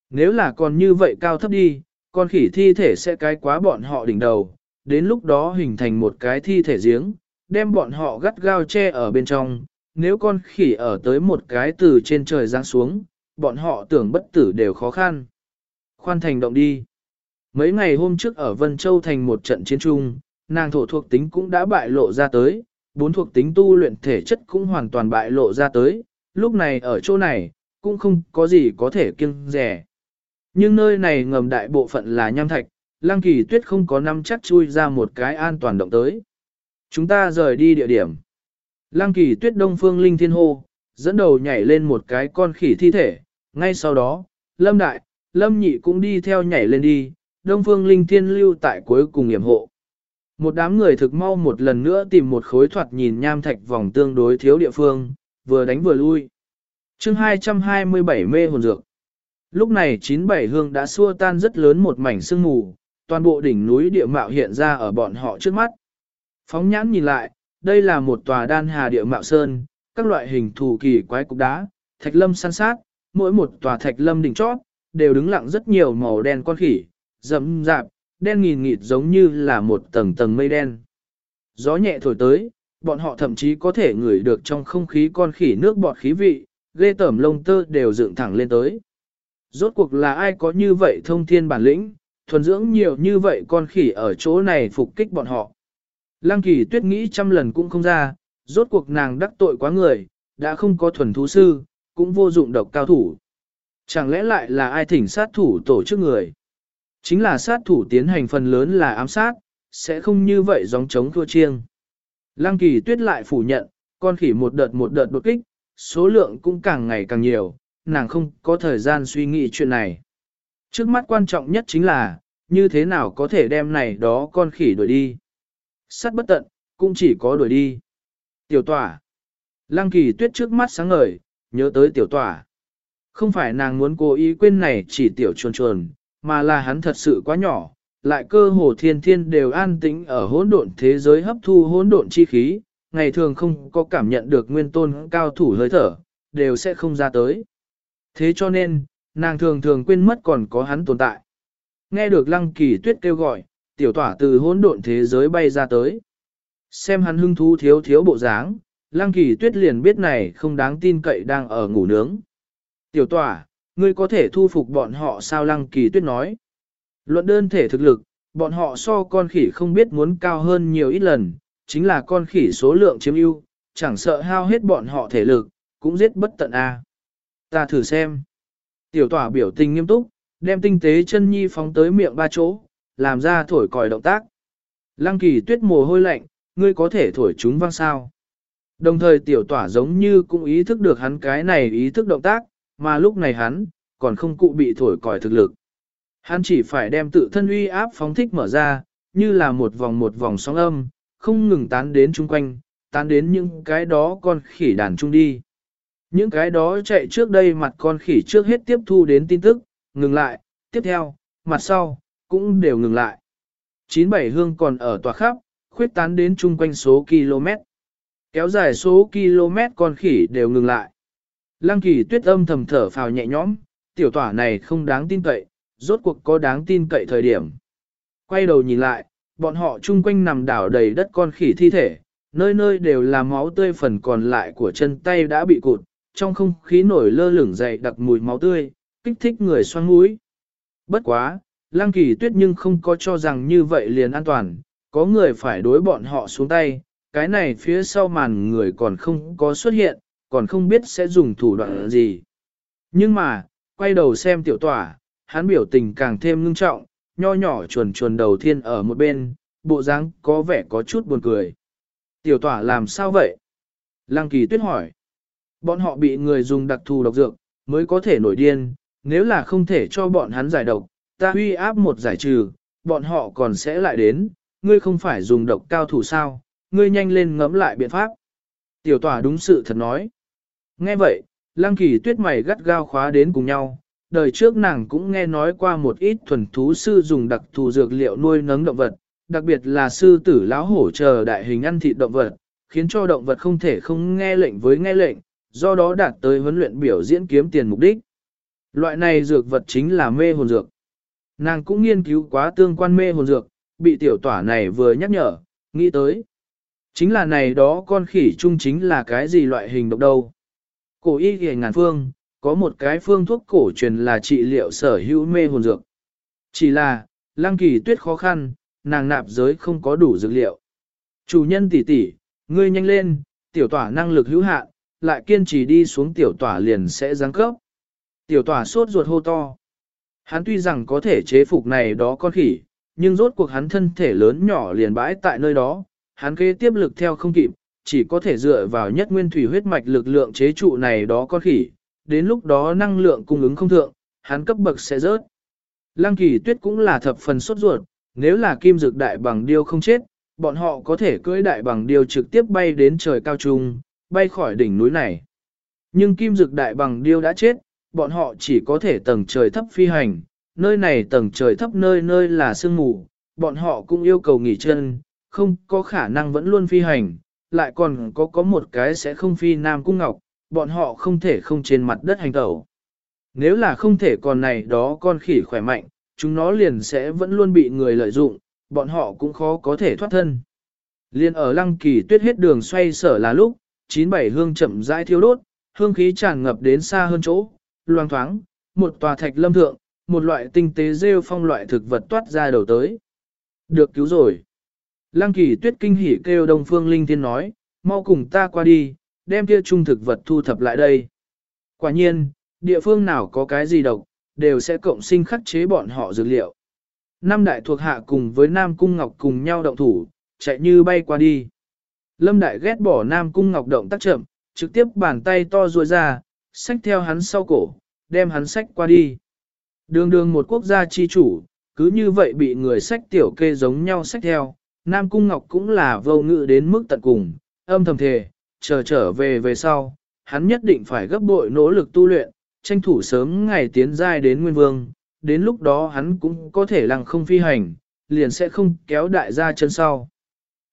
Speaker 1: Nếu là còn như vậy cao thấp đi, con khỉ thi thể sẽ cái quá bọn họ đỉnh đầu, đến lúc đó hình thành một cái thi thể giếng, đem bọn họ gắt gao che ở bên trong, nếu con khỉ ở tới một cái từ trên trời giáng xuống, bọn họ tưởng bất tử đều khó khăn. Khoan thành động đi. Mấy ngày hôm trước ở Vân Châu thành một trận chiến trung, nàng thổ thuộc tính cũng đã bại lộ ra tới, bốn thuộc tính tu luyện thể chất cũng hoàn toàn bại lộ ra tới, lúc này ở chỗ này, cũng không có gì có thể kiêng rẻ. Nhưng nơi này ngầm đại bộ phận là nham thạch, Lăng Kỳ Tuyết không có năm chắc chui ra một cái an toàn động tới. Chúng ta rời đi địa điểm. Lăng Kỳ Tuyết Đông Phương Linh Thiên hô, dẫn đầu nhảy lên một cái con khỉ thi thể, ngay sau đó, Lâm Đại, Lâm Nhị cũng đi theo nhảy lên đi, Đông Phương Linh Thiên lưu tại cuối cùng nghiệm hộ. Một đám người thực mau một lần nữa tìm một khối thoạt nhìn nham thạch vòng tương đối thiếu địa phương, vừa đánh vừa lui. chương 227 mê hồn dược. Lúc này 97 hương đã xua tan rất lớn một mảnh sương mù, toàn bộ đỉnh núi địa mạo hiện ra ở bọn họ trước mắt. Phóng nhãn nhìn lại, đây là một tòa đan hà địa mạo sơn, các loại hình thù kỳ quái cục đá, thạch lâm san sát, mỗi một tòa thạch lâm đỉnh chót, đều đứng lặng rất nhiều màu đen con khỉ, rậm rạp, đen nghìn nghịt giống như là một tầng tầng mây đen. Gió nhẹ thổi tới, bọn họ thậm chí có thể ngửi được trong không khí con khỉ nước bọt khí vị, ghê tởm lông tơ đều dựng thẳng lên tới. Rốt cuộc là ai có như vậy thông thiên bản lĩnh, thuần dưỡng nhiều như vậy con khỉ ở chỗ này phục kích bọn họ. Lăng kỳ tuyết nghĩ trăm lần cũng không ra, rốt cuộc nàng đắc tội quá người, đã không có thuần thú sư, cũng vô dụng độc cao thủ. Chẳng lẽ lại là ai thỉnh sát thủ tổ chức người? Chính là sát thủ tiến hành phần lớn là ám sát, sẽ không như vậy gióng chống thua chiêng. Lăng kỳ tuyết lại phủ nhận, con khỉ một đợt một đợt đột kích, số lượng cũng càng ngày càng nhiều, nàng không có thời gian suy nghĩ chuyện này. Trước mắt quan trọng nhất chính là, như thế nào có thể đem này đó con khỉ đuổi đi. Sắt bất tận, cũng chỉ có đuổi đi. Tiểu tỏa. Lăng kỳ tuyết trước mắt sáng ngời, nhớ tới tiểu tỏa. Không phải nàng muốn cố ý quên này chỉ tiểu chuồn chuồn, mà là hắn thật sự quá nhỏ, lại cơ hồ thiên thiên đều an tĩnh ở hỗn độn thế giới hấp thu hỗn độn chi khí, ngày thường không có cảm nhận được nguyên tôn cao thủ hơi thở, đều sẽ không ra tới. Thế cho nên, nàng thường thường quên mất còn có hắn tồn tại. Nghe được lăng kỳ tuyết kêu gọi, tiểu tỏa từ hỗn độn thế giới bay ra tới. Xem hắn hưng thú thiếu thiếu bộ dáng, lăng kỳ tuyết liền biết này không đáng tin cậy đang ở ngủ nướng. Tiểu tỏa, ngươi có thể thu phục bọn họ sao lăng kỳ tuyết nói. Luận đơn thể thực lực, bọn họ so con khỉ không biết muốn cao hơn nhiều ít lần, chính là con khỉ số lượng chiếm ưu, chẳng sợ hao hết bọn họ thể lực, cũng giết bất tận a. Ta thử xem. Tiểu tỏa biểu tình nghiêm túc, đem tinh tế chân nhi phóng tới miệng ba chỗ, làm ra thổi còi động tác. Lăng kỳ tuyết mồ hôi lạnh, ngươi có thể thổi chúng vang sao. Đồng thời tiểu tỏa giống như cũng ý thức được hắn cái này ý thức động tác, mà lúc này hắn, còn không cụ bị thổi còi thực lực. Hắn chỉ phải đem tự thân uy áp phóng thích mở ra, như là một vòng một vòng sóng âm, không ngừng tán đến chung quanh, tán đến những cái đó con khỉ đàn chung đi. Những cái đó chạy trước đây mặt con khỉ trước hết tiếp thu đến tin tức, ngừng lại, tiếp theo, mặt sau, cũng đều ngừng lại. Chín bảy hương còn ở tòa khắp, khuyết tán đến chung quanh số km. Kéo dài số km con khỉ đều ngừng lại. Lăng kỳ tuyết âm thầm thở phào nhẹ nhõm, tiểu tỏa này không đáng tin cậy, rốt cuộc có đáng tin cậy thời điểm. Quay đầu nhìn lại, bọn họ chung quanh nằm đảo đầy đất con khỉ thi thể, nơi nơi đều là máu tươi phần còn lại của chân tay đã bị cụt, trong không khí nổi lơ lửng dày đặc mùi máu tươi, kích thích người xoan mũi. Bất quá, Lăng Kỳ Tuyết nhưng không có cho rằng như vậy liền an toàn, có người phải đối bọn họ xuống tay, cái này phía sau màn người còn không có xuất hiện, còn không biết sẽ dùng thủ đoạn gì. Nhưng mà, quay đầu xem tiểu tỏa, hắn biểu tình càng thêm ngưng trọng, nho nhỏ chuồn chuồn đầu thiên ở một bên, bộ dáng có vẻ có chút buồn cười. Tiểu tỏa làm sao vậy? Lăng kỳ tuyết hỏi. Bọn họ bị người dùng đặc thù độc dược, mới có thể nổi điên, nếu là không thể cho bọn hắn giải độc, ta huy áp một giải trừ, bọn họ còn sẽ lại đến, ngươi không phải dùng độc cao thủ sao, ngươi nhanh lên ngẫm lại biện pháp. Tiểu tỏa đúng sự thật nói. Nghe vậy, lăng kỳ tuyết mày gắt gao khóa đến cùng nhau, đời trước nàng cũng nghe nói qua một ít thuần thú sư dùng đặc thù dược liệu nuôi nấng động vật, đặc biệt là sư tử lão hổ chờ đại hình ăn thịt động vật, khiến cho động vật không thể không nghe lệnh với nghe lệnh, do đó đạt tới huấn luyện biểu diễn kiếm tiền mục đích. Loại này dược vật chính là mê hồn dược. Nàng cũng nghiên cứu quá tương quan mê hồn dược, bị tiểu tỏa này vừa nhắc nhở, nghĩ tới. Chính là này đó con khỉ chung chính là cái gì loại hình độc đâu. Cổ y ghề ngàn phương, có một cái phương thuốc cổ truyền là trị liệu sở hữu mê hồn dược. Chỉ là, lăng kỳ tuyết khó khăn, nàng nạp giới không có đủ dược liệu. Chủ nhân tỷ tỷ, ngươi nhanh lên, tiểu tỏa năng lực hữu hạn, lại kiên trì đi xuống tiểu tỏa liền sẽ giáng cấp. Tiểu tỏa sốt ruột hô to. Hắn tuy rằng có thể chế phục này đó con khỉ, nhưng rốt cuộc hắn thân thể lớn nhỏ liền bãi tại nơi đó, hắn kế tiếp lực theo không kịp, chỉ có thể dựa vào nhất nguyên thủy huyết mạch lực lượng chế trụ này đó con khỉ, đến lúc đó năng lượng cung ứng không thượng, hắn cấp bậc sẽ rớt. Lăng kỳ tuyết cũng là thập phần sốt ruột, nếu là kim dược đại bằng điêu không chết, bọn họ có thể cưỡi đại bằng điêu trực tiếp bay đến trời cao trung, bay khỏi đỉnh núi này. Nhưng kim dược đại bằng điêu đã chết, bọn họ chỉ có thể tầng trời thấp phi hành, nơi này tầng trời thấp nơi nơi là sương mù, bọn họ cũng yêu cầu nghỉ chân, không có khả năng vẫn luôn phi hành, lại còn có có một cái sẽ không phi nam cung ngọc, bọn họ không thể không trên mặt đất hành tẩu. Nếu là không thể còn này đó con khỉ khỏe mạnh, chúng nó liền sẽ vẫn luôn bị người lợi dụng, bọn họ cũng khó có thể thoát thân. Liên ở lăng kỳ tuyết hết đường xoay sở là lúc, chín bảy hương chậm rãi thiêu đốt, hương khí tràn ngập đến xa hơn chỗ, loang thoáng, một tòa thạch lâm thượng, một loại tinh tế rêu phong loại thực vật toát ra đầu tới. Được cứu rồi. Lăng kỳ tuyết kinh hỉ kêu Đông Phương Linh Thiên nói, mau cùng ta qua đi, đem kia trung thực vật thu thập lại đây. Quả nhiên, địa phương nào có cái gì độc, đều sẽ cộng sinh khắc chế bọn họ dược liệu. Năm đại thuộc hạ cùng với Nam Cung Ngọc cùng nhau động thủ, chạy như bay qua đi. Lâm đại ghét bỏ Nam Cung Ngọc động tác chậm, trực tiếp bàn tay to ruồi ra, xách theo hắn sau cổ, đem hắn xách qua đi. Đường đường một quốc gia chi chủ, cứ như vậy bị người sách tiểu kê giống nhau sách theo, Nam Cung Ngọc cũng là vô ngự đến mức tận cùng, âm thầm thề, chờ trở về về sau, hắn nhất định phải gấp bội nỗ lực tu luyện, tranh thủ sớm ngày tiến giai đến Nguyên Vương, đến lúc đó hắn cũng có thể lăng không phi hành, liền sẽ không kéo đại gia chân sau.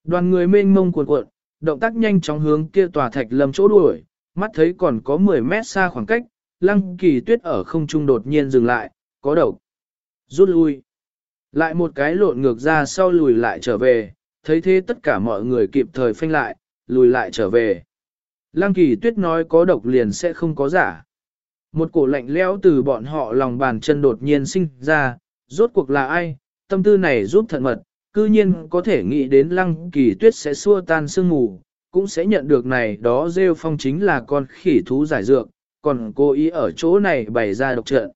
Speaker 1: Đoàn người mênh mông cuộn cuộn, động tác nhanh chóng hướng kia tòa thạch lâm chỗ đuổi, mắt thấy còn có 10 mét xa khoảng cách, lăng kỳ tuyết ở không trung đột nhiên dừng lại, có độc. Rút lui. Lại một cái lộn ngược ra sau lùi lại trở về, thấy thế tất cả mọi người kịp thời phanh lại, lùi lại trở về. Lăng kỳ tuyết nói có độc liền sẽ không có giả. Một cổ lạnh lẽo từ bọn họ lòng bàn chân đột nhiên sinh ra, rốt cuộc là ai, tâm tư này giúp thận mật, cư nhiên có thể nghĩ đến lăng kỳ tuyết sẽ xua tan sương mù, cũng sẽ nhận được này đó rêu phong chính là con khỉ thú giải dược, còn cô ý ở chỗ này bày ra độc trận.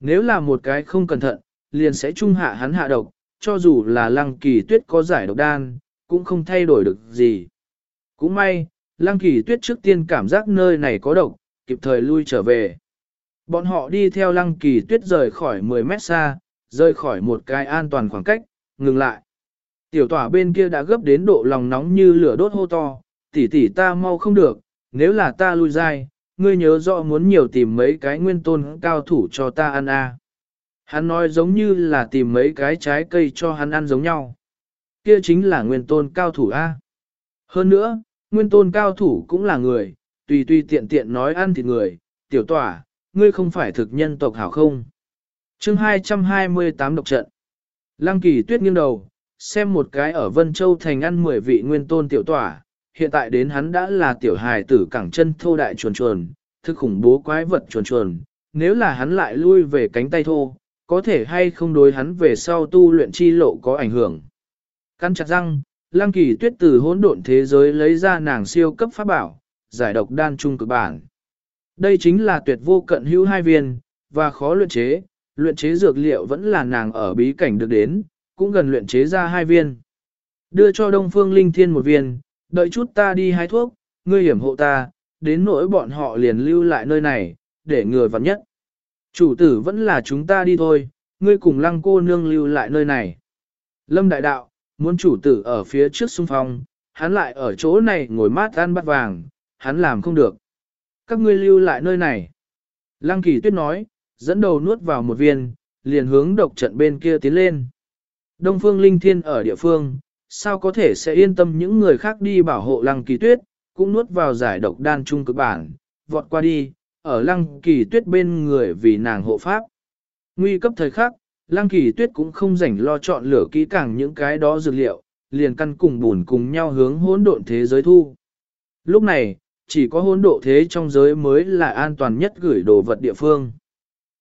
Speaker 1: Nếu là một cái không cẩn thận, liền sẽ trung hạ hắn hạ độc, cho dù là lăng kỳ tuyết có giải độc đan, cũng không thay đổi được gì. Cũng may, lăng kỳ tuyết trước tiên cảm giác nơi này có độc, kịp thời lui trở về. Bọn họ đi theo lăng kỳ tuyết rời khỏi 10 mét xa, rời khỏi một cái an toàn khoảng cách, ngừng lại. Tiểu tỏa bên kia đã gấp đến độ lòng nóng như lửa đốt hô to, tỷ tỷ ta mau không được, nếu là ta lui dai, ngươi nhớ rõ muốn nhiều tìm mấy cái nguyên tôn cao thủ cho ta ăn a. Hắn nói giống như là tìm mấy cái trái cây cho hắn ăn giống nhau. Kia chính là nguyên tôn cao thủ a. Hơn nữa, nguyên tôn cao thủ cũng là người, tùy tùy tiện tiện nói ăn thịt người, tiểu tỏa, ngươi không phải thực nhân tộc hảo không? chương 228 độc trận. Lăng kỳ tuyết nghiêng đầu, xem một cái ở Vân Châu thành ăn 10 vị nguyên tôn tiểu tỏa, hiện tại đến hắn đã là tiểu hài tử cẳng chân thô đại chuồn chuồn, thức khủng bố quái vật chuồn chuồn, nếu là hắn lại lui về cánh tay thô, có thể hay không đối hắn về sau tu luyện chi lộ có ảnh hưởng. Căn chặt răng, Lăng Kỳ Tuyết từ hỗn độn thế giới lấy ra nàng siêu cấp pháp bảo, giải độc đan trung cực bản. Đây chính là tuyệt vô cận hữu hai viên, và khó luyện chế, luyện chế dược liệu vẫn là nàng ở bí cảnh được đến, cũng gần luyện chế ra hai viên. Đưa cho Đông Phương Linh Thiên một viên, đợi chút ta đi hái thuốc, ngươi hiểm hộ ta, đến nỗi bọn họ liền lưu lại nơi này, để người vặn nhất. Chủ tử vẫn là chúng ta đi thôi, ngươi cùng lăng cô nương lưu lại nơi này. Lâm đại đạo, muốn chủ tử ở phía trước xung phong, hắn lại ở chỗ này ngồi mát ăn bát vàng, hắn làm không được. Các ngươi lưu lại nơi này. Lăng kỳ tuyết nói, dẫn đầu nuốt vào một viên, liền hướng độc trận bên kia tiến lên. Đông phương linh thiên ở địa phương, sao có thể sẽ yên tâm những người khác đi bảo hộ lăng kỳ tuyết, cũng nuốt vào giải độc đan trung cực bản, vọt qua đi, ở lăng kỳ tuyết bên người vì nàng hộ pháp. Nguy cấp thời khắc, lăng kỳ tuyết cũng không rảnh lo chọn lửa kỹ càng những cái đó dược liệu, liền căn cùng bùn cùng nhau hướng hỗn độn thế giới thu. Lúc này, chỉ có hỗn độ thế trong giới mới là an toàn nhất gửi đồ vật địa phương.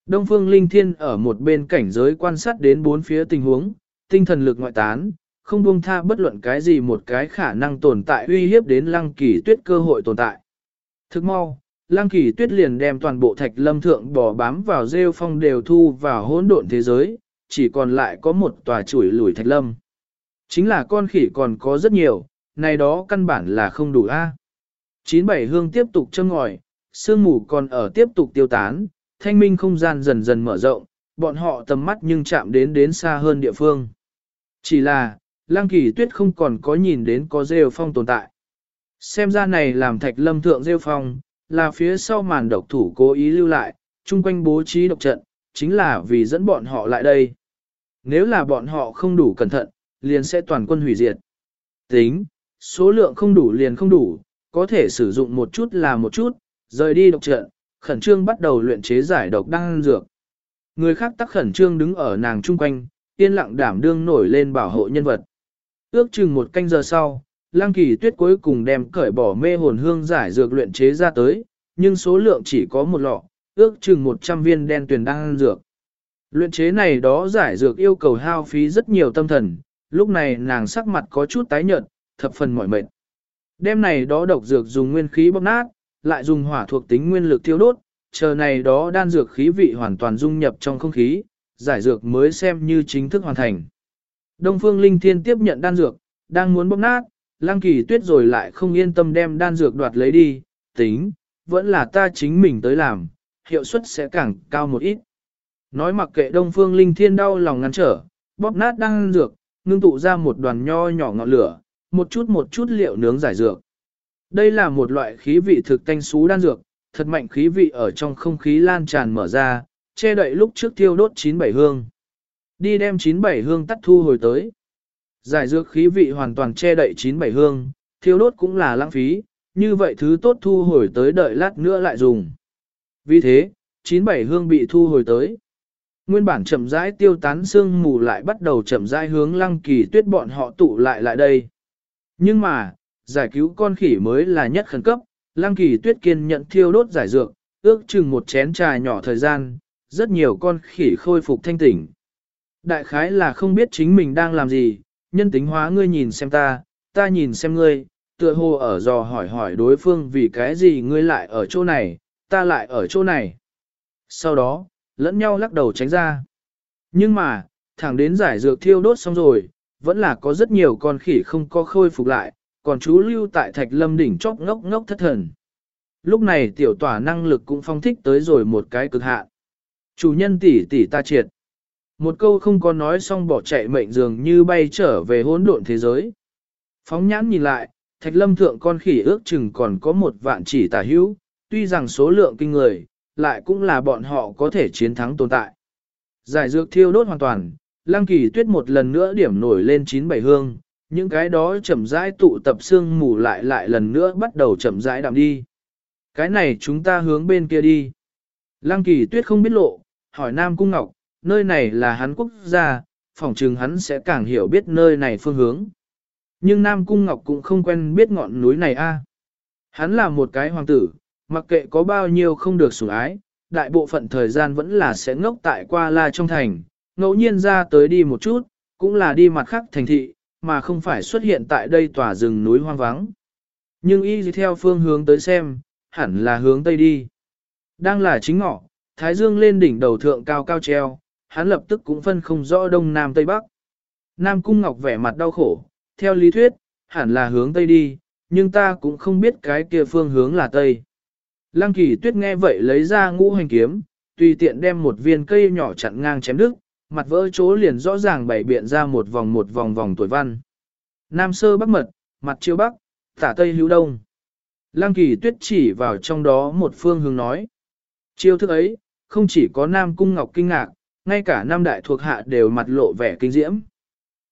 Speaker 1: Đông phương linh thiên ở một bên cảnh giới quan sát đến bốn phía tình huống, tinh thần lực ngoại tán, không buông tha bất luận cái gì một cái khả năng tồn tại uy hiếp đến lăng kỳ tuyết cơ hội tồn tại. Thức mau, lăng kỳ tuyết liền đem toàn bộ thạch lâm thượng bỏ bám vào rêu phong đều thu vào hỗn độn thế giới, chỉ còn lại có một tòa chuỗi lùi thạch lâm. Chính là con khỉ còn có rất nhiều, này đó căn bản là không đủ a. Chín bảy hương tiếp tục châm ngòi, sương mù còn ở tiếp tục tiêu tán, thanh minh không gian dần dần mở rộng, bọn họ tầm mắt nhưng chạm đến đến xa hơn địa phương. Chỉ là, lang kỳ tuyết không còn có nhìn đến có rêu phong tồn tại. Xem ra này làm thạch lâm thượng rêu phong, là phía sau màn độc thủ cố ý lưu lại, chung quanh bố trí độc trận, chính là vì dẫn bọn họ lại đây. Nếu là bọn họ không đủ cẩn thận, liền sẽ toàn quân hủy diệt. Tính, số lượng không đủ liền không đủ, có thể sử dụng một chút là một chút, rời đi độc trận, khẩn trương bắt đầu luyện chế giải độc đan dược. Người khác tắc khẩn trương đứng ở nàng chung quanh, yên lặng đảm đương nổi lên bảo hộ nhân vật. Ước chừng một canh giờ sau, Lăng Kỳ Tuyết cuối cùng đem cởi bỏ mê hồn hương giải dược luyện chế ra tới, nhưng số lượng chỉ có một lọ, ước chừng 100 viên đen tuyền đan dược. Luyện chế này đó giải dược yêu cầu hao phí rất nhiều tâm thần, lúc này nàng sắc mặt có chút tái nhợt, thập phần mỏi mệt. Đêm này đó độc dược dùng nguyên khí bóc nát, lại dùng hỏa thuộc tính nguyên lực thiêu đốt, chờ này đó đan dược khí vị hoàn toàn dung nhập trong không khí, giải dược mới xem như chính thức hoàn thành. Đông Phương Linh Thiên tiếp nhận đan dược, đang muốn bóp nát, Lăng Kỳ Tuyết rồi lại không yên tâm đem đan dược đoạt lấy đi, tính, vẫn là ta chính mình tới làm, hiệu suất sẽ càng cao một ít. Nói mặc kệ Đông Phương Linh Thiên đau lòng ngăn trở, bóp nát đan dược, ngưng tụ ra một đoàn nho nhỏ ngọn lửa, một chút một chút liệu nướng giải dược. Đây là một loại khí vị thực tanh xú đan dược, thật mạnh khí vị ở trong không khí lan tràn mở ra, che đậy lúc trước thiêu đốt chín bảy hương. Đi đem chín bảy hương tắt thu hồi tới. Giải dược khí vị hoàn toàn che đậy chín bảy hương, thiêu đốt cũng là lãng phí, như vậy thứ tốt thu hồi tới đợi lát nữa lại dùng. Vì thế, chín bảy hương bị thu hồi tới. Nguyên bản chậm rãi tiêu tán sương mù lại bắt đầu chậm rãi hướng lăng kỳ tuyết bọn họ tụ lại lại đây. Nhưng mà, giải cứu con khỉ mới là nhất khẩn cấp, lăng kỳ tuyết kiên nhận thiêu đốt giải dược, ước chừng một chén trà nhỏ thời gian, rất nhiều con khỉ khôi phục thanh tỉnh. Đại khái là không biết chính mình đang làm gì, nhân tính hóa ngươi nhìn xem ta, ta nhìn xem ngươi, tựa hồ ở dò hỏi hỏi đối phương vì cái gì ngươi lại ở chỗ này, ta lại ở chỗ này. Sau đó, lẫn nhau lắc đầu tránh ra. Nhưng mà, thẳng đến giải dược thiêu đốt xong rồi, vẫn là có rất nhiều con khỉ không có khôi phục lại, còn chú lưu tại thạch lâm đỉnh chóc ngốc ngốc thất thần. Lúc này tiểu tỏa năng lực cũng phong thích tới rồi một cái cực hạn. Chủ nhân tỷ tỷ ta triệt. Một câu không có nói xong bỏ chạy mệnh dường như bay trở về hỗn độn thế giới. Phóng nhãn nhìn lại, thạch lâm thượng con khỉ ước chừng còn có một vạn chỉ tả hữu, tuy rằng số lượng kinh người, lại cũng là bọn họ có thể chiến thắng tồn tại. Giải dược thiêu đốt hoàn toàn, Lang kỳ tuyết một lần nữa điểm nổi lên chín bảy hương, những cái đó chậm rãi tụ tập xương mù lại lại lần nữa bắt đầu chậm rãi đạm đi. Cái này chúng ta hướng bên kia đi. Lăng kỳ tuyết không biết lộ, hỏi Nam Cung Ngọc, nơi này là hắn quốc gia, phỏng chừng hắn sẽ càng hiểu biết nơi này phương hướng. Nhưng Nam Cung Ngọc cũng không quen biết ngọn núi này a. Hắn là một cái hoàng tử, mặc kệ có bao nhiêu không được sủng ái, đại bộ phận thời gian vẫn là sẽ ngốc tại qua la trong thành, ngẫu nhiên ra tới đi một chút, cũng là đi mặt khác thành thị, mà không phải xuất hiện tại đây tòa rừng núi hoang vắng. Nhưng y theo phương hướng tới xem, hẳn là hướng tây đi. Đang là chính ngọ, thái dương lên đỉnh đầu thượng cao cao treo, hắn lập tức cũng phân không rõ đông nam tây bắc. Nam cung ngọc vẻ mặt đau khổ, theo lý thuyết, hẳn là hướng tây đi, nhưng ta cũng không biết cái kia phương hướng là tây. Lăng kỳ tuyết nghe vậy lấy ra ngũ hành kiếm, tùy tiện đem một viên cây nhỏ chặn ngang chém đứt, mặt vỡ chỗ liền rõ ràng bày biện ra một vòng một vòng vòng tuổi văn. Nam sơ bắc mật, mặt chiếu bắc, tả tây hữu đông. Lăng kỳ tuyết chỉ vào trong đó một phương hướng nói. Chiêu thức ấy, không chỉ có Nam Cung Ngọc kinh ngạc, ngay cả Nam Đại thuộc hạ đều mặt lộ vẻ kinh diễm.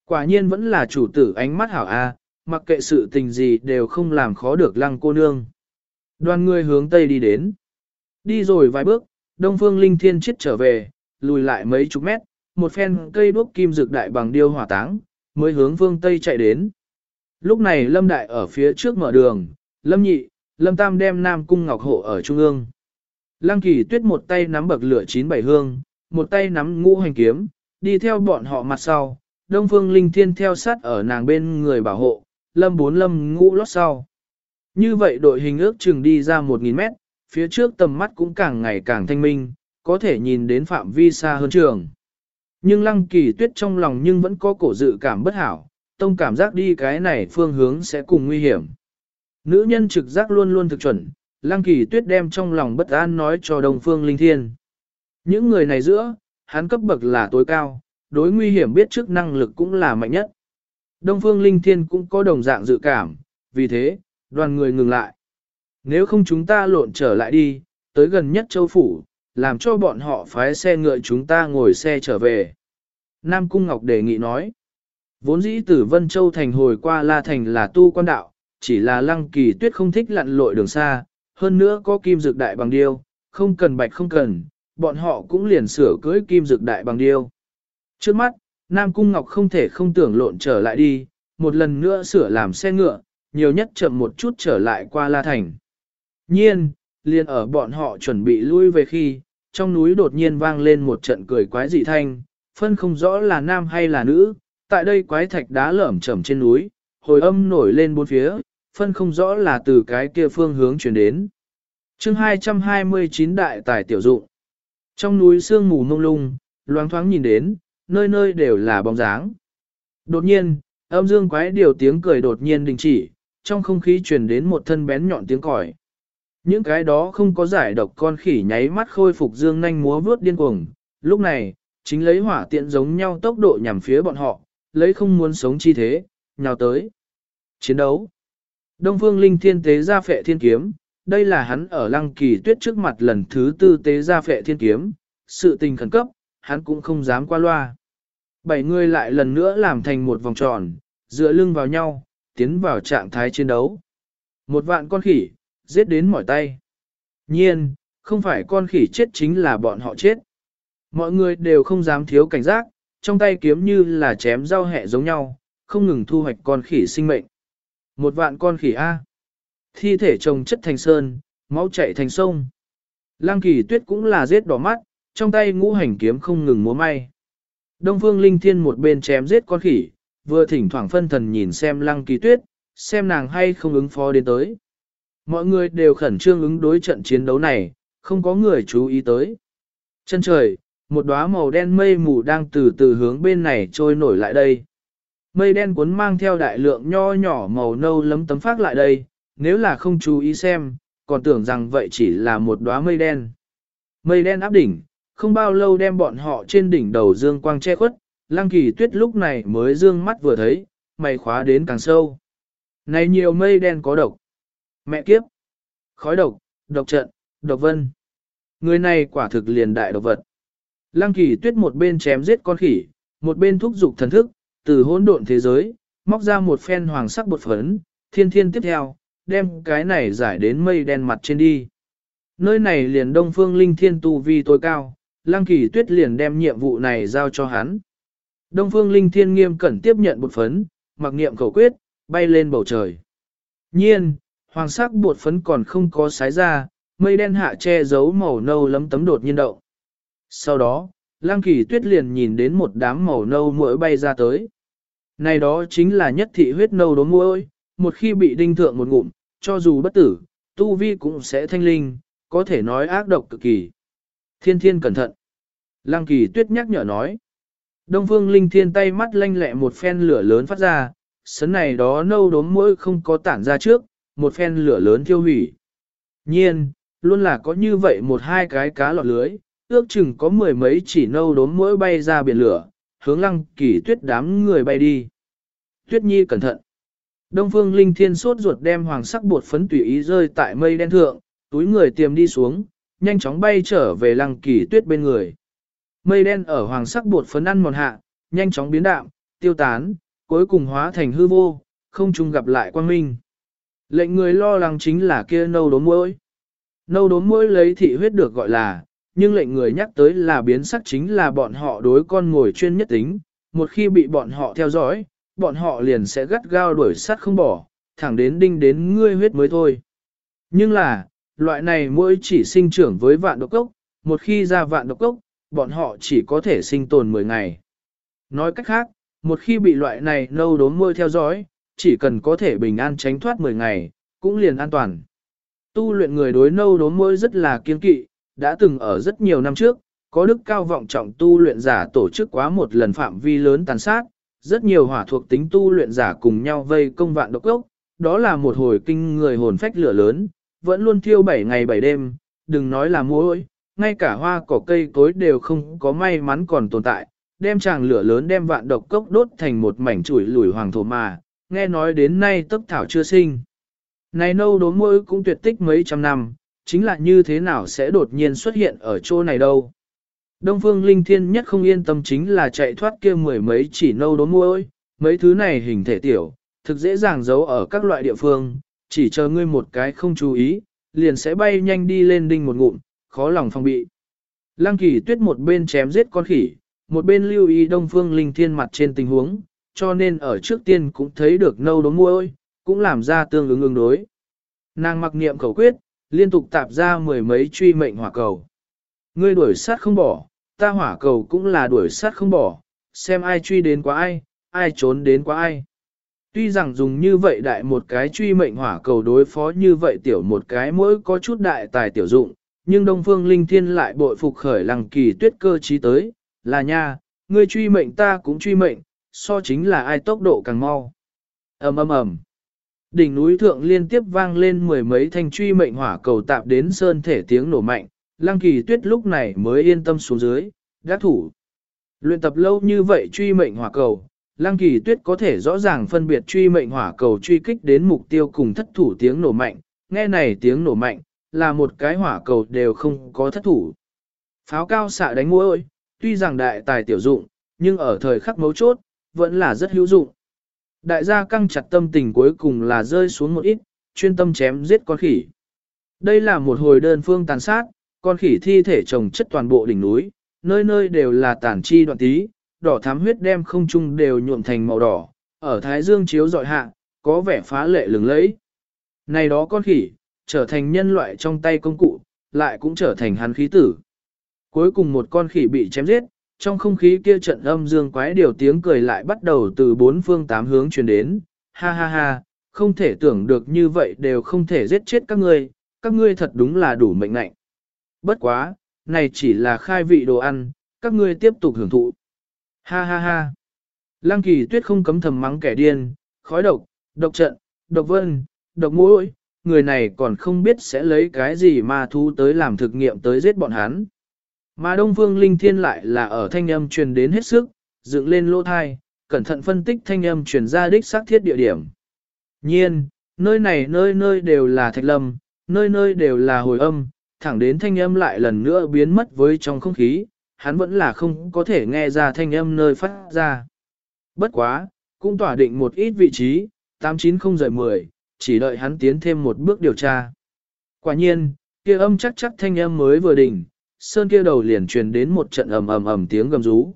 Speaker 1: Quả nhiên vẫn là chủ tử ánh mắt hảo A, mặc kệ sự tình gì đều không làm khó được lăng cô nương. Đoàn người hướng Tây đi đến. Đi rồi vài bước, Đông Phương Linh Thiên chết trở về, lùi lại mấy chục mét, một phen cây đuốc kim dược đại bằng điêu hỏa táng, mới hướng phương Tây chạy đến. Lúc này Lâm Đại ở phía trước mở đường, Lâm Nhị, Lâm Tam đem Nam Cung Ngọc Hộ ở trung ương. Lăng Kỳ Tuyết một tay nắm bậc lửa chín bảy hương, một tay nắm ngũ hành kiếm, đi theo bọn họ mặt sau, Đông Phương Linh Thiên theo sát ở nàng bên người bảo hộ, Lâm bốn Lâm ngũ lót sau. Như vậy đội hình ước chừng đi ra 1.000 mét, phía trước tầm mắt cũng càng ngày càng thanh minh, có thể nhìn đến phạm vi xa hơn trường. Nhưng lăng kỳ tuyết trong lòng nhưng vẫn có cổ dự cảm bất hảo, tông cảm giác đi cái này phương hướng sẽ cùng nguy hiểm. Nữ nhân trực giác luôn luôn thực chuẩn, lăng kỳ tuyết đem trong lòng bất an nói cho Đông phương linh thiên. Những người này giữa, hắn cấp bậc là tối cao, đối nguy hiểm biết trước năng lực cũng là mạnh nhất. Đông Phương Linh Thiên cũng có đồng dạng dự cảm, vì thế, đoàn người ngừng lại. Nếu không chúng ta lộn trở lại đi, tới gần nhất châu phủ, làm cho bọn họ phái xe ngựa chúng ta ngồi xe trở về. Nam Cung Ngọc đề nghị nói, vốn dĩ từ Vân Châu thành hồi qua La Thành là tu quan đạo, chỉ là lăng kỳ tuyết không thích lặn lội đường xa, hơn nữa có kim dược đại bằng điêu, không cần bạch không cần, bọn họ cũng liền sửa cưới kim dược đại bằng điêu. Trước mắt, Nam Cung Ngọc không thể không tưởng lộn trở lại đi, một lần nữa sửa làm xe ngựa, nhiều nhất chậm một chút trở lại qua La Thành. Nhiên, liền ở bọn họ chuẩn bị lui về khi, trong núi đột nhiên vang lên một trận cười quái dị thanh, phân không rõ là nam hay là nữ, tại đây quái thạch đá lởm chởm trên núi, hồi âm nổi lên bốn phía, phân không rõ là từ cái kia phương hướng chuyển đến. chương 229 đại tài tiểu dụng. Trong núi sương mù mông lung, loáng thoáng nhìn đến, nơi nơi đều là bóng dáng. Đột nhiên, âm dương quái điều tiếng cười đột nhiên đình chỉ, trong không khí truyền đến một thân bén nhọn tiếng còi. Những cái đó không có giải độc con khỉ nháy mắt khôi phục dương nhanh múa vướt điên cuồng, lúc này, chính lấy hỏa tiện giống nhau tốc độ nhằm phía bọn họ, lấy không muốn sống chi thế, nhào tới. Chiến đấu. Đông Phương Linh Thiên tế ra phệ thiên kiếm, đây là hắn ở lăng kỳ tuyết trước mặt lần thứ tư tế ra phệ thiên kiếm, sự tình khẩn cấp, hắn cũng không dám qua loa. Bảy người lại lần nữa làm thành một vòng tròn, dựa lưng vào nhau, tiến vào trạng thái chiến đấu. Một vạn con khỉ, giết đến mỏi tay. Nhiên, không phải con khỉ chết chính là bọn họ chết. Mọi người đều không dám thiếu cảnh giác, trong tay kiếm như là chém rau hẹ giống nhau, không ngừng thu hoạch con khỉ sinh mệnh. Một vạn con khỉ A. Thi thể chồng chất thành sơn, máu chạy thành sông. Lăng kỳ tuyết cũng là giết đỏ mắt, trong tay ngũ hành kiếm không ngừng múa may. Đông phương linh thiên một bên chém giết con khỉ, vừa thỉnh thoảng phân thần nhìn xem lăng kỳ tuyết, xem nàng hay không ứng phó đến tới. Mọi người đều khẩn trương ứng đối trận chiến đấu này, không có người chú ý tới. Chân trời, một đóa màu đen mây mù đang từ từ hướng bên này trôi nổi lại đây. Mây đen cuốn mang theo đại lượng nho nhỏ màu nâu lấm tấm phát lại đây, nếu là không chú ý xem, còn tưởng rằng vậy chỉ là một đóa mây đen. Mây đen áp đỉnh, không bao lâu đem bọn họ trên đỉnh đầu dương quang che khuất, lăng kỳ tuyết lúc này mới dương mắt vừa thấy, mày khóa đến càng sâu. Này nhiều mây đen có độc. Mẹ kiếp. Khói độc, độc trận, độc vân. Người này quả thực liền đại độc vật. Lăng kỳ tuyết một bên chém giết con khỉ, một bên thúc giục thần thức, từ hỗn độn thế giới, móc ra một phen hoàng sắc bột phấn, thiên thiên tiếp theo, đem cái này giải đến mây đen mặt trên đi. Nơi này liền đông phương linh thiên tu vi tối cao, lăng kỳ tuyết liền đem nhiệm vụ này giao cho hắn. Đông phương linh thiên nghiêm cẩn tiếp nhận bột phấn, mặc niệm khẩu quyết, bay lên bầu trời. Nhiên, hoàng sắc bột phấn còn không có sái ra, mây đen hạ che giấu màu nâu lấm tấm đột nhiên động. Sau đó, Lăng Kỳ Tuyết liền nhìn đến một đám màu nâu muỗi bay ra tới. Này đó chính là nhất thị huyết nâu đốm muỗi, một khi bị đinh thượng một ngụm, cho dù bất tử, tu vi cũng sẽ thanh linh, có thể nói ác độc cực kỳ. Thiên thiên cẩn thận. Lăng Kỳ Tuyết nhắc nhở nói. Đông Phương Linh Thiên tay mắt lanh lẹ một phen lửa lớn phát ra, sấn này đó nâu đốm muỗi không có tản ra trước, một phen lửa lớn thiêu hủy. Nhiên, luôn là có như vậy một hai cái cá lọt lưới, ước chừng có mười mấy chỉ nâu đốm mỗi bay ra biển lửa, hướng lăng kỳ tuyết đám người bay đi. Tuyết nhi cẩn thận. Đông phương linh thiên sốt ruột đem hoàng sắc bột phấn tùy ý rơi tại mây đen thượng, túi người tiềm đi xuống, nhanh chóng bay trở về lăng kỳ tuyết bên người. Mây đen ở hoàng sắc bột phấn ăn mòn hạ, nhanh chóng biến đạm, tiêu tán, cuối cùng hóa thành hư vô, không chung gặp lại quang minh. Lệnh người lo lắng chính là kia nâu đốm mũi. Nâu đốm mũi lấy thị huyết được gọi là, nhưng lệnh người nhắc tới là biến sắc chính là bọn họ đối con ngồi chuyên nhất tính, một khi bị bọn họ theo dõi, bọn họ liền sẽ gắt gao đuổi sát không bỏ, thẳng đến đinh đến ngươi huyết mới thôi. Nhưng là, loại này mỗi chỉ sinh trưởng với vạn độc cốc, một khi ra vạn độc cốc, bọn họ chỉ có thể sinh tồn 10 ngày. Nói cách khác, một khi bị loại này nâu đốm môi theo dõi, chỉ cần có thể bình an tránh thoát 10 ngày, cũng liền an toàn. Tu luyện người đối nâu đốm môi rất là kiên kỵ, đã từng ở rất nhiều năm trước, có đức cao vọng trọng tu luyện giả tổ chức quá một lần phạm vi lớn tàn sát, rất nhiều hỏa thuộc tính tu luyện giả cùng nhau vây công vạn độc ốc, đó là một hồi kinh người hồn phách lửa lớn, vẫn luôn thiêu 7 ngày 7 đêm, đừng nói là muối, ngay cả hoa cỏ cây cối đều không có may mắn còn tồn tại, đem chàng lửa lớn đem vạn độc cốc đốt thành một mảnh chuỗi lùi hoàng thổ mà, nghe nói đến nay tốc thảo chưa sinh. Này nâu đốm môi cũng tuyệt tích mấy trăm năm, chính là như thế nào sẽ đột nhiên xuất hiện ở chỗ này đâu. Đông phương linh thiên nhất không yên tâm chính là chạy thoát kia mười mấy chỉ nâu đốm môi, mấy thứ này hình thể tiểu, thực dễ dàng giấu ở các loại địa phương, chỉ chờ ngươi một cái không chú ý, liền sẽ bay nhanh đi lên đinh một ngụm, khó lòng phòng bị. Lăng kỳ tuyết một bên chém giết con khỉ, một bên lưu ý đông phương linh thiên mặt trên tình huống, cho nên ở trước tiên cũng thấy được nâu đốm môi, cũng làm ra tương ứng ứng đối. Nàng mặc niệm khẩu quyết, liên tục tạp ra mười mấy truy mệnh hỏa cầu. Ngươi đuổi sát không bỏ, ta hỏa cầu cũng là đuổi sát không bỏ, xem ai truy đến quá ai, ai trốn đến quá ai. Tuy rằng dùng như vậy đại một cái truy mệnh hỏa cầu đối phó như vậy tiểu một cái mỗi có chút đại tài tiểu dụng, nhưng Đông Phương Linh Thiên lại bội phục khởi lăng kỳ tuyết cơ trí tới, là nha, ngươi truy mệnh ta cũng truy mệnh, so chính là ai tốc độ càng mau. ầm ầm ầm. Đỉnh núi thượng liên tiếp vang lên mười mấy thanh truy mệnh hỏa cầu tạp đến sơn thể tiếng nổ mạnh, lăng kỳ tuyết lúc này mới yên tâm xuống dưới, Đã thủ. Luyện tập lâu như vậy truy mệnh hỏa cầu, Lăng Kỳ Tuyết có thể rõ ràng phân biệt truy mệnh hỏa cầu truy kích đến mục tiêu cùng thất thủ tiếng nổ mạnh, nghe này tiếng nổ mạnh, là một cái hỏa cầu đều không có thất thủ. Pháo cao xạ đánh mũi, ơi, tuy rằng đại tài tiểu dụng, nhưng ở thời khắc mấu chốt, vẫn là rất hữu dụng. Đại gia căng chặt tâm tình cuối cùng là rơi xuống một ít, chuyên tâm chém giết con khỉ. Đây là một hồi đơn phương tàn sát, con khỉ thi thể trồng chất toàn bộ đỉnh núi, nơi nơi đều là tàn chi đoạn tí, đỏ thắm huyết đem không trung đều nhuộm thành màu đỏ, ở thái dương chiếu dọi hạ, có vẻ phá lệ lừng lẫy. Này đó con khỉ, trở thành nhân loại trong tay công cụ, lại cũng trở thành hắn khí tử. Cuối cùng một con khỉ bị chém giết, trong không khí kia trận âm dương quái điều tiếng cười lại bắt đầu từ bốn phương tám hướng truyền đến, ha ha ha, không thể tưởng được như vậy đều không thể giết chết các ngươi, các ngươi thật đúng là đủ mệnh ngạnh. Bất quá, này chỉ là khai vị đồ ăn, các ngươi tiếp tục hưởng thụ. Ha ha ha. Lăng kỳ tuyết không cấm thầm mắng kẻ điên, khói độc, độc trận, độc vân, độc mũi, người này còn không biết sẽ lấy cái gì mà thu tới làm thực nghiệm tới giết bọn hắn. Mà Đông Phương Linh Thiên lại là ở thanh âm truyền đến hết sức, dựng lên lỗ thai, cẩn thận phân tích thanh âm truyền ra đích xác thiết địa điểm. Nhiên, nơi này nơi nơi đều là thạch lâm, nơi nơi đều là hồi âm, thẳng đến thanh âm lại lần nữa biến mất với trong không khí, hắn vẫn là không có thể nghe ra thanh âm nơi phát ra. Bất quá, cũng tỏa định một ít vị trí, 890 rời 10, chỉ đợi hắn tiến thêm một bước điều tra. Quả nhiên, kia âm chắc chắc thanh âm mới vừa đỉnh, sơn kia đầu liền truyền đến một trận ầm ầm ầm tiếng gầm rú.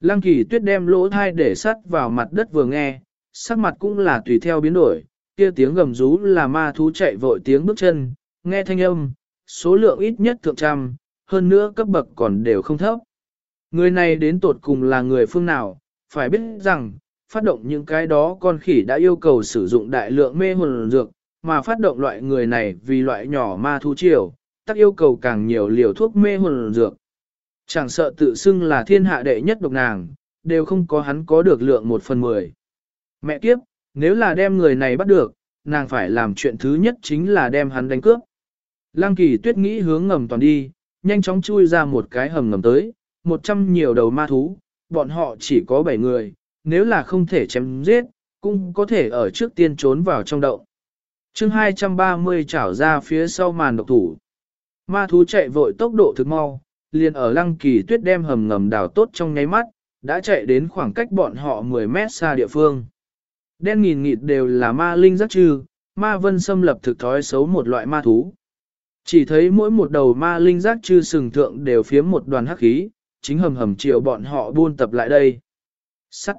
Speaker 1: Lăng kỳ tuyết đem lỗ thai để sắt vào mặt đất vừa nghe, sắc mặt cũng là tùy theo biến đổi, kia tiếng gầm rú là ma thú chạy vội tiếng bước chân, nghe thanh âm, số lượng ít nhất thượng trăm, hơn nữa cấp bậc còn đều không thấp. Người này đến tột cùng là người phương nào, phải biết rằng, phát động những cái đó con khỉ đã yêu cầu sử dụng đại lượng mê hồn dược, mà phát động loại người này vì loại nhỏ ma thú triều, tắc yêu cầu càng nhiều liều thuốc mê hồn dược. Chẳng sợ tự xưng là thiên hạ đệ nhất độc nàng, đều không có hắn có được lượng một phần mười. Mẹ kiếp, nếu là đem người này bắt được, nàng phải làm chuyện thứ nhất chính là đem hắn đánh cướp. Lăng kỳ tuyết nghĩ hướng ngầm toàn đi, nhanh chóng chui ra một cái hầm ngầm tới, một trăm nhiều đầu ma thú, bọn họ chỉ có bảy người, nếu là không thể chém giết, cũng có thể ở trước tiên trốn vào trong động. chương 230 chảo ra phía sau màn độc thủ. Ma thú chạy vội tốc độ thực mau, liền ở lăng kỳ tuyết đem hầm ngầm đào tốt trong nháy mắt, đã chạy đến khoảng cách bọn họ 10 mét xa địa phương. Đen nghìn nghịt đều là ma linh rất trừ, ma vân xâm lập thực thói xấu một loại ma thú. Chỉ thấy mỗi một đầu ma linh giác chư sừng thượng đều phiếm một đoàn hắc khí, chính hầm hầm chiều bọn họ buôn tập lại đây. Sắt.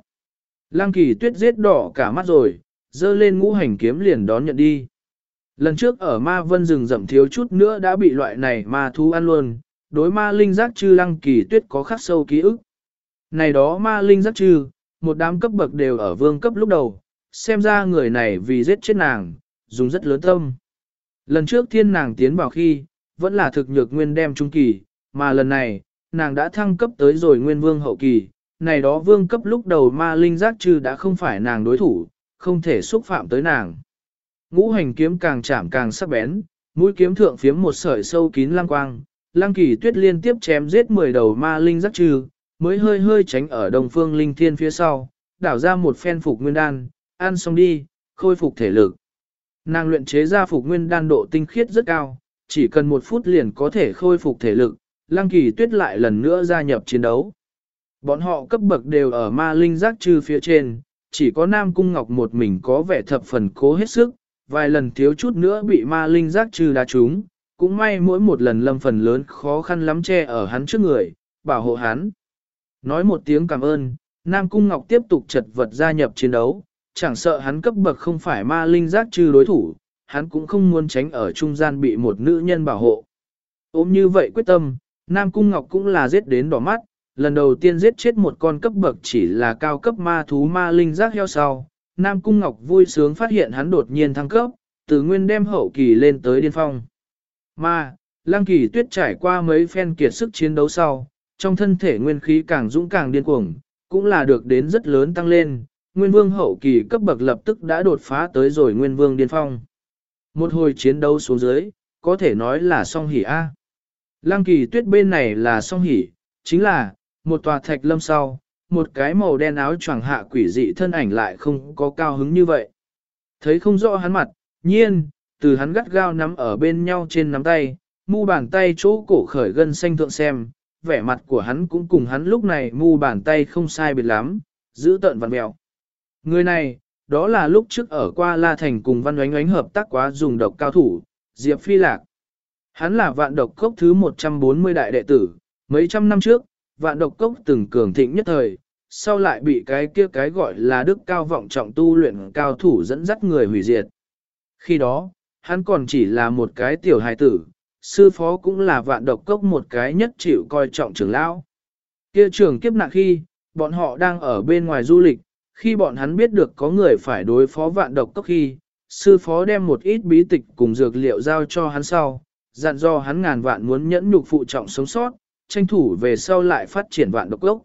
Speaker 1: Lăng kỳ tuyết giết đỏ cả mắt rồi, dơ lên ngũ hành kiếm liền đón nhận đi. Lần trước ở ma vân rừng rậm thiếu chút nữa đã bị loại này ma thú ăn luôn, đối ma linh giác chư lăng kỳ tuyết có khắc sâu ký ức. Này đó ma linh giác chư, một đám cấp bậc đều ở vương cấp lúc đầu, xem ra người này vì giết chết nàng, dùng rất lớn tâm. Lần trước thiên nàng tiến vào khi, vẫn là thực nhược nguyên đem trung kỳ, mà lần này, nàng đã thăng cấp tới rồi nguyên vương hậu kỳ, này đó vương cấp lúc đầu ma linh giác chư đã không phải nàng đối thủ, không thể xúc phạm tới nàng. Ngũ hành kiếm càng chạm càng sắc bén, mũi kiếm thượng phiếm một sợi sâu kín lang quang, lang kỳ tuyết liên tiếp chém giết 10 đầu ma linh giác trừ, mới hơi hơi tránh ở đồng phương linh thiên phía sau, đảo ra một phen phục nguyên đan, ăn xong đi, khôi phục thể lực. Nàng luyện chế ra phục nguyên đan độ tinh khiết rất cao, chỉ cần một phút liền có thể khôi phục thể lực, lang kỳ tuyết lại lần nữa gia nhập chiến đấu. Bọn họ cấp bậc đều ở ma linh giác trừ phía trên, chỉ có Nam Cung Ngọc một mình có vẻ thập phần cố hết sức, vài lần thiếu chút nữa bị ma linh giác trừ đá trúng, cũng may mỗi một lần lâm phần lớn khó khăn lắm che ở hắn trước người, bảo hộ hắn. Nói một tiếng cảm ơn, Nam Cung Ngọc tiếp tục chật vật gia nhập chiến đấu, chẳng sợ hắn cấp bậc không phải ma linh giác trừ đối thủ, hắn cũng không muốn tránh ở trung gian bị một nữ nhân bảo hộ. Ôm như vậy quyết tâm, Nam Cung Ngọc cũng là giết đến đỏ mắt, lần đầu tiên giết chết một con cấp bậc chỉ là cao cấp ma thú ma linh giác heo sau, Nam Cung Ngọc vui sướng phát hiện hắn đột nhiên thăng cấp, từ nguyên đem hậu kỳ lên tới điên phong. Mà, Lăng Kỳ Tuyết trải qua mấy phen kiệt sức chiến đấu sau, trong thân thể nguyên khí càng dũng càng điên cuồng, cũng là được đến rất lớn tăng lên, nguyên vương hậu kỳ cấp bậc lập tức đã đột phá tới rồi nguyên vương điên phong. Một hồi chiến đấu xuống dưới, có thể nói là song hỉ A. Lăng Kỳ Tuyết bên này là song hỉ, Chính là, một tòa thạch lâm sau, một cái màu đen áo choàng hạ quỷ dị thân ảnh lại không có cao hứng như vậy. Thấy không rõ hắn mặt, nhiên, từ hắn gắt gao nắm ở bên nhau trên nắm tay, mu bàn tay chỗ cổ khởi gân xanh thượng xem, vẻ mặt của hắn cũng cùng hắn lúc này mu bàn tay không sai biệt lắm, giữ tợn vặn mèo. Người này, đó là lúc trước ở qua La Thành cùng Văn Oánh Oánh hợp tác quá dùng độc cao thủ, Diệp Phi Lạc. Hắn là vạn độc cốc thứ 140 đại đệ tử, mấy trăm năm trước, vạn độc cốc từng cường thịnh nhất thời, sau lại bị cái kia cái gọi là đức cao vọng trọng tu luyện cao thủ dẫn dắt người hủy diệt. Khi đó, hắn còn chỉ là một cái tiểu hài tử, sư phó cũng là vạn độc cốc một cái nhất chịu coi trọng trưởng lão. Kia trưởng kiếp nạn khi, bọn họ đang ở bên ngoài du lịch, khi bọn hắn biết được có người phải đối phó vạn độc cốc khi, sư phó đem một ít bí tịch cùng dược liệu giao cho hắn sau, dặn do hắn ngàn vạn muốn nhẫn nhục phụ trọng sống sót, tranh thủ về sau lại phát triển vạn độc cốc.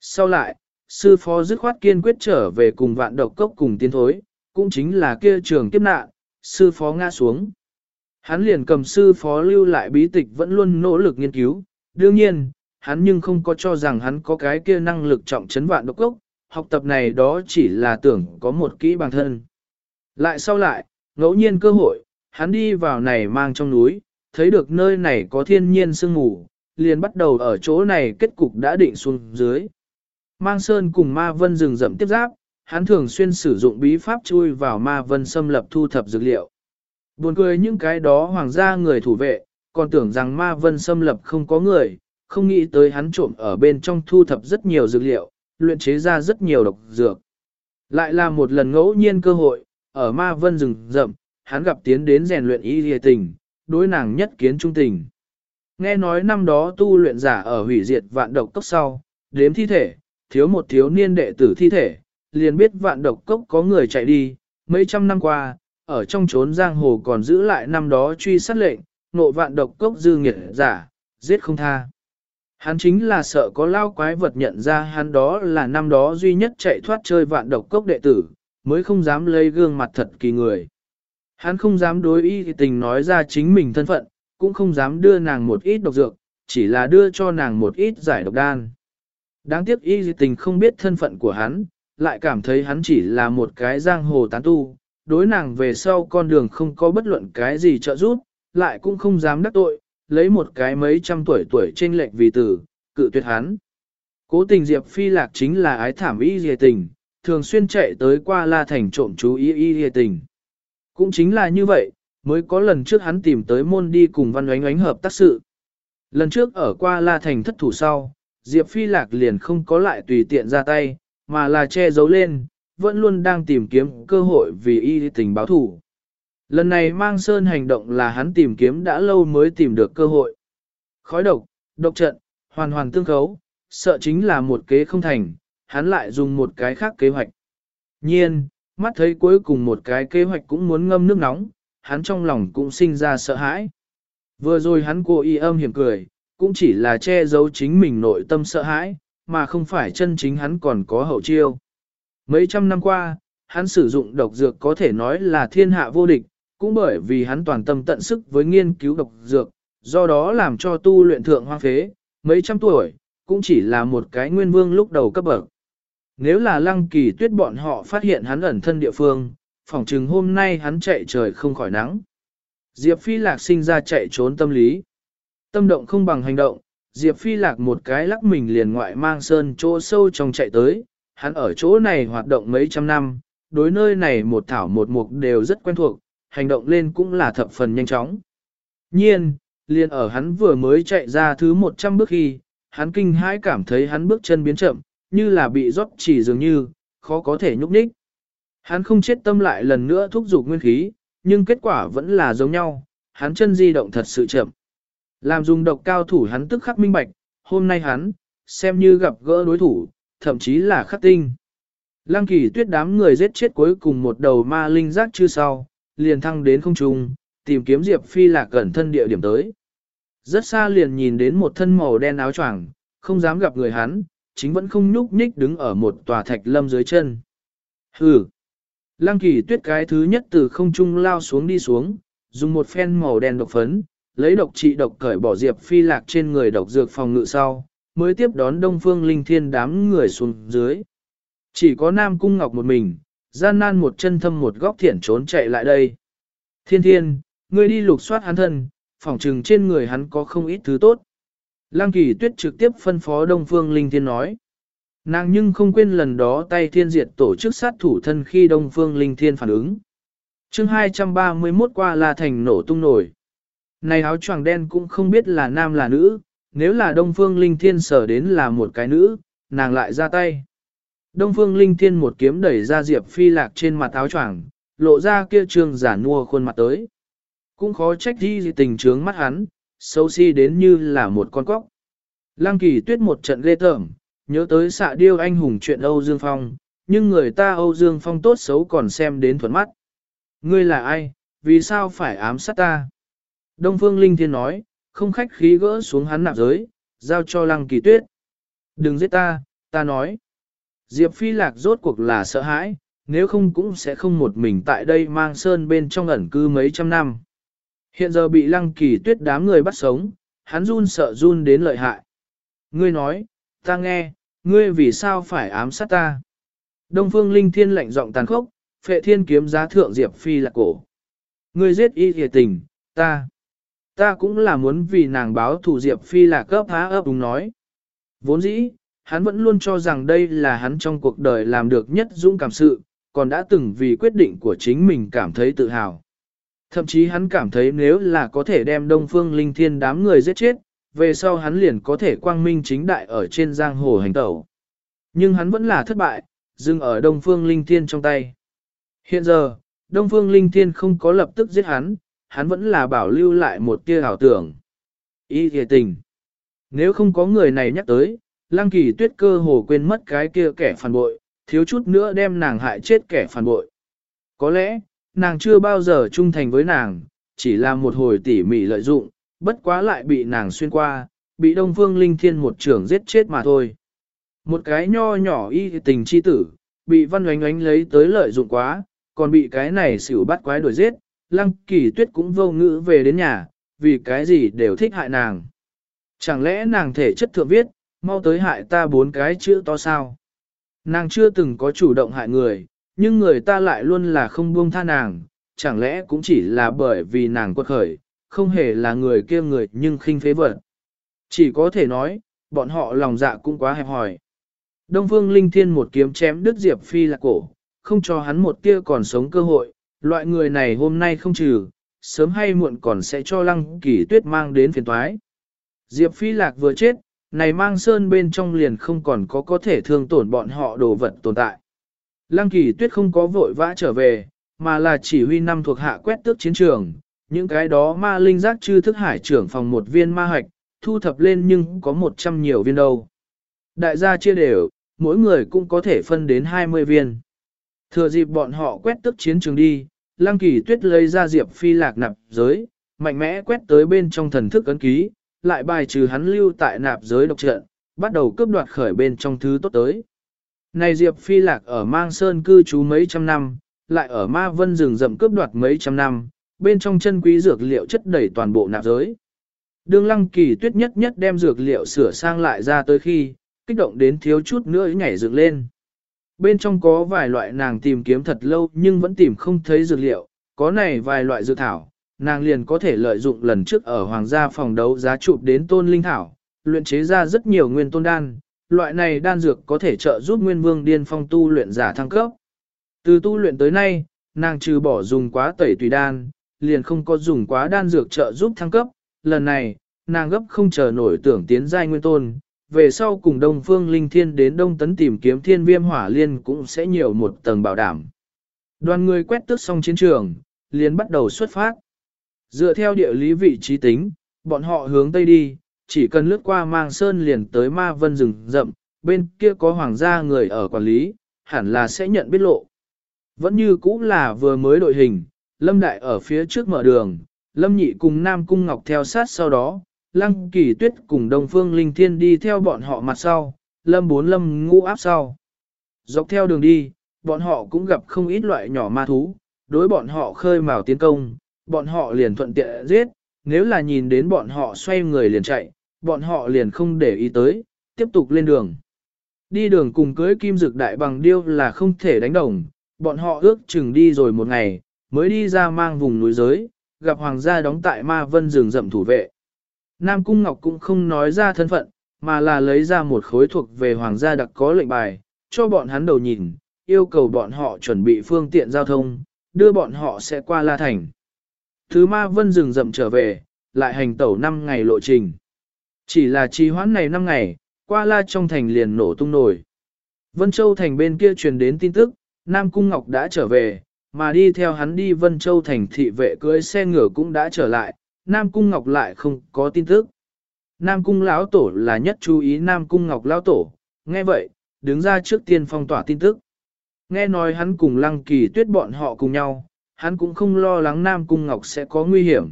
Speaker 1: Sau lại, sư phó dứt khoát kiên quyết trở về cùng vạn độc cốc cùng tiến thối, cũng chính là kia trường kiếp nạn, sư phó ngã xuống. Hắn liền cầm sư phó lưu lại bí tịch vẫn luôn nỗ lực nghiên cứu, đương nhiên, hắn nhưng không có cho rằng hắn có cái kia năng lực trọng chấn vạn độc cốc, học tập này đó chỉ là tưởng có một kỹ bản thân. Lại sau lại, ngẫu nhiên cơ hội, hắn đi vào này mang trong núi, thấy được nơi này có thiên nhiên sương mù, liền bắt đầu ở chỗ này kết cục đã định xuống dưới. Mang sơn cùng ma vân rừng rậm tiếp giáp, hắn thường xuyên sử dụng bí pháp chui vào ma vân xâm lập thu thập dược liệu. Buồn cười những cái đó hoàng gia người thủ vệ, còn tưởng rằng ma vân xâm lập không có người, không nghĩ tới hắn trộm ở bên trong thu thập rất nhiều dược liệu, luyện chế ra rất nhiều độc dược. Lại là một lần ngẫu nhiên cơ hội, ở ma vân rừng rậm, hắn gặp tiến đến rèn luyện y lìa tình, đối nàng nhất kiến trung tình. Nghe nói năm đó tu luyện giả ở hủy diệt vạn độc cốc sau, đếm thi thể, thiếu một thiếu niên đệ tử thi thể, liền biết vạn độc cốc có người chạy đi, mấy trăm năm qua, ở trong trốn giang hồ còn giữ lại năm đó truy sát lệnh, nộ vạn độc cốc dư nghiệt giả, giết không tha. Hắn chính là sợ có lao quái vật nhận ra hắn đó là năm đó duy nhất chạy thoát chơi vạn độc cốc đệ tử, mới không dám lấy gương mặt thật kỳ người. Hắn không dám đối ý tình nói ra chính mình thân phận, cũng không dám đưa nàng một ít độc dược, chỉ là đưa cho nàng một ít giải độc đan. Đáng tiếc y tình không biết thân phận của hắn, lại cảm thấy hắn chỉ là một cái giang hồ tán tu, đối nàng về sau con đường không có bất luận cái gì trợ giúp, lại cũng không dám đắc tội, lấy một cái mấy trăm tuổi tuổi trên lệnh vì tử, cự tuyệt hắn. Cố tình Diệp Phi Lạc chính là ái thảm y dìa tình, thường xuyên chạy tới qua La Thành trộm chú y y dìa tình. Cũng chính là như vậy, mới có lần trước hắn tìm tới môn đi cùng văn oánh oánh hợp tác sự. Lần trước ở qua La Thành thất thủ sau, Diệp Phi Lạc liền không có lại tùy tiện ra tay, mà là che giấu lên, vẫn luôn đang tìm kiếm cơ hội vì y tình báo thủ. Lần này mang sơn hành động là hắn tìm kiếm đã lâu mới tìm được cơ hội. Khói độc, độc trận, hoàn hoàn tương khấu, sợ chính là một kế không thành, hắn lại dùng một cái khác kế hoạch. Nhiên, mắt thấy cuối cùng một cái kế hoạch cũng muốn ngâm nước nóng, hắn trong lòng cũng sinh ra sợ hãi. Vừa rồi hắn cố ý âm hiểm cười, cũng chỉ là che giấu chính mình nội tâm sợ hãi, mà không phải chân chính hắn còn có hậu chiêu. Mấy trăm năm qua, hắn sử dụng độc dược có thể nói là thiên hạ vô địch, cũng bởi vì hắn toàn tâm tận sức với nghiên cứu độc dược, do đó làm cho tu luyện thượng hoang phế, mấy trăm tuổi, cũng chỉ là một cái nguyên vương lúc đầu cấp bậc. Nếu là lăng kỳ tuyết bọn họ phát hiện hắn ẩn thân địa phương, phỏng chừng hôm nay hắn chạy trời không khỏi nắng. Diệp Phi Lạc sinh ra chạy trốn tâm lý. Tâm động không bằng hành động, Diệp Phi Lạc một cái lắc mình liền ngoại mang sơn chỗ sâu trong chạy tới, hắn ở chỗ này hoạt động mấy trăm năm, đối nơi này một thảo một mục đều rất quen thuộc, hành động lên cũng là thập phần nhanh chóng. Nhiên, liền ở hắn vừa mới chạy ra thứ 100 bước khi, hắn kinh hãi cảm thấy hắn bước chân biến chậm, như là bị rót chỉ dường như, khó có thể nhúc nhích. Hắn không chết tâm lại lần nữa thúc giục nguyên khí, nhưng kết quả vẫn là giống nhau, hắn chân di động thật sự chậm. Làm dùng độc cao thủ hắn tức khắc minh bạch, hôm nay hắn, xem như gặp gỡ đối thủ, thậm chí là khắc tinh. Lăng kỳ tuyết đám người giết chết cuối cùng một đầu ma linh giác chưa sau, liền thăng đến không trung, tìm kiếm Diệp Phi lạc gần thân địa điểm tới. Rất xa liền nhìn đến một thân màu đen áo choàng, không dám gặp người hắn, chính vẫn không nhúc nhích đứng ở một tòa thạch lâm dưới chân. Hừ! Lăng kỳ tuyết cái thứ nhất từ không trung lao xuống đi xuống, dùng một phen màu đen độc phấn, lấy độc trị độc cởi bỏ Diệp Phi lạc trên người độc dược phòng ngự sau, mới tiếp đón Đông Phương Linh Thiên đám người xuống dưới. Chỉ có Nam Cung Ngọc một mình, gian nan một chân thâm một góc thiển trốn chạy lại đây. Thiên thiên, ngươi đi lục soát hắn thân, phỏng trừng trên người hắn có không ít thứ tốt. Lăng kỳ tuyết trực tiếp phân phó Đông Phương Linh Thiên nói. Nàng nhưng không quên lần đó tay thiên diệt tổ chức sát thủ thân khi Đông Phương Linh Thiên phản ứng. chương 231 qua là thành nổ tung nổi. Này áo choàng đen cũng không biết là nam là nữ, nếu là Đông Phương Linh Thiên sở đến là một cái nữ, nàng lại ra tay. Đông Phương Linh Thiên một kiếm đẩy ra Diệp Phi Lạc trên mặt áo choàng, lộ ra kia trương giả nua khuôn mặt tới. Cũng khó trách đi tình trướng mắt hắn, xấu xí si đến như là một con cóc. Lăng kỳ tuyết một trận ghê tởm, nhớ tới xạ điêu anh hùng chuyện Âu Dương Phong, nhưng người ta Âu Dương Phong tốt xấu còn xem đến thuận mắt. Ngươi là ai, vì sao phải ám sát ta? Đông Phương Linh Thiên nói, không khách khí gỡ xuống hắn nạp giới, giao cho lăng kỳ tuyết. Đừng giết ta, ta nói. Diệp Phi Lạc rốt cuộc là sợ hãi, nếu không cũng sẽ không một mình tại đây mang sơn bên trong ẩn cư mấy trăm năm. Hiện giờ bị lăng kỳ tuyết đám người bắt sống, hắn run sợ run đến lợi hại. Ngươi nói, ta nghe, ngươi vì sao phải ám sát ta? Đông phương linh thiên lạnh giọng tàn khốc, phệ thiên kiếm giá thượng Diệp Phi là cổ. Ngươi giết y thề tình, ta. Ta cũng là muốn vì nàng báo thù Diệp Phi là cấp há ấp đúng nói. Vốn dĩ, hắn vẫn luôn cho rằng đây là hắn trong cuộc đời làm được nhất dũng cảm sự, còn đã từng vì quyết định của chính mình cảm thấy tự hào. Thậm chí hắn cảm thấy nếu là có thể đem Đông Phương Linh Thiên đám người giết chết, về sau hắn liền có thể quang minh chính đại ở trên giang hồ hành tẩu. Nhưng hắn vẫn là thất bại, dừng ở Đông Phương Linh Thiên trong tay. Hiện giờ, Đông Phương Linh Thiên không có lập tức giết hắn, hắn vẫn là bảo lưu lại một tia ảo tưởng. Ý thề tình. Nếu không có người này nhắc tới, Lăng kỳ tuyết cơ hồ quên mất cái kia kẻ phản bội, thiếu chút nữa đem nàng hại chết kẻ phản bội. Có lẽ, nàng chưa bao giờ trung thành với nàng, chỉ là một hồi tỉ mỉ lợi dụng, bất quá lại bị nàng xuyên qua, bị Đông Phương Linh Thiên một trưởng giết chết mà thôi. Một cái nho nhỏ y tình chi tử, bị văn oánh oánh lấy tới lợi dụng quá, còn bị cái này xỉu bắt quái đuổi giết, lăng kỳ tuyết cũng vô ngữ về đến nhà, vì cái gì đều thích hại nàng. Chẳng lẽ nàng thể chất thượng viết, mau tới hại ta bốn cái chữ to sao. Nàng chưa từng có chủ động hại người, nhưng người ta lại luôn là không buông tha nàng, chẳng lẽ cũng chỉ là bởi vì nàng quật khởi, không hề là người kia người nhưng khinh phế vật. Chỉ có thể nói, bọn họ lòng dạ cũng quá hẹp hòi. Đông Phương Linh Thiên một kiếm chém đứt Diệp Phi là cổ, không cho hắn một tia còn sống cơ hội, loại người này hôm nay không trừ, sớm hay muộn còn sẽ cho lăng kỳ tuyết mang đến phiền toái. Diệp Phi Lạc vừa chết, này mang sơn bên trong liền không còn có có thể thương tổn bọn họ đồ vật tồn tại. Lăng kỳ tuyết không có vội vã trở về, mà là chỉ huy năm thuộc hạ quét tước chiến trường, những cái đó ma linh giác chư thức hải trưởng phòng một viên ma hạch, thu thập lên nhưng có một trăm nhiều viên đâu. Đại gia chia đều, mỗi người cũng có thể phân đến 20 viên. Thừa dịp bọn họ quét tước chiến trường đi, Lăng Kỳ Tuyết lấy ra Diệp Phi lạc nạp giới, mạnh mẽ quét tới bên trong thần thức ấn ký, lại bài trừ hắn lưu tại nạp giới độc trận, bắt đầu cướp đoạt khởi bên trong thứ tốt tới. Này Diệp Phi Lạc ở Mang Sơn cư trú mấy trăm năm, lại ở Ma Vân rừng rậm cướp đoạt mấy trăm năm, bên trong chân quý dược liệu chất đầy toàn bộ nạp giới. Đường lăng kỳ tuyết nhất nhất đem dược liệu sửa sang lại ra tới khi, kích động đến thiếu chút nữa nhảy dựng lên. Bên trong có vài loại nàng tìm kiếm thật lâu nhưng vẫn tìm không thấy dược liệu, có này vài loại dược thảo, nàng liền có thể lợi dụng lần trước ở hoàng gia phòng đấu giá chụp đến tôn linh thảo, luyện chế ra rất nhiều nguyên tôn đan, loại này đan dược có thể trợ giúp nguyên vương điên phong tu luyện giả thăng cấp. Từ tu luyện tới nay, nàng trừ bỏ dùng quá tẩy tùy đan, liền không có dùng quá đan dược trợ giúp thăng cấp, lần này, nàng gấp không chờ nổi tưởng tiến giai nguyên tôn, về sau cùng Đông Phương Linh Thiên đến Đông Tấn tìm kiếm thiên viêm hỏa liên cũng sẽ nhiều một tầng bảo đảm. Đoàn người quét tước xong chiến trường, liền bắt đầu xuất phát. Dựa theo địa lý vị trí tính, bọn họ hướng tây đi, chỉ cần lướt qua mang sơn liền tới ma vân rừng rậm, bên kia có hoàng gia người ở quản lý, hẳn là sẽ nhận biết lộ. Vẫn như cũ là vừa mới đội hình, Lâm Đại ở phía trước mở đường, Lâm Nhị cùng Nam Cung Ngọc theo sát sau đó, Lăng Kỳ Tuyết cùng Đông Phương Linh Thiên đi theo bọn họ mặt sau, Lâm Bốn Lâm ngũ áp sau. Dọc theo đường đi, bọn họ cũng gặp không ít loại nhỏ ma thú, đối bọn họ khơi mào tiến công, bọn họ liền thuận tiện giết, nếu là nhìn đến bọn họ xoay người liền chạy, bọn họ liền không để ý tới, tiếp tục lên đường. Đi đường cùng cưới kim dực đại bằng điêu là không thể đánh đồng, bọn họ ước chừng đi rồi một ngày, mới đi ra mang vùng núi giới, gặp hoàng gia đóng tại ma vân rừng rậm thủ vệ. Nam Cung Ngọc cũng không nói ra thân phận, mà là lấy ra một khối thuộc về hoàng gia đặc có lệnh bài, cho bọn hắn đầu nhìn, yêu cầu bọn họ chuẩn bị phương tiện giao thông, đưa bọn họ sẽ qua La Thành. Thứ ma vân rừng rậm trở về, lại hành tẩu 5 ngày lộ trình. Chỉ là trì hoãn này 5 ngày, qua La trong thành liền nổ tung nổi. Vân Châu thành bên kia truyền đến tin tức, Nam Cung Ngọc đã trở về, mà đi theo hắn đi Vân Châu thành thị vệ cưới xe ngựa cũng đã trở lại, Nam Cung Ngọc lại không có tin tức. Nam Cung lão tổ là nhất chú ý Nam Cung Ngọc lão tổ, nghe vậy, đứng ra trước tiên phong tỏa tin tức. Nghe nói hắn cùng Lăng Kỳ Tuyết bọn họ cùng nhau, hắn cũng không lo lắng Nam Cung Ngọc sẽ có nguy hiểm.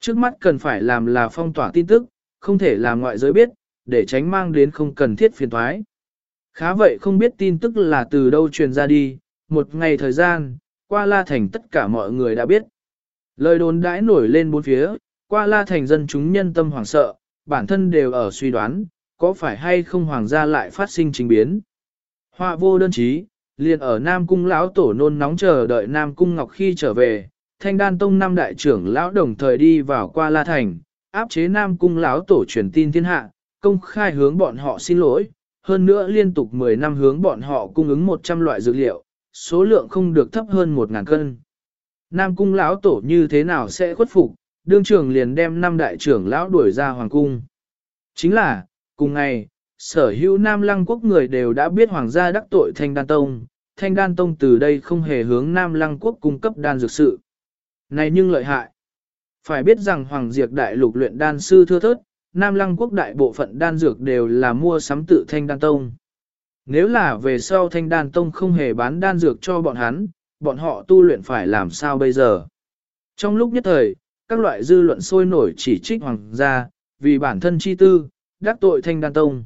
Speaker 1: Trước mắt cần phải làm là phong tỏa tin tức, không thể làm ngoại giới biết, để tránh mang đến không cần thiết phiền thoái. Khá vậy không biết tin tức là từ đâu truyền ra đi, một ngày thời gian, qua La Thành tất cả mọi người đã biết. Lời đồn đãi nổi lên bốn phía, qua La Thành dân chúng nhân tâm hoảng sợ, bản thân đều ở suy đoán, có phải hay không hoàng gia lại phát sinh trình biến. Họa vô đơn chí, liền ở Nam Cung lão tổ nôn nóng chờ đợi Nam Cung Ngọc khi trở về, Thanh Đan Tông năm đại trưởng lão đồng thời đi vào qua La Thành, áp chế Nam Cung lão tổ truyền tin thiên hạ, công khai hướng bọn họ xin lỗi, hơn nữa liên tục 10 năm hướng bọn họ cung ứng 100 loại dược liệu, số lượng không được thấp hơn 1.000 cân. Nam Cung lão tổ như thế nào sẽ khuất phục, đương trưởng liền đem năm đại trưởng lão đuổi ra hoàng cung. Chính là, cùng ngày, sở hữu Nam Lăng quốc người đều đã biết hoàng gia đắc tội Thanh Đan Tông, Thanh Đan Tông từ đây không hề hướng Nam Lăng quốc cung cấp đan dược sự. Này nhưng lợi hại. Phải biết rằng Hoàng diệt Đại lục luyện đan sư thưa thớt, Nam Lăng quốc đại bộ phận đan dược đều là mua sắm tự Thanh Đan Tông. Nếu là về sau Thanh Đan Tông không hề bán đan dược cho bọn hắn, bọn họ tu luyện phải làm sao bây giờ? Trong lúc nhất thời, các loại dư luận sôi nổi chỉ trích Hoàng gia, vì bản thân chi tư, đắc tội Thanh Đan Tông.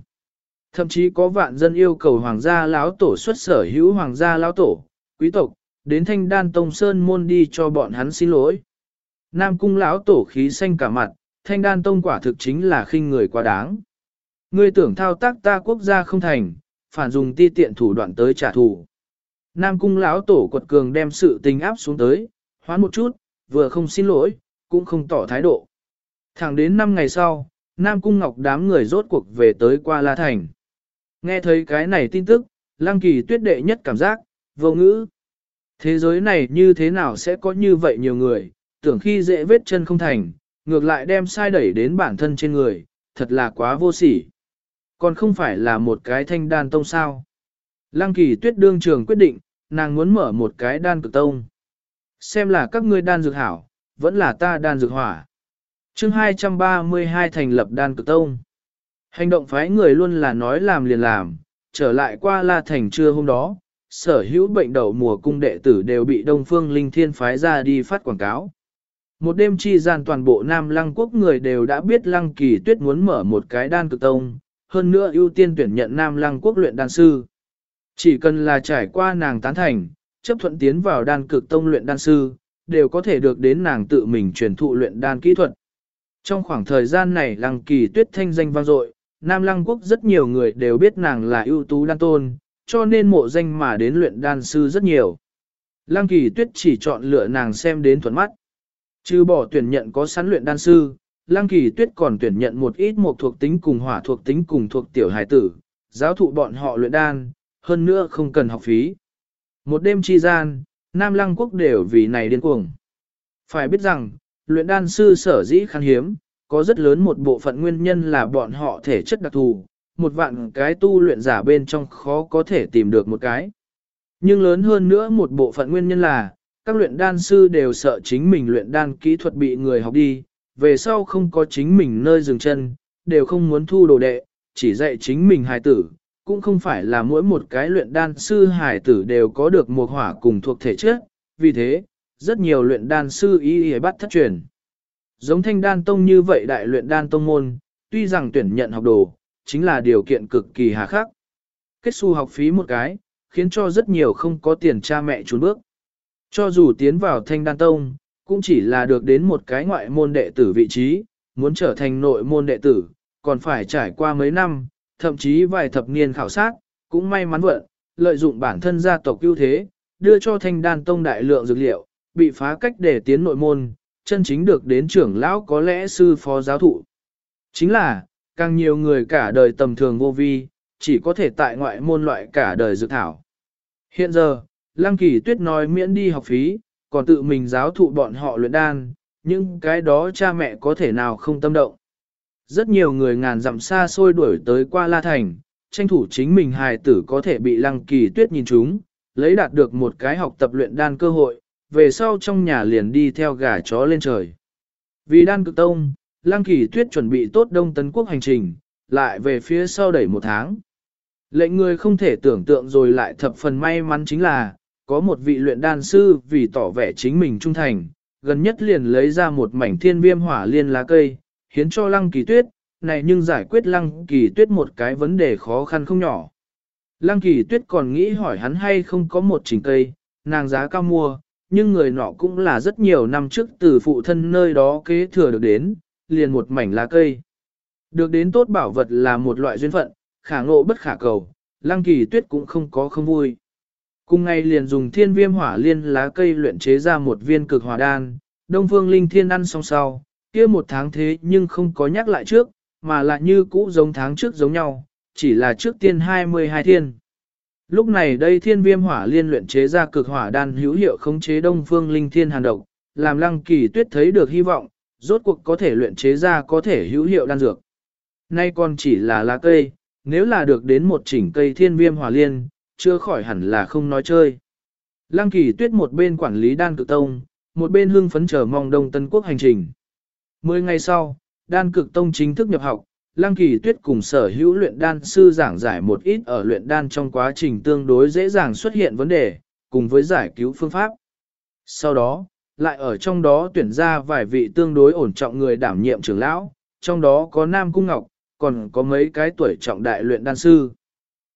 Speaker 1: Thậm chí có vạn dân yêu cầu Hoàng gia lão tổ xuất sở hữu Hoàng gia lão tổ, quý tộc, đến Thanh Đan Tông Sơn môn đi cho bọn hắn xin lỗi. Nam cung lão tổ khí xanh cả mặt, thanh đan tông quả thực chính là khinh người quá đáng. Ngươi tưởng thao tác ta quốc gia không thành, phản dùng ti tiện thủ đoạn tới trả thù. Nam cung lão tổ quật cường đem sự tình áp xuống tới, hoán một chút, vừa không xin lỗi, cũng không tỏ thái độ. Thẳng đến 5 ngày sau, Nam cung ngọc đám người rốt cuộc về tới qua La Thành. Nghe thấy cái này tin tức, lăng kỳ tuyết đệ nhất cảm giác, vô ngữ. Thế giới này như thế nào sẽ có như vậy nhiều người, tưởng khi dễ vết chân không thành, ngược lại đem sai đẩy đến bản thân trên người, thật là quá vô sỉ. Còn không phải là một cái thanh đan tông sao. Lăng kỳ tuyết đương trường quyết định, nàng muốn mở một cái đan cực tông. Xem là các ngươi đan dược hảo, vẫn là ta đan dược hỏa. chương 232 thành lập đan cực tông. Hành động phái người luôn là nói làm liền làm, trở lại qua La Thành trưa hôm đó, sở hữu bệnh đậu mùa cung đệ tử đều bị Đông Phương Linh Thiên phái ra đi phát quảng cáo. Một đêm chi gian toàn bộ Nam Lăng quốc người đều đã biết Lăng Kỳ Tuyết muốn mở một cái đan cực tông, hơn nữa ưu tiên tuyển nhận Nam Lăng quốc luyện đan sư. Chỉ cần là trải qua nàng tán thành, chấp thuận tiến vào đan cực tông luyện đan sư, đều có thể được đến nàng tự mình truyền thụ luyện đan kỹ thuật. Trong khoảng thời gian này Lăng Kỳ Tuyết thanh danh vang dội, Nam Lăng quốc rất nhiều người đều biết nàng là ưu tú đan tôn, cho nên mộ danh mà đến luyện đan sư rất nhiều. Lăng Kỳ Tuyết chỉ chọn lựa nàng xem đến thuận mắt. Trừ bỏ tuyển nhận có sẵn luyện đan sư, Lăng Kỳ Tuyết còn tuyển nhận một ít một thuộc tính cùng hỏa thuộc tính cùng thuộc tiểu hải tử, giáo thụ bọn họ luyện đan, hơn nữa không cần học phí. Một đêm chi gian, Nam Lăng Quốc đều vì này điên cuồng. Phải biết rằng, luyện đan sư sở dĩ khan hiếm, có rất lớn một bộ phận nguyên nhân là bọn họ thể chất đặc thù, một vạn cái tu luyện giả bên trong khó có thể tìm được một cái. Nhưng lớn hơn nữa một bộ phận nguyên nhân là, các luyện đan sư đều sợ chính mình luyện đan kỹ thuật bị người học đi, về sau không có chính mình nơi dừng chân, đều không muốn thu đồ đệ, chỉ dạy chính mình hài tử, cũng không phải là mỗi một cái luyện đan sư hài tử đều có được một hỏa cùng thuộc thể chất, vì thế, rất nhiều luyện đan sư ý ý bắt thất truyền. Giống thanh đan tông như vậy đại luyện đan tông môn, tuy rằng tuyển nhận học đồ, chính là điều kiện cực kỳ hà khắc. Kết xu học phí một cái, khiến cho rất nhiều không có tiền cha mẹ trốn bước. Cho dù tiến vào thanh đan tông, cũng chỉ là được đến một cái ngoại môn đệ tử vị trí, muốn trở thành nội môn đệ tử, còn phải trải qua mấy năm, thậm chí vài thập niên khảo sát, cũng may mắn vận, lợi dụng bản thân gia tộc ưu thế, đưa cho thanh đan tông đại lượng dược liệu, bị phá cách để tiến nội môn, chân chính được đến trưởng lão có lẽ sư phó giáo thụ. Chính là, càng nhiều người cả đời tầm thường vô vi, chỉ có thể tại ngoại môn loại cả đời dự thảo. Hiện giờ, Lăng Kỳ Tuyết nói miễn đi học phí, còn tự mình giáo thụ bọn họ luyện đan, nhưng cái đó cha mẹ có thể nào không tâm động. Rất nhiều người ngàn dặm xa xôi đuổi tới qua La Thành, tranh thủ chính mình hài tử có thể bị Lăng Kỳ Tuyết nhìn chúng, lấy đạt được một cái học tập luyện đan cơ hội, về sau trong nhà liền đi theo gà chó lên trời. Vì đan cực tông, Lăng Kỳ Tuyết chuẩn bị tốt Đông Tấn Quốc hành trình, lại về phía sau đẩy một tháng. Lệnh người không thể tưởng tượng rồi lại thập phần may mắn chính là, có một vị luyện đan sư vì tỏ vẻ chính mình trung thành, gần nhất liền lấy ra một mảnh thiên viêm hỏa liên lá cây, hiến cho Lăng Kỳ Tuyết, này nhưng giải quyết Lăng Kỳ Tuyết một cái vấn đề khó khăn không nhỏ. Lăng Kỳ Tuyết còn nghĩ hỏi hắn hay không có một trình cây, nàng giá cao mua, nhưng người nọ cũng là rất nhiều năm trước từ phụ thân nơi đó kế thừa được đến, liền một mảnh lá cây. Được đến tốt bảo vật là một loại duyên phận, khả ngộ bất khả cầu, lăng kỳ tuyết cũng không có không vui. Cùng ngày liền dùng thiên viêm hỏa liên lá cây luyện chế ra một viên cực hỏa đan, đông phương linh thiên ăn xong sau, kia một tháng thế nhưng không có nhắc lại trước, mà lại như cũ giống tháng trước giống nhau, chỉ là trước tiên 22 thiên. Lúc này đây thiên viêm hỏa liên luyện chế ra cực hỏa đan hữu hiệu khống chế đông phương linh thiên hàn độc, làm lăng kỳ tuyết thấy được hy vọng, rốt cuộc có thể luyện chế ra có thể hữu hiệu đan dược. Nay còn chỉ là lá cây, nếu là được đến một chỉnh cây thiên viêm hỏa liên, chưa khỏi hẳn là không nói chơi. Lăng kỳ tuyết một bên quản lý đan cực tông, một bên hưng phấn chờ mong đông tân quốc hành trình. Mười ngày sau, đan cực tông chính thức nhập học, Lăng Kỳ Tuyết cùng sở hữu luyện đan sư giảng giải một ít ở luyện đan trong quá trình tương đối dễ dàng xuất hiện vấn đề, cùng với giải cứu phương pháp. Sau đó, lại ở trong đó tuyển ra vài vị tương đối ổn trọng người đảm nhiệm trưởng lão, trong đó có Nam Cung Ngọc, còn có mấy cái tuổi trọng đại luyện đan sư.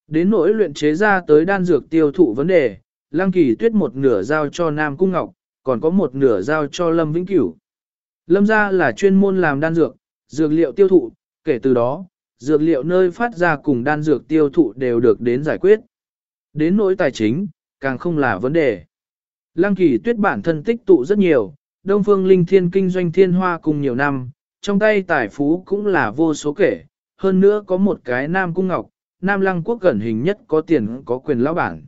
Speaker 1: Đến nỗi luyện chế ra tới đan dược tiêu thụ vấn đề, Lăng Kỳ Tuyết một nửa giao cho Nam Cung Ngọc, còn có một nửa giao cho Lâm Vĩnh Cửu. Lâm gia là chuyên môn làm đan dược, dược liệu tiêu thụ, kể từ đó, dược liệu nơi phát ra cùng đan dược tiêu thụ đều được đến giải quyết. Đến nỗi tài chính, càng không là vấn đề. Lăng kỳ tuyết bản thân tích tụ rất nhiều, Đông Phương Linh Thiên kinh doanh thiên hoa cùng nhiều năm, trong tay tài phú cũng là vô số kể, hơn nữa có một cái Nam Cung Ngọc, Nam Lăng Quốc gần hình nhất có tiền có quyền lão bản.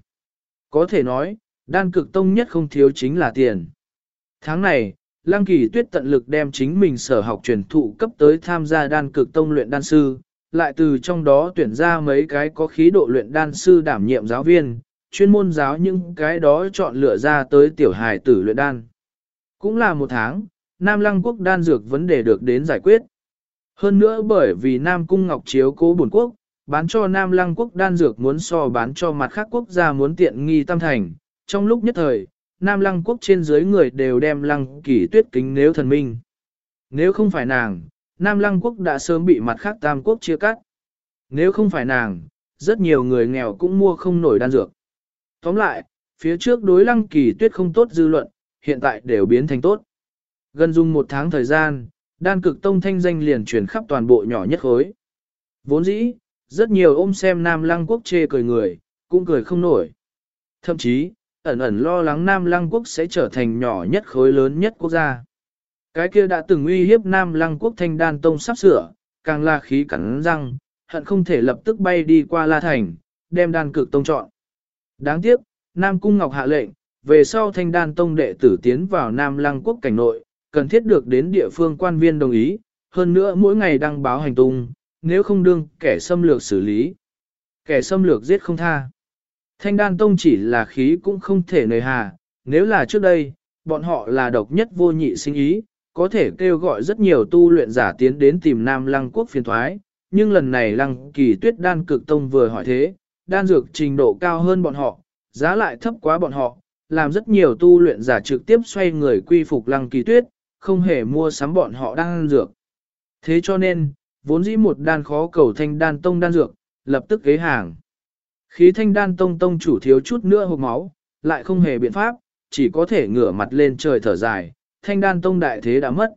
Speaker 1: Có thể nói, đan cực tông nhất không thiếu chính là tiền. Tháng này, Lăng kỳ tuyết tận lực đem chính mình sở học truyền thụ cấp tới tham gia đan cực tông luyện đan sư, lại từ trong đó tuyển ra mấy cái có khí độ luyện đan sư đảm nhiệm giáo viên, chuyên môn giáo những cái đó chọn lựa ra tới tiểu hài tử luyện đan. Cũng là một tháng, Nam Lăng quốc đan dược vấn đề được đến giải quyết. Hơn nữa bởi vì Nam Cung Ngọc chiếu cố bổn quốc, bán cho Nam Lăng quốc đan dược muốn so bán cho mặt khác quốc gia muốn tiện nghi tam thành. Trong lúc nhất thời, Nam Lăng quốc trên dưới người đều đem Lăng Kỳ Tuyết kính nếu thần minh. Nếu không phải nàng, Nam Lăng quốc đã sớm bị mặt khác tam quốc chia cắt. Nếu không phải nàng, rất nhiều người nghèo cũng mua không nổi đan dược. Tóm lại, phía trước đối Lăng Kỳ Tuyết không tốt dư luận, hiện tại đều biến thành tốt. Gần dùng một tháng thời gian, đan cực tông thanh danh liền truyền khắp toàn bộ nhỏ nhất khối. Vốn dĩ, rất nhiều ôm xem Nam Lăng quốc chê cười người, cũng cười không nổi. Thậm chí, ẩn ẩn lo lắng Nam Lăng Quốc sẽ trở thành nhỏ nhất khối lớn nhất quốc gia. Cái kia đã từng uy hiếp Nam Lăng Quốc thanh đan tông sắp sửa, càng là khí cắn răng, hận không thể lập tức bay đi qua La Thành, đem đan cực tông chọn. Đáng tiếc, Nam Cung Ngọc hạ lệnh, về sau thanh đan tông đệ tử tiến vào Nam Lăng Quốc cảnh nội, cần thiết được đến địa phương quan viên đồng ý, hơn nữa mỗi ngày đăng báo hành tung, nếu không đương kẻ xâm lược xử lý. Kẻ xâm lược giết không tha. Thanh đan tông chỉ là khí cũng không thể nề hà, nếu là trước đây, bọn họ là độc nhất vô nhị sinh ý, có thể kêu gọi rất nhiều tu luyện giả tiến đến tìm Nam Lăng quốc phiền thoái, nhưng lần này Lăng kỳ tuyết đan cực tông vừa hỏi thế, đan dược trình độ cao hơn bọn họ, giá lại thấp quá bọn họ, làm rất nhiều tu luyện giả trực tiếp xoay người quy phục Lăng kỳ tuyết, không hề mua sắm bọn họ đan dược. Thế cho nên, vốn dĩ một đan khó cầu thanh đan tông đan dược, lập tức kế hàng. Khí thanh đan tông tông chủ thiếu chút nữa hộp máu, lại không hề biện pháp, chỉ có thể ngửa mặt lên trời thở dài, thanh đan tông đại thế đã mất.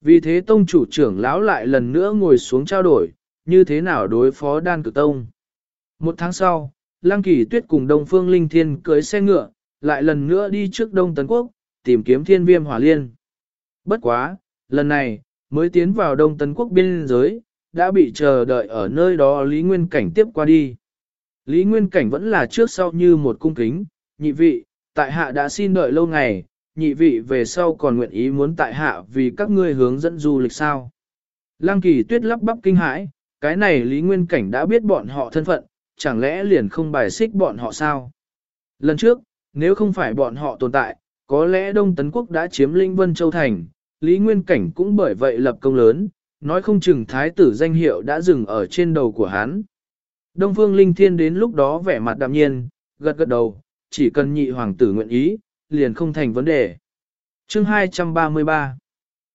Speaker 1: Vì thế tông chủ trưởng lão lại lần nữa ngồi xuống trao đổi, như thế nào đối phó đan cực tông. Một tháng sau, Lăng Kỳ Tuyết cùng Đông Phương Linh Thiên cưới xe ngựa, lại lần nữa đi trước Đông Tấn Quốc, tìm kiếm thiên viêm hỏa liên. Bất quá, lần này, mới tiến vào Đông Tấn Quốc biên giới, đã bị chờ đợi ở nơi đó Lý Nguyên Cảnh tiếp qua đi. Lý Nguyên Cảnh vẫn là trước sau như một cung kính, nhị vị, tại hạ đã xin đợi lâu ngày, nhị vị về sau còn nguyện ý muốn tại hạ vì các ngươi hướng dẫn du lịch sao. Lăng kỳ tuyết lắp bắp kinh hãi, cái này Lý Nguyên Cảnh đã biết bọn họ thân phận, chẳng lẽ liền không bài xích bọn họ sao? Lần trước, nếu không phải bọn họ tồn tại, có lẽ Đông Tấn Quốc đã chiếm Linh Vân Châu Thành, Lý Nguyên Cảnh cũng bởi vậy lập công lớn, nói không chừng thái tử danh hiệu đã dừng ở trên đầu của hắn. Đông Phương Linh Thiên đến lúc đó vẻ mặt đạm nhiên, gật gật đầu, chỉ cần nhị hoàng tử nguyện ý, liền không thành vấn đề. Chương 233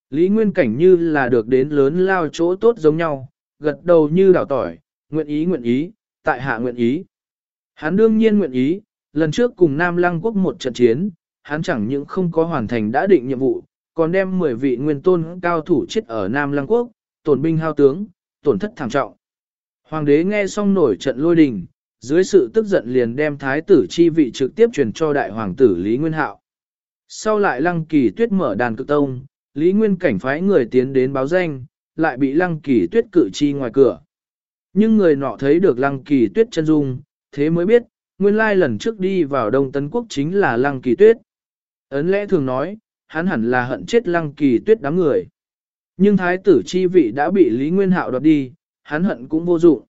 Speaker 1: Lý Nguyên Cảnh như là được đến lớn lao chỗ tốt giống nhau, gật đầu như đảo tỏi, nguyện ý nguyện ý, tại hạ nguyện ý. Hắn đương nhiên nguyện ý, lần trước cùng Nam Lăng Quốc một trận chiến, hắn chẳng những không có hoàn thành đã định nhiệm vụ, còn đem 10 vị nguyên tôn cao thủ chết ở Nam Lăng Quốc, tổn binh hao tướng, tổn thất thảm trọng. Hoàng đế nghe xong nổi trận lôi đình, dưới sự tức giận liền đem thái tử chi vị trực tiếp truyền cho đại hoàng tử Lý Nguyên Hạo. Sau lại lăng kỳ tuyết mở đàn cực tông, Lý Nguyên cảnh phái người tiến đến báo danh, lại bị lăng kỳ tuyết cử chi ngoài cửa. Nhưng người nọ thấy được lăng kỳ tuyết chân dung, thế mới biết, nguyên lai lần trước đi vào Đông Tân Quốc chính là lăng kỳ tuyết. Ấn lẽ thường nói, hắn hẳn là hận chết lăng kỳ tuyết đám người. Nhưng thái tử chi vị đã bị Lý Nguyên Hạo đoạt đi, hắn hận cũng vô dụng.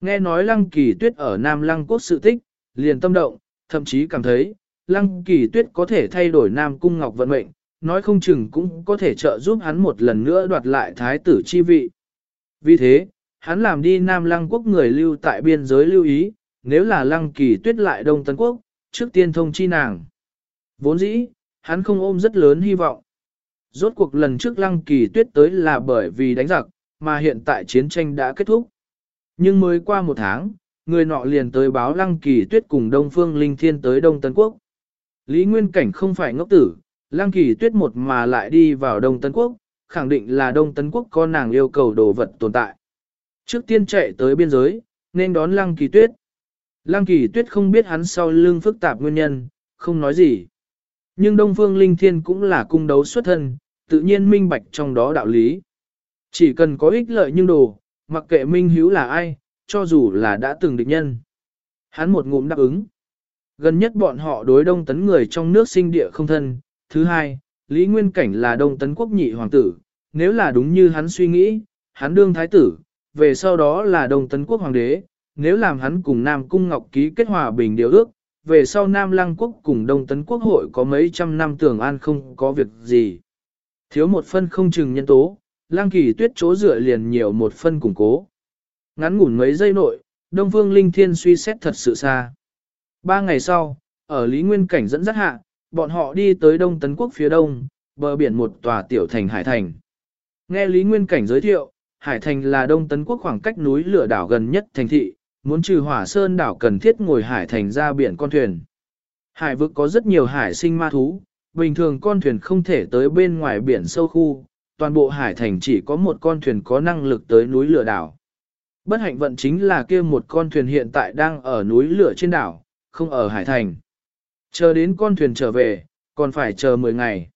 Speaker 1: Nghe nói lăng kỳ tuyết ở Nam Lăng Quốc sự tích, liền tâm động, thậm chí cảm thấy, lăng kỳ tuyết có thể thay đổi Nam Cung Ngọc vận mệnh, nói không chừng cũng có thể trợ giúp hắn một lần nữa đoạt lại thái tử chi vị. Vì thế, hắn làm đi Nam Lăng Quốc người lưu tại biên giới lưu ý, nếu là lăng kỳ tuyết lại Đông Tân Quốc, trước tiên thông chi nàng. Vốn dĩ, hắn không ôm rất lớn hy vọng. Rốt cuộc lần trước lăng kỳ tuyết tới là bởi vì đánh giặc, mà hiện tại chiến tranh đã kết thúc. Nhưng mới qua một tháng, người nọ liền tới báo lăng kỳ tuyết cùng Đông Phương Linh Thiên tới Đông Tân Quốc. Lý Nguyên Cảnh không phải ngốc tử, lăng kỳ tuyết một mà lại đi vào Đông Tân Quốc, khẳng định là Đông Tân Quốc có nàng yêu cầu đồ vật tồn tại. Trước tiên chạy tới biên giới, nên đón lăng kỳ tuyết. Lăng kỳ tuyết không biết hắn sau lưng phức tạp nguyên nhân, không nói gì. Nhưng Đông Phương Linh Thiên cũng là cung đấu xuất thân, tự nhiên minh bạch trong đó đạo lý. Chỉ cần có ích lợi nhưng đồ, mặc kệ minh hiếu là ai, cho dù là đã từng địch nhân. Hắn một ngụm đáp ứng. Gần nhất bọn họ đối đông tấn người trong nước sinh địa không thân. Thứ hai, Lý Nguyên Cảnh là đông tấn quốc nhị hoàng tử. Nếu là đúng như hắn suy nghĩ, hắn đương thái tử, về sau đó là đông tấn quốc hoàng đế. Nếu làm hắn cùng Nam Cung Ngọc ký kết hòa bình điều ước, về sau Nam Lăng quốc cùng Đông Tấn quốc hội có mấy trăm năm tưởng an không có việc gì. Thiếu một phân không chừng nhân tố, lang kỳ tuyết chỗ dựa liền nhiều một phân củng cố. Ngắn ngủn mấy giây nội, Đông Phương Linh Thiên suy xét thật sự xa. Ba ngày sau, ở Lý Nguyên Cảnh dẫn dắt hạ, bọn họ đi tới Đông Tấn Quốc phía đông, bờ biển một tòa tiểu thành Hải Thành. Nghe Lý Nguyên Cảnh giới thiệu, Hải Thành là Đông Tấn Quốc khoảng cách núi lửa đảo gần nhất thành thị, muốn trừ hỏa sơn đảo cần thiết ngồi Hải Thành ra biển con thuyền. Hải vực có rất nhiều hải sinh ma thú, bình thường con thuyền không thể tới bên ngoài biển sâu khu, toàn bộ hải thành chỉ có một con thuyền có năng lực tới núi lửa đảo. Bất hạnh vận chính là kia một con thuyền hiện tại đang ở núi lửa trên đảo, không ở hải thành. Chờ đến con thuyền trở về, còn phải chờ 10 ngày.